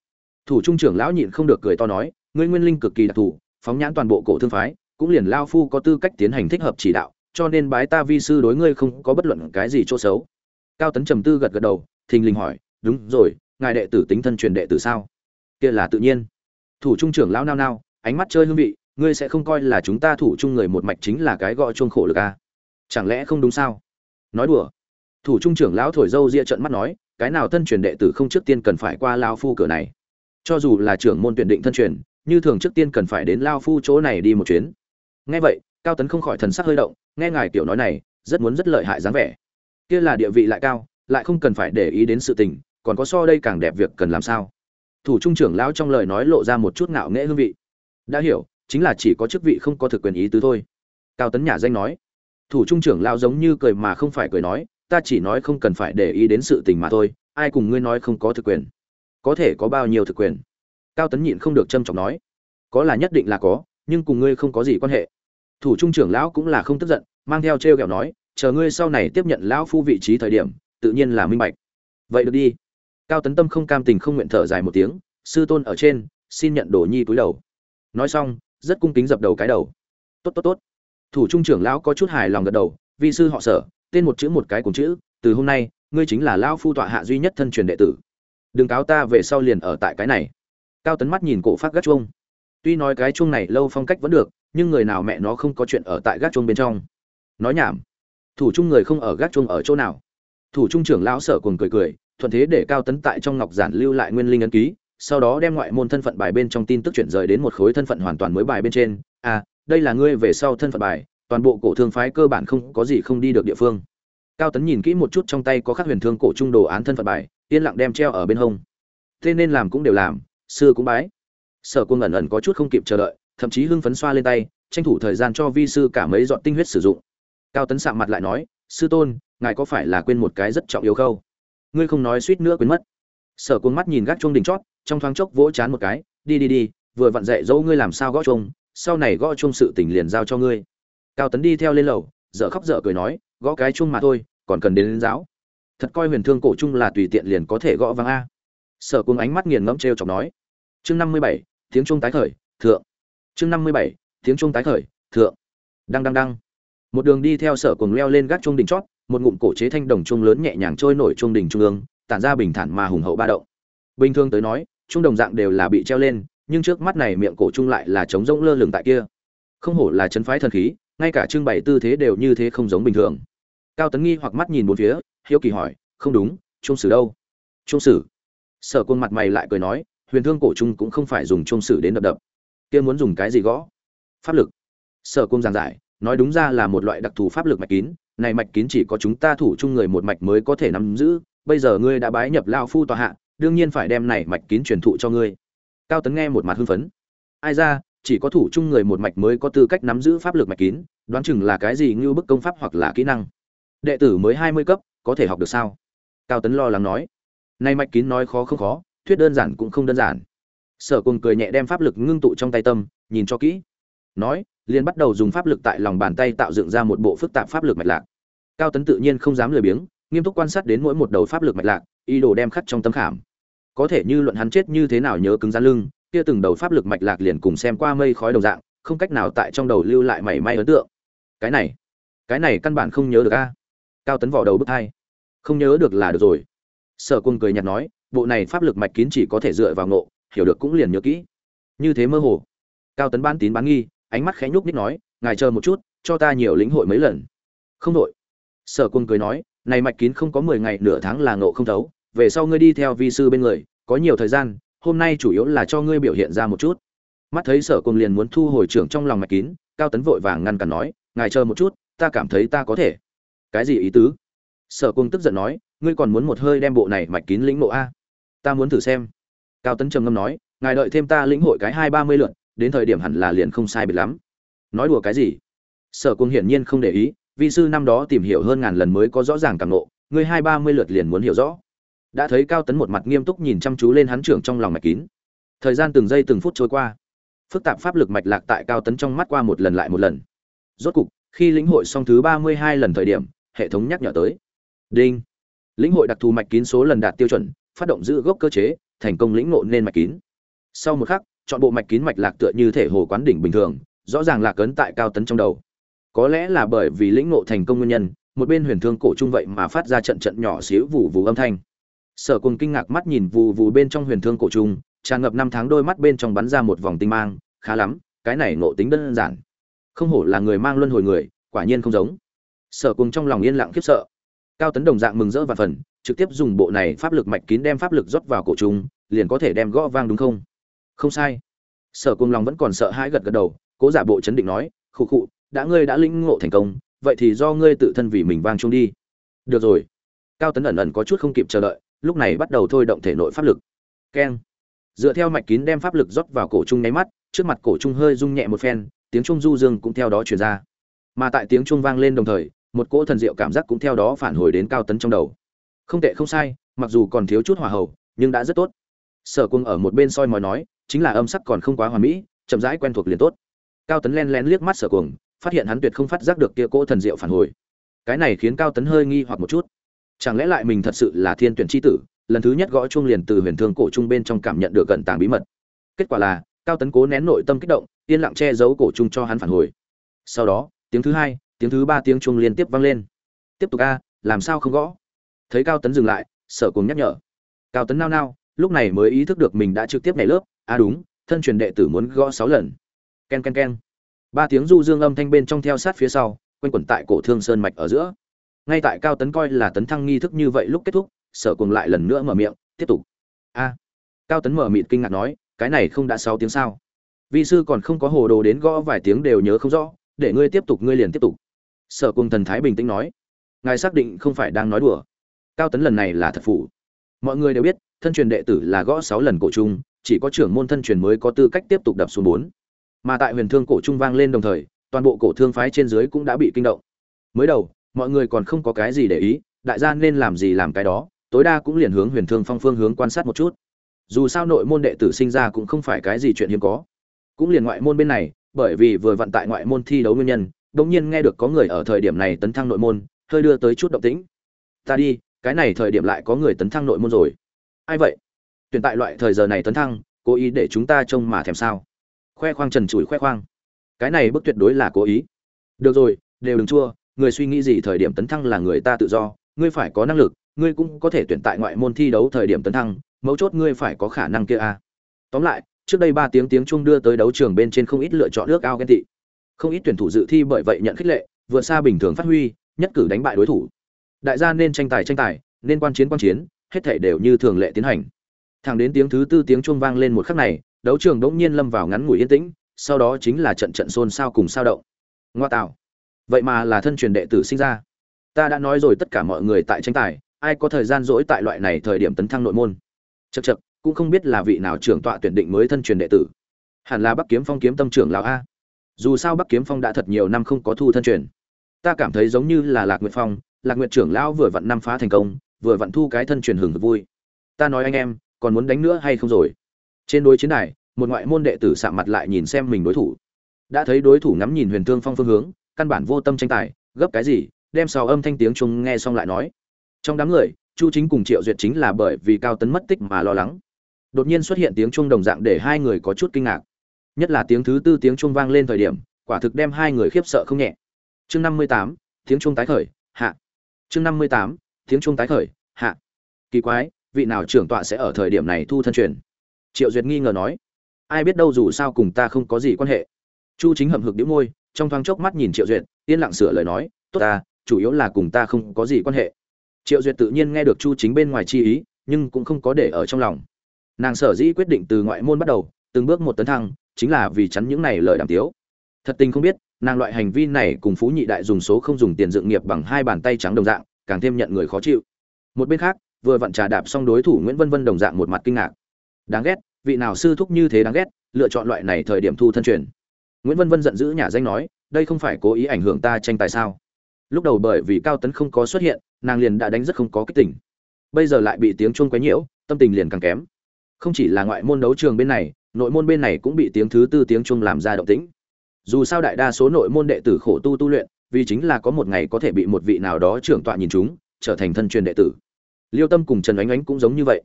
Thủ trung trưởng lão nhịn không được cười to nói, ngươi nguyên linh cực kỳ đặc thù, phóng nhãn toàn bộ cổ thương phái, cũng liền lao phu có tư cách tiến hành thích hợp chỉ đạo, cho nên bái ta vi sư đối ngươi không có bất luận cái gì chỗ xấu. Cao tấn trầm tư gật gật đầu, thình lình hỏi, đúng rồi, ngài đệ tử tính thân truyền đệ tử sao? Kia là tự nhiên. Thủ trung trưởng lão nao nao, ánh mắt chơi hương vị, ngươi sẽ không coi là chúng ta thủ trung người một mạch chính là cái gọi chuông khổ lực à? chẳng lẽ không đúng sao? Nói đùa. Thủ trung trưởng lão thổi dâu ria trận mắt nói cái nào thân truyền đệ tử không trước tiên cần phải qua lao phu cửa này? Cho dù là trưởng môn tuyển định thân truyền, như thường trước tiên cần phải đến lao phu chỗ này đi một chuyến. Nghe vậy, cao tấn không khỏi thần sắc hơi động, nghe ngài kiểu nói này, rất muốn rất lợi hại dáng vẻ. Kia là địa vị lại cao, lại không cần phải để ý đến sự tình, còn có so đây càng đẹp việc cần làm sao? Thủ trung trưởng lão trong lời nói lộ ra một chút ngạo nghễ hương vị. Đã hiểu, chính là chỉ có chức vị không có thực quyền ý tứ thôi. Cao tấn nhà danh nói. Thủ trung trưởng lão giống như cười mà không phải cười nói ta chỉ nói không cần phải để ý đến sự tình mà thôi, ai cùng ngươi nói không có thực quyền? Có thể có bao nhiêu thực quyền? Cao tấn nhịn không được trâm trọng nói. Có là nhất định là có, nhưng cùng ngươi không có gì quan hệ. Thủ trung trưởng lão cũng là không tức giận, mang theo t r e o kẹo nói, chờ ngươi sau này tiếp nhận lão phu vị trí thời điểm, tự nhiên là minh bạch. Vậy được đi. Cao tấn tâm không cam tình không nguyện thở dài một tiếng, sư tôn ở trên, xin nhận đồ nhi túi đầu. Nói xong, rất cung kính dập đầu cái đầu. Tốt tốt tốt. Thủ trung trưởng lão có chút hài lòng gật đầu vì sư họ sở tên một chữ một cái cùng chữ, từ hôm nay, ngươi chính là lão phu tọa hạ duy nhất thân truyền đệ tử. Đừng cáo ta về sau liền ở tại cái này. Cao tấn mắt nhìn cổ phát gác chuông. Tuy nói cái chuông này lâu phong cách vẫn được, nhưng người nào mẹ nó không có chuyện ở tại gác chuông bên trong. Nói nhảm. Thủ trung người không ở gác chuông ở chỗ nào? Thủ trung trưởng lão sở cùng cười cười, thuận thế để cao tấn tại trong ngọc giản lưu lại nguyên linh ấn ký, sau đó đem ngoại môn thân phận bài bên trong tin tức chuyển rời đến một khối thân phận hoàn toàn mới bài bên trên. À đây là ngươi về sau thân phận bài toàn bộ cổ thương phái cơ bản không có gì không đi được địa phương. Cao tấn nhìn kỹ một chút trong tay có khắc huyền thương cổ trung đồ án thân phận bài, yên lặng đem treo ở bên hông. Thế nên làm cũng đều làm xưa cũng bái. Sở quân ẩn ẩn có chút không kịp chờ đợi, thậm chí hưng phấn xoa lên tay, tranh thủ thời gian cho vi sư cả mấy dọn tinh huyết sử dụng. Cao tấn sạm mặt lại nói, sư tôn, ngài có phải là quên một cái rất trọng yếu khâu ngươi không nói suýt nữa quên mất. Sở quân mắt nhìn gác chuông đỉnh chót, trong thoáng chốc vỗ chán một cái, đi đi đi, vừa vặn dạy dỗ ngươi làm sao gõ chuông, sau này gõ chuông sự tình liền giao cho ngươi cao tấn đi theo lên lầu, dở khóc dở cười nói, gõ cái chung mà thôi, còn cần đến đến giáo. Thật coi huyền thương cổ trung là tùy tiện liền có thể gõ vang a. Sở Cung ánh mắt nghiền ngẫm trêu chọc nói, chương năm mươi bảy, tiếng trung tái khởi, thượng. Chương năm mươi bảy, tiếng trung tái khởi, thượng. Đăng đăng đăng. Một đường đi theo sở cùng leo lên gác trung đỉnh chót, một ngụm cổ chế thanh đồng trung lớn nhẹ nhàng trôi nổi trung đỉnh trung ương, tản ra bình thản mà hùng hậu ba động. Bình thường tới nói trung đồng dạng đều là bị treo lên, nhưng trước mắt này miệng cổ trung lại là trống rỗng lơ lửng tại kia. Không hổ là chấn phái thần khí ngay cả trưng bày tư thế đều như thế không giống bình thường. Cao tấn nghi hoặc mắt nhìn bốn phía, hiếu kỳ hỏi, không đúng trung sử đâu? Trung sử. Sở quân mặt mày lại cười nói, huyền thương cổ trung cũng không phải dùng trung sử đến đập đập. Kia muốn dùng cái gì gõ? Pháp lực. Sở cung giảng giải, nói đúng ra là một loại đặc thù pháp lực mạch kín, này mạch kín chỉ có chúng ta thủ chung người một mạch mới có thể nắm giữ. Bây giờ ngươi đã bái nhập lao phu tòa hạ, đương nhiên phải đem này mạch kín truyền thụ cho ngươi. Cao tấn nghe một mặt hưng phấn. Ai ra chỉ có thủ chung người một mạch mới có tư cách nắm giữ pháp lực mạch kín, đoán chừng là cái gì như bức công pháp hoặc là kỹ năng. Đệ tử mới hai mươi cấp, có thể học được sao? Cao tấn lo lắng nói. Nay mạch kín nói khó không khó, thuyết đơn giản cũng không đơn giản. Sở cùng cười nhẹ đem pháp lực ngưng tụ trong tay tâm, nhìn cho kỹ. Nói, liền bắt đầu dùng pháp lực tại lòng bàn tay tạo dựng ra một bộ phức tạp pháp lực mạch lạc. Cao tấn tự nhiên không dám lười biếng, nghiêm túc quan sát đến mỗi một đầu pháp lực mạch lạc, ý đồ đem khắc trong tâm khảm. Có thể như luận hắn chết như thế nào nhớ cứng rắn lưng kia từng đầu pháp lực mạch lạc liền cùng xem qua mây khói đồng dạng, không cách nào tại trong đầu lưu lại mảy may ấn tượng. Cái này cái này căn bản không nhớ được a. Cao tấn vỏ đầu bứt hai. Không nhớ được là được rồi. Sở quân cười nhạt nói, bộ này pháp lực mạch kín chỉ có thể dựa vào ngộ, hiểu được cũng liền nhớ kỹ. Như thế mơ hồ. Cao tấn bán tín bán nghi, ánh mắt khẽ nhúc nhích nói, ngài chờ một chút, cho ta nhiều lĩnh hội mấy lần. Không đổi sở quân cười nói, này mạch kín không có mười ngày nửa tháng là ngộ không thấu, về sau ngươi đi theo vi sư bên người, có nhiều thời gian hôm nay chủ yếu là cho ngươi biểu hiện ra một chút. Mắt thấy sở cùng liền muốn thu hồi trưởng trong lòng mạch kín cao tấn vội vàng ngăn cản nói ngài chờ một chút ta cảm thấy ta có thể. Cái gì ý tứ? Sở Cung tức giận nói ngươi còn muốn một hơi đem bộ này mạch kín lĩnh ngộ a? Ta muốn thử xem. Cao tấn trầm ngâm nói ngài đợi thêm ta lĩnh hội cái hai ba mươi lượt đến thời điểm hẳn là liền không sai biệt lắm. Nói đùa cái gì? Sở cung hiển nhiên không để ý vị sư năm đó tìm hiểu hơn ngàn lần mới có rõ ràng càng nộ, ngươi hai ba mươi lượt liền muốn hiểu rõ đã thấy cao tấn một mặt nghiêm túc nhìn chăm chú lên hắn trưởng trong lòng mạch kín. Thời gian từng giây từng phút trôi qua. Phức tạp pháp lực mạch lạc tại cao tấn trong mắt qua một lần lại một lần. Rốt cục, khi lĩnh hội xong thứ ba mươi hai lần thời điểm, hệ thống nhắc nhở tới. Đinh. Lĩnh hội đặc thù mạch kín số lần đạt tiêu chuẩn, phát động giữ gốc cơ chế, thành công lĩnh ngộ nên mạch kín. Sau một khắc, chọn bộ mạch kín mạch lạc tựa như thể hồ quán đỉnh bình thường, rõ ràng là cấn tại cao tấn trong đầu. Có lẽ là bởi vì lĩnh ngộ thành công nguyên nhân, một bên huyền thương cổ trung vậy mà phát ra trận trận nhỏ xíu vù vù âm thanh sở cùng kinh ngạc mắt nhìn vù vù bên trong huyền thương cổ trung tràn ngập năm tháng đôi mắt bên trong bắn ra một vòng tinh mang, khá lắm, cái này ngộ tính đơn giản. Không hổ là người mang luân hồi người, quả nhiên không giống. Sở cùng trong lòng yên lặng khiếp sợ. Cao tấn đồng dạng mừng rỡ và phần, trực tiếp dùng bộ này pháp lực mạch kín đem pháp lực rót vào cổ trung liền có thể đem gõ vang đúng không? Không sai. Sở cùng lòng vẫn còn sợ hãi gật gật đầu, cố giả bộ chấn định nói, khụ khụ, đã ngươi đã lĩnh ngộ thành công, vậy thì do ngươi tự thân vì mình vang chung đi. Được rồi. Cao tấn ẩn ẩn có chút không kịp chờ đợi lúc này bắt đầu thôi động thể nội pháp lực. Keng. Dựa theo mạch kín đem pháp lực rót vào cổ trung nháy mắt, trước mặt cổ trung hơi rung nhẹ một phen, tiếng trung du dương cũng theo đó truyền ra. Mà tại tiếng trung vang lên đồng thời, một cỗ thần diệu cảm giác cũng theo đó phản hồi đến cao tấn trong đầu. Không tệ không sai, mặc dù còn thiếu chút hỏa hầu, nhưng đã rất tốt. Sở cung ở một bên soi mói nói, chính là âm sắc còn không quá hoàn mỹ, chậm rãi quen thuộc liền tốt. Cao tấn len lén liếc mắt sở cuồng, phát hiện hắn tuyệt không phát giác được kia cỗ thần diệu phản hồi. Cái này khiến cao tấn hơi nghi hoặc một chút chẳng lẽ lại mình thật sự là thiên tuyển chi tử? Lần thứ nhất gõ chuông liền từ huyền thương cổ trung bên trong cảm nhận được gần tàng bí mật. Kết quả là, cao tấn cố nén nội tâm kích động, yên lặng che giấu cổ trung cho hắn phản hồi. Sau đó, tiếng thứ hai, tiếng thứ ba tiếng chuông liên tiếp vang lên. Tiếp tục a, làm sao không gõ? Thấy cao tấn dừng lại, sợ cùng nhắc nhở. Cao tấn nao nao, lúc này mới ý thức được mình đã trực tiếp nhảy lớp. A đúng, thân truyền đệ tử muốn gõ sáu lần. Ken ken ken. Ba tiếng du dương âm thanh bên trong theo sát phía sau, quanh quẩn tại cổ thương sơn mạch ở giữa ngay tại cao tấn coi là tấn thăng nghi thức như vậy lúc kết thúc, sở cùng lại lần nữa mở miệng, tiếp tục. A. Cao tấn mở mịt kinh ngạc nói, cái này không đã sáu tiếng sao? Vi sư còn không có hồ đồ đến gõ vài tiếng đều nhớ không rõ, để ngươi tiếp tục, ngươi liền tiếp tục. Sở cùng thần thái bình tĩnh nói, ngài xác định không phải đang nói đùa. Cao tấn lần này là thật phụ mọi người đều biết, thân truyền đệ tử là gõ sáu lần cổ trung, chỉ có trưởng môn thân truyền mới có tư cách tiếp tục đập xuống bốn. Mà tại huyền thương cổ trung vang lên đồng thời, toàn bộ cổ thương phái trên dưới cũng đã bị kinh động. Mới đầu mọi người còn không có cái gì để ý, đại gia nên làm gì làm cái đó, tối đa cũng liền hướng huyền thương phong phương hướng quan sát một chút. Dù sao nội môn đệ tử sinh ra cũng không phải cái gì chuyện hiếm có. Cũng liền ngoại môn bên này, bởi vì vừa vận tại ngoại môn thi đấu nguyên nhân, đống nhiên nghe được có người ở thời điểm này tấn thăng nội môn, hơi đưa tới chút động tĩnh. Ta đi, cái này thời điểm lại có người tấn thăng nội môn rồi. Ai vậy? Tuyển tại loại thời giờ này tấn thăng, cố ý để chúng ta trông mà thèm sao? Khoe khoang trần trụi khoe khoang. Cái này bức tuyệt đối là cố ý. Được rồi, đều đừng chua người suy nghĩ gì thời điểm tấn thăng là người ta tự do, ngươi phải có năng lực, ngươi cũng có thể tuyển tại ngoại môn thi đấu thời điểm tấn thăng, mấu chốt ngươi phải có khả năng kia a. Tóm lại, trước đây ba tiếng tiếng chung đưa tới đấu trường bên trên không ít lựa chọn nước ao ghen tị. Không ít tuyển thủ dự thi bởi vậy nhận khích lệ, vượt xa bình thường phát huy, nhất cử đánh bại đối thủ. Đại gia nên tranh tài tranh tài, nên quan chiến quan chiến, hết thể đều như thường lệ tiến hành. Thẳng đến tiếng thứ tư tiếng chuông vang lên một khắc này, đấu trường đỗng nhiên lâm vào ngắn ngủi yên tĩnh, sau đó chính là trận trận xôn xao cùng sao động. Ngoa tạo vậy mà là thân truyền đệ tử sinh ra. Ta đã nói rồi tất cả mọi người tại tranh tài, ai có thời gian rỗi tại loại này thời điểm tấn thăng nội môn? Chật chật cũng không biết là vị nào trưởng tọa tuyển định mới thân truyền đệ tử. Hẳn là bắc kiếm phong kiếm tâm trưởng lão a. Dù sao bắc kiếm phong đã thật nhiều năm không có thu thân truyền. Ta cảm thấy giống như là lạc nguyệt phong, lạc nguyệt trưởng lão vừa vặn năm phá thành công, vừa vặn thu cái thân truyền hưởng vui. Ta nói anh em, còn muốn đánh nữa hay không rồi? Trên đối chiến đài, một ngoại môn đệ tử sạm mặt lại nhìn xem mình đối thủ. Đã thấy đối thủ ngắm nhìn huyền thương phong phương hướng căn bản vô tâm tranh tài, gấp cái gì, đem sau âm thanh tiếng chung nghe xong lại nói. Trong đám người, chu chính cùng triệu duyệt chính là bởi vì cao tấn mất tích mà lo lắng. Đột nhiên xuất hiện tiếng chuông đồng dạng để hai người có chút kinh ngạc. Nhất là tiếng thứ tư tiếng chuông vang lên thời điểm, quả thực đem hai người khiếp sợ không nhẹ. Chương năm mươi tám, tiếng chuông tái khởi, hạ. Chương năm mươi tám, tiếng chuông tái khởi, hạ. Kỳ quái, vị nào trưởng tọa sẽ ở thời điểm này thu thân truyền? Triệu duyệt nghi ngờ nói. Ai biết đâu dù sao cùng ta không có gì quan hệ. Chu chính hậm hực đĩu môi trong thoáng chốc mắt nhìn triệu duyệt, yên lặng sửa lời nói, tốt ta, chủ yếu là cùng ta không có gì quan hệ. Triệu duyệt tự nhiên nghe được chu chính bên ngoài chi ý, nhưng cũng không có để ở trong lòng. Nàng sở dĩ quyết định từ ngoại môn bắt đầu, từng bước một tấn thăng, chính là vì chắn những này lời đàm tiếu. Thật tình không biết, nàng loại hành vi này cùng phú nhị đại dùng số không dùng tiền dựng nghiệp bằng hai bàn tay trắng đồng dạng, càng thêm nhận người khó chịu. Một bên khác, vừa vặn trà đạp xong đối thủ nguyễn vân vân đồng dạng một mặt kinh ngạc. Đáng ghét, vị nào sư thúc như thế đáng ghét, lựa chọn loại này thời điểm thu thân truyền nguyễn vân vân giận dữ nhà danh nói đây không phải cố ý ảnh hưởng ta tranh tài sao lúc đầu bởi vì cao tấn không có xuất hiện nàng liền đã đánh rất không có kích tỉnh bây giờ lại bị tiếng chuông quấy nhiễu tâm tình liền càng kém không chỉ là ngoại môn đấu trường bên này nội môn bên này cũng bị tiếng thứ tư tiếng chuông làm ra động tĩnh dù sao đại đa số nội môn đệ tử khổ tu tu luyện vì chính là có một ngày có thể bị một vị nào đó trưởng tọa nhìn chúng trở thành thân truyền đệ tử liêu tâm cùng trần ánh ánh cũng giống như vậy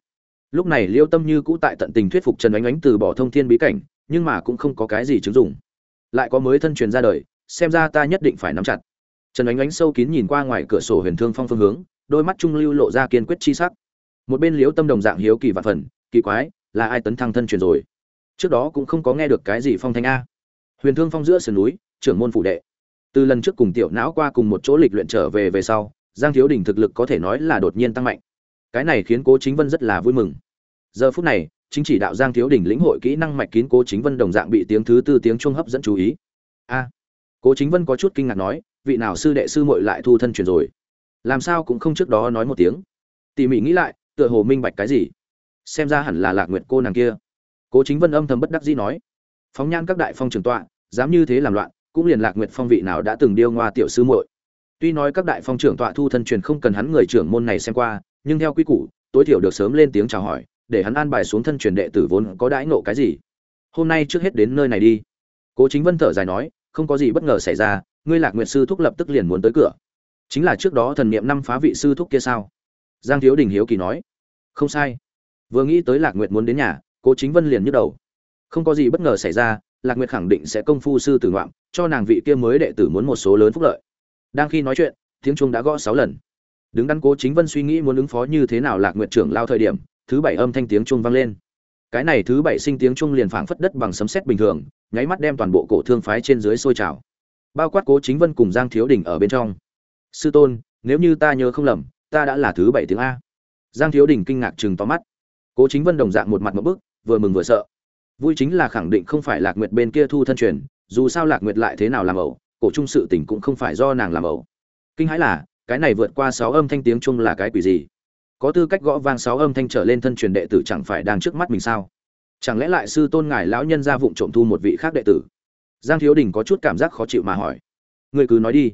lúc này liêu tâm như cũ tại tận tình thuyết phục trần ánh ánh từ bỏ thông thiên bí cảnh nhưng mà cũng không có cái gì chứng dụng lại có mới thân truyền ra đời, xem ra ta nhất định phải nắm chặt. Trần ánh ánh sâu kín nhìn qua ngoài cửa sổ huyền thương phong phương hướng, đôi mắt trung lưu lộ ra kiên quyết chi sắc. Một bên liếu tâm đồng dạng hiếu kỳ vạn phần, kỳ quái, là ai tấn thăng thân truyền rồi? Trước đó cũng không có nghe được cái gì phong thanh a. Huyền thương phong giữa sườn núi, trưởng môn phủ đệ. Từ lần trước cùng tiểu não qua cùng một chỗ lịch luyện trở về về sau, giang thiếu đình thực lực có thể nói là đột nhiên tăng mạnh. Cái này khiến cố chính vân rất là vui mừng. Giờ phút này chính chỉ đạo giang thiếu đình lĩnh hội kỹ năng mạch kín cố chính vân đồng dạng bị tiếng thứ tư tiếng chuông hấp dẫn chú ý. A. Cố chính vân có chút kinh ngạc nói, vị nào sư đệ sư muội lại thu thân truyền rồi? Làm sao cũng không trước đó nói một tiếng. Tỉ mỉ nghĩ lại, tựa hồ minh bạch cái gì? Xem ra hẳn là lạc nguyệt cô nàng kia. Cố chính vân âm thầm bất đắc dĩ nói, phóng nhan các đại phong trường tọa, dám như thế làm loạn, cũng liền lạc nguyệt phong vị nào đã từng điêu ngoa tiểu sư muội. Tuy nói các đại phong trưởng tọa thu thân truyền không cần hắn người trưởng môn này xem qua, nhưng theo quy củ, tối thiểu được sớm lên tiếng chào hỏi để hắn an bài xuống thân truyền đệ tử vốn có đãi nộ cái gì. Hôm nay trước hết đến nơi này đi. Cố chính vân thở dài nói, không có gì bất ngờ xảy ra, ngươi lạc nguyện sư thúc lập tức liền muốn tới cửa. Chính là trước đó thần niệm năm phá vị sư thúc kia sao? Giang thiếu đình hiếu kỳ nói. Không sai. Vừa nghĩ tới lạc nguyện muốn đến nhà, cố chính vân liền nhức đầu. Không có gì bất ngờ xảy ra, lạc nguyệt khẳng định sẽ công phu sư tử ngoạm, cho nàng vị kia mới đệ tử muốn một số lớn phúc lợi. Đang khi nói chuyện, tiếng chuông đã gõ sáu lần. Đứng đắn cố chính vân suy nghĩ muốn ứng phó như thế nào lạc nguyệt trưởng lao thời điểm thứ bảy âm thanh tiếng chuông vang lên. Cái này thứ bảy sinh tiếng chuông liền phảng phất đất bằng sấm sét bình thường, nháy mắt đem toàn bộ cổ thương phái trên dưới sôi trào. Bao quát cố chính vân cùng giang thiếu đình ở bên trong. Sư tôn, nếu như ta nhớ không lầm, ta đã là thứ bảy tiếng a. Giang thiếu đình kinh ngạc chừng to mắt. Cố chính vân đồng dạng một mặt một bức, vừa mừng vừa sợ. Vui chính là khẳng định không phải lạc nguyệt bên kia thu thân truyền, dù sao lạc nguyệt lại thế nào làm ẩu, cổ trung sự tình cũng không phải do nàng làm ẩu. Kinh hãi là, cái này vượt qua sáu âm thanh tiếng chung là cái quỷ gì? Có tư cách gõ vang sáu âm thanh trở lên thân truyền đệ tử chẳng phải đang trước mắt mình sao? Chẳng lẽ lại sư tôn ngài lão nhân ra vụng trộm thu một vị khác đệ tử? Giang thiếu đình có chút cảm giác khó chịu mà hỏi. Người cứ nói đi.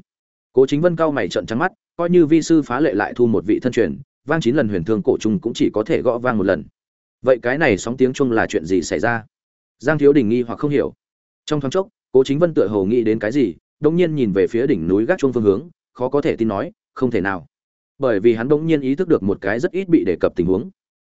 Cố chính vân cao mày trận trắng mắt, coi như vi sư phá lệ lại thu một vị thân truyền, vang chín lần huyền thương cổ trung cũng chỉ có thể gõ vang một lần. Vậy cái này sóng tiếng chung là chuyện gì xảy ra? Giang thiếu đình nghi hoặc không hiểu. Trong thoáng chốc, cố chính vân tựa hồ nghĩ đến cái gì đông nhiên nhìn về phía đỉnh núi gác chuông phương hướng, khó có thể tin nói, không thể nào bởi vì hắn bỗng nhiên ý thức được một cái rất ít bị đề cập tình huống.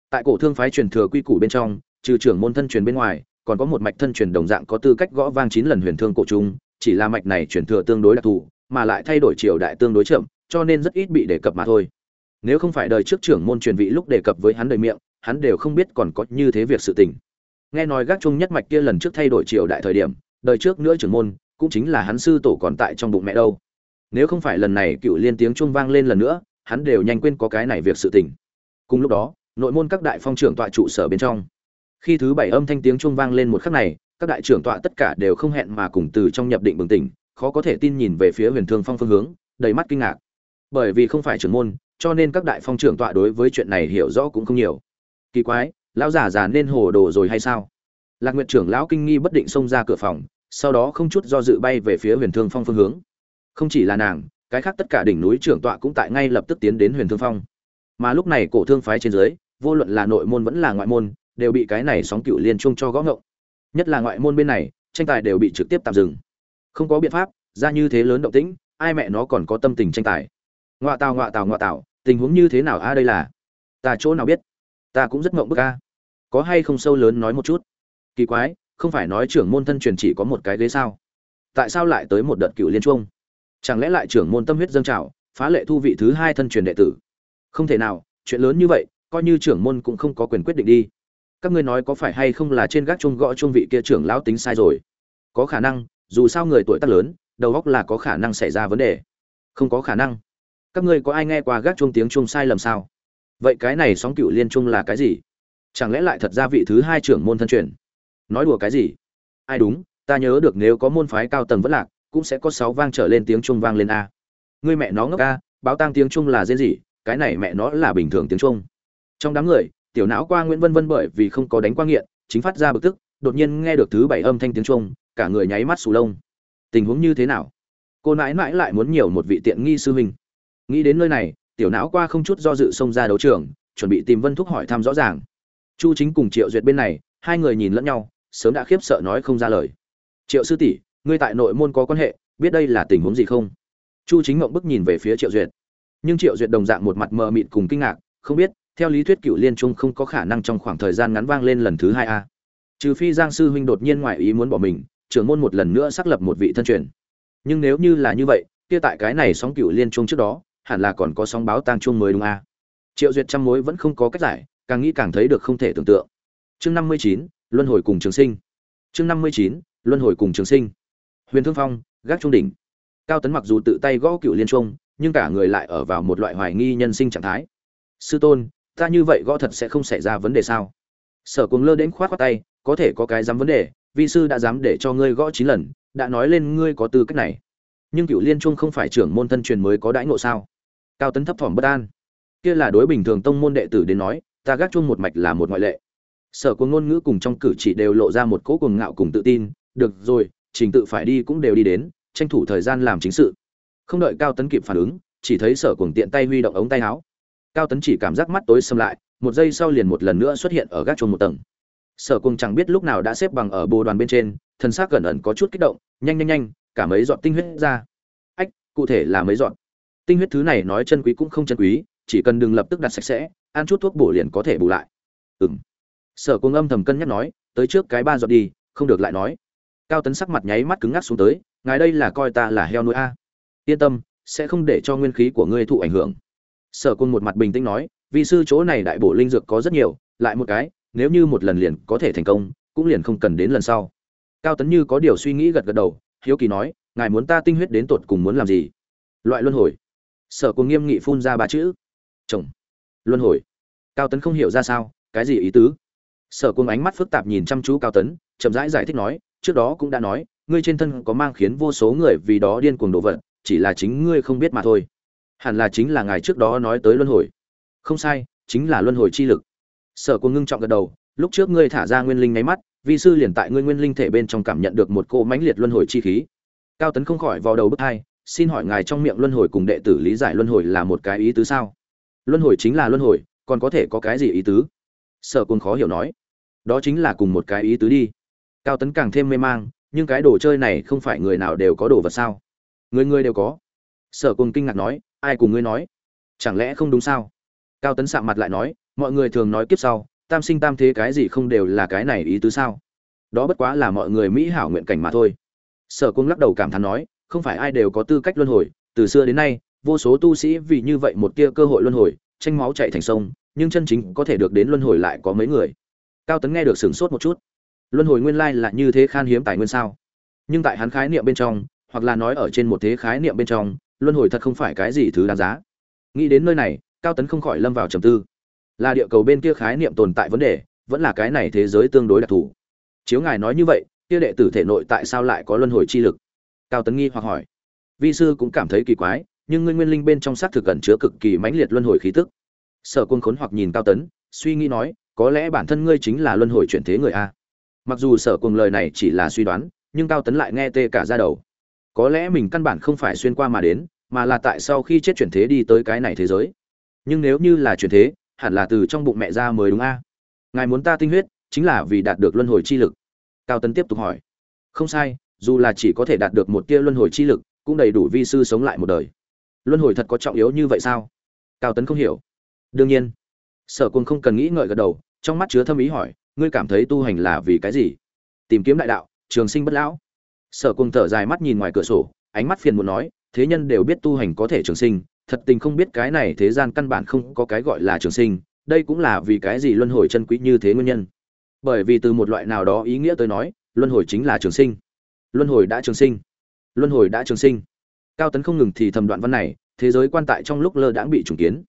Tại cổ thương phái truyền thừa quy củ bên trong, trừ trưởng môn thân truyền bên ngoài, còn có một mạch thân truyền đồng dạng có tư cách gõ vang chín lần huyền thương cổ trung, chỉ là mạch này truyền thừa tương đối đặc thù, mà lại thay đổi triều đại tương đối chậm, cho nên rất ít bị đề cập mà thôi. Nếu không phải đời trước trưởng môn truyền vị lúc đề cập với hắn đời miệng, hắn đều không biết còn có như thế việc sự tình. Nghe nói gác chung nhất mạch kia lần trước thay đổi triều đại thời điểm, đời trước nữa trưởng môn, cũng chính là hắn sư tổ còn tại trong bụng mẹ đâu. Nếu không phải lần này cựu liên tiếng chuông vang lên lần nữa hắn đều nhanh quên có cái này việc sự tình. Cùng lúc đó, nội môn các đại phong trưởng tọa trụ sở bên trong. Khi thứ bảy âm thanh tiếng chuông vang lên một khắc này, các đại trưởng tọa tất cả đều không hẹn mà cùng từ trong nhập định bừng tỉnh, khó có thể tin nhìn về phía huyền thương phong phương hướng, đầy mắt kinh ngạc. Bởi vì không phải trưởng môn, cho nên các đại phong trưởng tọa đối với chuyện này hiểu rõ cũng không nhiều. Kỳ quái, lão giả già nên hồ đồ rồi hay sao? Lạc nguyệt trưởng lão kinh nghi bất định xông ra cửa phòng, sau đó không chút do dự bay về phía huyền thương phong phương hướng. Không chỉ là nàng cái khác tất cả đỉnh núi trưởng tọa cũng tại ngay lập tức tiến đến huyền thương phong. Mà lúc này cổ thương phái trên dưới, vô luận là nội môn vẫn là ngoại môn, đều bị cái này sóng cựu liên chung cho gõ ngộng. Nhất là ngoại môn bên này, tranh tài đều bị trực tiếp tạm dừng. Không có biện pháp, ra như thế lớn động tĩnh, ai mẹ nó còn có tâm tình tranh tài. Ngoạ tào ngoạ tào ngoạ tào, tình huống như thế nào a, đây là? Ta chỗ nào biết? Ta cũng rất ngộng bức a. Có hay không sâu lớn nói một chút? Kỳ quái, không phải nói trưởng môn thân truyền chỉ có một cái ghế sao? Tại sao lại tới một đợt cựu liên chuông? Chẳng lẽ lại trưởng môn tâm huyết dâng trào, phá lệ thu vị thứ hai thân truyền đệ tử? Không thể nào, chuyện lớn như vậy, coi như trưởng môn cũng không có quyền quyết định đi. Các ngươi nói có phải hay không là trên gác chung gõ chung vị kia trưởng lão tính sai rồi? Có khả năng, dù sao người tuổi tác lớn, đầu óc là có khả năng xảy ra vấn đề. Không có khả năng. Các ngươi có ai nghe qua gác chung tiếng chung sai lầm sao? Vậy cái này sóng cựu liên chung là cái gì? Chẳng lẽ lại thật ra vị thứ hai trưởng môn thân truyền? Nói đùa cái gì? Ai đúng, ta nhớ được nếu có môn phái cao tầng vẫn lạc cũng sẽ có sáu vang trở lên tiếng chuông vang lên a. Ngươi mẹ nó ngốc a, báo tang tiếng chuông là dễ gì, cái này mẹ nó là bình thường tiếng chuông trong đám người, tiểu não qua nguyễn vân vân bởi vì không có đánh qua nghiện, chính phát ra bực tức, đột nhiên nghe được thứ bảy âm thanh tiếng chuông cả người nháy mắt sù lông. Tình huống như thế nào? Cô nãi nãi lại muốn nhiều một vị tiện nghi sư huynh. Nghĩ đến nơi này, tiểu não qua không chút do dự xông ra đấu trường, chuẩn bị tìm vân thúc hỏi thăm rõ ràng. Chu chính cùng triệu duyệt bên này, hai người nhìn lẫn nhau, sớm đã khiếp sợ nói không ra lời. Triệu sư tỷ ngươi tại nội môn có quan hệ, biết đây là tình huống gì không? Chu chính mộng bức nhìn về phía triệu duyệt. Nhưng triệu duyệt đồng dạng một mặt mờ mịt cùng kinh ngạc, không biết, theo lý thuyết cựu liên trung không có khả năng trong khoảng thời gian ngắn vang lên lần thứ hai a. Trừ phi giang sư huynh đột nhiên ngoại ý muốn bỏ mình, trưởng môn một lần nữa xác lập một vị thân truyền. Nhưng nếu như là như vậy, kia tại cái này sóng cựu liên trung trước đó, hẳn là còn có sóng báo tang Trung mới đúng a. Triệu duyệt trăm mối vẫn không có cách giải, càng nghĩ càng thấy được không thể tưởng tượng. Chương năm mươi chín, luân hồi cùng trường sinh. Chương năm mươi chín, luân hồi cùng trường sinh huyền thương phong, gác trung đỉnh. Cao tấn mặc dù tự tay gõ cựu liên trung, nhưng cả người lại ở vào một loại hoài nghi nhân sinh trạng thái. Sư tôn, ta như vậy gõ thật sẽ không xảy ra vấn đề sao? Sở cuồng lơ đến khoát khoát tay, có thể có cái dám vấn đề, vi sư đã dám để cho ngươi gõ chín lần, đã nói lên ngươi có tư cách này. Nhưng cựu liên trung không phải trưởng môn thân truyền mới có đãi ngộ sao? Cao tấn thấp thỏm bất an. Kia là đối bình thường tông môn đệ tử đến nói, ta gác chung một mạch là một ngoại lệ. Sở cuồng ngôn ngữ cùng trong cử chỉ đều lộ ra một cỗ cuồng ngạo cùng tự tin. Được rồi trình tự phải đi cũng đều đi đến, tranh thủ thời gian làm chính sự. Không đợi cao tấn kịp phản ứng, chỉ thấy sở cuồng tiện tay huy động ống tay áo. Cao tấn chỉ cảm giác mắt tối xâm lại, một giây sau liền một lần nữa xuất hiện ở gác chuồng một tầng. Sở cuồng chẳng biết lúc nào đã xếp bằng ở bồ đoàn bên trên, thân xác gần ẩn có chút kích động, nhanh nhanh nhanh, cả mấy dọn tinh huyết ra. Ách, cụ thể là mấy dọn tinh huyết thứ này nói chân quý cũng không chân quý, chỉ cần đừng lập tức đặt sạch sẽ, ăn chút thuốc bổ liền có thể bù lại. Ừm. Sở cuồng âm thầm cân nhắc nói, tới trước cái ba dọn đi, không được lại nói cao tấn sắc mặt nháy mắt cứng ngắc xuống tới ngài đây là coi ta là heo nuôi a? Yên tâm sẽ không để cho nguyên khí của ngươi thụ ảnh hưởng. Sở côn một mặt bình tĩnh nói vì sư chỗ này đại bổ linh dược có rất nhiều lại một cái nếu như một lần liền có thể thành công cũng liền không cần đến lần sau. Cao tấn như có điều suy nghĩ gật gật đầu hiếu kỳ nói ngài muốn ta tinh huyết đến tột cùng muốn làm gì? Loại luân hồi. Sở côn nghiêm nghị phun ra ba chữ. Chồng. Luân hồi. Cao tấn không hiểu ra sao cái gì ý tứ? Sở côn ánh mắt phức tạp nhìn chăm chú cao tấn chậm rãi giải, giải thích nói trước đó cũng đã nói, ngươi trên thân có mang khiến vô số người vì đó điên cuồng đổ vật, chỉ là chính ngươi không biết mà thôi. Hẳn là chính là ngài trước đó nói tới luân hồi. Không sai, chính là luân hồi chi lực. Sở quân ngưng trọng gật đầu, lúc trước ngươi thả ra nguyên linh nháy mắt, vi sư liền tại ngươi nguyên linh thể bên trong cảm nhận được một cỗ mãnh liệt luân hồi chi khí. Cao tấn không khỏi vào đầu bức hai xin hỏi ngài trong miệng luân hồi cùng đệ tử lý giải luân hồi là một cái ý tứ sao? Luân hồi chính là luân hồi, còn có thể có cái gì ý tứ? Sở quân khó hiểu nói. Đó chính là cùng một cái ý tứ đi cao tấn càng thêm mê mang, nhưng cái đồ chơi này không phải người nào đều có đồ vật sao? Người người đều có. Sở cung kinh ngạc nói, ai cùng ngươi nói? Chẳng lẽ không đúng sao? Cao tấn sạm mặt lại nói, mọi người thường nói kiếp sau, tam sinh tam thế cái gì không đều là cái này ý tứ sao? Đó bất quá là mọi người mỹ hảo nguyện cảnh mà thôi. Sở cung lắc đầu cảm thán nói, không phải ai đều có tư cách luân hồi, từ xưa đến nay, vô số tu sĩ vì như vậy một tia cơ hội luân hồi, tranh máu chạy thành sông, nhưng chân chính có thể được đến luân hồi lại có mấy người. Cao tấn nghe được sửng sốt một chút luân hồi nguyên lai là như thế khan hiếm tài nguyên sao? Nhưng tại hắn khái niệm bên trong, hoặc là nói ở trên một thế khái niệm bên trong, luân hồi thật không phải cái gì thứ đáng giá. Nghĩ đến nơi này, cao tấn không khỏi lâm vào trầm tư. Là địa cầu bên kia khái niệm tồn tại vấn đề, vẫn là cái này thế giới tương đối đặc thù. Chiếu ngài nói như vậy, kia đệ tử thể nội tại sao lại có luân hồi chi lực? Cao tấn nghi hoặc hỏi. Vi sư cũng cảm thấy kỳ quái, nhưng ngươi nguyên linh bên trong xác thực cẩn chứa cực kỳ mãnh liệt luân hồi khí tức. Sở quân khốn hoặc nhìn cao tấn, suy nghĩ nói, có lẽ bản thân ngươi chính là luân hồi chuyển thế người a mặc dù sở cùng lời này chỉ là suy đoán, nhưng cao tấn lại nghe tê cả ra đầu. Có lẽ mình căn bản không phải xuyên qua mà đến, mà là tại sau khi chết chuyển thế đi tới cái này thế giới. Nhưng nếu như là chuyển thế, hẳn là từ trong bụng mẹ ra mới đúng a. Ngài muốn ta tinh huyết, chính là vì đạt được luân hồi chi lực. Cao tấn tiếp tục hỏi. Không sai, dù là chỉ có thể đạt được một tia luân hồi chi lực, cũng đầy đủ vi sư sống lại một đời. Luân hồi thật có trọng yếu như vậy sao? Cao tấn không hiểu. Đương nhiên. Sở quân không cần nghĩ ngợi gật đầu, trong mắt chứa thâm ý hỏi ngươi cảm thấy tu hành là vì cái gì? Tìm kiếm đại đạo, trường sinh bất lão. Sở cùng thở dài mắt nhìn ngoài cửa sổ, ánh mắt phiền muốn nói, thế nhân đều biết tu hành có thể trường sinh, thật tình không biết cái này thế gian căn bản không có cái gọi là trường sinh, đây cũng là vì cái gì luân hồi chân quý như thế nguyên nhân. Bởi vì từ một loại nào đó ý nghĩa tới nói, luân hồi chính là trường sinh. Luân hồi đã trường sinh. Luân hồi đã trường sinh. Cao tấn không ngừng thì thầm đoạn văn này, thế giới quan tại trong lúc lơ đãng bị trùng kiến.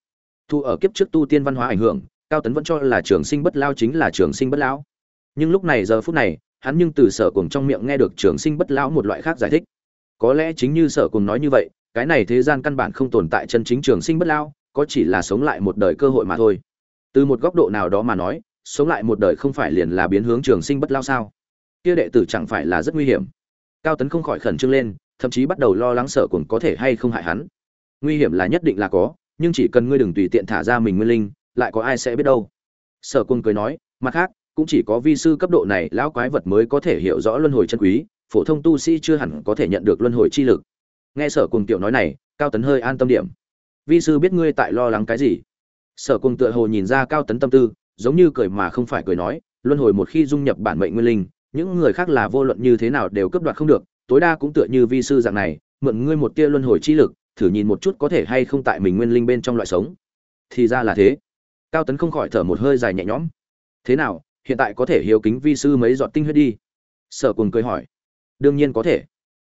Thu ở kiếp trước tu tiên văn hóa ảnh hưởng cao tấn vẫn cho là trường sinh bất lao chính là trường sinh bất lão. Nhưng lúc này giờ phút này, hắn nhưng từ sở cùng trong miệng nghe được trường sinh bất lão một loại khác giải thích. Có lẽ chính như sở cùng nói như vậy, cái này thế gian căn bản không tồn tại chân chính trường sinh bất lao, có chỉ là sống lại một đời cơ hội mà thôi. Từ một góc độ nào đó mà nói, sống lại một đời không phải liền là biến hướng trường sinh bất lao sao? Kia đệ tử chẳng phải là rất nguy hiểm. Cao tấn không khỏi khẩn trương lên, thậm chí bắt đầu lo lắng sở cùng có thể hay không hại hắn. Nguy hiểm là nhất định là có, nhưng chỉ cần ngươi đừng tùy tiện thả ra mình nguyên linh lại có ai sẽ biết đâu. Sở cung cười nói, mặt khác, cũng chỉ có vi sư cấp độ này, lão quái vật mới có thể hiểu rõ luân hồi chân quý, phổ thông tu sĩ chưa hẳn có thể nhận được luân hồi chi lực. Nghe sở cung tiểu nói này, cao tấn hơi an tâm điểm. Vi sư biết ngươi tại lo lắng cái gì? Sở cung tựa hồ nhìn ra cao tấn tâm tư, giống như cười mà không phải cười nói, luân hồi một khi dung nhập bản mệnh nguyên linh, những người khác là vô luận như thế nào đều cấp đoạt không được, tối đa cũng tựa như vi sư dạng này, mượn ngươi một tia luân hồi chi lực, thử nhìn một chút có thể hay không tại mình nguyên linh bên trong loại sống. Thì ra là thế cao tấn không khỏi thở một hơi dài nhẹ nhõm. Thế nào, hiện tại có thể hiếu kính vi sư mấy giọt tinh huyết đi? Sở cùng cười hỏi. Đương nhiên có thể.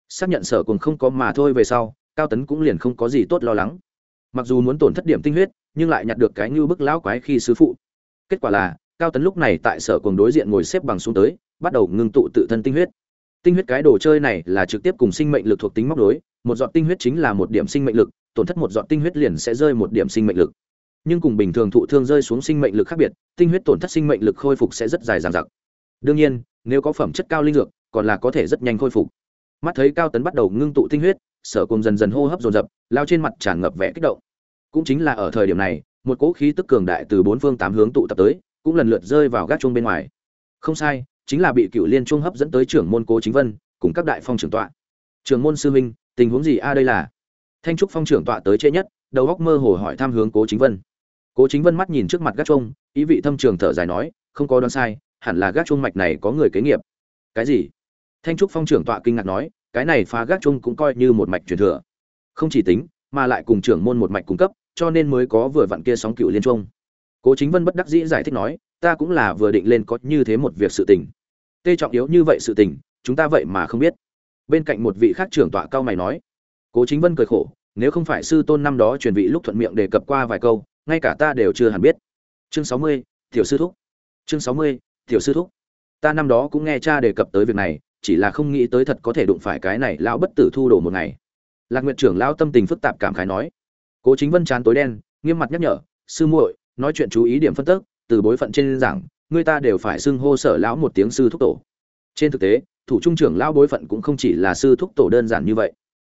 Xác nhận sở cùng không có mà thôi về sau, cao tấn cũng liền không có gì tốt lo lắng. Mặc dù muốn tổn thất điểm tinh huyết, nhưng lại nhặt được cái như bức lão quái khi sứ phụ. Kết quả là, cao tấn lúc này tại sở cùng đối diện ngồi xếp bằng xuống tới, bắt đầu ngưng tụ tự thân tinh huyết. Tinh huyết cái đồ chơi này là trực tiếp cùng sinh mệnh lực thuộc tính móc đối một giọt tinh huyết chính là một điểm sinh mệnh lực, tổn thất một giọt tinh huyết liền sẽ rơi một điểm sinh mệnh lực nhưng cùng bình thường thụ thương rơi xuống sinh mệnh lực khác biệt, tinh huyết tổn thất sinh mệnh lực khôi phục sẽ rất dài dằng dặc. Đương nhiên, nếu có phẩm chất cao linh dược, còn là có thể rất nhanh khôi phục. Mắt thấy cao tấn bắt đầu ngưng tụ tinh huyết, sở cùng dần dần hô hấp dồn dập, lao trên mặt tràn ngập vẻ kích động. Cũng chính là ở thời điểm này, một cỗ khí tức cường đại từ bốn phương tám hướng tụ tập tới, cũng lần lượt rơi vào gác chuông bên ngoài. Không sai, chính là bị cựu liên trung hấp dẫn tới trưởng môn cố chính vân, cùng các đại phong trưởng tọa. Trưởng môn sư minh tình huống gì? A, đây là. Thanh trúc phong trưởng tọa tới trễ nhất, đầu góc mơ hồ hỏi tham hướng cố chính vân cố chính vân mắt nhìn trước mặt gác chuông, ý vị thâm trường thở dài nói, không có đoán sai, hẳn là gác chuông mạch này có người kế nghiệp. Cái gì? Thanh trúc phong trưởng tọa kinh ngạc nói, cái này phá gác chuông cũng coi như một mạch truyền thừa. Không chỉ tính, mà lại cùng trưởng môn một mạch cung cấp, cho nên mới có vừa vặn kia sóng cựu liên chuông. Cố chính vân bất đắc dĩ giải thích nói, ta cũng là vừa định lên có như thế một việc sự tình. Tê trọng yếu như vậy sự tình, chúng ta vậy mà không biết. Bên cạnh một vị khác trưởng tọa cao mày nói, cố chính vân cười khổ, nếu không phải sư tôn năm đó truyền vị lúc thuận miệng đề cập qua vài câu ngay cả ta đều chưa hẳn biết. Chương sáu mươi, tiểu sư thúc. Chương sáu mươi, tiểu sư thúc. Ta năm đó cũng nghe cha đề cập tới việc này, chỉ là không nghĩ tới thật có thể đụng phải cái này lão bất tử thu đồ một ngày. Lạc nguyện trưởng lão tâm tình phức tạp cảm khái nói. Cố chính vân chán tối đen, nghiêm mặt nhắc nhở, sư muội, nói chuyện chú ý điểm phân tức, từ bối phận trên giảng, người ta đều phải xưng hô sở lão một tiếng sư thúc tổ. Trên thực tế, thủ trung trưởng lão bối phận cũng không chỉ là sư thúc tổ đơn giản như vậy.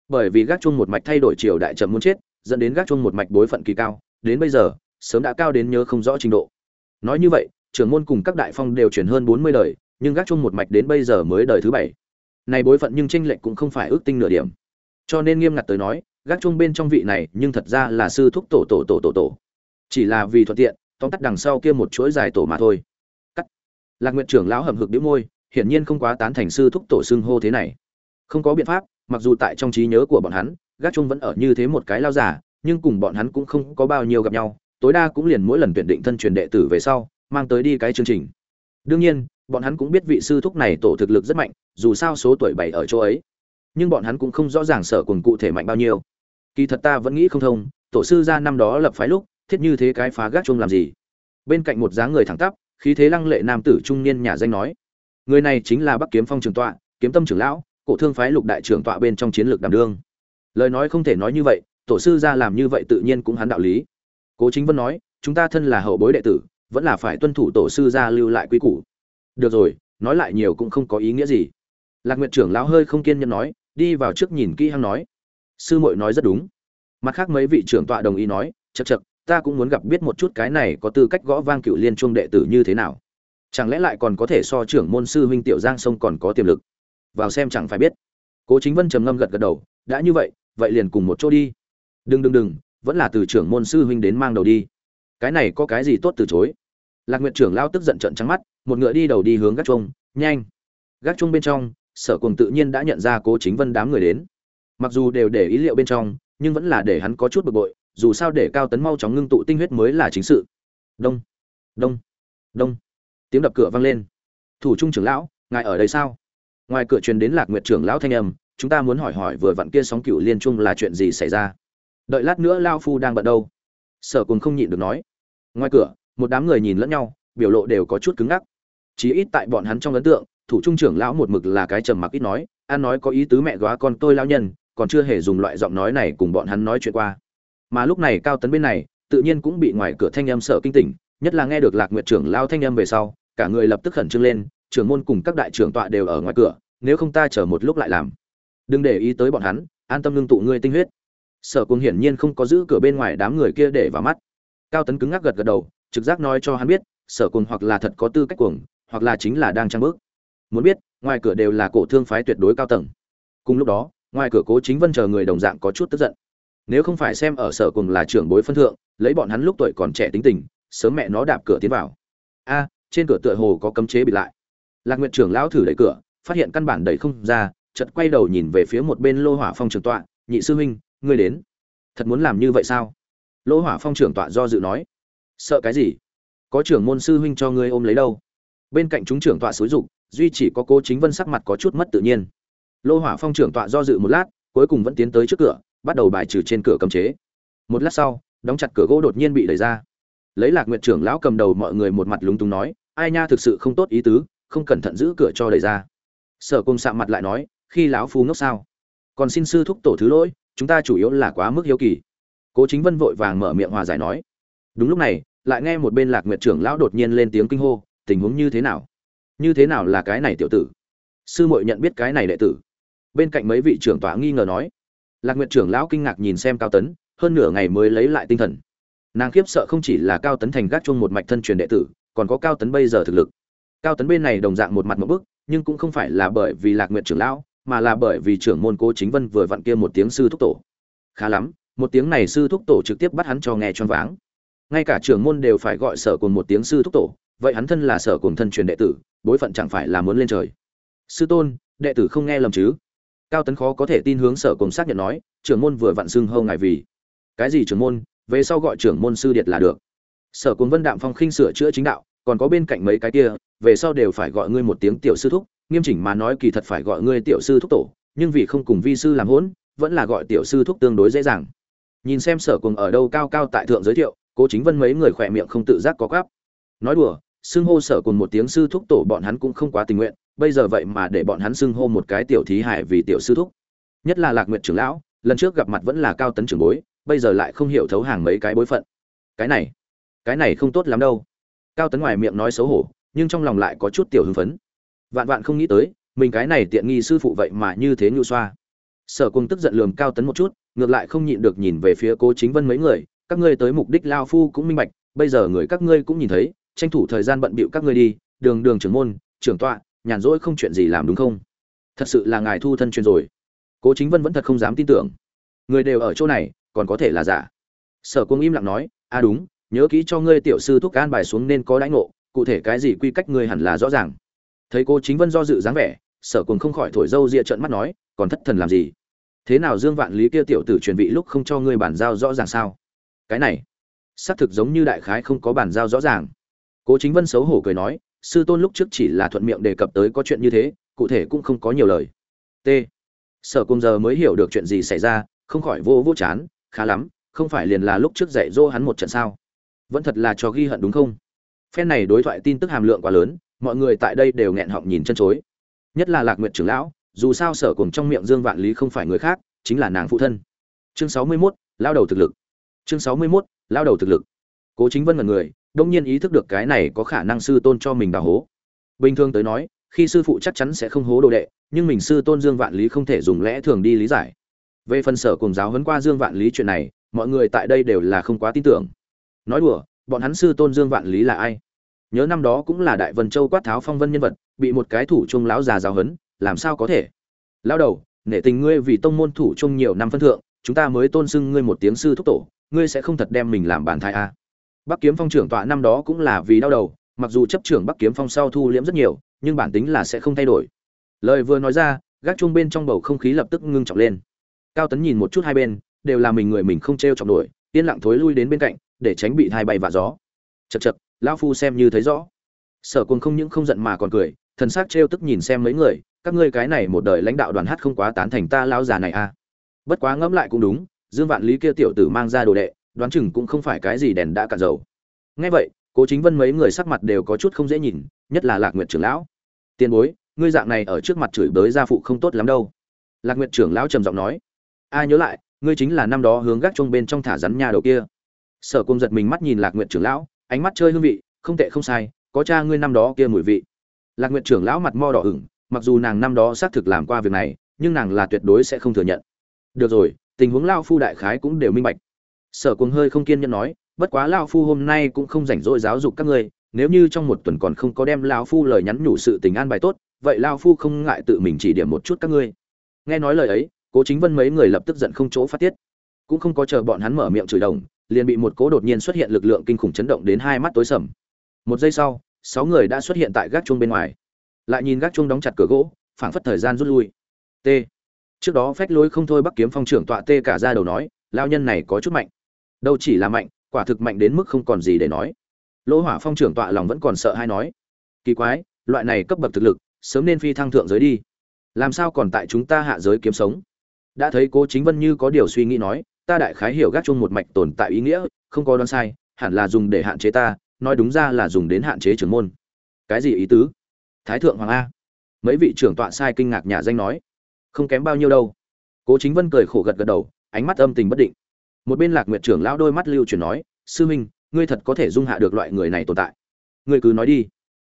Bởi vì gác chuông một mạch thay đổi triều đại chậm muốn chết, dẫn đến gác chuông một mạch bối phận kỳ cao đến bây giờ, sớm đã cao đến nhớ không rõ trình độ. Nói như vậy, trưởng môn cùng các đại phong đều chuyển hơn bốn mươi đời, nhưng gác chung một mạch đến bây giờ mới đời thứ bảy. Này bối phận nhưng tranh lệch cũng không phải ước tinh nửa điểm. Cho nên nghiêm ngặt tới nói, gác chung bên trong vị này, nhưng thật ra là sư thúc tổ tổ tổ tổ tổ. Chỉ là vì thuận tiện, tóm tắt đằng sau kia một chuỗi dài tổ mà thôi. Cắt. Lạc nguyện trưởng lão hầm hực đĩu môi, hiển nhiên không quá tán thành sư thúc tổ xưng hô thế này. Không có biện pháp, mặc dù tại trong trí nhớ của bọn hắn, gác chung vẫn ở như thế một cái lao giả nhưng cùng bọn hắn cũng không có bao nhiêu gặp nhau, tối đa cũng liền mỗi lần tuyển định thân truyền đệ tử về sau, mang tới đi cái chương trình. Đương nhiên, bọn hắn cũng biết vị sư thúc này tổ thực lực rất mạnh, dù sao số tuổi bảy ở chỗ ấy. Nhưng bọn hắn cũng không rõ ràng sở quần cụ thể mạnh bao nhiêu. Kỳ thật ta vẫn nghĩ không thông, tổ sư ra năm đó lập phái lúc, thiết như thế cái phá gác chung làm gì? Bên cạnh một dáng người thẳng tắp, khí thế lăng lệ nam tử trung niên nhà danh nói, người này chính là bắc kiếm phong trường tọa, kiếm tâm trưởng lão, cổ thương phái lục đại trưởng tọa bên trong chiến lược đảm đương. Lời nói không thể nói như vậy tổ sư ra làm như vậy tự nhiên cũng hắn đạo lý. Cố chính vân nói, chúng ta thân là hậu bối đệ tử, vẫn là phải tuân thủ tổ sư ra lưu lại quy củ. Được rồi, nói lại nhiều cũng không có ý nghĩa gì. Lạc nguyện trưởng lão hơi không kiên nhẫn nói, đi vào trước nhìn kỹ hăng nói, sư muội nói rất đúng. Mặt khác mấy vị trưởng tọa đồng ý nói chật chật ta cũng muốn gặp biết một chút cái này có tư cách gõ vang cựu liên trung đệ tử như thế nào. Chẳng lẽ lại còn có thể so trưởng môn sư huynh tiểu giang sông còn có tiềm lực? Vào xem chẳng phải biết. Cố chính vân trầm ngâm gật gật đầu, đã như vậy vậy liền cùng một chỗ đi đừng đừng đừng, vẫn là từ trưởng môn sư huynh đến mang đầu đi. Cái này có cái gì tốt từ chối? Lạc nguyện trưởng lao tức giận trận trắng mắt, một ngựa đi đầu đi hướng gác chuông, nhanh. Gác chuông bên trong, sở cùng tự nhiên đã nhận ra cố chính vân đám người đến. Mặc dù đều để ý liệu bên trong, nhưng vẫn là để hắn có chút bực bội, dù sao để cao tấn mau chóng ngưng tụ tinh huyết mới là chính sự. Đông đông đông. Tiếng đập cửa vang lên. Thủ trung trưởng lão, ngài ở đây sao? Ngoài cửa truyền đến lạc nguyệt trưởng lão thanh âm, chúng ta muốn hỏi hỏi vừa vặn kia sóng cựu liên trung là chuyện gì xảy ra? Đợi lát nữa lao phu đang bận đâu. Sở cùng không nhịn được nói. Ngoài cửa, một đám người nhìn lẫn nhau, biểu lộ đều có chút cứng ngắc. Chí ít tại bọn hắn trong ấn tượng, thủ trung trưởng lão một mực là cái trầm mặc ít nói an nói có ý tứ mẹ góa con tôi lao nhân, còn chưa hề dùng loại giọng nói này cùng bọn hắn nói chuyện qua. Mà lúc này cao tấn bên này, tự nhiên cũng bị ngoài cửa thanh âm sợ kinh tỉnh, nhất là nghe được lạc nguyệt trưởng lao thanh âm về sau, cả người lập tức khẩn trương lên, trưởng môn cùng các đại trưởng tọa đều ở ngoài cửa, nếu không ta chờ một lúc lại làm. Đừng để ý tới bọn hắn, an tâm ngưng tụ ngươi tinh huyết sở cung hiển nhiên không có giữ cửa bên ngoài đám người kia để vào mắt. Cao tấn cứng ngắc gật gật đầu, trực giác nói cho hắn biết, sở cung hoặc là thật có tư cách cuồng, hoặc là chính là đang trang bước. Muốn biết, ngoài cửa đều là cổ thương phái tuyệt đối cao tầng. Cùng lúc đó, ngoài cửa cố chính vân chờ người đồng dạng có chút tức giận. Nếu không phải xem ở sở cùng là trưởng bối phân thượng, lấy bọn hắn lúc tuổi còn trẻ tính tình, sớm mẹ nó đạp cửa tiến vào. A, trên cửa tựa hồ có cấm chế bị lại. Lạc nguyện trưởng lão thử đẩy cửa, phát hiện căn bản đẩy không ra, chợt quay đầu nhìn về phía một bên lô hỏa phong trường tọa, nhị sư huynh ngươi đến. Thật muốn làm như vậy sao? Lỗ hỏa phong trưởng tọa do dự nói. Sợ cái gì? Có trưởng môn sư huynh cho ngươi ôm lấy đâu? Bên cạnh chúng trưởng tọa xúi dục, duy chỉ có cô chính vân sắc mặt có chút mất tự nhiên. Lô hỏa phong trưởng tọa do dự một lát, cuối cùng vẫn tiến tới trước cửa, bắt đầu bài trừ trên cửa cấm chế. Một lát sau, đóng chặt cửa gỗ đột nhiên bị đẩy ra. Lấy lạc nguyện trưởng lão cầm đầu mọi người một mặt lúng túng nói, ai nha, thực sự không tốt ý tứ, không cẩn thận giữ cửa cho đẩy ra. Sở cung sạm mặt lại nói, khi lão phu ngốc sao? Còn xin sư thúc tổ thứ lỗi chúng ta chủ yếu là quá mức hiếu kỳ. Cố chính vân vội vàng mở miệng hòa giải nói. Đúng lúc này, lại nghe một bên lạc nguyện trưởng lão đột nhiên lên tiếng kinh hô, tình huống như thế nào? Như thế nào là cái này tiểu tử? Sư muội nhận biết cái này đệ tử. Bên cạnh mấy vị trưởng tọa nghi ngờ nói. Lạc nguyện trưởng lão kinh ngạc nhìn xem cao tấn, hơn nửa ngày mới lấy lại tinh thần. Nàng khiếp sợ không chỉ là cao tấn thành gác chung một mạch thân truyền đệ tử, còn có cao tấn bây giờ thực lực. Cao tấn bên này đồng dạng một mặt một bức, nhưng cũng không phải là bởi vì lạc nguyện trưởng lão mà là bởi vì trưởng môn cố chính vân vừa vặn kia một tiếng sư thúc tổ. Khá lắm, một tiếng này sư thúc tổ trực tiếp bắt hắn cho nghe choáng váng. Ngay cả trưởng môn đều phải gọi sở cùng một tiếng sư thúc tổ, vậy hắn thân là sở cùng thân truyền đệ tử, bối phận chẳng phải là muốn lên trời. Sư tôn, đệ tử không nghe lầm chứ? Cao tấn khó có thể tin hướng sở cùng xác nhận nói, trưởng môn vừa vặn xưng hâu ngài vì. Cái gì trưởng môn, về sau gọi trưởng môn sư điệt là được. Sở cùng vân đạm phong khinh sửa chữa chính đạo còn có bên cạnh mấy cái kia, về sau đều phải gọi ngươi một tiếng tiểu sư thúc, nghiêm chỉnh mà nói kỳ thật phải gọi ngươi tiểu sư thúc tổ, nhưng vì không cùng vi sư làm hỗn, vẫn là gọi tiểu sư thúc tương đối dễ dàng. Nhìn xem sở cùng ở đâu cao cao tại thượng giới thiệu, cố chính vân mấy người khỏe miệng không tự giác có gắp nói đùa, xưng hô sở cùng một tiếng sư thúc tổ bọn hắn cũng không quá tình nguyện, bây giờ vậy mà để bọn hắn xưng hô một cái tiểu thí hải vì tiểu sư thúc. Nhất là lạc nguyện trưởng lão, lần trước gặp mặt vẫn là cao tấn trưởng bối, bây giờ lại không hiểu thấu hàng mấy cái bối phận. Cái này cái này không tốt lắm đâu cao tấn ngoài miệng nói xấu hổ, nhưng trong lòng lại có chút tiểu hưng phấn. Vạn vạn không nghĩ tới, mình cái này tiện nghi sư phụ vậy mà như thế nhu xoa. Sở Cung tức giận lườm cao tấn một chút, ngược lại không nhịn được nhìn về phía cố chính vân mấy người, các ngươi tới mục đích lao phu cũng minh bạch, bây giờ người các ngươi cũng nhìn thấy, tranh thủ thời gian bận bịu các ngươi đi, đường đường trưởng môn, trưởng tọa, nhàn rỗi không chuyện gì làm đúng không? Thật sự là ngài thu thân truyền rồi. Cố chính vân vẫn thật không dám tin tưởng. Người đều ở chỗ này, còn có thể là giả. Sở cung im lặng nói a à đúng nhớ kỹ cho ngươi tiểu sư thúc an bài xuống nên có đãi ngộ, cụ thể cái gì quy cách ngươi hẳn là rõ ràng. Thấy cô chính vân do dự dáng vẻ, sở cùng không khỏi thổi dâu ria trợn mắt nói, còn thất thần làm gì? Thế nào dương vạn lý kia tiểu tử truyền vị lúc không cho ngươi bản giao rõ ràng sao? Cái này, xác thực giống như đại khái không có bản giao rõ ràng. Cố chính vân xấu hổ cười nói, sư tôn lúc trước chỉ là thuận miệng đề cập tới có chuyện như thế, cụ thể cũng không có nhiều lời. T. Sở cùng giờ mới hiểu được chuyện gì xảy ra, không khỏi vô vô chán, khá lắm, không phải liền là lúc trước dạy dỗ hắn một trận sao? Vẫn thật là cho ghi hận đúng không? Phen này đối thoại tin tức hàm lượng quá lớn mọi người tại đây đều nghẹn họng nhìn chân chối. Nhất là lạc nguyệt trưởng lão dù sao sở cùng trong miệng dương vạn lý không phải người khác chính là nàng phụ thân. Chương sáu mươi 61, lao đầu thực lực. Chương sáu mươi 61, lao đầu thực lực. Cố chính vân là người đông nhiên ý thức được cái này có khả năng sư tôn cho mình đào hố. Bình thường tới nói khi sư phụ chắc chắn sẽ không hố đồ đệ nhưng mình sư tôn dương vạn lý không thể dùng lẽ thường đi lý giải. Về phần sở cùng giáo huấn qua dương vạn lý chuyện này mọi người tại đây đều là không quá tin tưởng nói đùa bọn hắn sư tôn dương vạn lý là ai? Nhớ năm đó cũng là đại vân châu quát tháo phong vân nhân vật bị một cái thủ trung lão già giáo hấn, làm sao có thể? Lão đầu nể tình ngươi vì tông môn thủ trung nhiều năm phân thượng chúng ta mới tôn xưng ngươi một tiếng sư thúc tổ ngươi sẽ không thật đem mình làm bản thai a à. bắc kiếm phong trưởng tọa năm đó cũng là vì đau đầu mặc dù chấp trưởng bắc kiếm phong sau thu liễm rất nhiều nhưng bản tính là sẽ không thay đổi. Lời vừa nói ra gác chung bên trong bầu không khí lập tức ngưng trọng lên. Cao tấn nhìn một chút hai bên đều là mình người mình không t r e o trọng nổi yên lặng thối lui đến bên cạnh để tránh bị thai bay và gió. Chật chật lão phu xem như thấy rõ. Sở quân không những không giận mà còn cười, thần s á c trêu tức nhìn xem mấy người, các ngươi cái này một đời lãnh đạo đoàn hát không quá tán thành ta lão già này à. Bất quá ngẫm lại cũng đúng, dương vạn lý kia tiểu tử mang ra đồ đệ, đoán chừng cũng không phải cái gì đèn đã cạn dầu. Ngay vậy, cố chính vân mấy người sắc mặt đều có chút không dễ nhìn, nhất là lạc nguyệt trưởng lão. Tiền bối, ngươi dạng này ở trước mặt chửi bới gia phụ không tốt lắm đâu. Lạc nguyệt trưởng lão trầm giọng nói. Ai nhớ lại, ngươi chính là năm đó hướng gác chung bên trong thả rắn nhà đầu kia sở cung giật mình mắt nhìn lạc nguyện trưởng lão, ánh mắt chơi hương vị, không tệ không sai, có cha ngươi năm đó kia mùi vị. Lạc nguyện trưởng lão mặt mo đỏ ửng, mặc dù nàng năm đó xác thực làm qua việc này, nhưng nàng là tuyệt đối sẽ không thừa nhận. Được rồi, tình huống lao phu đại khái cũng đều minh bạch. Sở cung hơi không kiên nhẫn nói, bất quá lao phu hôm nay cũng không rảnh rỗi giáo dục các ngươi, nếu như trong một tuần còn không có đem lao phu lời nhắn nhủ sự tình an bài tốt, vậy lao phu không ngại tự mình chỉ điểm một chút các ngươi. Nghe nói lời ấy, cố chính vân mấy người lập tức giận không chỗ phát tiết. Cũng không có chờ bọn hắn mở miệng chửi đồng liền bị một cố đột nhiên xuất hiện lực lượng kinh khủng chấn động đến hai mắt tối sầm. Một giây sau, sáu người đã xuất hiện tại gác chuông bên ngoài. Lại nhìn gác chuông đóng chặt cửa gỗ, phảng phất thời gian rút lui. T. Trước đó phách lối không thôi bắc kiếm phong trưởng tọa tê cả ra đầu nói lao nhân này có chút mạnh. Đâu chỉ là mạnh, quả thực mạnh đến mức không còn gì để nói. Lỗ hỏa phong trưởng tọa lòng vẫn còn sợ hay nói, kỳ quái, loại này cấp bậc thực lực, sớm nên phi thăng thượng giới đi. Làm sao còn tại chúng ta hạ giới kiếm sống? Đã thấy cố chính vân như có điều suy nghĩ nói ta đại khái hiểu gác chung một mạch tồn tại ý nghĩa, không có đoán sai, hẳn là dùng để hạn chế ta, nói đúng ra là dùng đến hạn chế trưởng môn. Cái gì ý tứ? Thái thượng hoàng a. Mấy vị trưởng tọa sai kinh ngạc nhà danh nói. Không kém bao nhiêu đâu. Cố chính vân cười khổ gật gật đầu, ánh mắt âm tình bất định. Một bên lạc nguyệt trưởng lão đôi mắt lưu truyền nói, sư minh, ngươi thật có thể dung hạ được loại người này tồn tại. Ngươi cứ nói đi.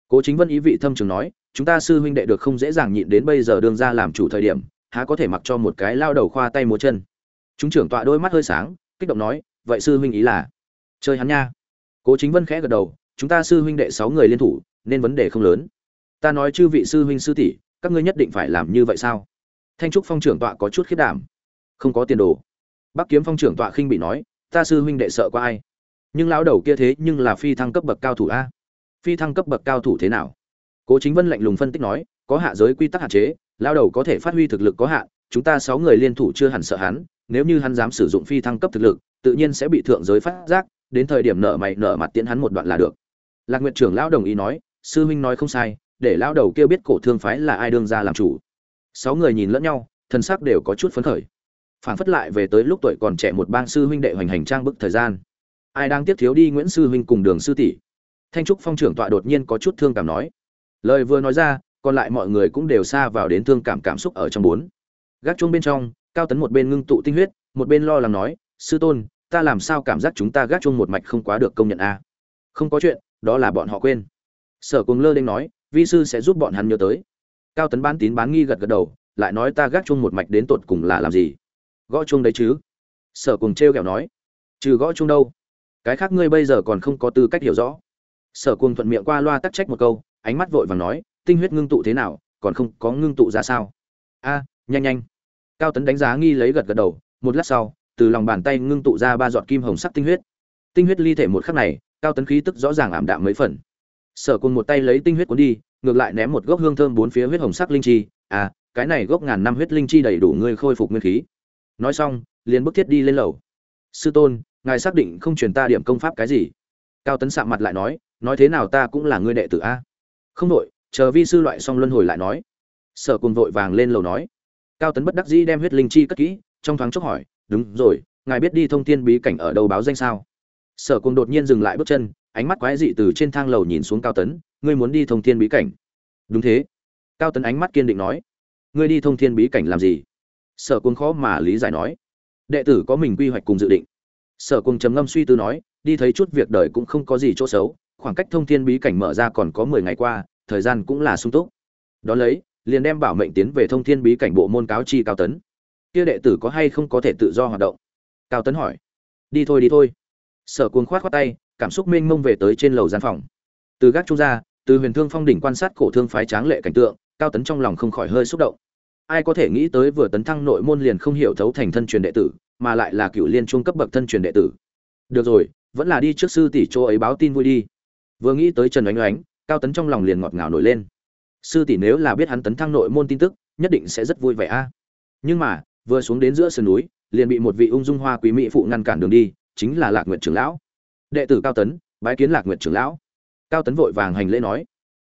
Cố chính vân ý vị thâm trường nói, chúng ta sư huynh đệ được không dễ dàng nhịn đến bây giờ đương ra làm chủ thời điểm, há có thể mặc cho một cái lao đầu khoa tay múa chân chúng trưởng tọa đôi mắt hơi sáng, kích động nói, vậy sư huynh ý là? Chơi hắn nha. Cố chính vân khẽ gật đầu, chúng ta sư huynh đệ sáu người liên thủ, nên vấn đề không lớn. Ta nói chư vị sư huynh sư tỷ, các ngươi nhất định phải làm như vậy sao? Thanh trúc phong trưởng tọa có chút khiết đảm. Không có tiền đồ. Bắc kiếm phong trưởng tọa khinh bị nói, ta sư huynh đệ sợ có ai? Nhưng lão đầu kia thế nhưng là phi thăng cấp bậc cao thủ a. Phi thăng cấp bậc cao thủ thế nào? Cố chính vân lạnh lùng phân tích nói, có hạ giới quy tắc hạn chế, lão đầu có thể phát huy thực lực có hạn, chúng ta sáu người liên thủ chưa hẳn sợ hắn nếu như hắn dám sử dụng phi thăng cấp thực lực, tự nhiên sẽ bị thượng giới phát giác, đến thời điểm nợ mày nợ mặt tiễn hắn một đoạn là được. Lạc nguyện trưởng lão đồng ý nói, sư huynh nói không sai, để lão đầu kia biết cổ thương phái là ai đương ra làm chủ. Sáu người nhìn lẫn nhau thân sắc đều có chút phấn khởi. Phản phất lại về tới lúc tuổi còn trẻ một bang sư huynh đệ hoành hành trang bức thời gian. Ai đang tiếp thiếu đi nguyễn sư huynh cùng đường sư tỷ? Thanh trúc phong trưởng tọa đột nhiên có chút thương cảm nói. Lời vừa nói ra, còn lại mọi người cũng đều xa vào đến thương cảm cảm xúc ở trong bốn. Gác chuông bên trong cao tấn một bên ngưng tụ tinh huyết, một bên lo lắng nói, sư tôn, ta làm sao cảm giác chúng ta gác chung một mạch không quá được công nhận a không có chuyện, đó là bọn họ quên. Sở cùng lơ đênh nói, vi sư sẽ giúp bọn hắn nhớ tới. Cao tấn bán tín bán nghi gật gật đầu, lại nói, ta gác chung một mạch đến tột cùng là làm gì? Gõ chung đấy chứ? Sở cùng t r kẹo nói, trừ gõ chung đâu? Cái khác ngươi bây giờ còn không có tư cách hiểu rõ. Sở cùng thuận miệng qua loa tắc trách một câu, ánh mắt vội vàng nói, tinh huyết ngưng tụ thế nào, còn không có ngưng tụ ra sao? A, nhanh nhanh cao tấn đánh giá nghi lấy gật gật đầu, một lát sau, từ lòng bàn tay ngưng tụ ra ba giọt kim hồng sắc tinh huyết. Tinh huyết ly thể một khắc này, cao tấn khí tức rõ ràng ảm đạm mấy phần. Sở cùng một tay lấy tinh huyết cuốn đi, ngược lại ném một gốc hương thơm bốn phía huyết hồng sắc linh chi. À cái này gốc ngàn năm huyết linh chi đầy đủ ngươi khôi phục nguyên khí. Nói xong, liền bức thiết đi lên lầu. Sư tôn, ngài xác định không truyền ta điểm công pháp cái gì? Cao tấn sạm mặt lại nói nói thế nào ta cũng là ngươi đệ tử a. Không đội chờ vi sư loại xong luân hồi lại nói. Sở cùng vội vàng lên lầu nói cao tấn bất đắc dĩ đem huyết linh chi cất kỹ, trong thoáng chốc hỏi, đúng rồi, ngài biết đi thông thiên bí cảnh ở đâu báo danh sao? Sở cùng đột nhiên dừng lại bước chân, ánh mắt quái dị từ trên thang lầu nhìn xuống cao tấn, ngươi muốn đi thông thiên bí cảnh? Đúng thế. Cao tấn ánh mắt kiên định nói, ngươi đi thông thiên bí cảnh làm gì? Sở cùng khó mà lý giải nói, đệ tử có mình quy hoạch cùng dự định. Sở cùng trầm ngâm suy tư nói, đi thấy chút việc đời cũng không có gì chỗ xấu, khoảng cách thông thiên bí cảnh mở ra còn có mười ngày qua, thời gian cũng là sung túc. Đón lấy liền đem bảo mệnh tiến về thông thiên bí cảnh bộ môn cáo chi cao tấn. Kia đệ tử có hay không có thể tự do hoạt động? Cao tấn hỏi. Đi thôi đi thôi. Sở cuồng khoát khoát tay, cảm xúc mênh mông về tới trên lầu gian phòng. Từ gác trung ra từ huyền thương phong đỉnh quan sát cổ thương phái tráng lệ cảnh tượng, cao tấn trong lòng không khỏi hơi xúc động. Ai có thể nghĩ tới vừa tấn thăng nội môn liền không hiểu thấu thành thân truyền đệ tử, mà lại là cựu liên trung cấp bậc thân truyền đệ tử. Được rồi, vẫn là đi trước sư tỷ chỗ ấy báo tin vui đi. Vừa nghĩ tới trần oánh oánh, cao tấn trong lòng liền ngọt ngào nổi lên sư tỷ nếu là biết hắn tấn thăng nội môn tin tức, nhất định sẽ rất vui vẻ a. Nhưng mà, vừa xuống đến giữa sườn núi, liền bị một vị ung dung hoa quý mỹ phụ ngăn cản đường đi, chính là lạc nguyện trưởng lão. Đệ tử cao tấn, bái kiến lạc nguyện trưởng lão. Cao tấn vội vàng hành lễ nói.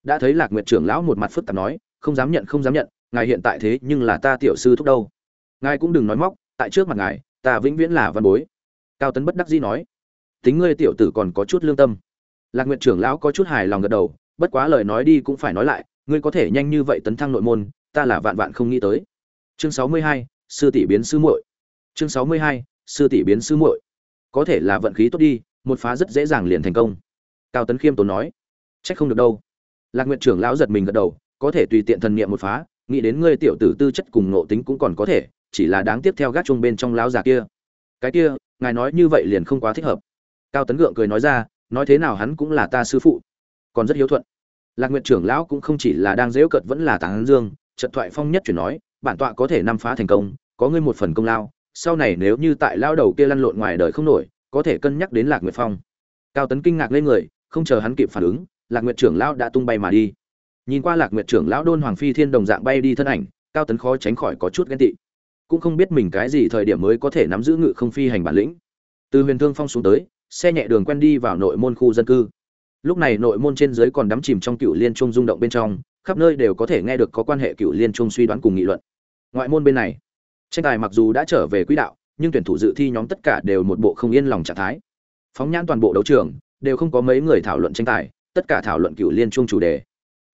Đã thấy lạc nguyện trưởng lão một mặt phức tạp nói, không dám nhận, không dám nhận, ngài hiện tại thế nhưng là ta tiểu sư thúc đâu. Ngài cũng đừng nói móc, tại trước mặt ngài, ta vĩnh viễn là văn bối. Cao tấn bất đắc dĩ nói. Tính ngươi tiểu tử còn có chút lương tâm. Lạc nguyện trưởng lão có chút hài lòng gật đầu, bất quá lời nói đi cũng phải nói lại ngươi có thể nhanh như vậy tấn thăng nội môn, ta là vạn vạn không nghĩ tới. Chương sáu mươi hai, sư tỷ biến sư muội. Chương sáu mươi hai, sư tỷ biến sư muội. Có thể là vận khí tốt đi, một phá rất dễ dàng liền thành công. Cao tấn khiêm tốn nói. Trách không được đâu. Lạc nguyện trưởng lão giật mình gật đầu, có thể tùy tiện thần niệm một phá, nghĩ đến ngươi tiểu tử tư chất cùng nộ tính cũng còn có thể, chỉ là đáng tiếp theo gác chung bên trong lão già kia. Cái kia, ngài nói như vậy liền không quá thích hợp. Cao tấn gượng cười nói ra, nói thế nào hắn cũng là ta sư phụ, còn rất hiếu thuận lạc nguyện trưởng lão cũng không chỉ là đang dễu cợt vẫn là tán dương, trận thoại phong nhất chuyển nói, bản tọa có thể năm phá thành công, có ngươi một phần công lao, sau này nếu như tại lao đầu kia lăn lộn ngoài đời không nổi, có thể cân nhắc đến lạc nguyệt phong. Cao tấn kinh ngạc lên người, không chờ hắn kịp phản ứng, lạc nguyệt trưởng lão đã tung bay mà đi. Nhìn qua lạc nguyệt trưởng lão đôn hoàng phi thiên đồng dạng bay đi thân ảnh, cao tấn khó tránh khỏi có chút ghen tị. Cũng không biết mình cái gì thời điểm mới có thể nắm giữ ngự không phi hành bản lĩnh. Từ huyền thương phong xuống tới, xe nhẹ đường quen đi vào nội môn khu dân cư lúc này nội môn trên dưới còn đắm chìm trong cựu liên trung rung động bên trong, khắp nơi đều có thể nghe được có quan hệ cựu liên trung suy đoán cùng nghị luận. Ngoại môn bên này, tranh tài mặc dù đã trở về quỹ đạo, nhưng tuyển thủ dự thi nhóm tất cả đều một bộ không yên lòng trạng thái. Phóng nhãn toàn bộ đấu trường, đều không có mấy người thảo luận tranh tài, tất cả thảo luận cựu liên trung chủ đề.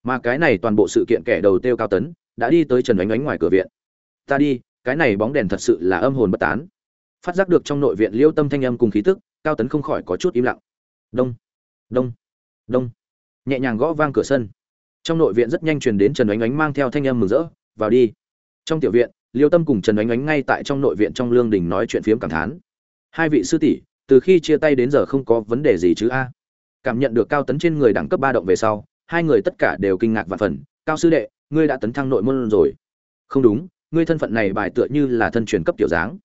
Mà cái này toàn bộ sự kiện kẻ đầu tiêu cao tấn, đã đi tới trần ánh ánh ngoài cửa viện. Ta đi, cái này bóng đèn thật sự là âm hồn bất tán. Phát giác được trong nội viện liêu tâm thanh âm cùng khí tức, cao tấn không khỏi có chút im lặng. Đông đông đông. Nhẹ nhàng gõ vang cửa sân. Trong nội viện rất nhanh truyền đến trần ánh ánh mang theo thanh âm mừng rỡ, vào đi. Trong tiểu viện, liêu tâm cùng trần ánh ánh ngay tại trong nội viện trong lương đình nói chuyện phiếm cảm thán. Hai vị sư tỷ, từ khi chia tay đến giờ không có vấn đề gì chứ a? Cảm nhận được cao tấn trên người đẳng cấp ba động về sau, hai người tất cả đều kinh ngạc và phần. Cao sư đệ, ngươi đã tấn thăng nội môn rồi. Không đúng, ngươi thân phận này bài tựa như là thân truyền cấp tiểu dáng.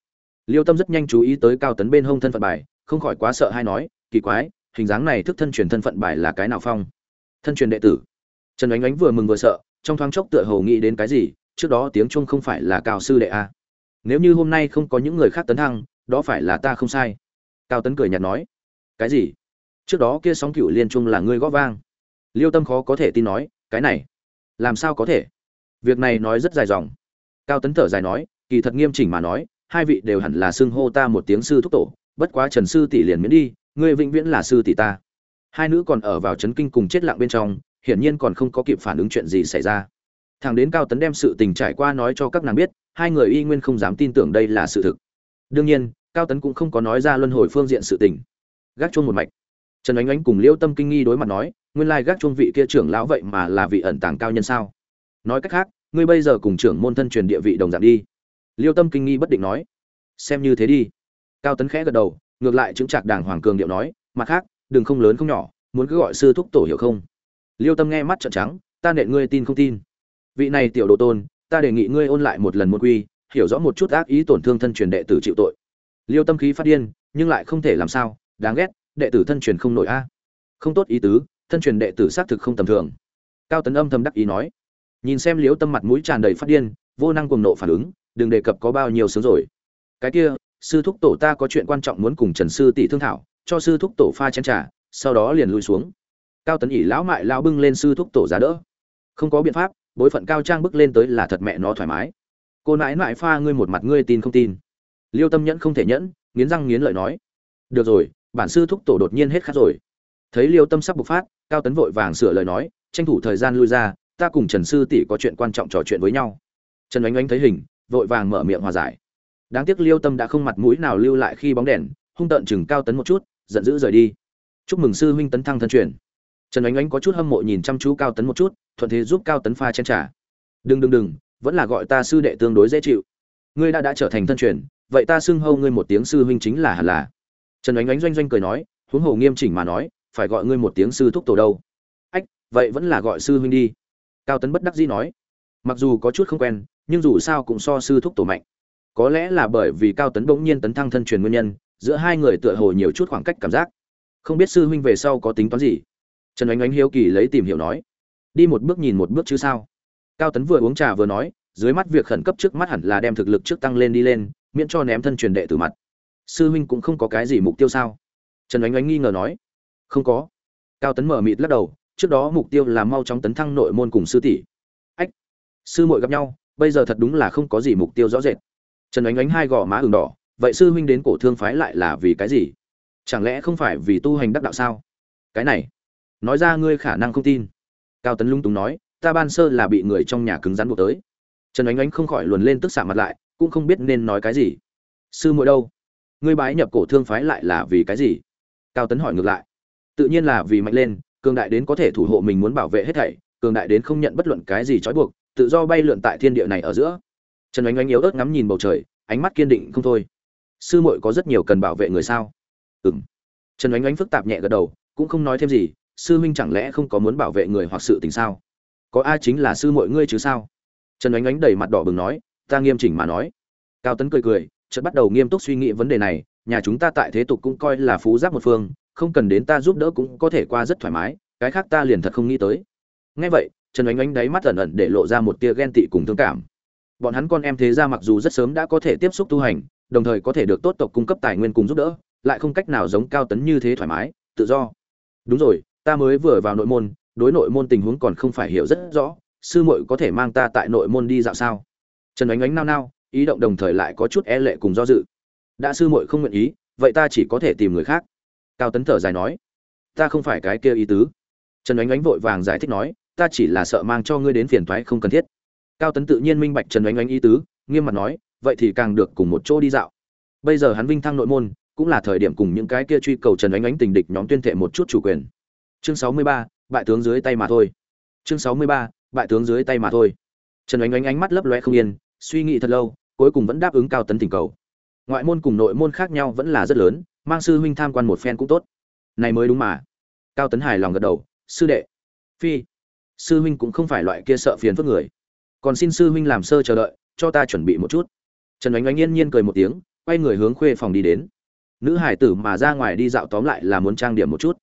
Liêu tâm rất nhanh chú ý tới cao tấn bên hông thân phận bài, không khỏi quá sợ hay nói, kỳ quái hình dáng này thức thân truyền thân phận bài là cái nào phong? Thân truyền đệ tử. Trần ánh ánh vừa mừng vừa sợ, trong thoáng chốc tựa hồ nghĩ đến cái gì, trước đó tiếng chuông không phải là cao sư đệ a. Nếu như hôm nay không có những người khác tấn thăng, đó phải là ta không sai. Cao tấn cười nhạt nói. Cái gì? Trước đó kia sóng cựu liên trung là ngươi gõ vang. Liêu tâm khó có thể tin nói, cái này, làm sao có thể? Việc này nói rất dài dòng. Cao tấn thở dài nói, kỳ thật nghiêm chỉnh mà nói, hai vị đều hẳn là xưng hô ta một tiếng sư thúc tổ, bất quá trần sư tỷ liền miễn đi ngươi vĩnh viễn là sư tỷ ta. Hai nữ còn ở vào chấn kinh cùng chết lặng bên trong, hiển nhiên còn không có kịp phản ứng chuyện gì xảy ra. Thằng đến cao tấn đem sự tình trải qua nói cho các nàng biết, hai người y nguyên không dám tin tưởng đây là sự thực. Đương nhiên, cao tấn cũng không có nói ra luân hồi phương diện sự tình. Gác chuông một mạch. Trần ánh ánh cùng liêu tâm kinh nghi đối mặt nói, nguyên lai gác chuông vị kia trưởng lão vậy mà là vị ẩn tàng cao nhân sao? Nói cách khác, ngươi bây giờ cùng trưởng môn thân truyền địa vị đồng dạng đi. Liêu tâm kinh nghi bất định nói, xem như thế đi. Cao tấn khẽ gật đầu ngược lại chứng trạc đảng hoàng cường điệu nói, mặt khác, đừng không lớn không nhỏ, muốn cứ gọi sư thúc tổ hiểu không? Liêu tâm nghe mắt trợn trắng, ta nện ngươi tin không tin. Vị này tiểu đồ tôn, ta đề nghị ngươi ôn lại một lần môn quy, hiểu rõ một chút ác ý tổn thương thân truyền đệ tử chịu tội. Liêu tâm khí phát điên, nhưng lại không thể làm sao, đáng ghét, đệ tử thân truyền không nổi a. Không tốt ý tứ, thân truyền đệ tử xác thực không tầm thường. Cao tấn âm thầm đắc ý nói. Nhìn xem liêu tâm mặt mũi tràn đầy phát điên, vô năng cuồng nộ phản ứng, đừng đề cập có bao nhiêu sướng rồi. Cái kia sư thúc tổ ta có chuyện quan trọng muốn cùng trần sư tỷ thương thảo, cho sư thúc tổ pha chén trà, sau đó liền lui xuống. Cao tấn ỉ lão mại lao bưng lên sư thúc tổ giá đỡ. Không có biện pháp, bối phận cao trang bước lên tới là thật mẹ nó thoải mái. Cô nãi nãi pha ngươi một mặt ngươi tin không tin. Liêu tâm nhẫn không thể nhẫn, nghiến răng nghiến lợi nói. Được rồi, bản sư thúc tổ đột nhiên hết khát rồi. Thấy liêu tâm sắp bộc phát, cao tấn vội vàng sửa lời nói, tranh thủ thời gian lui ra, ta cùng trần sư tỷ có chuyện quan trọng trò chuyện với nhau. Trần oánh oánh thấy hình, vội vàng mở miệng hòa giải đáng tiếc liêu tâm đã không mặt mũi nào lưu lại khi bóng đèn, hung tợn chừng cao tấn một chút, giận dữ rời đi. Chúc mừng sư huynh tấn thăng thân truyền. Trần ánh ánh có chút hâm mộ nhìn chăm chú cao tấn một chút, thuận thế giúp cao tấn pha chen trà. Đừng đừng đừng, vẫn là gọi ta sư đệ tương đối dễ chịu. Ngươi đã đã trở thành thân truyền, vậy ta xưng hâu ngươi một tiếng sư huynh chính là hẳn là. Trần ánh ánh doanh doanh cười nói, huống hồ nghiêm chỉnh mà nói, phải gọi ngươi một tiếng sư thúc tổ đâu. Ách, vậy vẫn là gọi sư huynh đi. Cao tấn bất đắc dĩ nói. Mặc dù có chút không quen, nhưng dù sao cũng so sư thúc tổ mạnh có lẽ là bởi vì cao tấn bỗng nhiên tấn thăng thân truyền nguyên nhân, giữa hai người tựa hồ nhiều chút khoảng cách cảm giác. Không biết sư huynh về sau có tính toán gì? Trần oánh oánh hiếu kỳ lấy tìm hiểu nói. Đi một bước nhìn một bước chứ sao? Cao tấn vừa uống trà vừa nói, dưới mắt việc khẩn cấp trước mắt hẳn là đem thực lực trước tăng lên đi lên, miễn cho ném thân truyền đệ từ mặt. Sư huynh cũng không có cái gì mục tiêu sao? Trần oánh oánh nghi ngờ nói. Không có. Cao tấn mở mịt lắc đầu, trước đó mục tiêu là mau chóng tấn thăng nội môn cùng sư tỷ. Ách, sư muội gặp nhau, bây giờ thật đúng là không có gì mục tiêu rõ rệt trần ánh ánh hai gò má ửng đỏ, vậy sư huynh đến cổ thương phái lại là vì cái gì? Chẳng lẽ không phải vì tu hành đắc đạo sao? Cái này, nói ra ngươi khả năng không tin. Cao tấn lung túng nói, ta ban sơ là bị người trong nhà cứng rắn buộc tới. Trần ánh ánh không khỏi luồn lên tức xạ mặt lại, cũng không biết nên nói cái gì. Sư muội đâu? Ngươi bái nhập cổ thương phái lại là vì cái gì? Cao tấn hỏi ngược lại. Tự nhiên là vì mạnh lên, cường đại đến có thể thủ hộ mình muốn bảo vệ hết thảy, cường đại đến không nhận bất luận cái gì trói buộc, tự do bay lượn tại thiên địa này ở giữa trần oánh oánh yếu ớt ngắm nhìn bầu trời, ánh mắt kiên định không thôi. Sư muội có rất nhiều cần bảo vệ người sao? Ừng trần oánh oánh phức tạp nhẹ gật đầu, cũng không nói thêm gì, sư huynh chẳng lẽ không có muốn bảo vệ người hoặc sự tình sao? Có ai chính là sư muội ngươi chứ sao? Trần oánh oánh đầy mặt đỏ bừng nói, ta nghiêm chỉnh mà nói. Cao tấn cười cười, chợt bắt đầu nghiêm túc suy nghĩ vấn đề này, nhà chúng ta tại thế tục cũng coi là phú giáp một phương, không cần đến ta giúp đỡ cũng có thể qua rất thoải mái, cái khác ta liền thật không nghĩ tới. Ngay vậy, trần oánh oánh đáy mắt ẩn ẩn để lộ ra một tia ghen tị cùng thương cảm bọn hắn con em thế gia mặc dù rất sớm đã có thể tiếp xúc tu hành, đồng thời có thể được tốt tộc cung cấp tài nguyên cùng giúp đỡ, lại không cách nào giống cao tấn như thế thoải mái, tự do. Đúng rồi, ta mới vừa vào nội môn, đối nội môn tình huống còn không phải hiểu rất rõ, sư muội có thể mang ta tại nội môn đi dạo sao? Trần ánh ánh nao nao, ý động đồng thời lại có chút e lệ cùng do dự. Đã sư muội không nguyện ý, vậy ta chỉ có thể tìm người khác. Cao tấn thở dài nói, ta không phải cái kia ý tứ. Trần ánh ánh vội vàng giải thích nói, ta chỉ là sợ mang cho ngươi đến phiền toái không cần thiết cao tấn tự nhiên minh bạch trần ánh ánh ý tứ, nghiêm mặt nói, vậy thì càng được cùng một chỗ đi dạo. Bây giờ hắn vinh thăng nội môn, cũng là thời điểm cùng những cái kia truy cầu trần ánh ánh tình địch nhóm tuyên thệ một chút chủ quyền. Chương sáu mươi ba, bại tướng dưới tay mà thôi. Chương sáu mươi ba, bại tướng dưới tay mà thôi. Trần ánh ánh ánh mắt lấp loe không yên, suy nghĩ thật lâu, cuối cùng vẫn đáp ứng cao tấn tình cầu. Ngoại môn cùng nội môn khác nhau vẫn là rất lớn, mang sư huynh tham quan một phen cũng tốt. Này mới đúng mà. Cao tấn hài lòng gật đầu, sư đệ. Phi. Sư huynh cũng không phải loại kia sợ phiền phức người còn xin sư huynh làm sơ chờ đợi, cho ta chuẩn bị một chút. Trần ánh ánh yên nhiên cười một tiếng, quay người hướng khuê phòng đi đến. Nữ hải tử mà ra ngoài đi dạo tóm lại là muốn trang điểm một chút.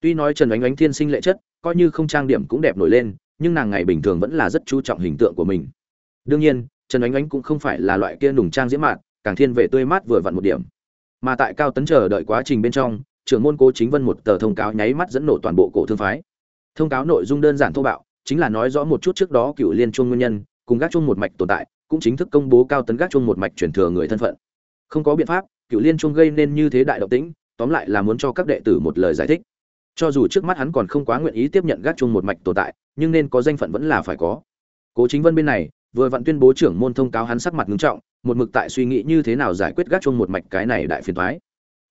Tuy nói trần ánh ánh thiên sinh lệ chất, coi như không trang điểm cũng đẹp nổi lên, nhưng nàng ngày bình thường vẫn là rất chú trọng hình tượng của mình. Đương nhiên, trần ánh ánh cũng không phải là loại kia nùng trang diễm mạn, càng thiên về tươi mát vừa vặn một điểm. Mà tại cao tấn chờ đợi quá trình bên trong, trưởng môn cố chính vân một tờ thông cáo nháy mắt dẫn nổ toàn bộ cổ thương phái. Thông cáo nội dung đơn giản thô bạo chính là nói rõ một chút trước đó cựu liên chuông nguyên nhân, cùng gác chuông một mạch tồn tại, cũng chính thức công bố cao tấn gác chuông một mạch truyền thừa người thân phận. Không có biện pháp, cựu liên chuông gây nên như thế đại động tĩnh, tóm lại là muốn cho các đệ tử một lời giải thích. Cho dù trước mắt hắn còn không quá nguyện ý tiếp nhận gác chuông một mạch tồn tại, nhưng nên có danh phận vẫn là phải có. Cố chính vân bên này, vừa vặn tuyên bố trưởng môn thông cáo hắn sắc mặt ngưng trọng, một mực tại suy nghĩ như thế nào giải quyết gác chuông một mạch cái này đại phiền thoái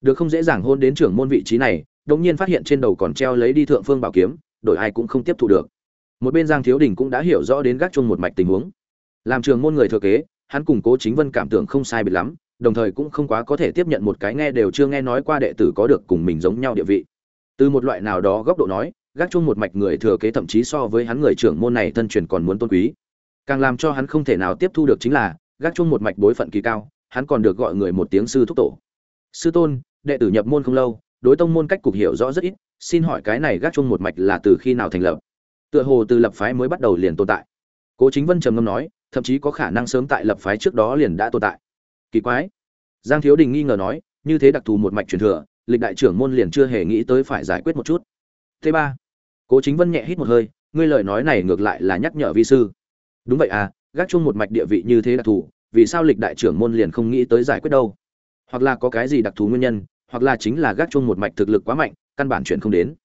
được không dễ dàng hôn đến trưởng môn vị trí này, đột nhiên phát hiện trên đầu còn treo lấy đi thượng phương bảo kiếm, đổi ai cũng không tiếp thu được một bên giang thiếu đình cũng đã hiểu rõ đến gác chuông một mạch tình huống. Làm trường môn người thừa kế, hắn cùng cố chính vân cảm tưởng không sai biệt lắm, đồng thời cũng không quá có thể tiếp nhận một cái nghe đều chưa nghe nói qua đệ tử có được cùng mình giống nhau địa vị. Từ một loại nào đó góc độ nói, gác chuông một mạch người thừa kế thậm chí so với hắn người trưởng môn này thân truyền còn muốn tôn quý. Càng làm cho hắn không thể nào tiếp thu được chính là, gác chuông một mạch bối phận kỳ cao, hắn còn được gọi người một tiếng sư thúc tổ. Sư tôn, đệ tử nhập môn không lâu, đối tông môn cách cục hiểu rõ rất ít, xin hỏi cái này gác chuông một mạch là từ khi nào thành lập? Tựa hồ từ lập phái mới bắt đầu liền tồn tại. Cố chính vân trầm ngâm nói, thậm chí có khả năng sớm tại lập phái trước đó liền đã tồn tại. Kỳ quái. Giang thiếu đình nghi ngờ nói, như thế đặc thù một mạch truyền thừa, lịch đại trưởng môn liền chưa hề nghĩ tới phải giải quyết một chút. Thứ ba. Cố chính vân nhẹ hít một hơi, ngươi lời nói này ngược lại là nhắc nhở vi sư. Đúng vậy à gác chung một mạch địa vị như thế đặc thù, vì sao lịch đại trưởng môn liền không nghĩ tới giải quyết đâu? Hoặc là có cái gì đặc thù nguyên nhân, hoặc là chính là gác chung một mạch thực lực quá mạnh, căn bản chuyện không đến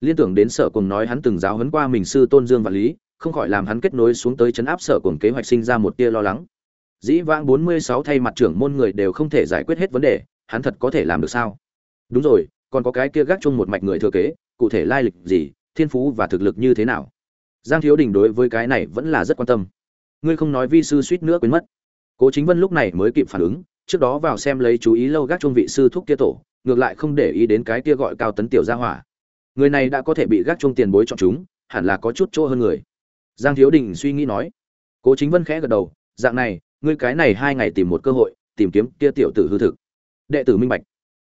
liên tưởng đến sở cùng nói hắn từng giáo huấn qua mình sư tôn dương và lý, không khỏi làm hắn kết nối xuống tới chấn áp sở cùng kế hoạch sinh ra một tia lo lắng. Dĩ vãng bốn mươi sáu thay mặt trưởng môn người đều không thể giải quyết hết vấn đề, hắn thật có thể làm được sao? Đúng rồi, còn có cái kia gác chung một mạch người thừa kế, cụ thể lai lịch gì, thiên phú và thực lực như thế nào? Giang thiếu đình đối với cái này vẫn là rất quan tâm. Ngươi không nói vi sư suýt nữa quên mất. Cố chính vân lúc này mới kịp phản ứng, trước đó vào xem lấy chú ý lâu gác chung vị sư thúc kia tổ, ngược lại không để ý đến cái kia gọi cao tấn tiểu gia hỏa người này đã có thể bị gác chung tiền bối chọn chúng, hẳn là có chút chỗ hơn người. Giang thiếu đình suy nghĩ nói. Cố chính vân khẽ gật đầu, dạng này, ngươi cái này hai ngày tìm một cơ hội, tìm kiếm kia tiểu tử hư thực. Đệ tử minh bạch.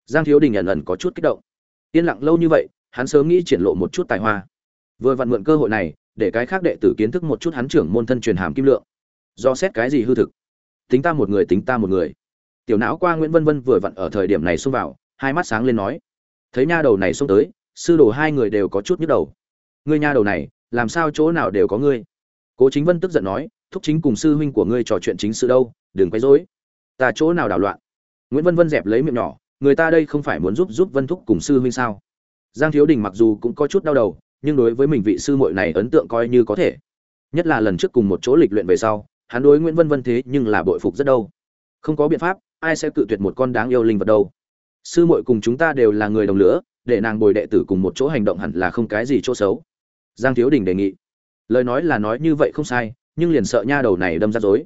Giang thiếu đình ẩn ẩn có chút kích động. Yên lặng lâu như vậy, hắn sớm nghĩ triển lộ một chút tài hoa. Vừa vặn mượn cơ hội này, để cái khác đệ tử kiến thức một chút hắn trưởng môn thân truyền hàm kim lượng. Do xét cái gì hư thực? Tính ta một người, tính ta một người. Tiểu não qua nguyễn vân vân vừa vặn ở thời điểm này xông vào, hai mắt sáng lên nói. Thấy nha đầu này xông tới sư đồ hai người đều có chút nhức đầu. Ngươi nha đầu này, làm sao chỗ nào đều có ngươi? Cố chính vân tức giận nói, thúc chính cùng sư huynh của ngươi trò chuyện chính sự đâu, đừng quấy rối. Ta chỗ nào đảo loạn? Nguyễn vân vân dẹp lấy miệng nhỏ, người ta đây không phải muốn giúp giúp vân thúc cùng sư huynh sao? Giang thiếu đình mặc dù cũng có chút đau đầu, nhưng đối với mình vị sư muội này ấn tượng coi như có thể. Nhất là lần trước cùng một chỗ lịch luyện về sau, hắn đối nguyễn vân vân thế nhưng là bội phục rất đâu. Không có biện pháp, ai sẽ cự tuyệt một con đáng yêu linh vật đâu. Sư muội cùng chúng ta đều là người đồng lửa để nàng bồi đệ tử cùng một chỗ hành động hẳn là không cái gì chỗ xấu. Giang thiếu đình đề nghị. Lời nói là nói như vậy không sai, nhưng liền sợ nha đầu này đâm ra dối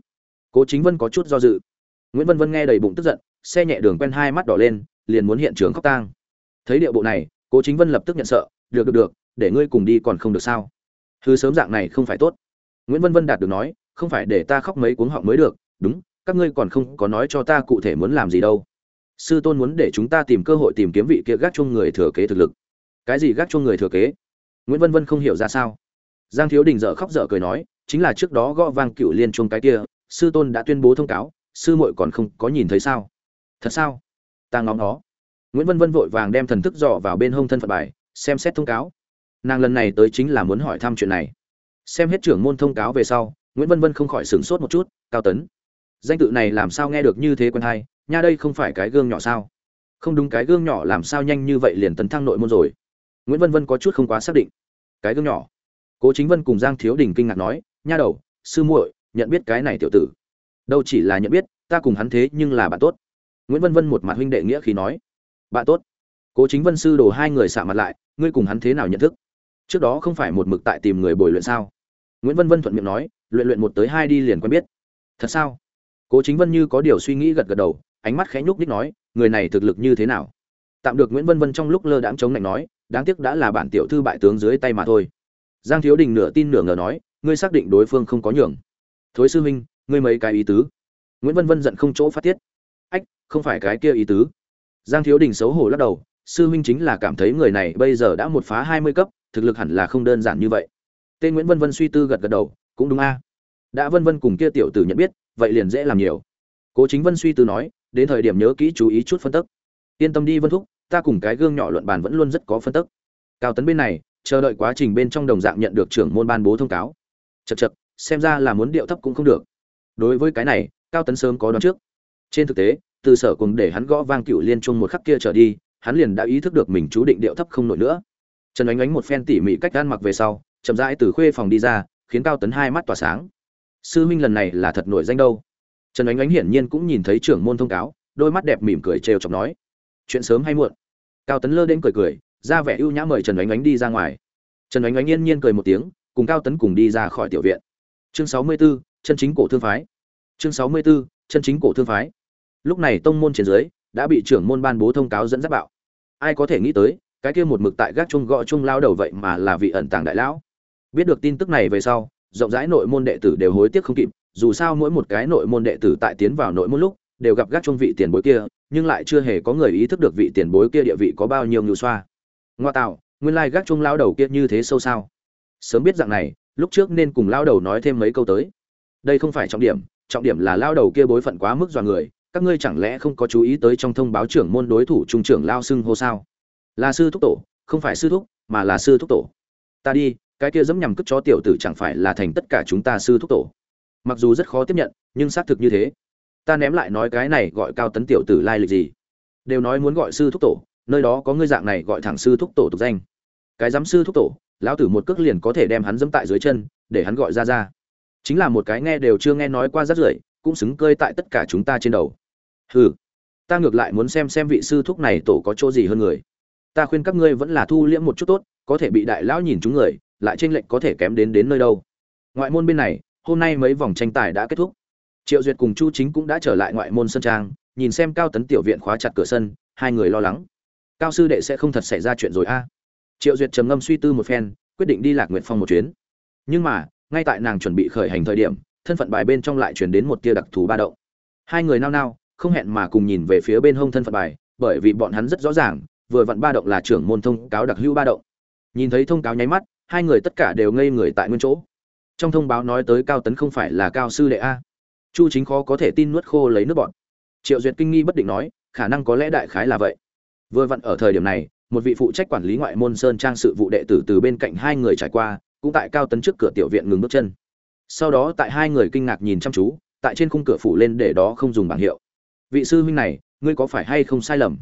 cố chính vân có chút do dự. Nguyễn vân vân nghe đầy bụng tức giận, xe nhẹ đường quen hai mắt đỏ lên, liền muốn hiện trường khóc tang. Thấy điệu bộ này, cố chính vân lập tức nhận sợ, được được được, để ngươi cùng đi còn không được sao? Thứ sớm dạng này không phải tốt. Nguyễn vân vân đạt được nói, không phải để ta khóc mấy cuống họng mới được, đúng, các ngươi còn không có nói cho ta cụ thể muốn làm gì đâu sư tôn muốn để chúng ta tìm cơ hội tìm kiếm vị kia gác chung người thừa kế thực lực. Cái gì gác chung người thừa kế? Nguyễn vân vân không hiểu ra sao. Giang thiếu đình dở khóc dở cười nói, chính là trước đó gõ vang cựu liên chung cái kia, sư tôn đã tuyên bố thông cáo, sư muội còn không có nhìn thấy sao? Thật sao? Ta ngóng nó. Nguyễn vân vân vội vàng đem thần thức dò vào bên hông thân phận bài, xem xét thông cáo. Nàng lần này tới chính là muốn hỏi thăm chuyện này. Xem hết trưởng môn thông cáo về sau, nguyễn vân vân không khỏi sửng sốt một chút, cao tấn danh tự này làm sao nghe được như thế quen hay, nha đây không phải cái gương nhỏ sao? Không đúng, cái gương nhỏ làm sao nhanh như vậy liền tấn thăng nội môn rồi? Nguyễn vân vân có chút không quá xác định. Cái gương nhỏ. Cố chính vân cùng giang thiếu đình kinh ngạc nói, nha đầu, sư muội, nhận biết cái này tiểu tử. Đâu chỉ là nhận biết, ta cùng hắn thế nhưng là bạn tốt. Nguyễn vân vân một mặt huynh đệ nghĩa khi nói, bạn tốt. Cố chính vân sư đồ hai người xạ mặt lại, ngươi cùng hắn thế nào nhận thức? Trước đó không phải một mực tại tìm người bồi luyện sao? Nguyễn vân vân thuận miệng nói, luyện luyện một tới hai đi liền quen biết. Thật sao? Cố chính vân như có điều suy nghĩ gật gật đầu, ánh mắt khẽ nhúc nhích nói, người này thực lực như thế nào? Tạm được nguyễn vân vân trong lúc lơ đãng chống lạnh nói, đáng tiếc đã là bản tiểu thư bại tướng dưới tay mà thôi. Giang thiếu đình nửa tin nửa ngờ nói, ngươi xác định đối phương không có nhường. Thối sư huynh, ngươi mấy cái ý tứ? Nguyễn vân vân giận không chỗ phát tiết. Ách, không phải cái kia ý tứ. Giang thiếu đình xấu hổ lắc đầu, sư huynh chính là cảm thấy người này bây giờ đã một phá hai mươi cấp, thực lực hẳn là không đơn giản như vậy. Tên nguyễn vân vân suy tư gật gật đầu, cũng đúng a. Đã vân vân cùng kia tiểu tử nhận biết vậy liền dễ làm nhiều. Cố chính vân suy tư nói, đến thời điểm nhớ kỹ chú ý chút phân tức yên tâm đi vân thúc, ta cùng cái gương nhỏ luận bàn vẫn luôn rất có phân tức cao tấn bên này, chờ đợi quá trình bên trong đồng dạng nhận được trưởng môn ban bố thông cáo. Chật chật xem ra là muốn điệu thấp cũng không được. Đối với cái này, cao tấn sớm có đoán trước. Trên thực tế, từ sở cùng để hắn gõ vang cựu liên chung một khắc kia trở đi, hắn liền đã ý thức được mình chú định điệu thấp không nổi nữa. Trần ánh ánh một phen tỉ mỉ cách gan mặc về sau, chậm rãi từ khuê phòng đi ra, khiến cao tấn hai mắt tỏa sáng sư huynh lần này là thật nổi danh đâu. Trần ánh ánh hiển nhiên cũng nhìn thấy trưởng môn thông cáo đôi mắt đẹp mỉm cười trêu chọc nói chuyện sớm hay muộn? Cao tấn lơ đến cười cười ra vẻ ưu nhã mời trần ánh ánh đi ra ngoài. Trần ánh ánh yên nhiên cười một tiếng cùng cao tấn cùng đi ra khỏi tiểu viện. Chương sáu mươi 64, chân chính cổ thương phái. Chương sáu mươi 64, chân chính cổ thương phái. Lúc này tông môn trên dưới đã bị trưởng môn ban bố thông cáo dẫn dắt bạo. Ai có thể nghĩ tới cái kia một mực tại gác chung gõ chung lao đầu vậy mà là vị ẩn tàng đại lão. Biết được tin tức này về sau rộng rãi nội môn đệ tử đều hối tiếc không kịp, dù sao mỗi một cái nội môn đệ tử tại tiến vào nội môn lúc, đều gặp gác trung vị tiền bối kia, nhưng lại chưa hề có người ý thức được vị tiền bối kia địa vị có bao nhiêu ngưu xoa. Ngoa tạo, nguyên lai gác trung lao đầu kia như thế sâu sao? Sớm biết dạng này, lúc trước nên cùng lao đầu nói thêm mấy câu tới. Đây không phải trọng điểm trọng điểm là lao đầu kia bối phận quá mức dọa người, các ngươi chẳng lẽ không có chú ý tới trong thông báo trưởng môn đối thủ trung trưởng lao xưng hô sao? Là sư thúc tổ, không phải sư thúc, mà là sư thúc tổ. Ta đi cái kia dẫm nhằm cất chó tiểu tử chẳng phải là thành tất cả chúng ta sư thúc tổ. Mặc dù rất khó tiếp nhận, nhưng xác thực như thế. Ta ném lại nói cái này gọi cao tấn tiểu tử lai lịch gì. Đều nói muốn gọi sư thúc tổ, nơi đó có ngươi dạng này gọi thẳng sư thúc tổ tục danh. Cái giám sư thúc tổ, lão tử một cước liền có thể đem hắn dẫm tại dưới chân, để hắn gọi ra ra. Chính là một cái nghe đều chưa nghe nói qua rất rưởi, cũng xứng cơi tại tất cả chúng ta trên đầu. Hừ, ta ngược lại muốn xem xem vị sư thúc này tổ có chỗ gì hơn người. Ta khuyên các ngươi vẫn là thu liễm một chút tốt, có thể bị đại lão nhìn chúng người lại trên lệnh có thể kém đến đến nơi đâu. Ngoại môn bên này, hôm nay mấy vòng tranh tài đã kết thúc. Triệu duyệt cùng chu chính cũng đã trở lại ngoại môn sân trang, nhìn xem cao tấn tiểu viện khóa chặt cửa sân, hai người lo lắng. Cao sư đệ sẽ không thật xảy ra chuyện rồi a. Triệu duyệt trầm ngâm suy tư một phen, quyết định đi lạc nguyệt phong một chuyến. Nhưng mà, ngay tại nàng chuẩn bị khởi hành thời điểm, thân phận bài bên trong lại truyền đến một tia đặc thù ba động. Hai người nao nao, không hẹn mà cùng nhìn về phía bên hông thân phận bài, bởi vì bọn hắn rất rõ ràng, vừa vặn ba động là trưởng môn thông cáo đặc hữu ba động. Nhìn thấy thông cáo nháy mắt hai người tất cả đều ngây người tại nguyên chỗ. Trong thông báo nói tới cao tấn không phải là cao sư đệ a. Chu chính khó có thể tin nuốt khô lấy nước bọn triệu duyệt kinh nghi bất định nói, khả năng có lẽ đại khái là vậy. Vừa vặn ở thời điểm này, một vị phụ trách quản lý ngoại môn sơn trang sự vụ đệ tử từ bên cạnh hai người trải qua, cũng tại cao tấn trước cửa tiểu viện ngừng bước chân. Sau đó tại hai người kinh ngạc nhìn chăm chú, tại trên khung cửa phủ lên để đó không dùng bảng hiệu. Vị sư huynh này, ngươi có phải hay không sai lầm?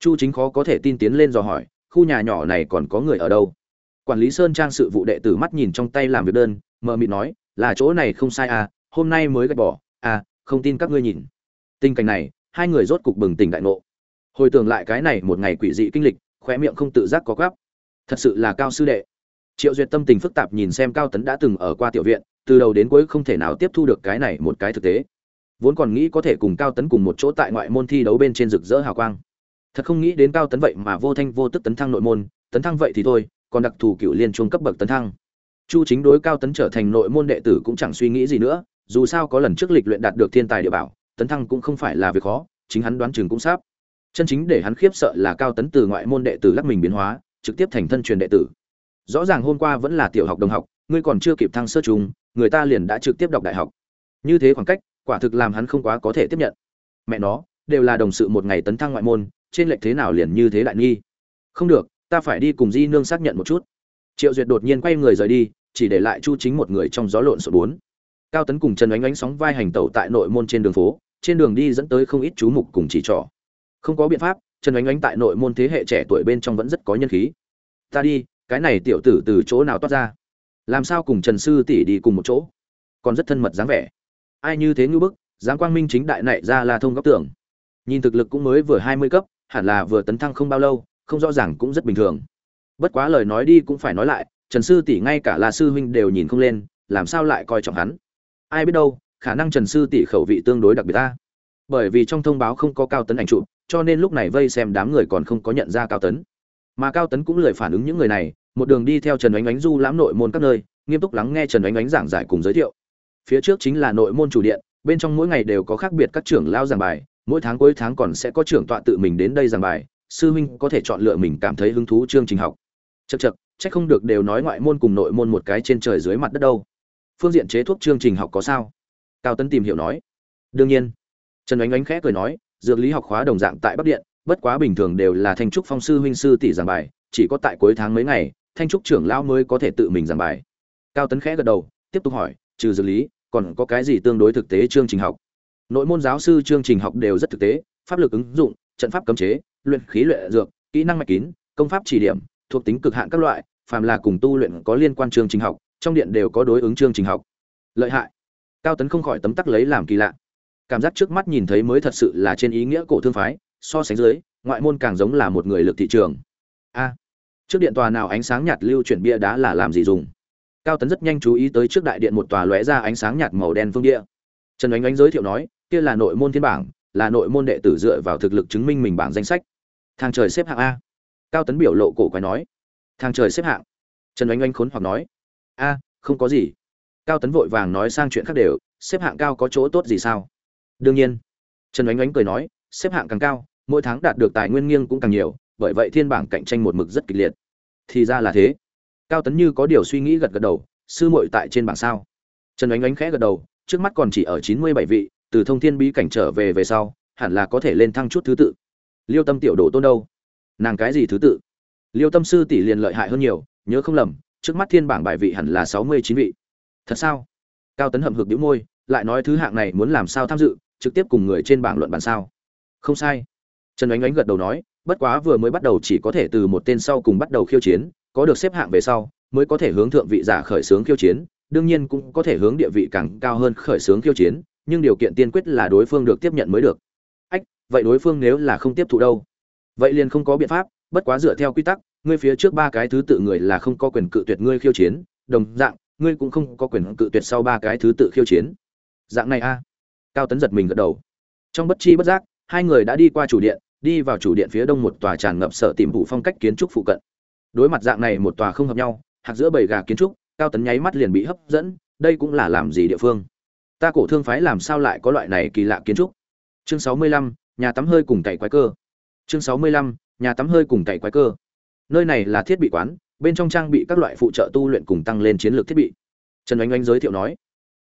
Chu chính khó có thể tin tiến lên dò hỏi, khu nhà nhỏ này còn có người ở đâu? Quản lý sơn trang sự vụ đệ tử mắt nhìn trong tay làm việc đơn, mờ mịt nói, là chỗ này không sai à hôm nay mới gạch bỏ. À không tin các ngươi nhìn. Tình cảnh này, hai người rốt cục bừng tỉnh đại ngộ. Hồi tưởng lại cái này một ngày quỷ dị kinh lịch, khóe miệng không tự giác có gắp. Thật sự là cao sư đệ. Triệu duyệt tâm tình phức tạp nhìn xem cao tấn đã từng ở qua tiểu viện, từ đầu đến cuối không thể nào tiếp thu được cái này một cái thực tế. Vốn còn nghĩ có thể cùng cao tấn cùng một chỗ tại ngoại môn thi đấu bên trên rực rỡ hào quang. Thật không nghĩ đến cao tấn vậy mà vô thanh vô tức tấn thăng nội môn, tấn thăng vậy thì thôi còn đặc thù cựu liên trung cấp bậc tấn thăng. Chu chính đối cao tấn trở thành nội môn đệ tử cũng chẳng suy nghĩ gì nữa, dù sao có lần trước lịch luyện đạt được thiên tài địa bảo, tấn thăng cũng không phải là việc khó, chính hắn đoán chừng cũng sắp. Chân chính để hắn khiếp sợ là cao tấn từ ngoại môn đệ tử lắc mình biến hóa, trực tiếp thành thân truyền đệ tử. Rõ ràng hôm qua vẫn là tiểu học đồng học, ngươi còn chưa kịp thăng sơ trùng, người ta liền đã trực tiếp đọc đại học. Như thế khoảng cách, quả thực làm hắn không quá có thể tiếp nhận. Mẹ nó, đều là đồng sự một ngày tấn thăng ngoại môn, trên lệch thế nào liền như thế đại nghi. Không được ta phải đi cùng di nương xác nhận một chút. Triệu duyệt đột nhiên quay người rời đi, chỉ để lại chu chính một người trong gió lộn xộn bốn. Cao tấn cùng trần ánh ánh sóng vai hành tẩu tại nội môn trên đường phố, trên đường đi dẫn tới không ít chú mục cùng chỉ trỏ. Không có biện pháp, trần ánh ánh tại nội môn thế hệ trẻ tuổi bên trong vẫn rất có nhân khí. Ta đi, cái này tiểu tử từ chỗ nào toát ra? Làm sao cùng trần sư tỷ đi cùng một chỗ? Còn rất thân mật dáng vẻ. Ai như thế ngư bức, dáng quang minh chính đại nảy ra là thông góc tưởng. Nhìn thực lực cũng mới vừa hai mươi cấp, hẳn là vừa tấn thăng không bao lâu không rõ ràng cũng rất bình thường. Bất quá lời nói đi cũng phải nói lại, trần sư tỷ ngay cả là sư huynh đều nhìn không lên, làm sao lại coi trọng hắn? Ai biết đâu, khả năng trần sư tỷ khẩu vị tương đối đặc biệt ta. Bởi vì trong thông báo không có cao tấn ảnh trụ cho nên lúc này vây xem đám người còn không có nhận ra cao tấn. Mà cao tấn cũng lười phản ứng những người này, một đường đi theo trần ánh ánh du lãm nội môn các nơi, nghiêm túc lắng nghe trần ánh ánh giảng giải cùng giới thiệu. Phía trước chính là nội môn chủ điện, bên trong mỗi ngày đều có khác biệt các trưởng lao giảng bài, mỗi tháng cuối tháng còn sẽ có trưởng tọa tự mình đến đây giảng bài sư huynh có thể chọn lựa mình cảm thấy hứng thú chương trình học. Chật chật chắc không được đều nói ngoại môn cùng nội môn một cái trên trời dưới mặt đất đâu. Phương diện chế thuốc chương trình học có sao? Cao tấn tìm hiểu nói. Đương nhiên. Trần ánh ánh khẽ cười nói, dược lý học khóa đồng dạng tại bắc điện, bất quá bình thường đều là thanh trúc phong sư huynh sư tỷ giảng bài, chỉ có tại cuối tháng mấy ngày, thanh trúc trưởng lão mới có thể tự mình giảng bài. Cao tấn khẽ gật đầu, tiếp tục hỏi, trừ dược lý, còn có cái gì tương đối thực tế chương trình học? Nội môn giáo sư chương trình học đều rất thực tế, pháp lực ứng dụng trận pháp cấm chế, luyện khí luyện dược, kỹ năng mạch kín, công pháp chỉ điểm, thuộc tính cực hạn các loại, phàm là cùng tu luyện có liên quan chương trình học, trong điện đều có đối ứng chương trình học. Lợi hại. Cao tấn không khỏi tấm tắc lấy làm kỳ lạ. Cảm giác trước mắt nhìn thấy mới thật sự là trên ý nghĩa cổ thương phái, so sánh dưới, ngoại môn càng giống là một người lực thị trường. A. Trước điện tòa nào ánh sáng nhạt lưu chuyển bia đá là làm gì dùng? Cao tấn rất nhanh chú ý tới trước đại điện một tòa lóe ra ánh sáng nhạt màu đen phương địa trần Oánh Oánh giới thiệu nói, kia là nội môn thiên bảng là nội môn đệ tử dựa vào thực lực chứng minh mình bảng danh sách. Thang trời xếp hạng a. Cao tấn biểu lộ cổ quái nói. Thang trời xếp hạng. Trần ánh ánh khốn hoặc nói. A, không có gì. Cao tấn vội vàng nói sang chuyện khác đều, xếp hạng cao có chỗ tốt gì sao? Đương nhiên. Trần ánh ánh cười nói, xếp hạng càng cao, mỗi tháng đạt được tài nguyên nghiêng cũng càng nhiều, bởi vậy thiên bảng cạnh tranh một mực rất kịch liệt. Thì ra là thế. Cao tấn như có điều suy nghĩ gật gật đầu, sư muội tại trên bảng sao? Trần ánh ánh khẽ gật đầu, trước mắt còn chỉ ở chín mươi bảy vị từ thông thiên bí cảnh trở về về sau, hẳn là có thể lên thăng chút thứ tự. Liêu tâm tiểu đồ tôn đâu? Nàng cái gì thứ tự? Liêu tâm sư tỷ liền lợi hại hơn nhiều, nhớ không lầm, trước mắt thiên bảng bài vị hẳn là sáu mươi chín vị. Thật sao? Cao tấn hậm hực đĩu môi, lại nói thứ hạng này muốn làm sao tham dự, trực tiếp cùng người trên bảng luận bàn sao? Không sai. Trần ánh ánh gật đầu nói, bất quá vừa mới bắt đầu chỉ có thể từ một tên sau cùng bắt đầu khiêu chiến, có được xếp hạng về sau, mới có thể hướng thượng vị giả khởi xướng khiêu chiến, đương nhiên cũng có thể hướng địa vị càng cao hơn khởi xướng khiêu chiến nhưng điều kiện tiên quyết là đối phương được tiếp nhận mới được. Ách, vậy đối phương nếu là không tiếp thụ đâu? Vậy liền không có biện pháp, bất quá dựa theo quy tắc, ngươi phía trước ba cái thứ tự người là không có quyền cự tuyệt ngươi khiêu chiến, đồng dạng, ngươi cũng không có quyền cự tuyệt sau ba cái thứ tự khiêu chiến. Dạng này a. Cao tấn giật mình gật đầu. Trong bất chi bất giác, hai người đã đi qua chủ điện, đi vào chủ điện phía đông một tòa tràn ngập sở tìm vụ phong cách kiến trúc phụ cận. Đối mặt dạng này một tòa không hợp nhau hạt giữa bầy gà kiến trúc, cao tấn nháy mắt liền bị hấp dẫn, đây cũng là làm gì địa phương? Ta cổ thương phái làm sao lại có loại này kỳ lạ kiến trúc? Chương sáu mươi lăm, nhà tắm hơi cùng cày quái cơ. Chương sáu mươi lăm, nhà tắm hơi cùng cày quái cơ. Nơi này là thiết bị quán, bên trong trang bị các loại phụ trợ tu luyện cùng tăng lên chiến lược thiết bị. Trần oanh oanh giới thiệu nói,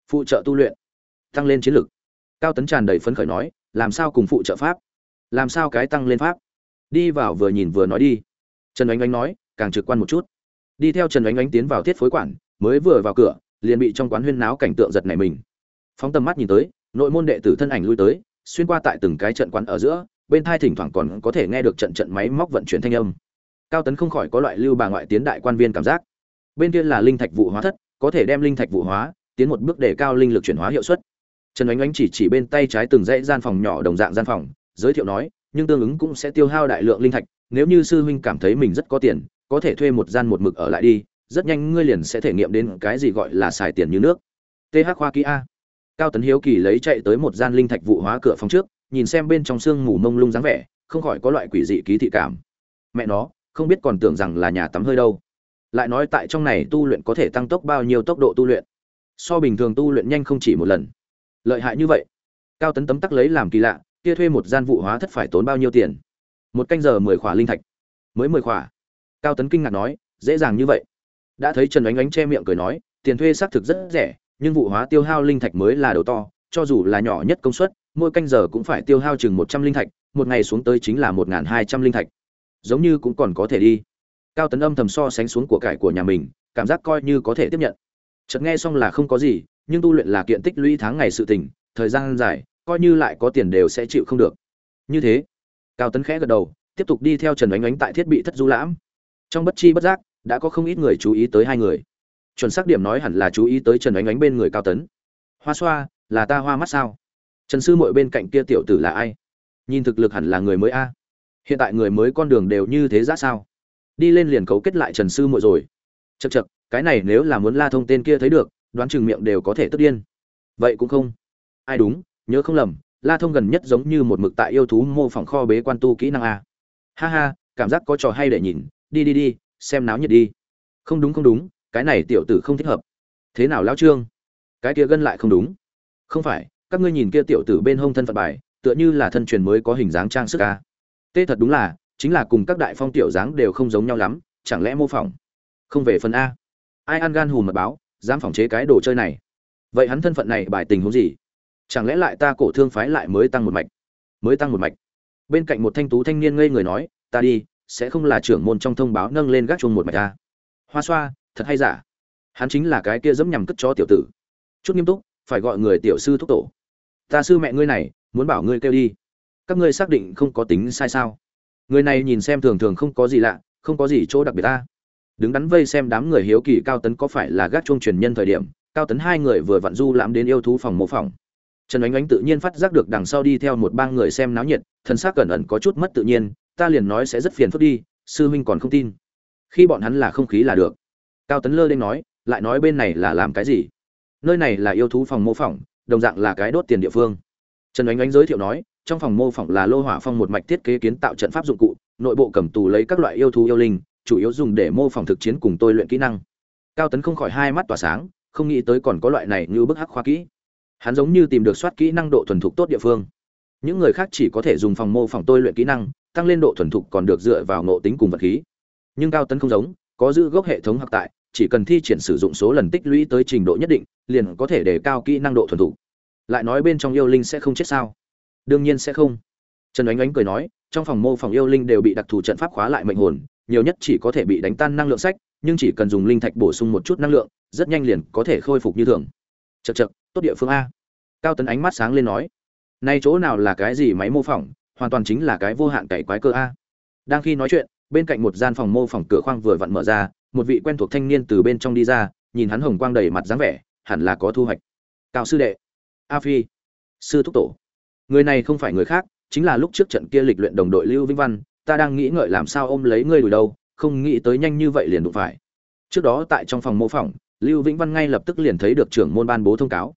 phụ trợ tu luyện, tăng lên chiến lược. Cao tấn tràn đầy phấn khởi nói, làm sao cùng phụ trợ pháp? Làm sao cái tăng lên pháp? Đi vào vừa nhìn vừa nói đi. Trần oanh oanh nói, càng trực quan một chút. Đi theo trần oanh oanh tiến vào thiết phối quản, mới vừa vào cửa, liền bị trong quán huyên náo cảnh tượng giật này mình phóng tầm mắt nhìn tới, nội môn đệ tử thân ảnh lui tới, xuyên qua tại từng cái trận quán ở giữa, bên thai thỉnh thoảng còn có thể nghe được trận trận máy móc vận chuyển thanh âm. Cao tấn không khỏi có loại lưu bà ngoại tiến đại quan viên cảm giác. Bên kia là linh thạch vụ hóa thất, có thể đem linh thạch vụ hóa, tiến một bước để cao linh lực chuyển hóa hiệu suất. Trần oánh oánh chỉ chỉ bên tay trái từng dãy gian phòng nhỏ đồng dạng gian phòng, giới thiệu nói, nhưng tương ứng cũng sẽ tiêu hao đại lượng linh thạch, nếu như sư huynh cảm thấy mình rất có tiền, có thể thuê một gian một mực ở lại đi, rất nhanh ngươi liền sẽ thể nghiệm đến cái gì gọi là xài tiền như nước. Th khoa kỹ a cao tấn hiếu kỳ lấy chạy tới một gian linh thạch vụ hóa cửa phòng trước, nhìn xem bên trong sương mù mông lung dáng vẻ, không khỏi có loại quỷ dị ký thị cảm. Mẹ nó, không biết còn tưởng rằng là nhà tắm hơi đâu. Lại nói tại trong này tu luyện có thể tăng tốc bao nhiêu tốc độ tu luyện? So bình thường tu luyện nhanh không chỉ một lần. Lợi hại như vậy. Cao tấn tấm tắc lấy làm kỳ lạ, kia thuê một gian vụ hóa thất phải tốn bao nhiêu tiền? Một canh giờ mười khỏa linh thạch. Mới mười khỏa. Cao tấn kinh ngạc nói, dễ dàng như vậy. Đã thấy trần ánh ánh che miệng cười nói, tiền thuê xác thực rất rẻ nhưng vụ hóa tiêu hao linh thạch mới là đầu to, cho dù là nhỏ nhất công suất, mỗi canh giờ cũng phải tiêu hao chừng một trăm linh thạch, một ngày xuống tới chính là một n g h n hai trăm linh thạch. Giống như cũng còn có thể đi. Cao tấn âm thầm so sánh xuống của cải của nhà mình, cảm giác coi như có thể tiếp nhận. Chợt nghe xong là không có gì, nhưng tu luyện là kiện tích lũy tháng ngày sự tình, thời gian dài, coi như lại có tiền đều sẽ chịu không được. Như thế, cao tấn khẽ gật đầu, tiếp tục đi theo trần oánh oánh tại thiết bị thất du lãm. Trong bất chi bất giác, đã có không ít người chú ý tới hai người chuẩn xác điểm nói hẳn là chú ý tới trần Ánh Ánh bên người cao tấn. Hoa xoa, là ta hoa mắt sao? Trần sư mội bên cạnh kia tiểu tử là ai? Nhìn thực lực hẳn là người mới a. Hiện tại người mới con đường đều như thế ra sao? Đi lên liền cấu kết lại trần sư mội rồi. Chật chật cái này nếu là muốn la thông tên kia thấy được, đoán chừng miệng đều có thể tức điên. Vậy cũng không. Ai đúng, nhớ không lầm, la thông gần nhất giống như một mực tại yêu thú mô phỏng kho bế quan tu kỹ năng a. Ha ha, cảm giác có trò hay để nhìn. Đi đi đi, xem náo nhiệt đi. Không đúng không đúng cái này tiểu tử không thích hợp. Thế nào lão trương? Cái kia gân lại không đúng. Không phải, các ngươi nhìn kia tiểu tử bên hông thân phận bài, tựa như là thân truyền mới có hình dáng trang sức a. Tê thật đúng là, chính là cùng các đại phong tiểu dáng đều không giống nhau lắm, chẳng lẽ mô phỏng? Không về phần a. Ai ăn gan hùm mật báo, dám phỏng chế cái đồ chơi này? Vậy hắn thân phận này bài tình huống gì? Chẳng lẽ lại ta cổ thương phái lại mới tăng một mạch? Mới tăng một mạch. Bên cạnh một thanh tú thanh niên ngây người nói, ta đi, sẽ không là trưởng môn trong thông báo nâng lên gác chuông một mạch ta hoa xoa thật hay giả? Hắn chính là cái kia dẫm nhằm cất cho tiểu tử. Chút nghiêm túc, phải gọi người tiểu sư thúc tổ. Ta sư mẹ ngươi này, muốn bảo ngươi kêu đi. Các ngươi xác định không có tính sai sao? Người này nhìn xem thường thường không có gì lạ, không có gì chỗ đặc biệt ta. Đứng đắn vây xem đám người hiếu kỳ cao tấn có phải là gác chuông truyền nhân thời điểm, cao tấn hai người vừa vặn du lãm đến yêu thú phòng mô phỏng trần ánh ánh tự nhiên phát giác được đằng sau đi theo một bang người xem náo nhiệt thân xác cẩn ẩn có chút mất tự nhiên, ta liền nói sẽ rất phiền phức đi, sư huynh còn không tin. Khi bọn hắn là không khí là được cao tấn lơ đ nói, lại nói bên này là làm cái gì? Nơi này là yêu thú phòng mô phỏng, đồng dạng là cái đốt tiền địa phương. Trần ánh ánh giới thiệu nói, trong phòng mô phỏng là lô hỏa phong một mạch thiết kế kiến tạo trận pháp dụng cụ, nội bộ cầm tù lấy các loại yêu thú yêu linh, chủ yếu dùng để mô phỏng thực chiến cùng tôi luyện kỹ năng. Cao tấn không khỏi hai mắt tỏa sáng, không nghĩ tới còn có loại này như bức hắc khoa kỹ. Hắn giống như tìm được soát kỹ năng độ thuần thục tốt địa phương. Những người khác chỉ có thể dùng phòng mô phỏng tôi luyện kỹ năng, tăng lên độ thuần thục còn được dựa vào ngộ tính cùng vật khí. Nhưng cao tấn không giống, có giữ gốc hệ thống học tại chỉ cần thi triển sử dụng số lần tích lũy tới trình độ nhất định, liền có thể đề cao kỹ năng độ thuần thủ lại nói bên trong yêu linh sẽ không chết sao? Đương nhiên sẽ không. Trần ánh ánh cười nói, trong phòng mô phòng yêu linh đều bị đặc thù trận pháp khóa lại mệnh hồn, nhiều nhất chỉ có thể bị đánh tan năng lượng sách, nhưng chỉ cần dùng linh thạch bổ sung một chút năng lượng, rất nhanh liền có thể khôi phục như thường. Chật chật tốt địa phương a. Cao tấn ánh mắt sáng lên nói, nay chỗ nào là cái gì máy mô phỏng? Hoàn toàn chính là cái vô hạn cày quái cơ a. Đang khi nói chuyện bên cạnh một gian phòng mô phỏng cửa khoang vừa vặn mở ra, một vị quen thuộc thanh niên từ bên trong đi ra, nhìn hắn hồng quang đầy mặt dáng vẻ, hẳn là có thu hoạch. Cao sư đệ. A phi. Sư thúc tổ. Người này không phải người khác, chính là lúc trước trận kia lịch luyện đồng đội lưu vĩnh văn, ta đang nghĩ ngợi làm sao ôm lấy ngươi đùi đâu, không nghĩ tới nhanh như vậy liền đụng phải. Trước đó tại trong phòng mô phỏng, lưu vĩnh văn ngay lập tức liền thấy được trưởng môn ban bố thông cáo.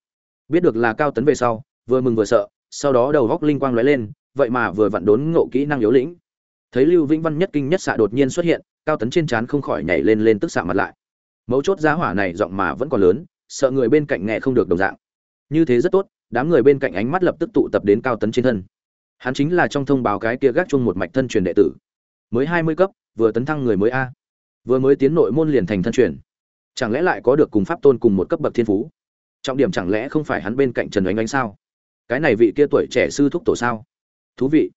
Biết được là cao tấn về sau, vừa mừng vừa sợ, sau đó đầu góc linh quang lóe lên, vậy mà vừa vặn đốn ngộ kỹ năng yếu lĩnh thấy lưu vĩnh văn nhất kinh nhất xạ đột nhiên xuất hiện, cao tấn trên trán không khỏi nhảy lên lên tức xạ mặt lại. Mấu chốt giá hỏa này giọng mà vẫn còn lớn, sợ người bên cạnh nghe không được đồng dạng. Như thế rất tốt, đám người bên cạnh ánh mắt lập tức tụ tập đến cao tấn trên thân. Hắn chính là trong thông báo cái kia gác chung một mạch thân truyền đệ tử. Mới hai mươi cấp, vừa tấn thăng người mới a. Vừa mới tiến nội môn liền thành thân truyền. Chẳng lẽ lại có được cùng pháp tôn cùng một cấp bậc thiên phú? Trọng điểm chẳng lẽ không phải hắn bên cạnh trần Ánh Ánh sao? Cái này vị kia tuổi trẻ sư thúc tổ sao? Thú vị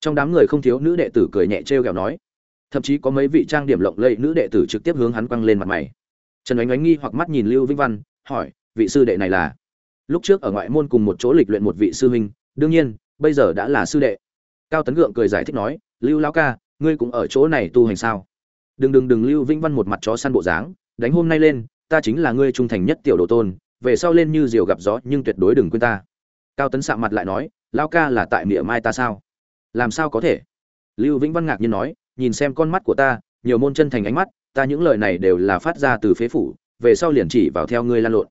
trong đám người không thiếu nữ đệ tử cười nhẹ trêu ghẹo nói, thậm chí có mấy vị trang điểm lộng lẫy nữ đệ tử trực tiếp hướng hắn quăng lên mặt mày. Trần ánh ánh nghi hoặc mắt nhìn lưu vĩnh văn, hỏi, vị sư đệ này là? Lúc trước ở ngoại môn cùng một chỗ lịch luyện một vị sư huynh, đương nhiên, bây giờ đã là sư đệ. Cao tấn gượng cười giải thích nói, lưu lão ca, ngươi cũng ở chỗ này tu hành sao? Đừng đừng đừng, lưu vĩnh văn một mặt chó săn bộ dáng, đánh hôm nay lên, ta chính là ngươi trung thành nhất tiểu đồ tôn, về sau lên như diều gặp gió nhưng tuyệt đối đừng quên ta. Cao tấn sạ mặt lại nói, lão ca là tại miệng mai ta sao? Làm sao có thể? Lưu vĩnh văn ngạc nhiên nói, nhìn xem con mắt của ta, nhiều môn chân thành ánh mắt, ta những lời này đều là phát ra từ phế phủ, về sau liền chỉ vào theo ngươi lan lộn.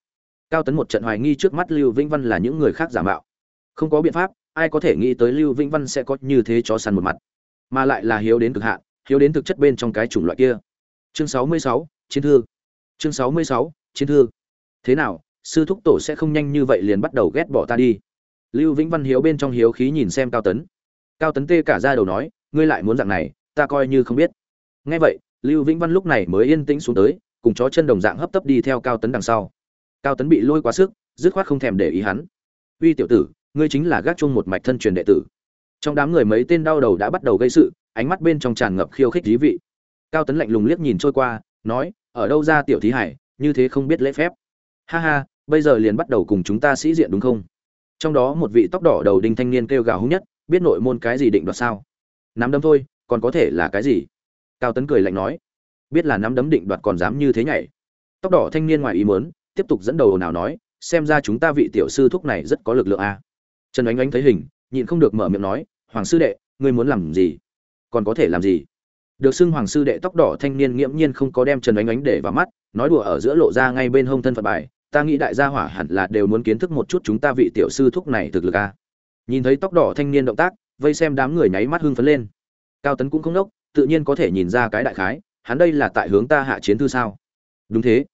Cao tấn một trận hoài nghi trước mắt lưu vĩnh văn là những người khác giả mạo. Không có biện pháp, ai có thể nghĩ tới lưu vĩnh văn sẽ có như thế cho săn một mặt. Mà lại là hiếu đến cực hạn, hiếu đến thực chất bên trong cái chủng loại kia. Chương sáu mươi sáu, chiến thư. Chương sáu mươi sáu, chiến thư. Thế nào, sư thúc tổ sẽ không nhanh như vậy liền bắt đầu ghét bỏ ta đi. Lưu vĩnh văn hiếu bên trong hiếu khí nhìn xem cao tấn cao tấn tê cả ra đầu nói, ngươi lại muốn dạng này, ta coi như không biết. Nghe vậy, lưu vĩnh văn lúc này mới yên tĩnh xuống tới, cùng chó chân đồng dạng hấp tấp đi theo cao tấn đằng sau. Cao tấn bị lôi quá sức, dứt khoát không thèm để ý hắn. Uy tiểu tử, ngươi chính là gác chung một mạch thân truyền đệ tử. Trong đám người mấy tên đau đầu đã bắt đầu gây sự, ánh mắt bên trong tràn ngập khiêu khích dí vị. Cao tấn lạnh lùng liếc nhìn trôi qua, nói, ở đâu ra tiểu thí hải, như thế không biết lễ phép. Ha ha, bây giờ liền bắt đầu cùng chúng ta sĩ diện đúng không? Trong đó một vị tóc đỏ đầu đinh thanh niên kêu gào hung nhất biết nội môn cái gì định đoạt sao? Nắm đấm thôi, còn có thể là cái gì? Cao tấn cười lạnh nói. Biết là nắm đấm định đoạt còn dám như thế nhảy. Tóc đỏ thanh niên ngoài ý muốn, tiếp tục dẫn đầu nào nói, xem ra chúng ta vị tiểu sư thúc này rất có lực lượng a. Trần ánh ánh thấy hình, nhịn không được mở miệng nói, hoàng sư đệ, ngươi muốn làm gì? Còn có thể làm gì? Được xưng hoàng sư đệ tóc đỏ thanh niên nghiễm nhiên không có đem trần ánh ánh để vào mắt, nói đùa ở giữa lộ ra ngay bên hông thân phận bài, ta nghĩ đại gia hỏa hẳn là đều muốn kiến thức một chút chúng ta vị tiểu sư thúc này thực lực a nhìn thấy tóc đỏ thanh niên động tác, vây xem đám người nháy mắt hưng phấn lên. Cao tấn cũng không đốc tự nhiên có thể nhìn ra cái đại khái, hắn đây là tại hướng ta hạ chiến thư sao? Đúng thế.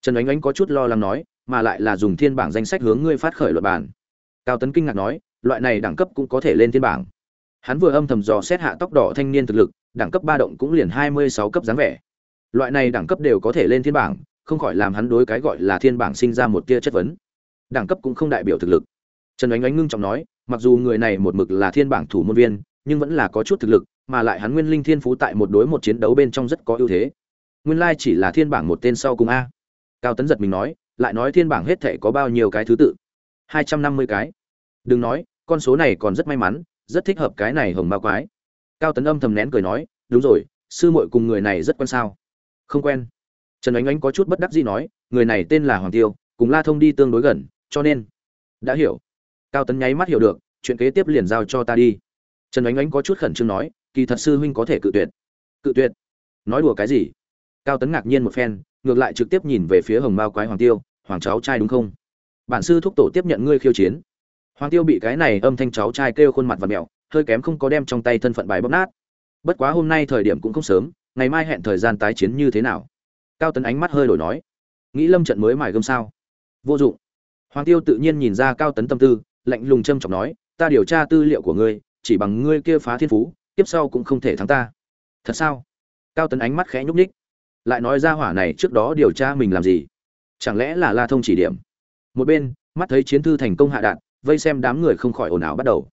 Trần ánh ánh có chút lo lắng nói, mà lại là dùng thiên bảng danh sách hướng ngươi phát khởi luật bản cao tấn kinh ngạc nói, loại này đẳng cấp cũng có thể lên thiên bảng. Hắn vừa âm thầm dò xét hạ tóc đỏ thanh niên thực lực, đẳng cấp ba động cũng liền hai mươi sáu cấp dáng vẻ. Loại này đẳng cấp đều có thể lên thiên bảng, không khỏi làm hắn đối cái gọi là thiên bảng sinh ra một tia chất vấn. Đẳng cấp cũng không đại biểu thực lực. Trần Ánh Ánh ngưng trọng nói mặc dù người này một mực là thiên bảng thủ môn viên, nhưng vẫn là có chút thực lực, mà lại hắn nguyên linh thiên phú tại một đối một chiến đấu bên trong rất có ưu thế. Nguyên lai chỉ là thiên bảng một tên sau cùng a. Cao tấn giật mình nói, lại nói thiên bảng hết thể có bao nhiêu cái thứ tự? Hai trăm năm mươi cái. Đừng nói, con số này còn rất may mắn, rất thích hợp cái này hồng ma quái. Cao tấn âm thầm nén cười nói, đúng rồi, sư muội cùng người này rất quen sao? Không quen. Trần ánh ánh có chút bất đắc dĩ nói, người này tên là hoàng tiêu, cùng la thông đi tương đối gần, cho nên đã hiểu cao tấn nháy mắt hiểu được, chuyện kế tiếp liền giao cho ta đi. Trần ánh ánh có chút khẩn trương nói, kỳ thật sư huynh có thể cự tuyệt. Cự tuyệt? Nói đùa cái gì? Cao tấn ngạc nhiên một phen, ngược lại trực tiếp nhìn về phía hồng mao quái hoàng tiêu, hoàng cháu trai đúng không? Bản sư thúc tổ tiếp nhận ngươi khiêu chiến. Hoàng tiêu bị cái này âm thanh cháu trai kêu khuôn mặt và mẹo hơi kém không có đem trong tay thân phận bài bóp nát. Bất quá hôm nay thời điểm cũng không sớm, ngày mai hẹn thời gian tái chiến như thế nào? Cao tấn ánh mắt hơi đổi nói, nghĩ lâm trận mới mài gươm sao? Vô dụng. Hoàng tiêu tự nhiên nhìn ra cao tấn tâm tư lạnh lùng châm chọc nói, ta điều tra tư liệu của ngươi, chỉ bằng ngươi kia phá thiên phú, tiếp sau cũng không thể thắng ta. Thật sao? Cao tấn ánh mắt khẽ nhúc nhích, lại nói ra hỏa này trước đó điều tra mình làm gì? Chẳng lẽ là la thông chỉ điểm? Một bên, mắt thấy chiến thư thành công hạ đạn vây xem đám người không khỏi ồn ào bắt đầu.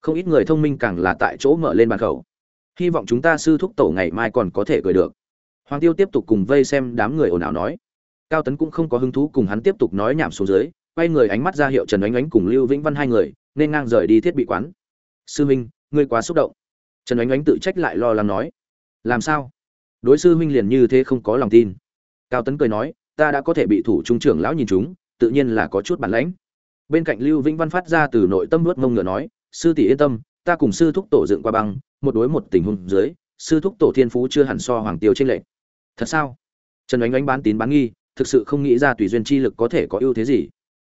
Không ít người thông minh càng là tại chỗ mở lên bàn khẩu. Hy vọng chúng ta sư thúc tổ ngày mai còn có thể cười được. Hoàng tiêu tiếp tục cùng vây xem đám người ồn ào nói. Cao tấn cũng không có hứng thú cùng hắn tiếp tục nói nhảm xuống dưới quay người ánh mắt ra hiệu trần ánh ánh cùng lưu vĩnh văn hai người, nên ngang rời đi thiết bị quán. Sư huynh ngươi quá xúc động. Trần ánh ánh tự trách lại lo lắng nói. Làm sao? Đối sư huynh liền như thế không có lòng tin. Cao tấn cười nói, ta đã có thể bị thủ trung trưởng lão nhìn chúng, tự nhiên là có chút bản lãnh. Bên cạnh lưu vĩnh văn phát ra từ nội tâm nuốt mông ngựa nói, sư tỷ yên tâm, ta cùng sư thúc tổ dựng qua băng, một đối một tình huống dưới, sư thúc tổ thiên phú chưa hẳn so hoàng tiêu trên lệnh thật sao? Trần ánh ánh bán tín bán nghi, thực sự không nghĩ ra tùy duyên chi lực có thể có ưu thế gì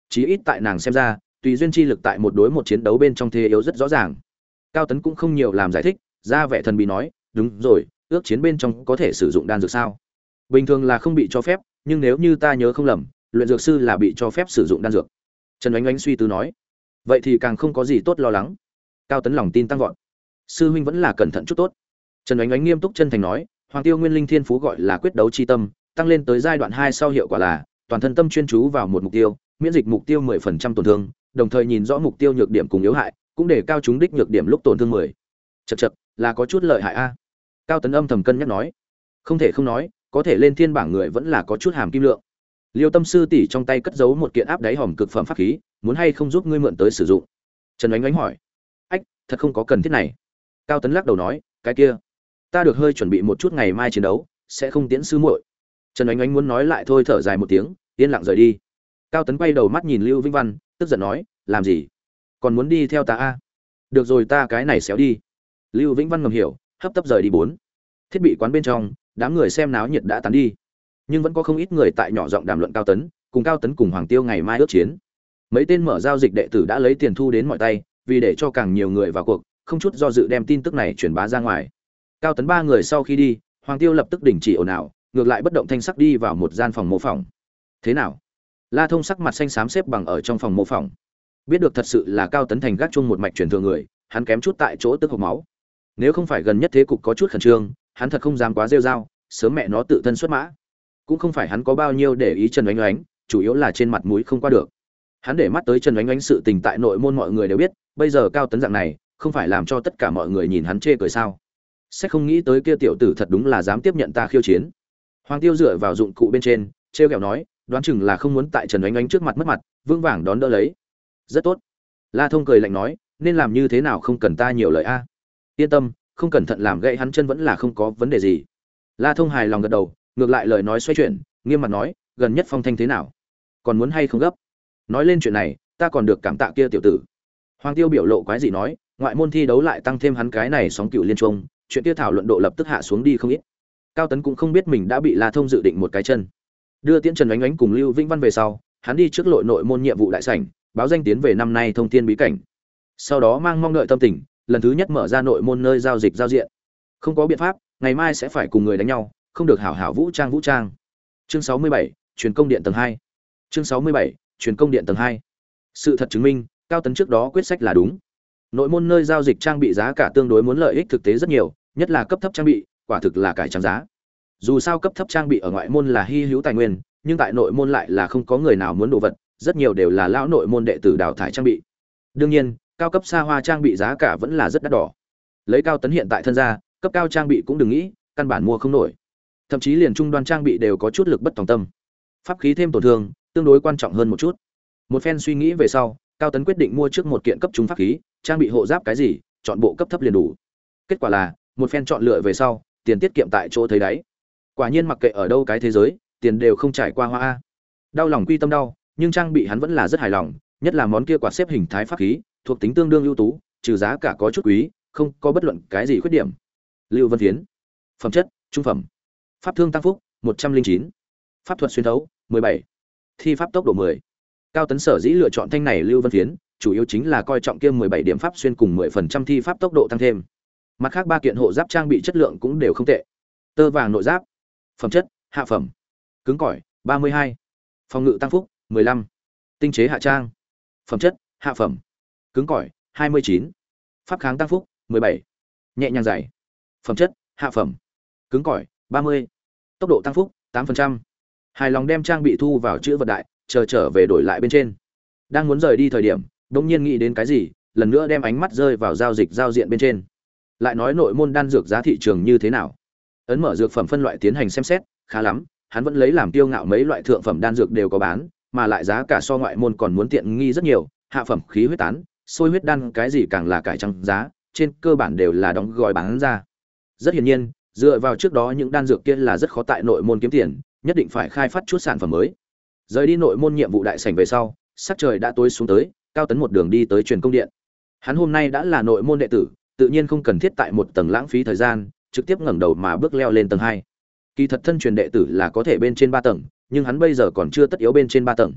chí ít tại nàng xem ra, tùy duyên chi lực tại một đối một chiến đấu bên trong thế yếu rất rõ ràng. Cao tấn cũng không nhiều làm giải thích, ra vẻ thần bí nói, đúng rồi, ước chiến bên trong có thể sử dụng đan dược sao? Bình thường là không bị cho phép, nhưng nếu như ta nhớ không lầm, luyện dược sư là bị cho phép sử dụng đan dược. Trần oánh oánh suy tư nói, vậy thì càng không có gì tốt lo lắng. Cao tấn lòng tin tăng vọt. Sư huynh vẫn là cẩn thận chút tốt. Trần oánh oánh nghiêm túc chân thành nói, hoàng tiêu nguyên linh thiên phú gọi là quyết đấu chi tâm, tăng lên tới giai đoạn hai sau hiệu quả là toàn thân tâm chuyên chú vào một mục tiêu miễn dịch mục tiêu mười phần trăm tổn thương đồng thời nhìn rõ mục tiêu nhược điểm cùng yếu hại cũng để cao chúng đích nhược điểm lúc tổn thương 10. Chậc chậc, là có chút lợi hại a. Cao tấn âm thầm cân nhắc nói. Không thể không nói có thể lên thiên bảng người vẫn là có chút hàm kim lượng. Liêu tâm sư tỷ trong tay cất giấu một kiện áp đáy hòm cực phẩm pháp khí muốn hay không giúp ngươi mượn tới sử dụng? Trần ánh ánh hỏi. Ách thật không có cần thiết này. Cao tấn lắc đầu nói cái kia ta được hơi chuẩn bị một chút ngày mai chiến đấu sẽ không tiễn sư muội. Trần ánh ánh muốn nói lại thôi thở dài một tiếng yên lặng rời đi cao tấn quay đầu mắt nhìn lưu Vĩnh văn, tức giận nói, làm gì? Còn muốn đi theo ta a? Được rồi, ta cái này xéo đi. Lưu vĩnh văn ngầm hiểu, hấp tấp rời đi bốn. Thiết bị quán bên trong, đám người xem náo nhiệt đã tán đi. Nhưng vẫn có không ít người tại nhỏ giọng đàm luận cao tấn, cùng cao tấn cùng hoàng tiêu ngày mai ước chiến. Mấy tên mở giao dịch đệ tử đã lấy tiền thu đến mọi tay, vì để cho càng nhiều người vào cuộc, không chút do dự đem tin tức này truyền bá ra ngoài. Cao tấn ba người sau khi đi, hoàng tiêu lập tức đình chỉ ồn ào, ngược lại bất động thanh sắc đi vào một gian phòng mô phỏng. Thế nào? La thông sắc mặt xanh xám xếp bằng ở trong phòng mô phỏng. Biết được thật sự là cao tấn thành gác chung một mạch truyền thừa người, hắn kém chút tại chỗ tức hộc máu. Nếu không phải gần nhất thế cục có chút khẩn trương, hắn thật không dám quá rêu r a o sớm mẹ nó tự thân xuất mã. Cũng không phải hắn có bao nhiêu để ý trần oánh oánh, chủ yếu là trên mặt mũi không qua được. Hắn để mắt tới trần oánh oánh sự tình tại nội môn mọi người đều biết, bây giờ cao tấn dạng này, không phải làm cho tất cả mọi người nhìn hắn chê cười sao. Sẽ không nghĩ tới kia tiểu tử thật đúng là dám tiếp nhận ta khiêu chiến. Hoàng tiêu dựa vào dụng cụ bên trên t r e o kẹo nói đoán chừng là không muốn tại trần oánh oánh trước mặt mất mặt, vững vàng đón đỡ lấy. Rất tốt. La thông cười lạnh nói, nên làm như thế nào không cần ta nhiều lời a? Yên tâm, không cẩn thận làm gãy hắn chân vẫn là không có vấn đề gì. La thông hài lòng gật đầu, ngược lại lời nói xoay chuyển, nghiêm mặt nói, gần nhất phong thanh thế nào? Còn muốn hay không gấp? Nói lên chuyện này, ta còn được cảm tạ kia tiểu tử. Hoàng tiêu biểu lộ quái gì nói, ngoại môn thi đấu lại tăng thêm hắn cái này sóng cựu liên trung, chuyện kia thảo luận độ lập tức hạ xuống đi không ít. Cao tấn cũng không biết mình đã bị la thông dự định một cái chân đưa tiễn trần ánh ánh cùng lưu vĩnh văn về sau, hắn đi trước lội nội môn nhiệm vụ đại sảnh, báo danh tiến về năm nay thông tin bí cảnh. Sau đó mang mong đợi tâm tình, lần thứ nhất mở ra nội môn nơi giao dịch giao diện. Không có biện pháp, ngày mai sẽ phải cùng người đánh nhau, không được hảo hảo vũ trang vũ trang. Chương sáu mươi bảy, truyền công điện tầng hai. Chương sáu mươi bảy, truyền công điện tầng hai. Sự thật chứng minh, cao tấn trước đó quyết sách là đúng. Nội môn nơi giao dịch trang bị giá cả tương đối muốn lợi ích thực tế rất nhiều, nhất là cấp thấp trang bị, quả thực là cải trang giá dù sao cấp thấp trang bị ở ngoại môn là hy hữu tài nguyên, nhưng tại nội môn lại là không có người nào muốn đồ vật, rất nhiều đều là lão nội môn đệ tử đào thải trang bị. Đương nhiên, cao cấp xa hoa trang bị giá cả vẫn là rất đắt đỏ. Lấy cao tấn hiện tại thân gia cấp cao trang bị cũng đừng nghĩ, căn bản mua không nổi. Thậm chí liền trung đoan trang bị đều có chút lực bất tòng tâm. Pháp khí thêm tổn thương, tương đối quan trọng hơn một chút. Một phen suy nghĩ về sau, cao tấn quyết định mua trước một kiện cấp trung pháp khí, trang bị hộ giáp cái gì, chọn bộ cấp thấp liền đủ. Kết quả là, một phen chọn lựa về sau, tiền tiết kiệm tại chỗ thấy đáy quả nhiên mặc kệ ở đâu cái thế giới, tiền đều không trải qua hoa a. Đau lòng quy tâm đau, nhưng trang bị hắn vẫn là rất hài lòng, nhất là món kia quạt xếp hình thái pháp khí, thuộc tính tương đương ưu tú, trừ giá cả có chút quý, không có bất luận cái gì khuyết điểm. Lưu vân phiến. Phẩm chất, trung phẩm. Pháp thương tăng phúc, một trăm linh chín. Pháp thuật xuyên thấu, mười bảy. Thi pháp tốc độ mười. Cao tấn sở dĩ lựa chọn thanh này lưu vân phiến, chủ yếu chính là coi trọng kiêm mười bảy điểm pháp xuyên cùng mười phần trăm thi pháp tốc độ tăng thêm. Mặt khác ba kiện hộ giáp trang bị chất lượng cũng đều không tệ. Tơ vàng nội giáp phẩm chất, hạ phẩm. Cứng cỏi, ba mươi hai. Phòng ngự tăng phúc, mười lăm. Tinh chế hạ trang. Phẩm chất, hạ phẩm. Cứng cỏi, hai mươi chín. Pháp kháng tăng phúc, mười bảy. Nhẹ nhàng dày. Phẩm chất, hạ phẩm. Cứng cỏi, ba mươi. Tốc độ tăng phúc, tám phần trăm. Hài lòng đem trang bị thu vào chữ vật đại, chờ trở về đổi lại bên trên. Đang muốn rời đi thời điểm đông nhiên nghĩ đến cái gì, lần nữa đem ánh mắt rơi vào giao dịch giao diện bên trên. Lại nói nội môn đan dược giá thị trường như thế nào? Ấn mở dược phẩm phân loại tiến hành xem xét, khá lắm, hắn vẫn lấy làm tiêu ngạo mấy loại thượng phẩm đan dược đều có bán, mà lại giá cả so ngoại môn còn muốn tiện nghi rất nhiều, hạ phẩm khí huyết tán sôi huyết đan cái gì càng là cải trăng giá, trên cơ bản đều là đóng gói bán ra. Rất hiển nhiên, dựa vào trước đó những đan dược kia là rất khó tại nội môn kiếm tiền, nhất định phải khai phát chút sản phẩm mới. Rời đi nội môn nhiệm vụ đại sảnh về sau, sắc trời đã tối xuống tới, cao tấn một đường đi tới truyền công điện. Hắn hôm nay đã là nội môn đệ tử, tự nhiên không cần thiết tại một tầng lãng phí thời gian trực tiếp ngẩng đầu mà bước leo lên tầng hai. Kỳ thật thân truyền đệ tử là có thể bên trên ba tầng, nhưng hắn bây giờ còn chưa tất yếu bên trên ba tầng.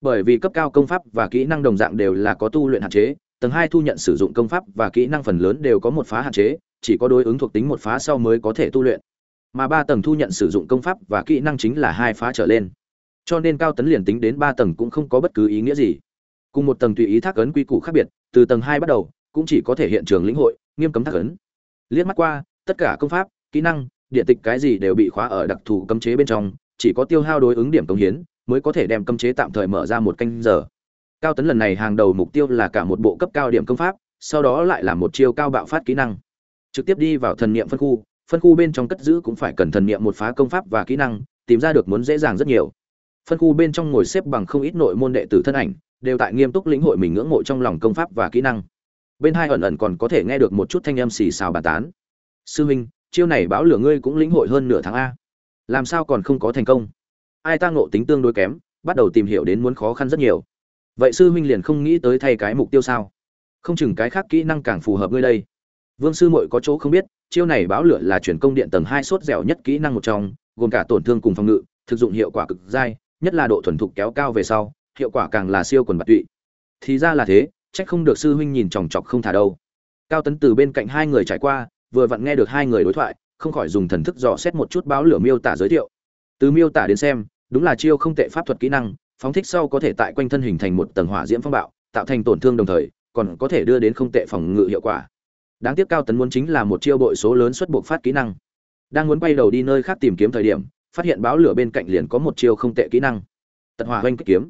Bởi vì cấp cao công pháp và kỹ năng đồng dạng đều là có tu luyện hạn chế, tầng hai thu nhận sử dụng công pháp và kỹ năng phần lớn đều có một phá hạn chế, chỉ có đối ứng thuộc tính một phá sau mới có thể tu luyện. Mà ba tầng thu nhận sử dụng công pháp và kỹ năng chính là hai phá trở lên. Cho nên cao tấn liền tính đến ba tầng cũng không có bất cứ ý nghĩa gì. Cùng một tầng tùy ý thác ấn quy củ khác biệt, từ tầng hai bắt đầu, cũng chỉ có thể hiện trường lĩnh hội, nghiêm cấm thác ấn. Liếc mắt qua tất cả công pháp, kỹ năng, điện tịch cái gì đều bị khóa ở đặc thù cấm chế bên trong, chỉ có tiêu hao đối ứng điểm công hiến mới có thể đem cấm chế tạm thời mở ra một canh giờ. Cao tấn lần này hàng đầu mục tiêu là cả một bộ cấp cao điểm công pháp, sau đó lại là một chiêu cao bạo phát kỹ năng. Trực tiếp đi vào thần niệm phân khu phân khu bên trong cất giữ cũng phải cần thần niệm một phá công pháp và kỹ năng, tìm ra được muốn dễ dàng rất nhiều. Phân khu bên trong ngồi xếp bằng không ít nội môn đệ tử thân ảnh, đều tại nghiêm túc lĩnh hội mình ngưỡng mộ trong lòng công pháp và kỹ năng. Bên hai ẩn ẩn còn có thể nghe được một chút thanh âm xì xào bàn tán sư huynh, chiêu này báo lửa ngươi cũng lĩnh hội hơn nửa tháng a. Làm sao còn không có thành công? Ai ta ngộ tính tương đối kém, bắt đầu tìm hiểu đến muốn khó khăn rất nhiều. Vậy sư huynh liền không nghĩ tới thay cái mục tiêu sao? Không chừng cái khác kỹ năng càng phù hợp ngươi đây. Vương sư muội có chỗ không biết, chiêu này báo lửa là chuyển công điện tầng hai sốt dẻo nhất kỹ năng một trong, gồm cả tổn thương cùng phòng ngự, thực dụng hiệu quả cực dai, nhất là độ thuần thục kéo cao về sau, hiệu quả càng là siêu quần bạc tụy. Thì ra là thế trách không được sư huynh nhìn chòng chọc không thả đâu. Cao tấn từ bên cạnh hai người trải qua vừa vặn nghe được hai người đối thoại, không khỏi dùng thần thức dò xét một chút báo lửa miêu tả giới thiệu. Từ miêu tả đến xem, đúng là chiêu không tệ pháp thuật kỹ năng, phóng thích sau có thể tại quanh thân hình thành một tầng hỏa diễm phong bạo, tạo thành tổn thương đồng thời, còn có thể đưa đến không tệ phòng ngự hiệu quả. Đáng tiếc cao tấn muốn chính là một chiêu bội số lớn xuất buộc phát kỹ năng. Đang muốn quay đầu đi nơi khác tìm kiếm thời điểm, phát hiện báo lửa bên cạnh liền có một chiêu không tệ kỹ năng. Tật hỏa hoanh kích kiếm.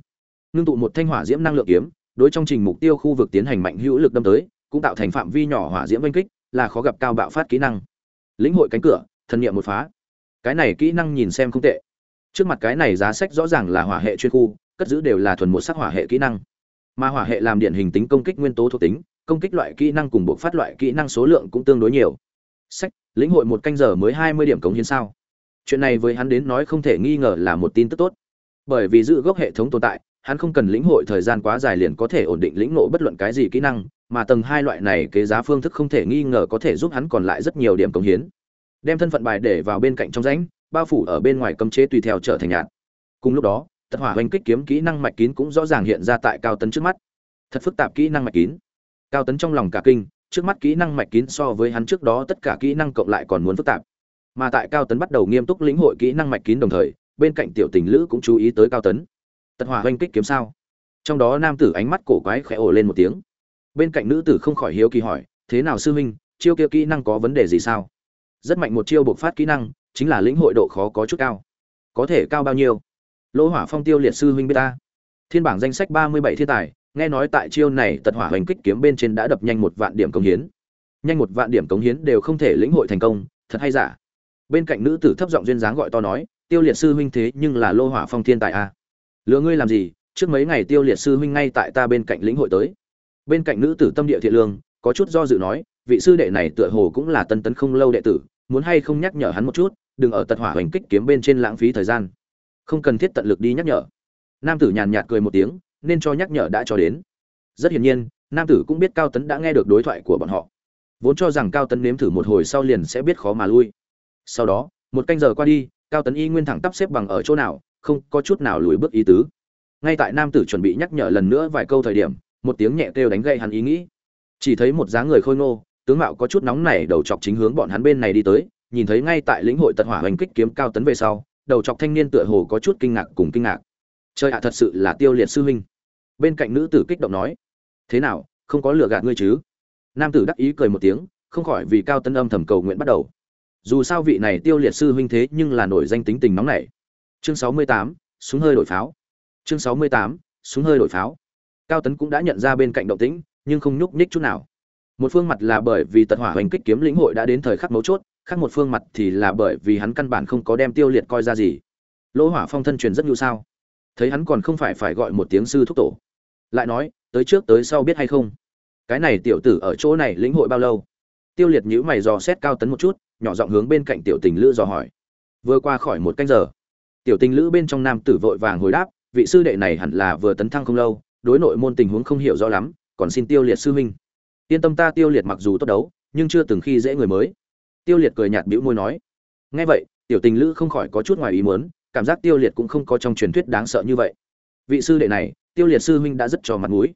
Ngưng tụ một thanh hỏa diễm năng lượng kiếm, đối trong trình mục tiêu khu vực tiến hành mạnh hữu lực đâm tới, cũng tạo thành phạm vi nhỏ hỏa diễm oanh kích là khó gặp cao bạo phát kỹ năng. Lĩnh hội cánh cửa, thần nghiệm một phá. Cái này kỹ năng nhìn xem không tệ. Trước mặt cái này giá sách rõ ràng là hỏa hệ chuyên khu, cất giữ đều là thuần một sắc hỏa hệ kỹ năng. Mà hỏa hệ làm điển hình tính công kích nguyên tố thuộc tính, công kích loại kỹ năng cùng bộ phát loại kỹ năng số lượng cũng tương đối nhiều. Sách, lĩnh hội một canh giờ mới hai mươi điểm cống hiến sao? Chuyện này với hắn đến nói không thể nghi ngờ là một tin tức tốt. Bởi vì giữ gốc hệ thống tồn tại, hắn không cần lĩnh hội thời gian quá dài liền có thể ổn định lĩnh nộ bất luận cái gì kỹ năng mà tầng hai loại này kế giá phương thức không thể nghi ngờ có thể giúp hắn còn lại rất nhiều điểm cống hiến. Đem thân phận bài để vào bên cạnh trong rãnh, bao phủ ở bên ngoài cấm chế tùy theo trở thành nhạt. Cùng lúc đó, tật hỏa hoành kích kiếm kỹ năng mạch kín cũng rõ ràng hiện ra tại cao tấn trước mắt. Thật phức tạp kỹ năng mạch kín. Cao tấn trong lòng cả kinh, trước mắt kỹ năng mạch kín so với hắn trước đó tất cả kỹ năng cộng lại còn muốn phức tạp. Mà tại cao tấn bắt đầu nghiêm túc lĩnh hội kỹ năng mạch kín đồng thời, bên cạnh tiểu tình lữ cũng chú ý tới cao tấn. Tật hỏa hoành kích kiếm sao? Trong đó nam tử ánh mắt cổ quái khẽ ồ lên một tiếng bên cạnh nữ tử không khỏi hiếu kỳ hỏi, thế nào sư huynh, chiêu kia kỹ năng có vấn đề gì sao? Rất mạnh một chiêu bộc phát kỹ năng, chính là lĩnh hội độ khó có chút cao. Có thể cao bao nhiêu? Lỗ hỏa phong tiêu liệt sư huynh biết ta. Thiên bảng danh sách ba mươi bảy thiên tài, nghe nói tại chiêu này tật hỏa hoành kích kiếm bên trên đã đập nhanh một vạn điểm công hiến. Nhanh một vạn điểm cống hiến đều không thể lĩnh hội thành công, thật hay giả? Bên cạnh nữ tử thấp giọng duyên dáng gọi to nói, tiêu liệt sư huynh thế nhưng là lô hỏa phong thiên tài a à? lừa ngươi làm gì? Trước mấy ngày tiêu liệt sư huynh ngay tại ta bên cạnh lĩnh hội tới bên cạnh nữ tử tâm địa thiện lương, có chút do dự nói, vị sư đệ này tựa hồ cũng là tân tấn không lâu đệ tử, muốn hay không nhắc nhở hắn một chút, đừng ở tật hỏa hoành kích kiếm bên trên lãng phí thời gian. Không cần thiết tận lực đi nhắc nhở. Nam tử nhàn nhạt cười một tiếng, nên cho nhắc nhở đã cho đến. Rất hiển nhiên, nam tử cũng biết cao tấn đã nghe được đối thoại của bọn họ. Vốn cho rằng cao tấn nếm thử một hồi sau liền sẽ biết khó mà lui. Sau đó, một canh giờ qua đi, cao tấn y nguyên thẳng tắp xếp bằng ở chỗ nào, không có chút nào lùi bước ý tứ. Ngay tại nam tử chuẩn bị nhắc nhở lần nữa vài câu thời điểm một tiếng nhẹ kêu đánh gây hắn ý nghĩ. Chỉ thấy một dáng người khôi ngô, tướng mạo có chút nóng nảy, đầu chọc chính hướng bọn hắn bên này đi tới, nhìn thấy ngay tại lĩnh hội tật hỏa hành kích kiếm cao tấn về sau, đầu chọc thanh niên tựa hồ có chút kinh ngạc cùng kinh ngạc. Chơi ạ, thật sự là tiêu liệt sư huynh. Bên cạnh nữ tử kích động nói, thế nào, không có lừa gạt ngươi chứ? Nam tử đắc ý cười một tiếng, không khỏi vì cao tấn âm thầm cầu nguyện bắt đầu. Dù sao vị này tiêu liệt sư huynh thế nhưng là nổi danh tính tình nóng nảy. Chương sáu mươi tám, súng hơi đổi pháo. Chương sáu mươi tám, súng hơi đổi pháo cao tấn cũng đã nhận ra bên cạnh động tĩnh, nhưng không nhúc nhích chút nào. Một phương mặt là bởi vì tật hỏa hoành kích kiếm lĩnh hội đã đến thời khắc mấu chốt, khác một phương mặt thì là bởi vì hắn căn bản không có đem tiêu liệt coi ra gì. Lỗ hỏa phong thân truyền rất nhu sao? Thấy hắn còn không phải phải gọi một tiếng sư thúc tổ. Lại nói, tới trước tới sau biết hay không? Cái này tiểu tử ở chỗ này lĩnh hội bao lâu? Tiêu liệt nhữ mày dò xét cao tấn một chút, nhỏ giọng hướng bên cạnh tiểu tình lữ dò hỏi. Vừa qua khỏi một canh giờ, tiểu tình lữ bên trong nam tử vội vàng hồi đáp, vị sư đệ này hẳn là vừa tấn thăng không lâu đối nội môn tình huống không hiểu rõ lắm, còn xin tiêu liệt sư huynh. Yên tâm ta tiêu liệt mặc dù tốt đấu, nhưng chưa từng khi dễ người mới. Tiêu liệt cười nhạt bĩu môi nói. Nghe vậy, tiểu tình lữ không khỏi có chút ngoài ý muốn, cảm giác tiêu liệt cũng không có trong truyền thuyết đáng sợ như vậy. Vị sư đệ này, tiêu liệt sư huynh đã rất cho mặt mũi.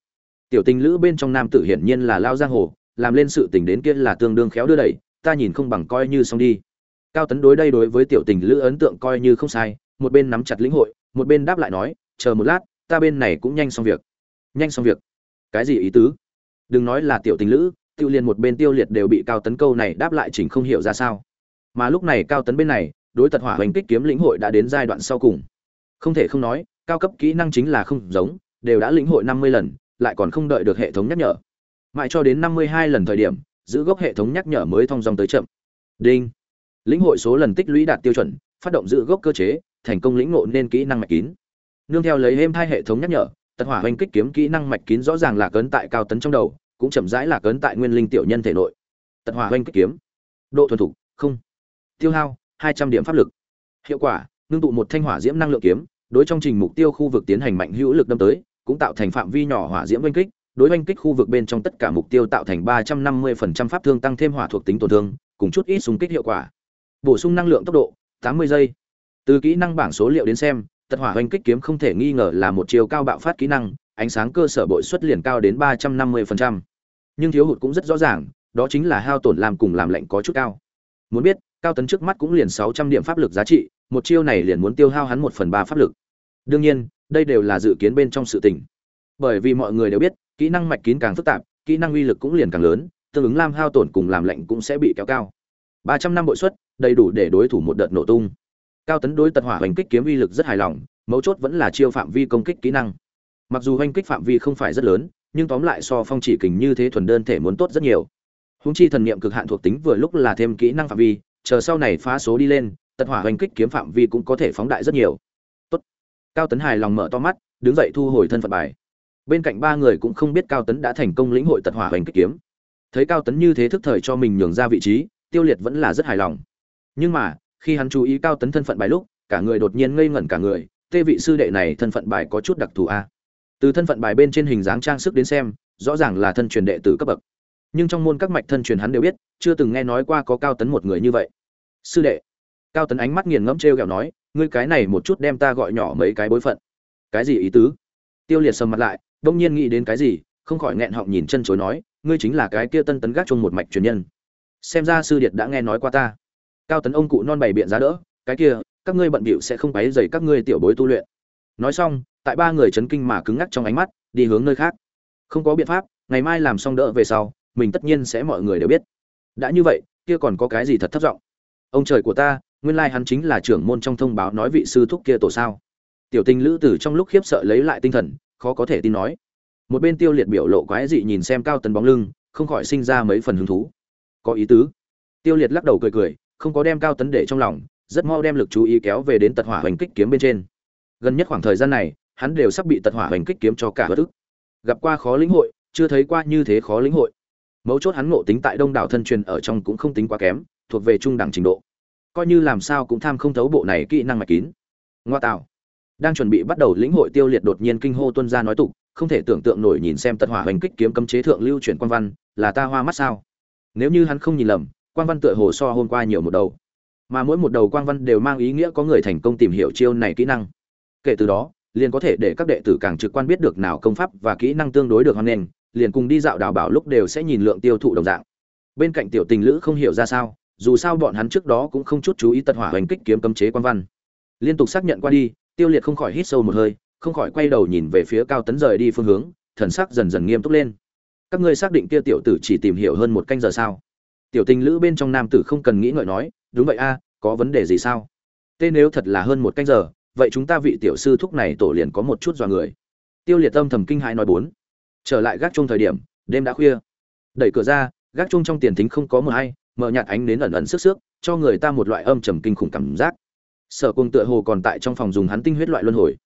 Tiểu tình lữ bên trong nam tử hiển nhiên là lao giang hồ, làm lên sự tình đến kia là tương đương khéo đưa đẩy, ta nhìn không bằng coi như xong đi. Cao tấn đối đây đối với tiểu tình lữ ấn tượng coi như không sai, một bên nắm chặt lĩnh hội, một bên đáp lại nói, chờ một lát, ta bên này cũng nhanh xong việc nhanh xong việc. Cái gì ý tứ? Đừng nói là tiểu tình lữ, tiêu liên một bên tiêu liệt đều bị cao tấn câu này đáp lại chỉnh không hiểu ra sao. Mà lúc này cao tấn bên này, đối tật hỏa hoành kích kiếm lĩnh hội đã đến giai đoạn sau cùng. Không thể không nói, cao cấp kỹ năng chính là không giống, đều đã lĩnh hội năm mươi lần, lại còn không đợi được hệ thống nhắc nhở. Mãi cho đến năm mươi hai lần thời điểm, giữ gốc hệ thống nhắc nhở mới thông dòng tới chậm. Đinh. Lĩnh hội số lần tích lũy đạt tiêu chuẩn, phát động giữ gốc cơ chế, thành công lĩnh ngộ nên kỹ năng mạch kín. Nương theo lấy êm hai hệ thống nhắc nhở tật hỏa hoành kích kiếm kỹ năng mạch kín rõ ràng là cấn tại cao tấn trong đầu, cũng chậm rãi là cấn tại nguyên linh tiểu nhân thể nội. Tật hỏa hoành kích kiếm. Độ thuần thục, không. Tiêu hao, hai trăm điểm pháp lực. Hiệu quả, ngưng tụ một thanh hỏa diễm năng lượng kiếm, đối trong trình mục tiêu khu vực tiến hành mạnh hữu lực đâm tới, cũng tạo thành phạm vi nhỏ hỏa diễm oanh kích, đối oanh kích khu vực bên trong tất cả mục tiêu tạo thành ba trăm năm mươi phần trăm pháp thương tăng thêm hỏa thuộc tính tổn thương, cùng chút ít súng kích hiệu quả. Bổ sung năng lượng tốc độ, tám mươi giây. Từ kỹ năng bảng số liệu đến xem tật hỏa hoành kích kiếm không thể nghi ngờ là một chiều cao bạo phát kỹ năng, ánh sáng cơ sở bội suất liền cao đến ba trăm năm mươi phần trăm. Nhưng thiếu hụt cũng rất rõ ràng, đó chính là hao tổn làm cùng làm lạnh có chút cao. Muốn biết, cao tấn trước mắt cũng liền sáu trăm điểm pháp lực giá trị, một chiêu này liền muốn tiêu hao hắn một phần ba pháp lực. Đương nhiên, đây đều là dự kiến bên trong sự tình. Bởi vì mọi người đều biết, kỹ năng mạch kín càng phức tạp, kỹ năng uy lực cũng liền càng lớn, tương ứng lam hao tổn cùng làm lạnh cũng sẽ bị kéo cao. Ba trăm năm bội suất đầy đủ để đối thủ một đợt nổ tung cao tấn đối tật hỏa hoành kích kiếm uy lực rất hài lòng, mấu chốt vẫn là chiêu phạm vi công kích kỹ năng. Mặc dù hoành kích phạm vi không phải rất lớn, nhưng tóm lại so phong chỉ kình như thế thuần đơn thể muốn tốt rất nhiều. Húng chi thần niệm cực hạn thuộc tính vừa lúc là thêm kỹ năng phạm vi, chờ sau này phá số đi lên, tật hỏa hoành kích kiếm phạm vi cũng có thể phóng đại rất nhiều. Tốt. cao tấn hài lòng mở to mắt, đứng dậy thu hồi thân phận bài. Bên cạnh ba người cũng không biết cao tấn đã thành công lĩnh hội tật hỏa hoành kích kiếm. Thấy cao tấn như thế thức thời cho mình nhường ra vị trí, tiêu liệt vẫn là rất hài lòng. Nhưng mà khi hắn chú ý cao tấn thân phận bài lúc, cả người đột nhiên ngây ngẩn cả người, tê vị sư đệ này thân phận bài có chút đặc thù a. Từ thân phận bài bên trên hình dáng trang sức đến xem, rõ ràng là thân truyền đệ tử cấp bậc. Nhưng trong môn các mạch thân truyền hắn đều biết, chưa từng nghe nói qua có cao tấn một người như vậy. Sư đệ. Cao tấn ánh mắt nghiền ngẫm t r kẹo nói, ngươi cái này một chút đem ta gọi nhỏ mấy cái bối phận. Cái gì ý tứ? Tiêu liệt sầm mặt lại, đông nhiên nghĩ đến cái gì, không khỏi nghẹn họng nhìn chân chối nói, ngươi chính là cái kia tân tấn gác chung một mạch truyền nhân. Xem ra sư điệt đã nghe nói qua ta cao tấn ông cụ non bày biện giá đỡ, cái kia, các ngươi bận bịu sẽ không quấy dày các ngươi tiểu bối tu luyện. Nói xong, tại ba người chấn kinh mà cứng ngắc trong ánh mắt, đi hướng nơi khác. Không có biện pháp, ngày mai làm xong đỡ về sau, mình tất nhiên sẽ mọi người đều biết. Đã như vậy, kia còn có cái gì thật thất vọng? Ông trời của ta, nguyên lai hắn chính là trưởng môn trong thông báo nói vị sư thúc kia tổ sao? Tiểu tình lữ tử trong lúc khiếp sợ lấy lại tinh thần, khó có thể tin nói. Một bên tiêu liệt biểu lộ quái dị nhìn xem cao tấn bóng lưng, không khỏi sinh ra mấy phần hứng thú. Có ý tứ. Tiêu liệt lắc đầu cười cười không có đem cao tấn để trong lòng, rất mau đem lực chú ý kéo về đến tật hỏa hoành kích kiếm bên trên. Gần nhất khoảng thời gian này, hắn đều sắp bị tật hỏa hoành kích kiếm cho cả bất ức. Gặp qua khó lĩnh hội, chưa thấy qua như thế khó lĩnh hội. Mấu chốt hắn ngộ tính tại đông đảo thân truyền ở trong cũng không tính quá kém, thuộc về trung đẳng trình độ. Coi như làm sao cũng tham không thấu bộ này kỹ năng mạch kín. Ngoa tạo. Đang chuẩn bị bắt đầu lĩnh hội tiêu liệt đột nhiên kinh hô tuân ra nói tục, không thể tưởng tượng nổi nhìn xem tật hỏa hoành kích kiếm cấm chế thượng lưu chuyển quan văn, là ta hoa mắt sao? Nếu như hắn không nhìn lầm quan văn tựa hồ so hôm qua nhiều một đầu. Mà mỗi một đầu quan văn đều mang ý nghĩa có người thành công tìm hiểu chiêu này kỹ năng. Kể từ đó, liền có thể để các đệ tử càng trực quan biết được nào công pháp và kỹ năng tương đối được hoan nghênh, liền cùng đi dạo đào bảo lúc đều sẽ nhìn lượng tiêu thụ đồng dạng. Bên cạnh tiểu tình lữ không hiểu ra sao, dù sao bọn hắn trước đó cũng không chút chú ý tật hỏa hoành kích kiếm cấm chế quan văn. Liên tục xác nhận qua đi, tiêu liệt không khỏi hít sâu một hơi, không khỏi quay đầu nhìn về phía cao tấn rời đi phương hướng, thần sắc dần dần nghiêm túc lên. Các ngươi xác định kia tiểu tử chỉ tìm hiểu hơn một canh giờ sao? Tiểu tình lữ bên trong nam tử không cần nghĩ ngợi nói, đúng vậy a, có vấn đề gì sao? Tê nếu thật là hơn một canh giờ, vậy chúng ta vị tiểu sư thúc này tổ liền có một chút dọa người. Tiêu liệt tâm thầm kinh hãi nói bốn. Trở lại gác chung thời điểm, đêm đã khuya. Đẩy cửa ra, gác chung trong tiền thính không có mờ hay mở nhạt ánh đến ẩn ẩn sức sức cho người ta một loại âm trầm kinh khủng cảm giác. Sở cùng tựa hồ còn tại trong phòng dùng hắn tinh huyết loại luân hồi.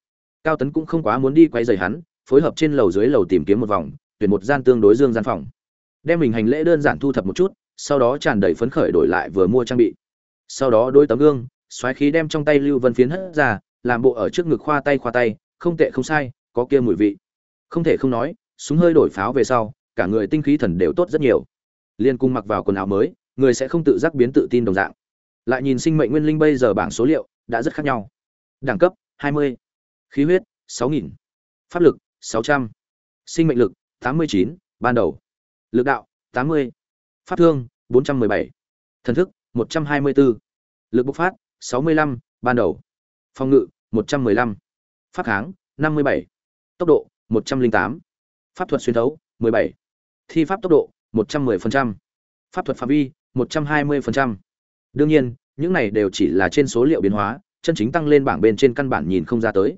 Cao tấn cũng không quá muốn đi quay rời hắn, phối hợp trên lầu dưới lầu tìm kiếm một vòng, tuyển một gian tương đối dương gian phòng. Đem mình hành lễ đơn giản thu thập một chút sau đó tràn đầy phấn khởi đổi lại vừa mua trang bị sau đó đôi tấm gương xoáy khí đem trong tay lưu vân phiến hất ra làm bộ ở trước ngực khoa tay khoa tay không tệ không sai có kia mùi vị không thể không nói súng hơi đổi pháo về sau cả người tinh khí thần đều tốt rất nhiều liên cung mặc vào quần áo mới người sẽ không tự giác biến tự tin đồng dạng lại nhìn sinh mệnh nguyên linh bây giờ bảng số liệu đã rất khác nhau đẳng cấp 20. khí huyết 6.000. pháp lực 600. sinh mệnh lực 89, ban đầu lực đạo 80 pháp thương 417. thần thức 124. lực bộc phát 65, ban đầu phòng ngự 115. pháp kháng 57. tốc độ 108. pháp thuật xuyên thấu 17. thi pháp tốc độ 110%. pháp thuật phạm vi 120%. đương nhiên những này đều chỉ là trên số liệu biến hóa chân chính tăng lên bảng bên trên căn bản nhìn không ra tới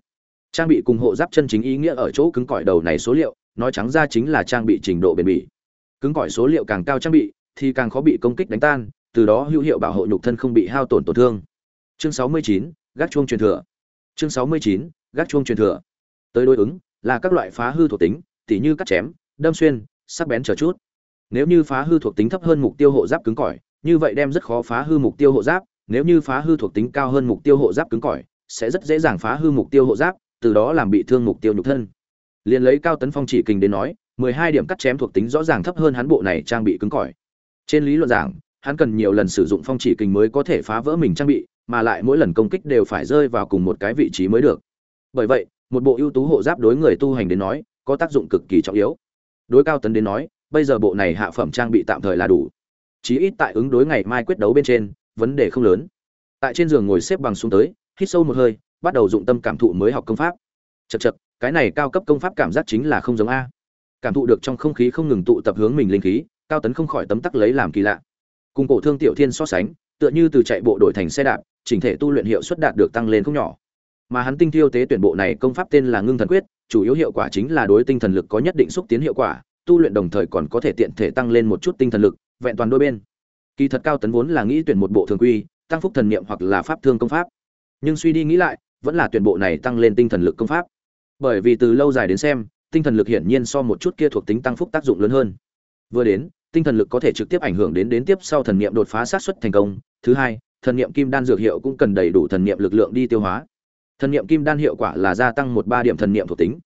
trang bị cùng hộ giáp chân chính ý nghĩa ở chỗ cứng cỏi đầu này số liệu nói trắng ra chính là trang bị trình độ bền bỉ cứng cỏi số liệu càng cao trang bị thì càng khó bị công kích đánh tan từ đó hữu hiệu bảo hộ nhục thân không bị hao tổn tổn thương. Chương 69, gác chuông truyền thừa. Chương 69, gác chuông truyền thừa. Tới đối ứng là các loại phá hư thuộc tính tỉ như cắt chém đâm xuyên sắc bén chờ chút. Nếu như phá hư thuộc tính thấp hơn mục tiêu hộ giáp cứng cỏi như vậy đem rất khó phá hư mục tiêu hộ giáp. Nếu như phá hư thuộc tính cao hơn mục tiêu hộ giáp cứng cỏi sẽ rất dễ dàng phá hư mục tiêu hộ giáp từ đó làm bị thương mục tiêu nhục thân. Liên lấy cao tấn phong chỉ kình đến nói mười hai điểm cắt chém thuộc tính rõ ràng thấp hơn hắn bộ này trang bị cứng cỏi trên lý luận giảng, hắn cần nhiều lần sử dụng phong chỉ kình mới có thể phá vỡ mình trang bị, mà lại mỗi lần công kích đều phải rơi vào cùng một cái vị trí mới được. Bởi vậy, một bộ ưu tú hộ giáp đối người tu hành đến nói, có tác dụng cực kỳ trọng yếu. Đối cao tấn đến nói, bây giờ bộ này hạ phẩm trang bị tạm thời là đủ. Chí ít tại ứng đối ngày mai quyết đấu bên trên, vấn đề không lớn. Tại trên giường ngồi xếp bằng xuống tới, hít sâu một hơi, bắt đầu dụng tâm cảm thụ mới học công pháp. Chật chật cái này cao cấp công pháp cảm giác chính là không giống a. Cảm thụ được trong không khí không ngừng tụ tập hướng mình linh khí cao tấn không khỏi tấm tắc lấy làm kỳ lạ. Cùng cổ thương tiểu thiên so sánh, tựa như từ chạy bộ đổi thành xe đạp, chỉnh thể tu luyện hiệu suất đạt được tăng lên không nhỏ. Mà hắn tinh thiêu tế tuyển bộ này công pháp tên là ngưng thần quyết, chủ yếu hiệu quả chính là đối tinh thần lực có nhất định xúc tiến hiệu quả, tu luyện đồng thời còn có thể tiện thể tăng lên một chút tinh thần lực, vẹn toàn đôi bên. Kỳ thật cao tấn vốn là nghĩ tuyển một bộ thường quy, tăng phúc thần niệm hoặc là pháp thương công pháp. Nhưng suy đi nghĩ lại, vẫn là tuyển bộ này tăng lên tinh thần lực công pháp. Bởi vì từ lâu dài đến xem, tinh thần lực hiển nhiên so một chút kia thuộc tính tăng phúc tác dụng lớn hơn. Vừa đến tinh thần lực có thể trực tiếp ảnh hưởng đến đến tiếp sau thần niệm đột phá sát xuất thành công. Thứ hai, thần niệm kim đan dược hiệu cũng cần đầy đủ thần niệm lực lượng đi tiêu hóa. Thần niệm kim đan hiệu quả là gia tăng một ba điểm thần niệm thuộc tính.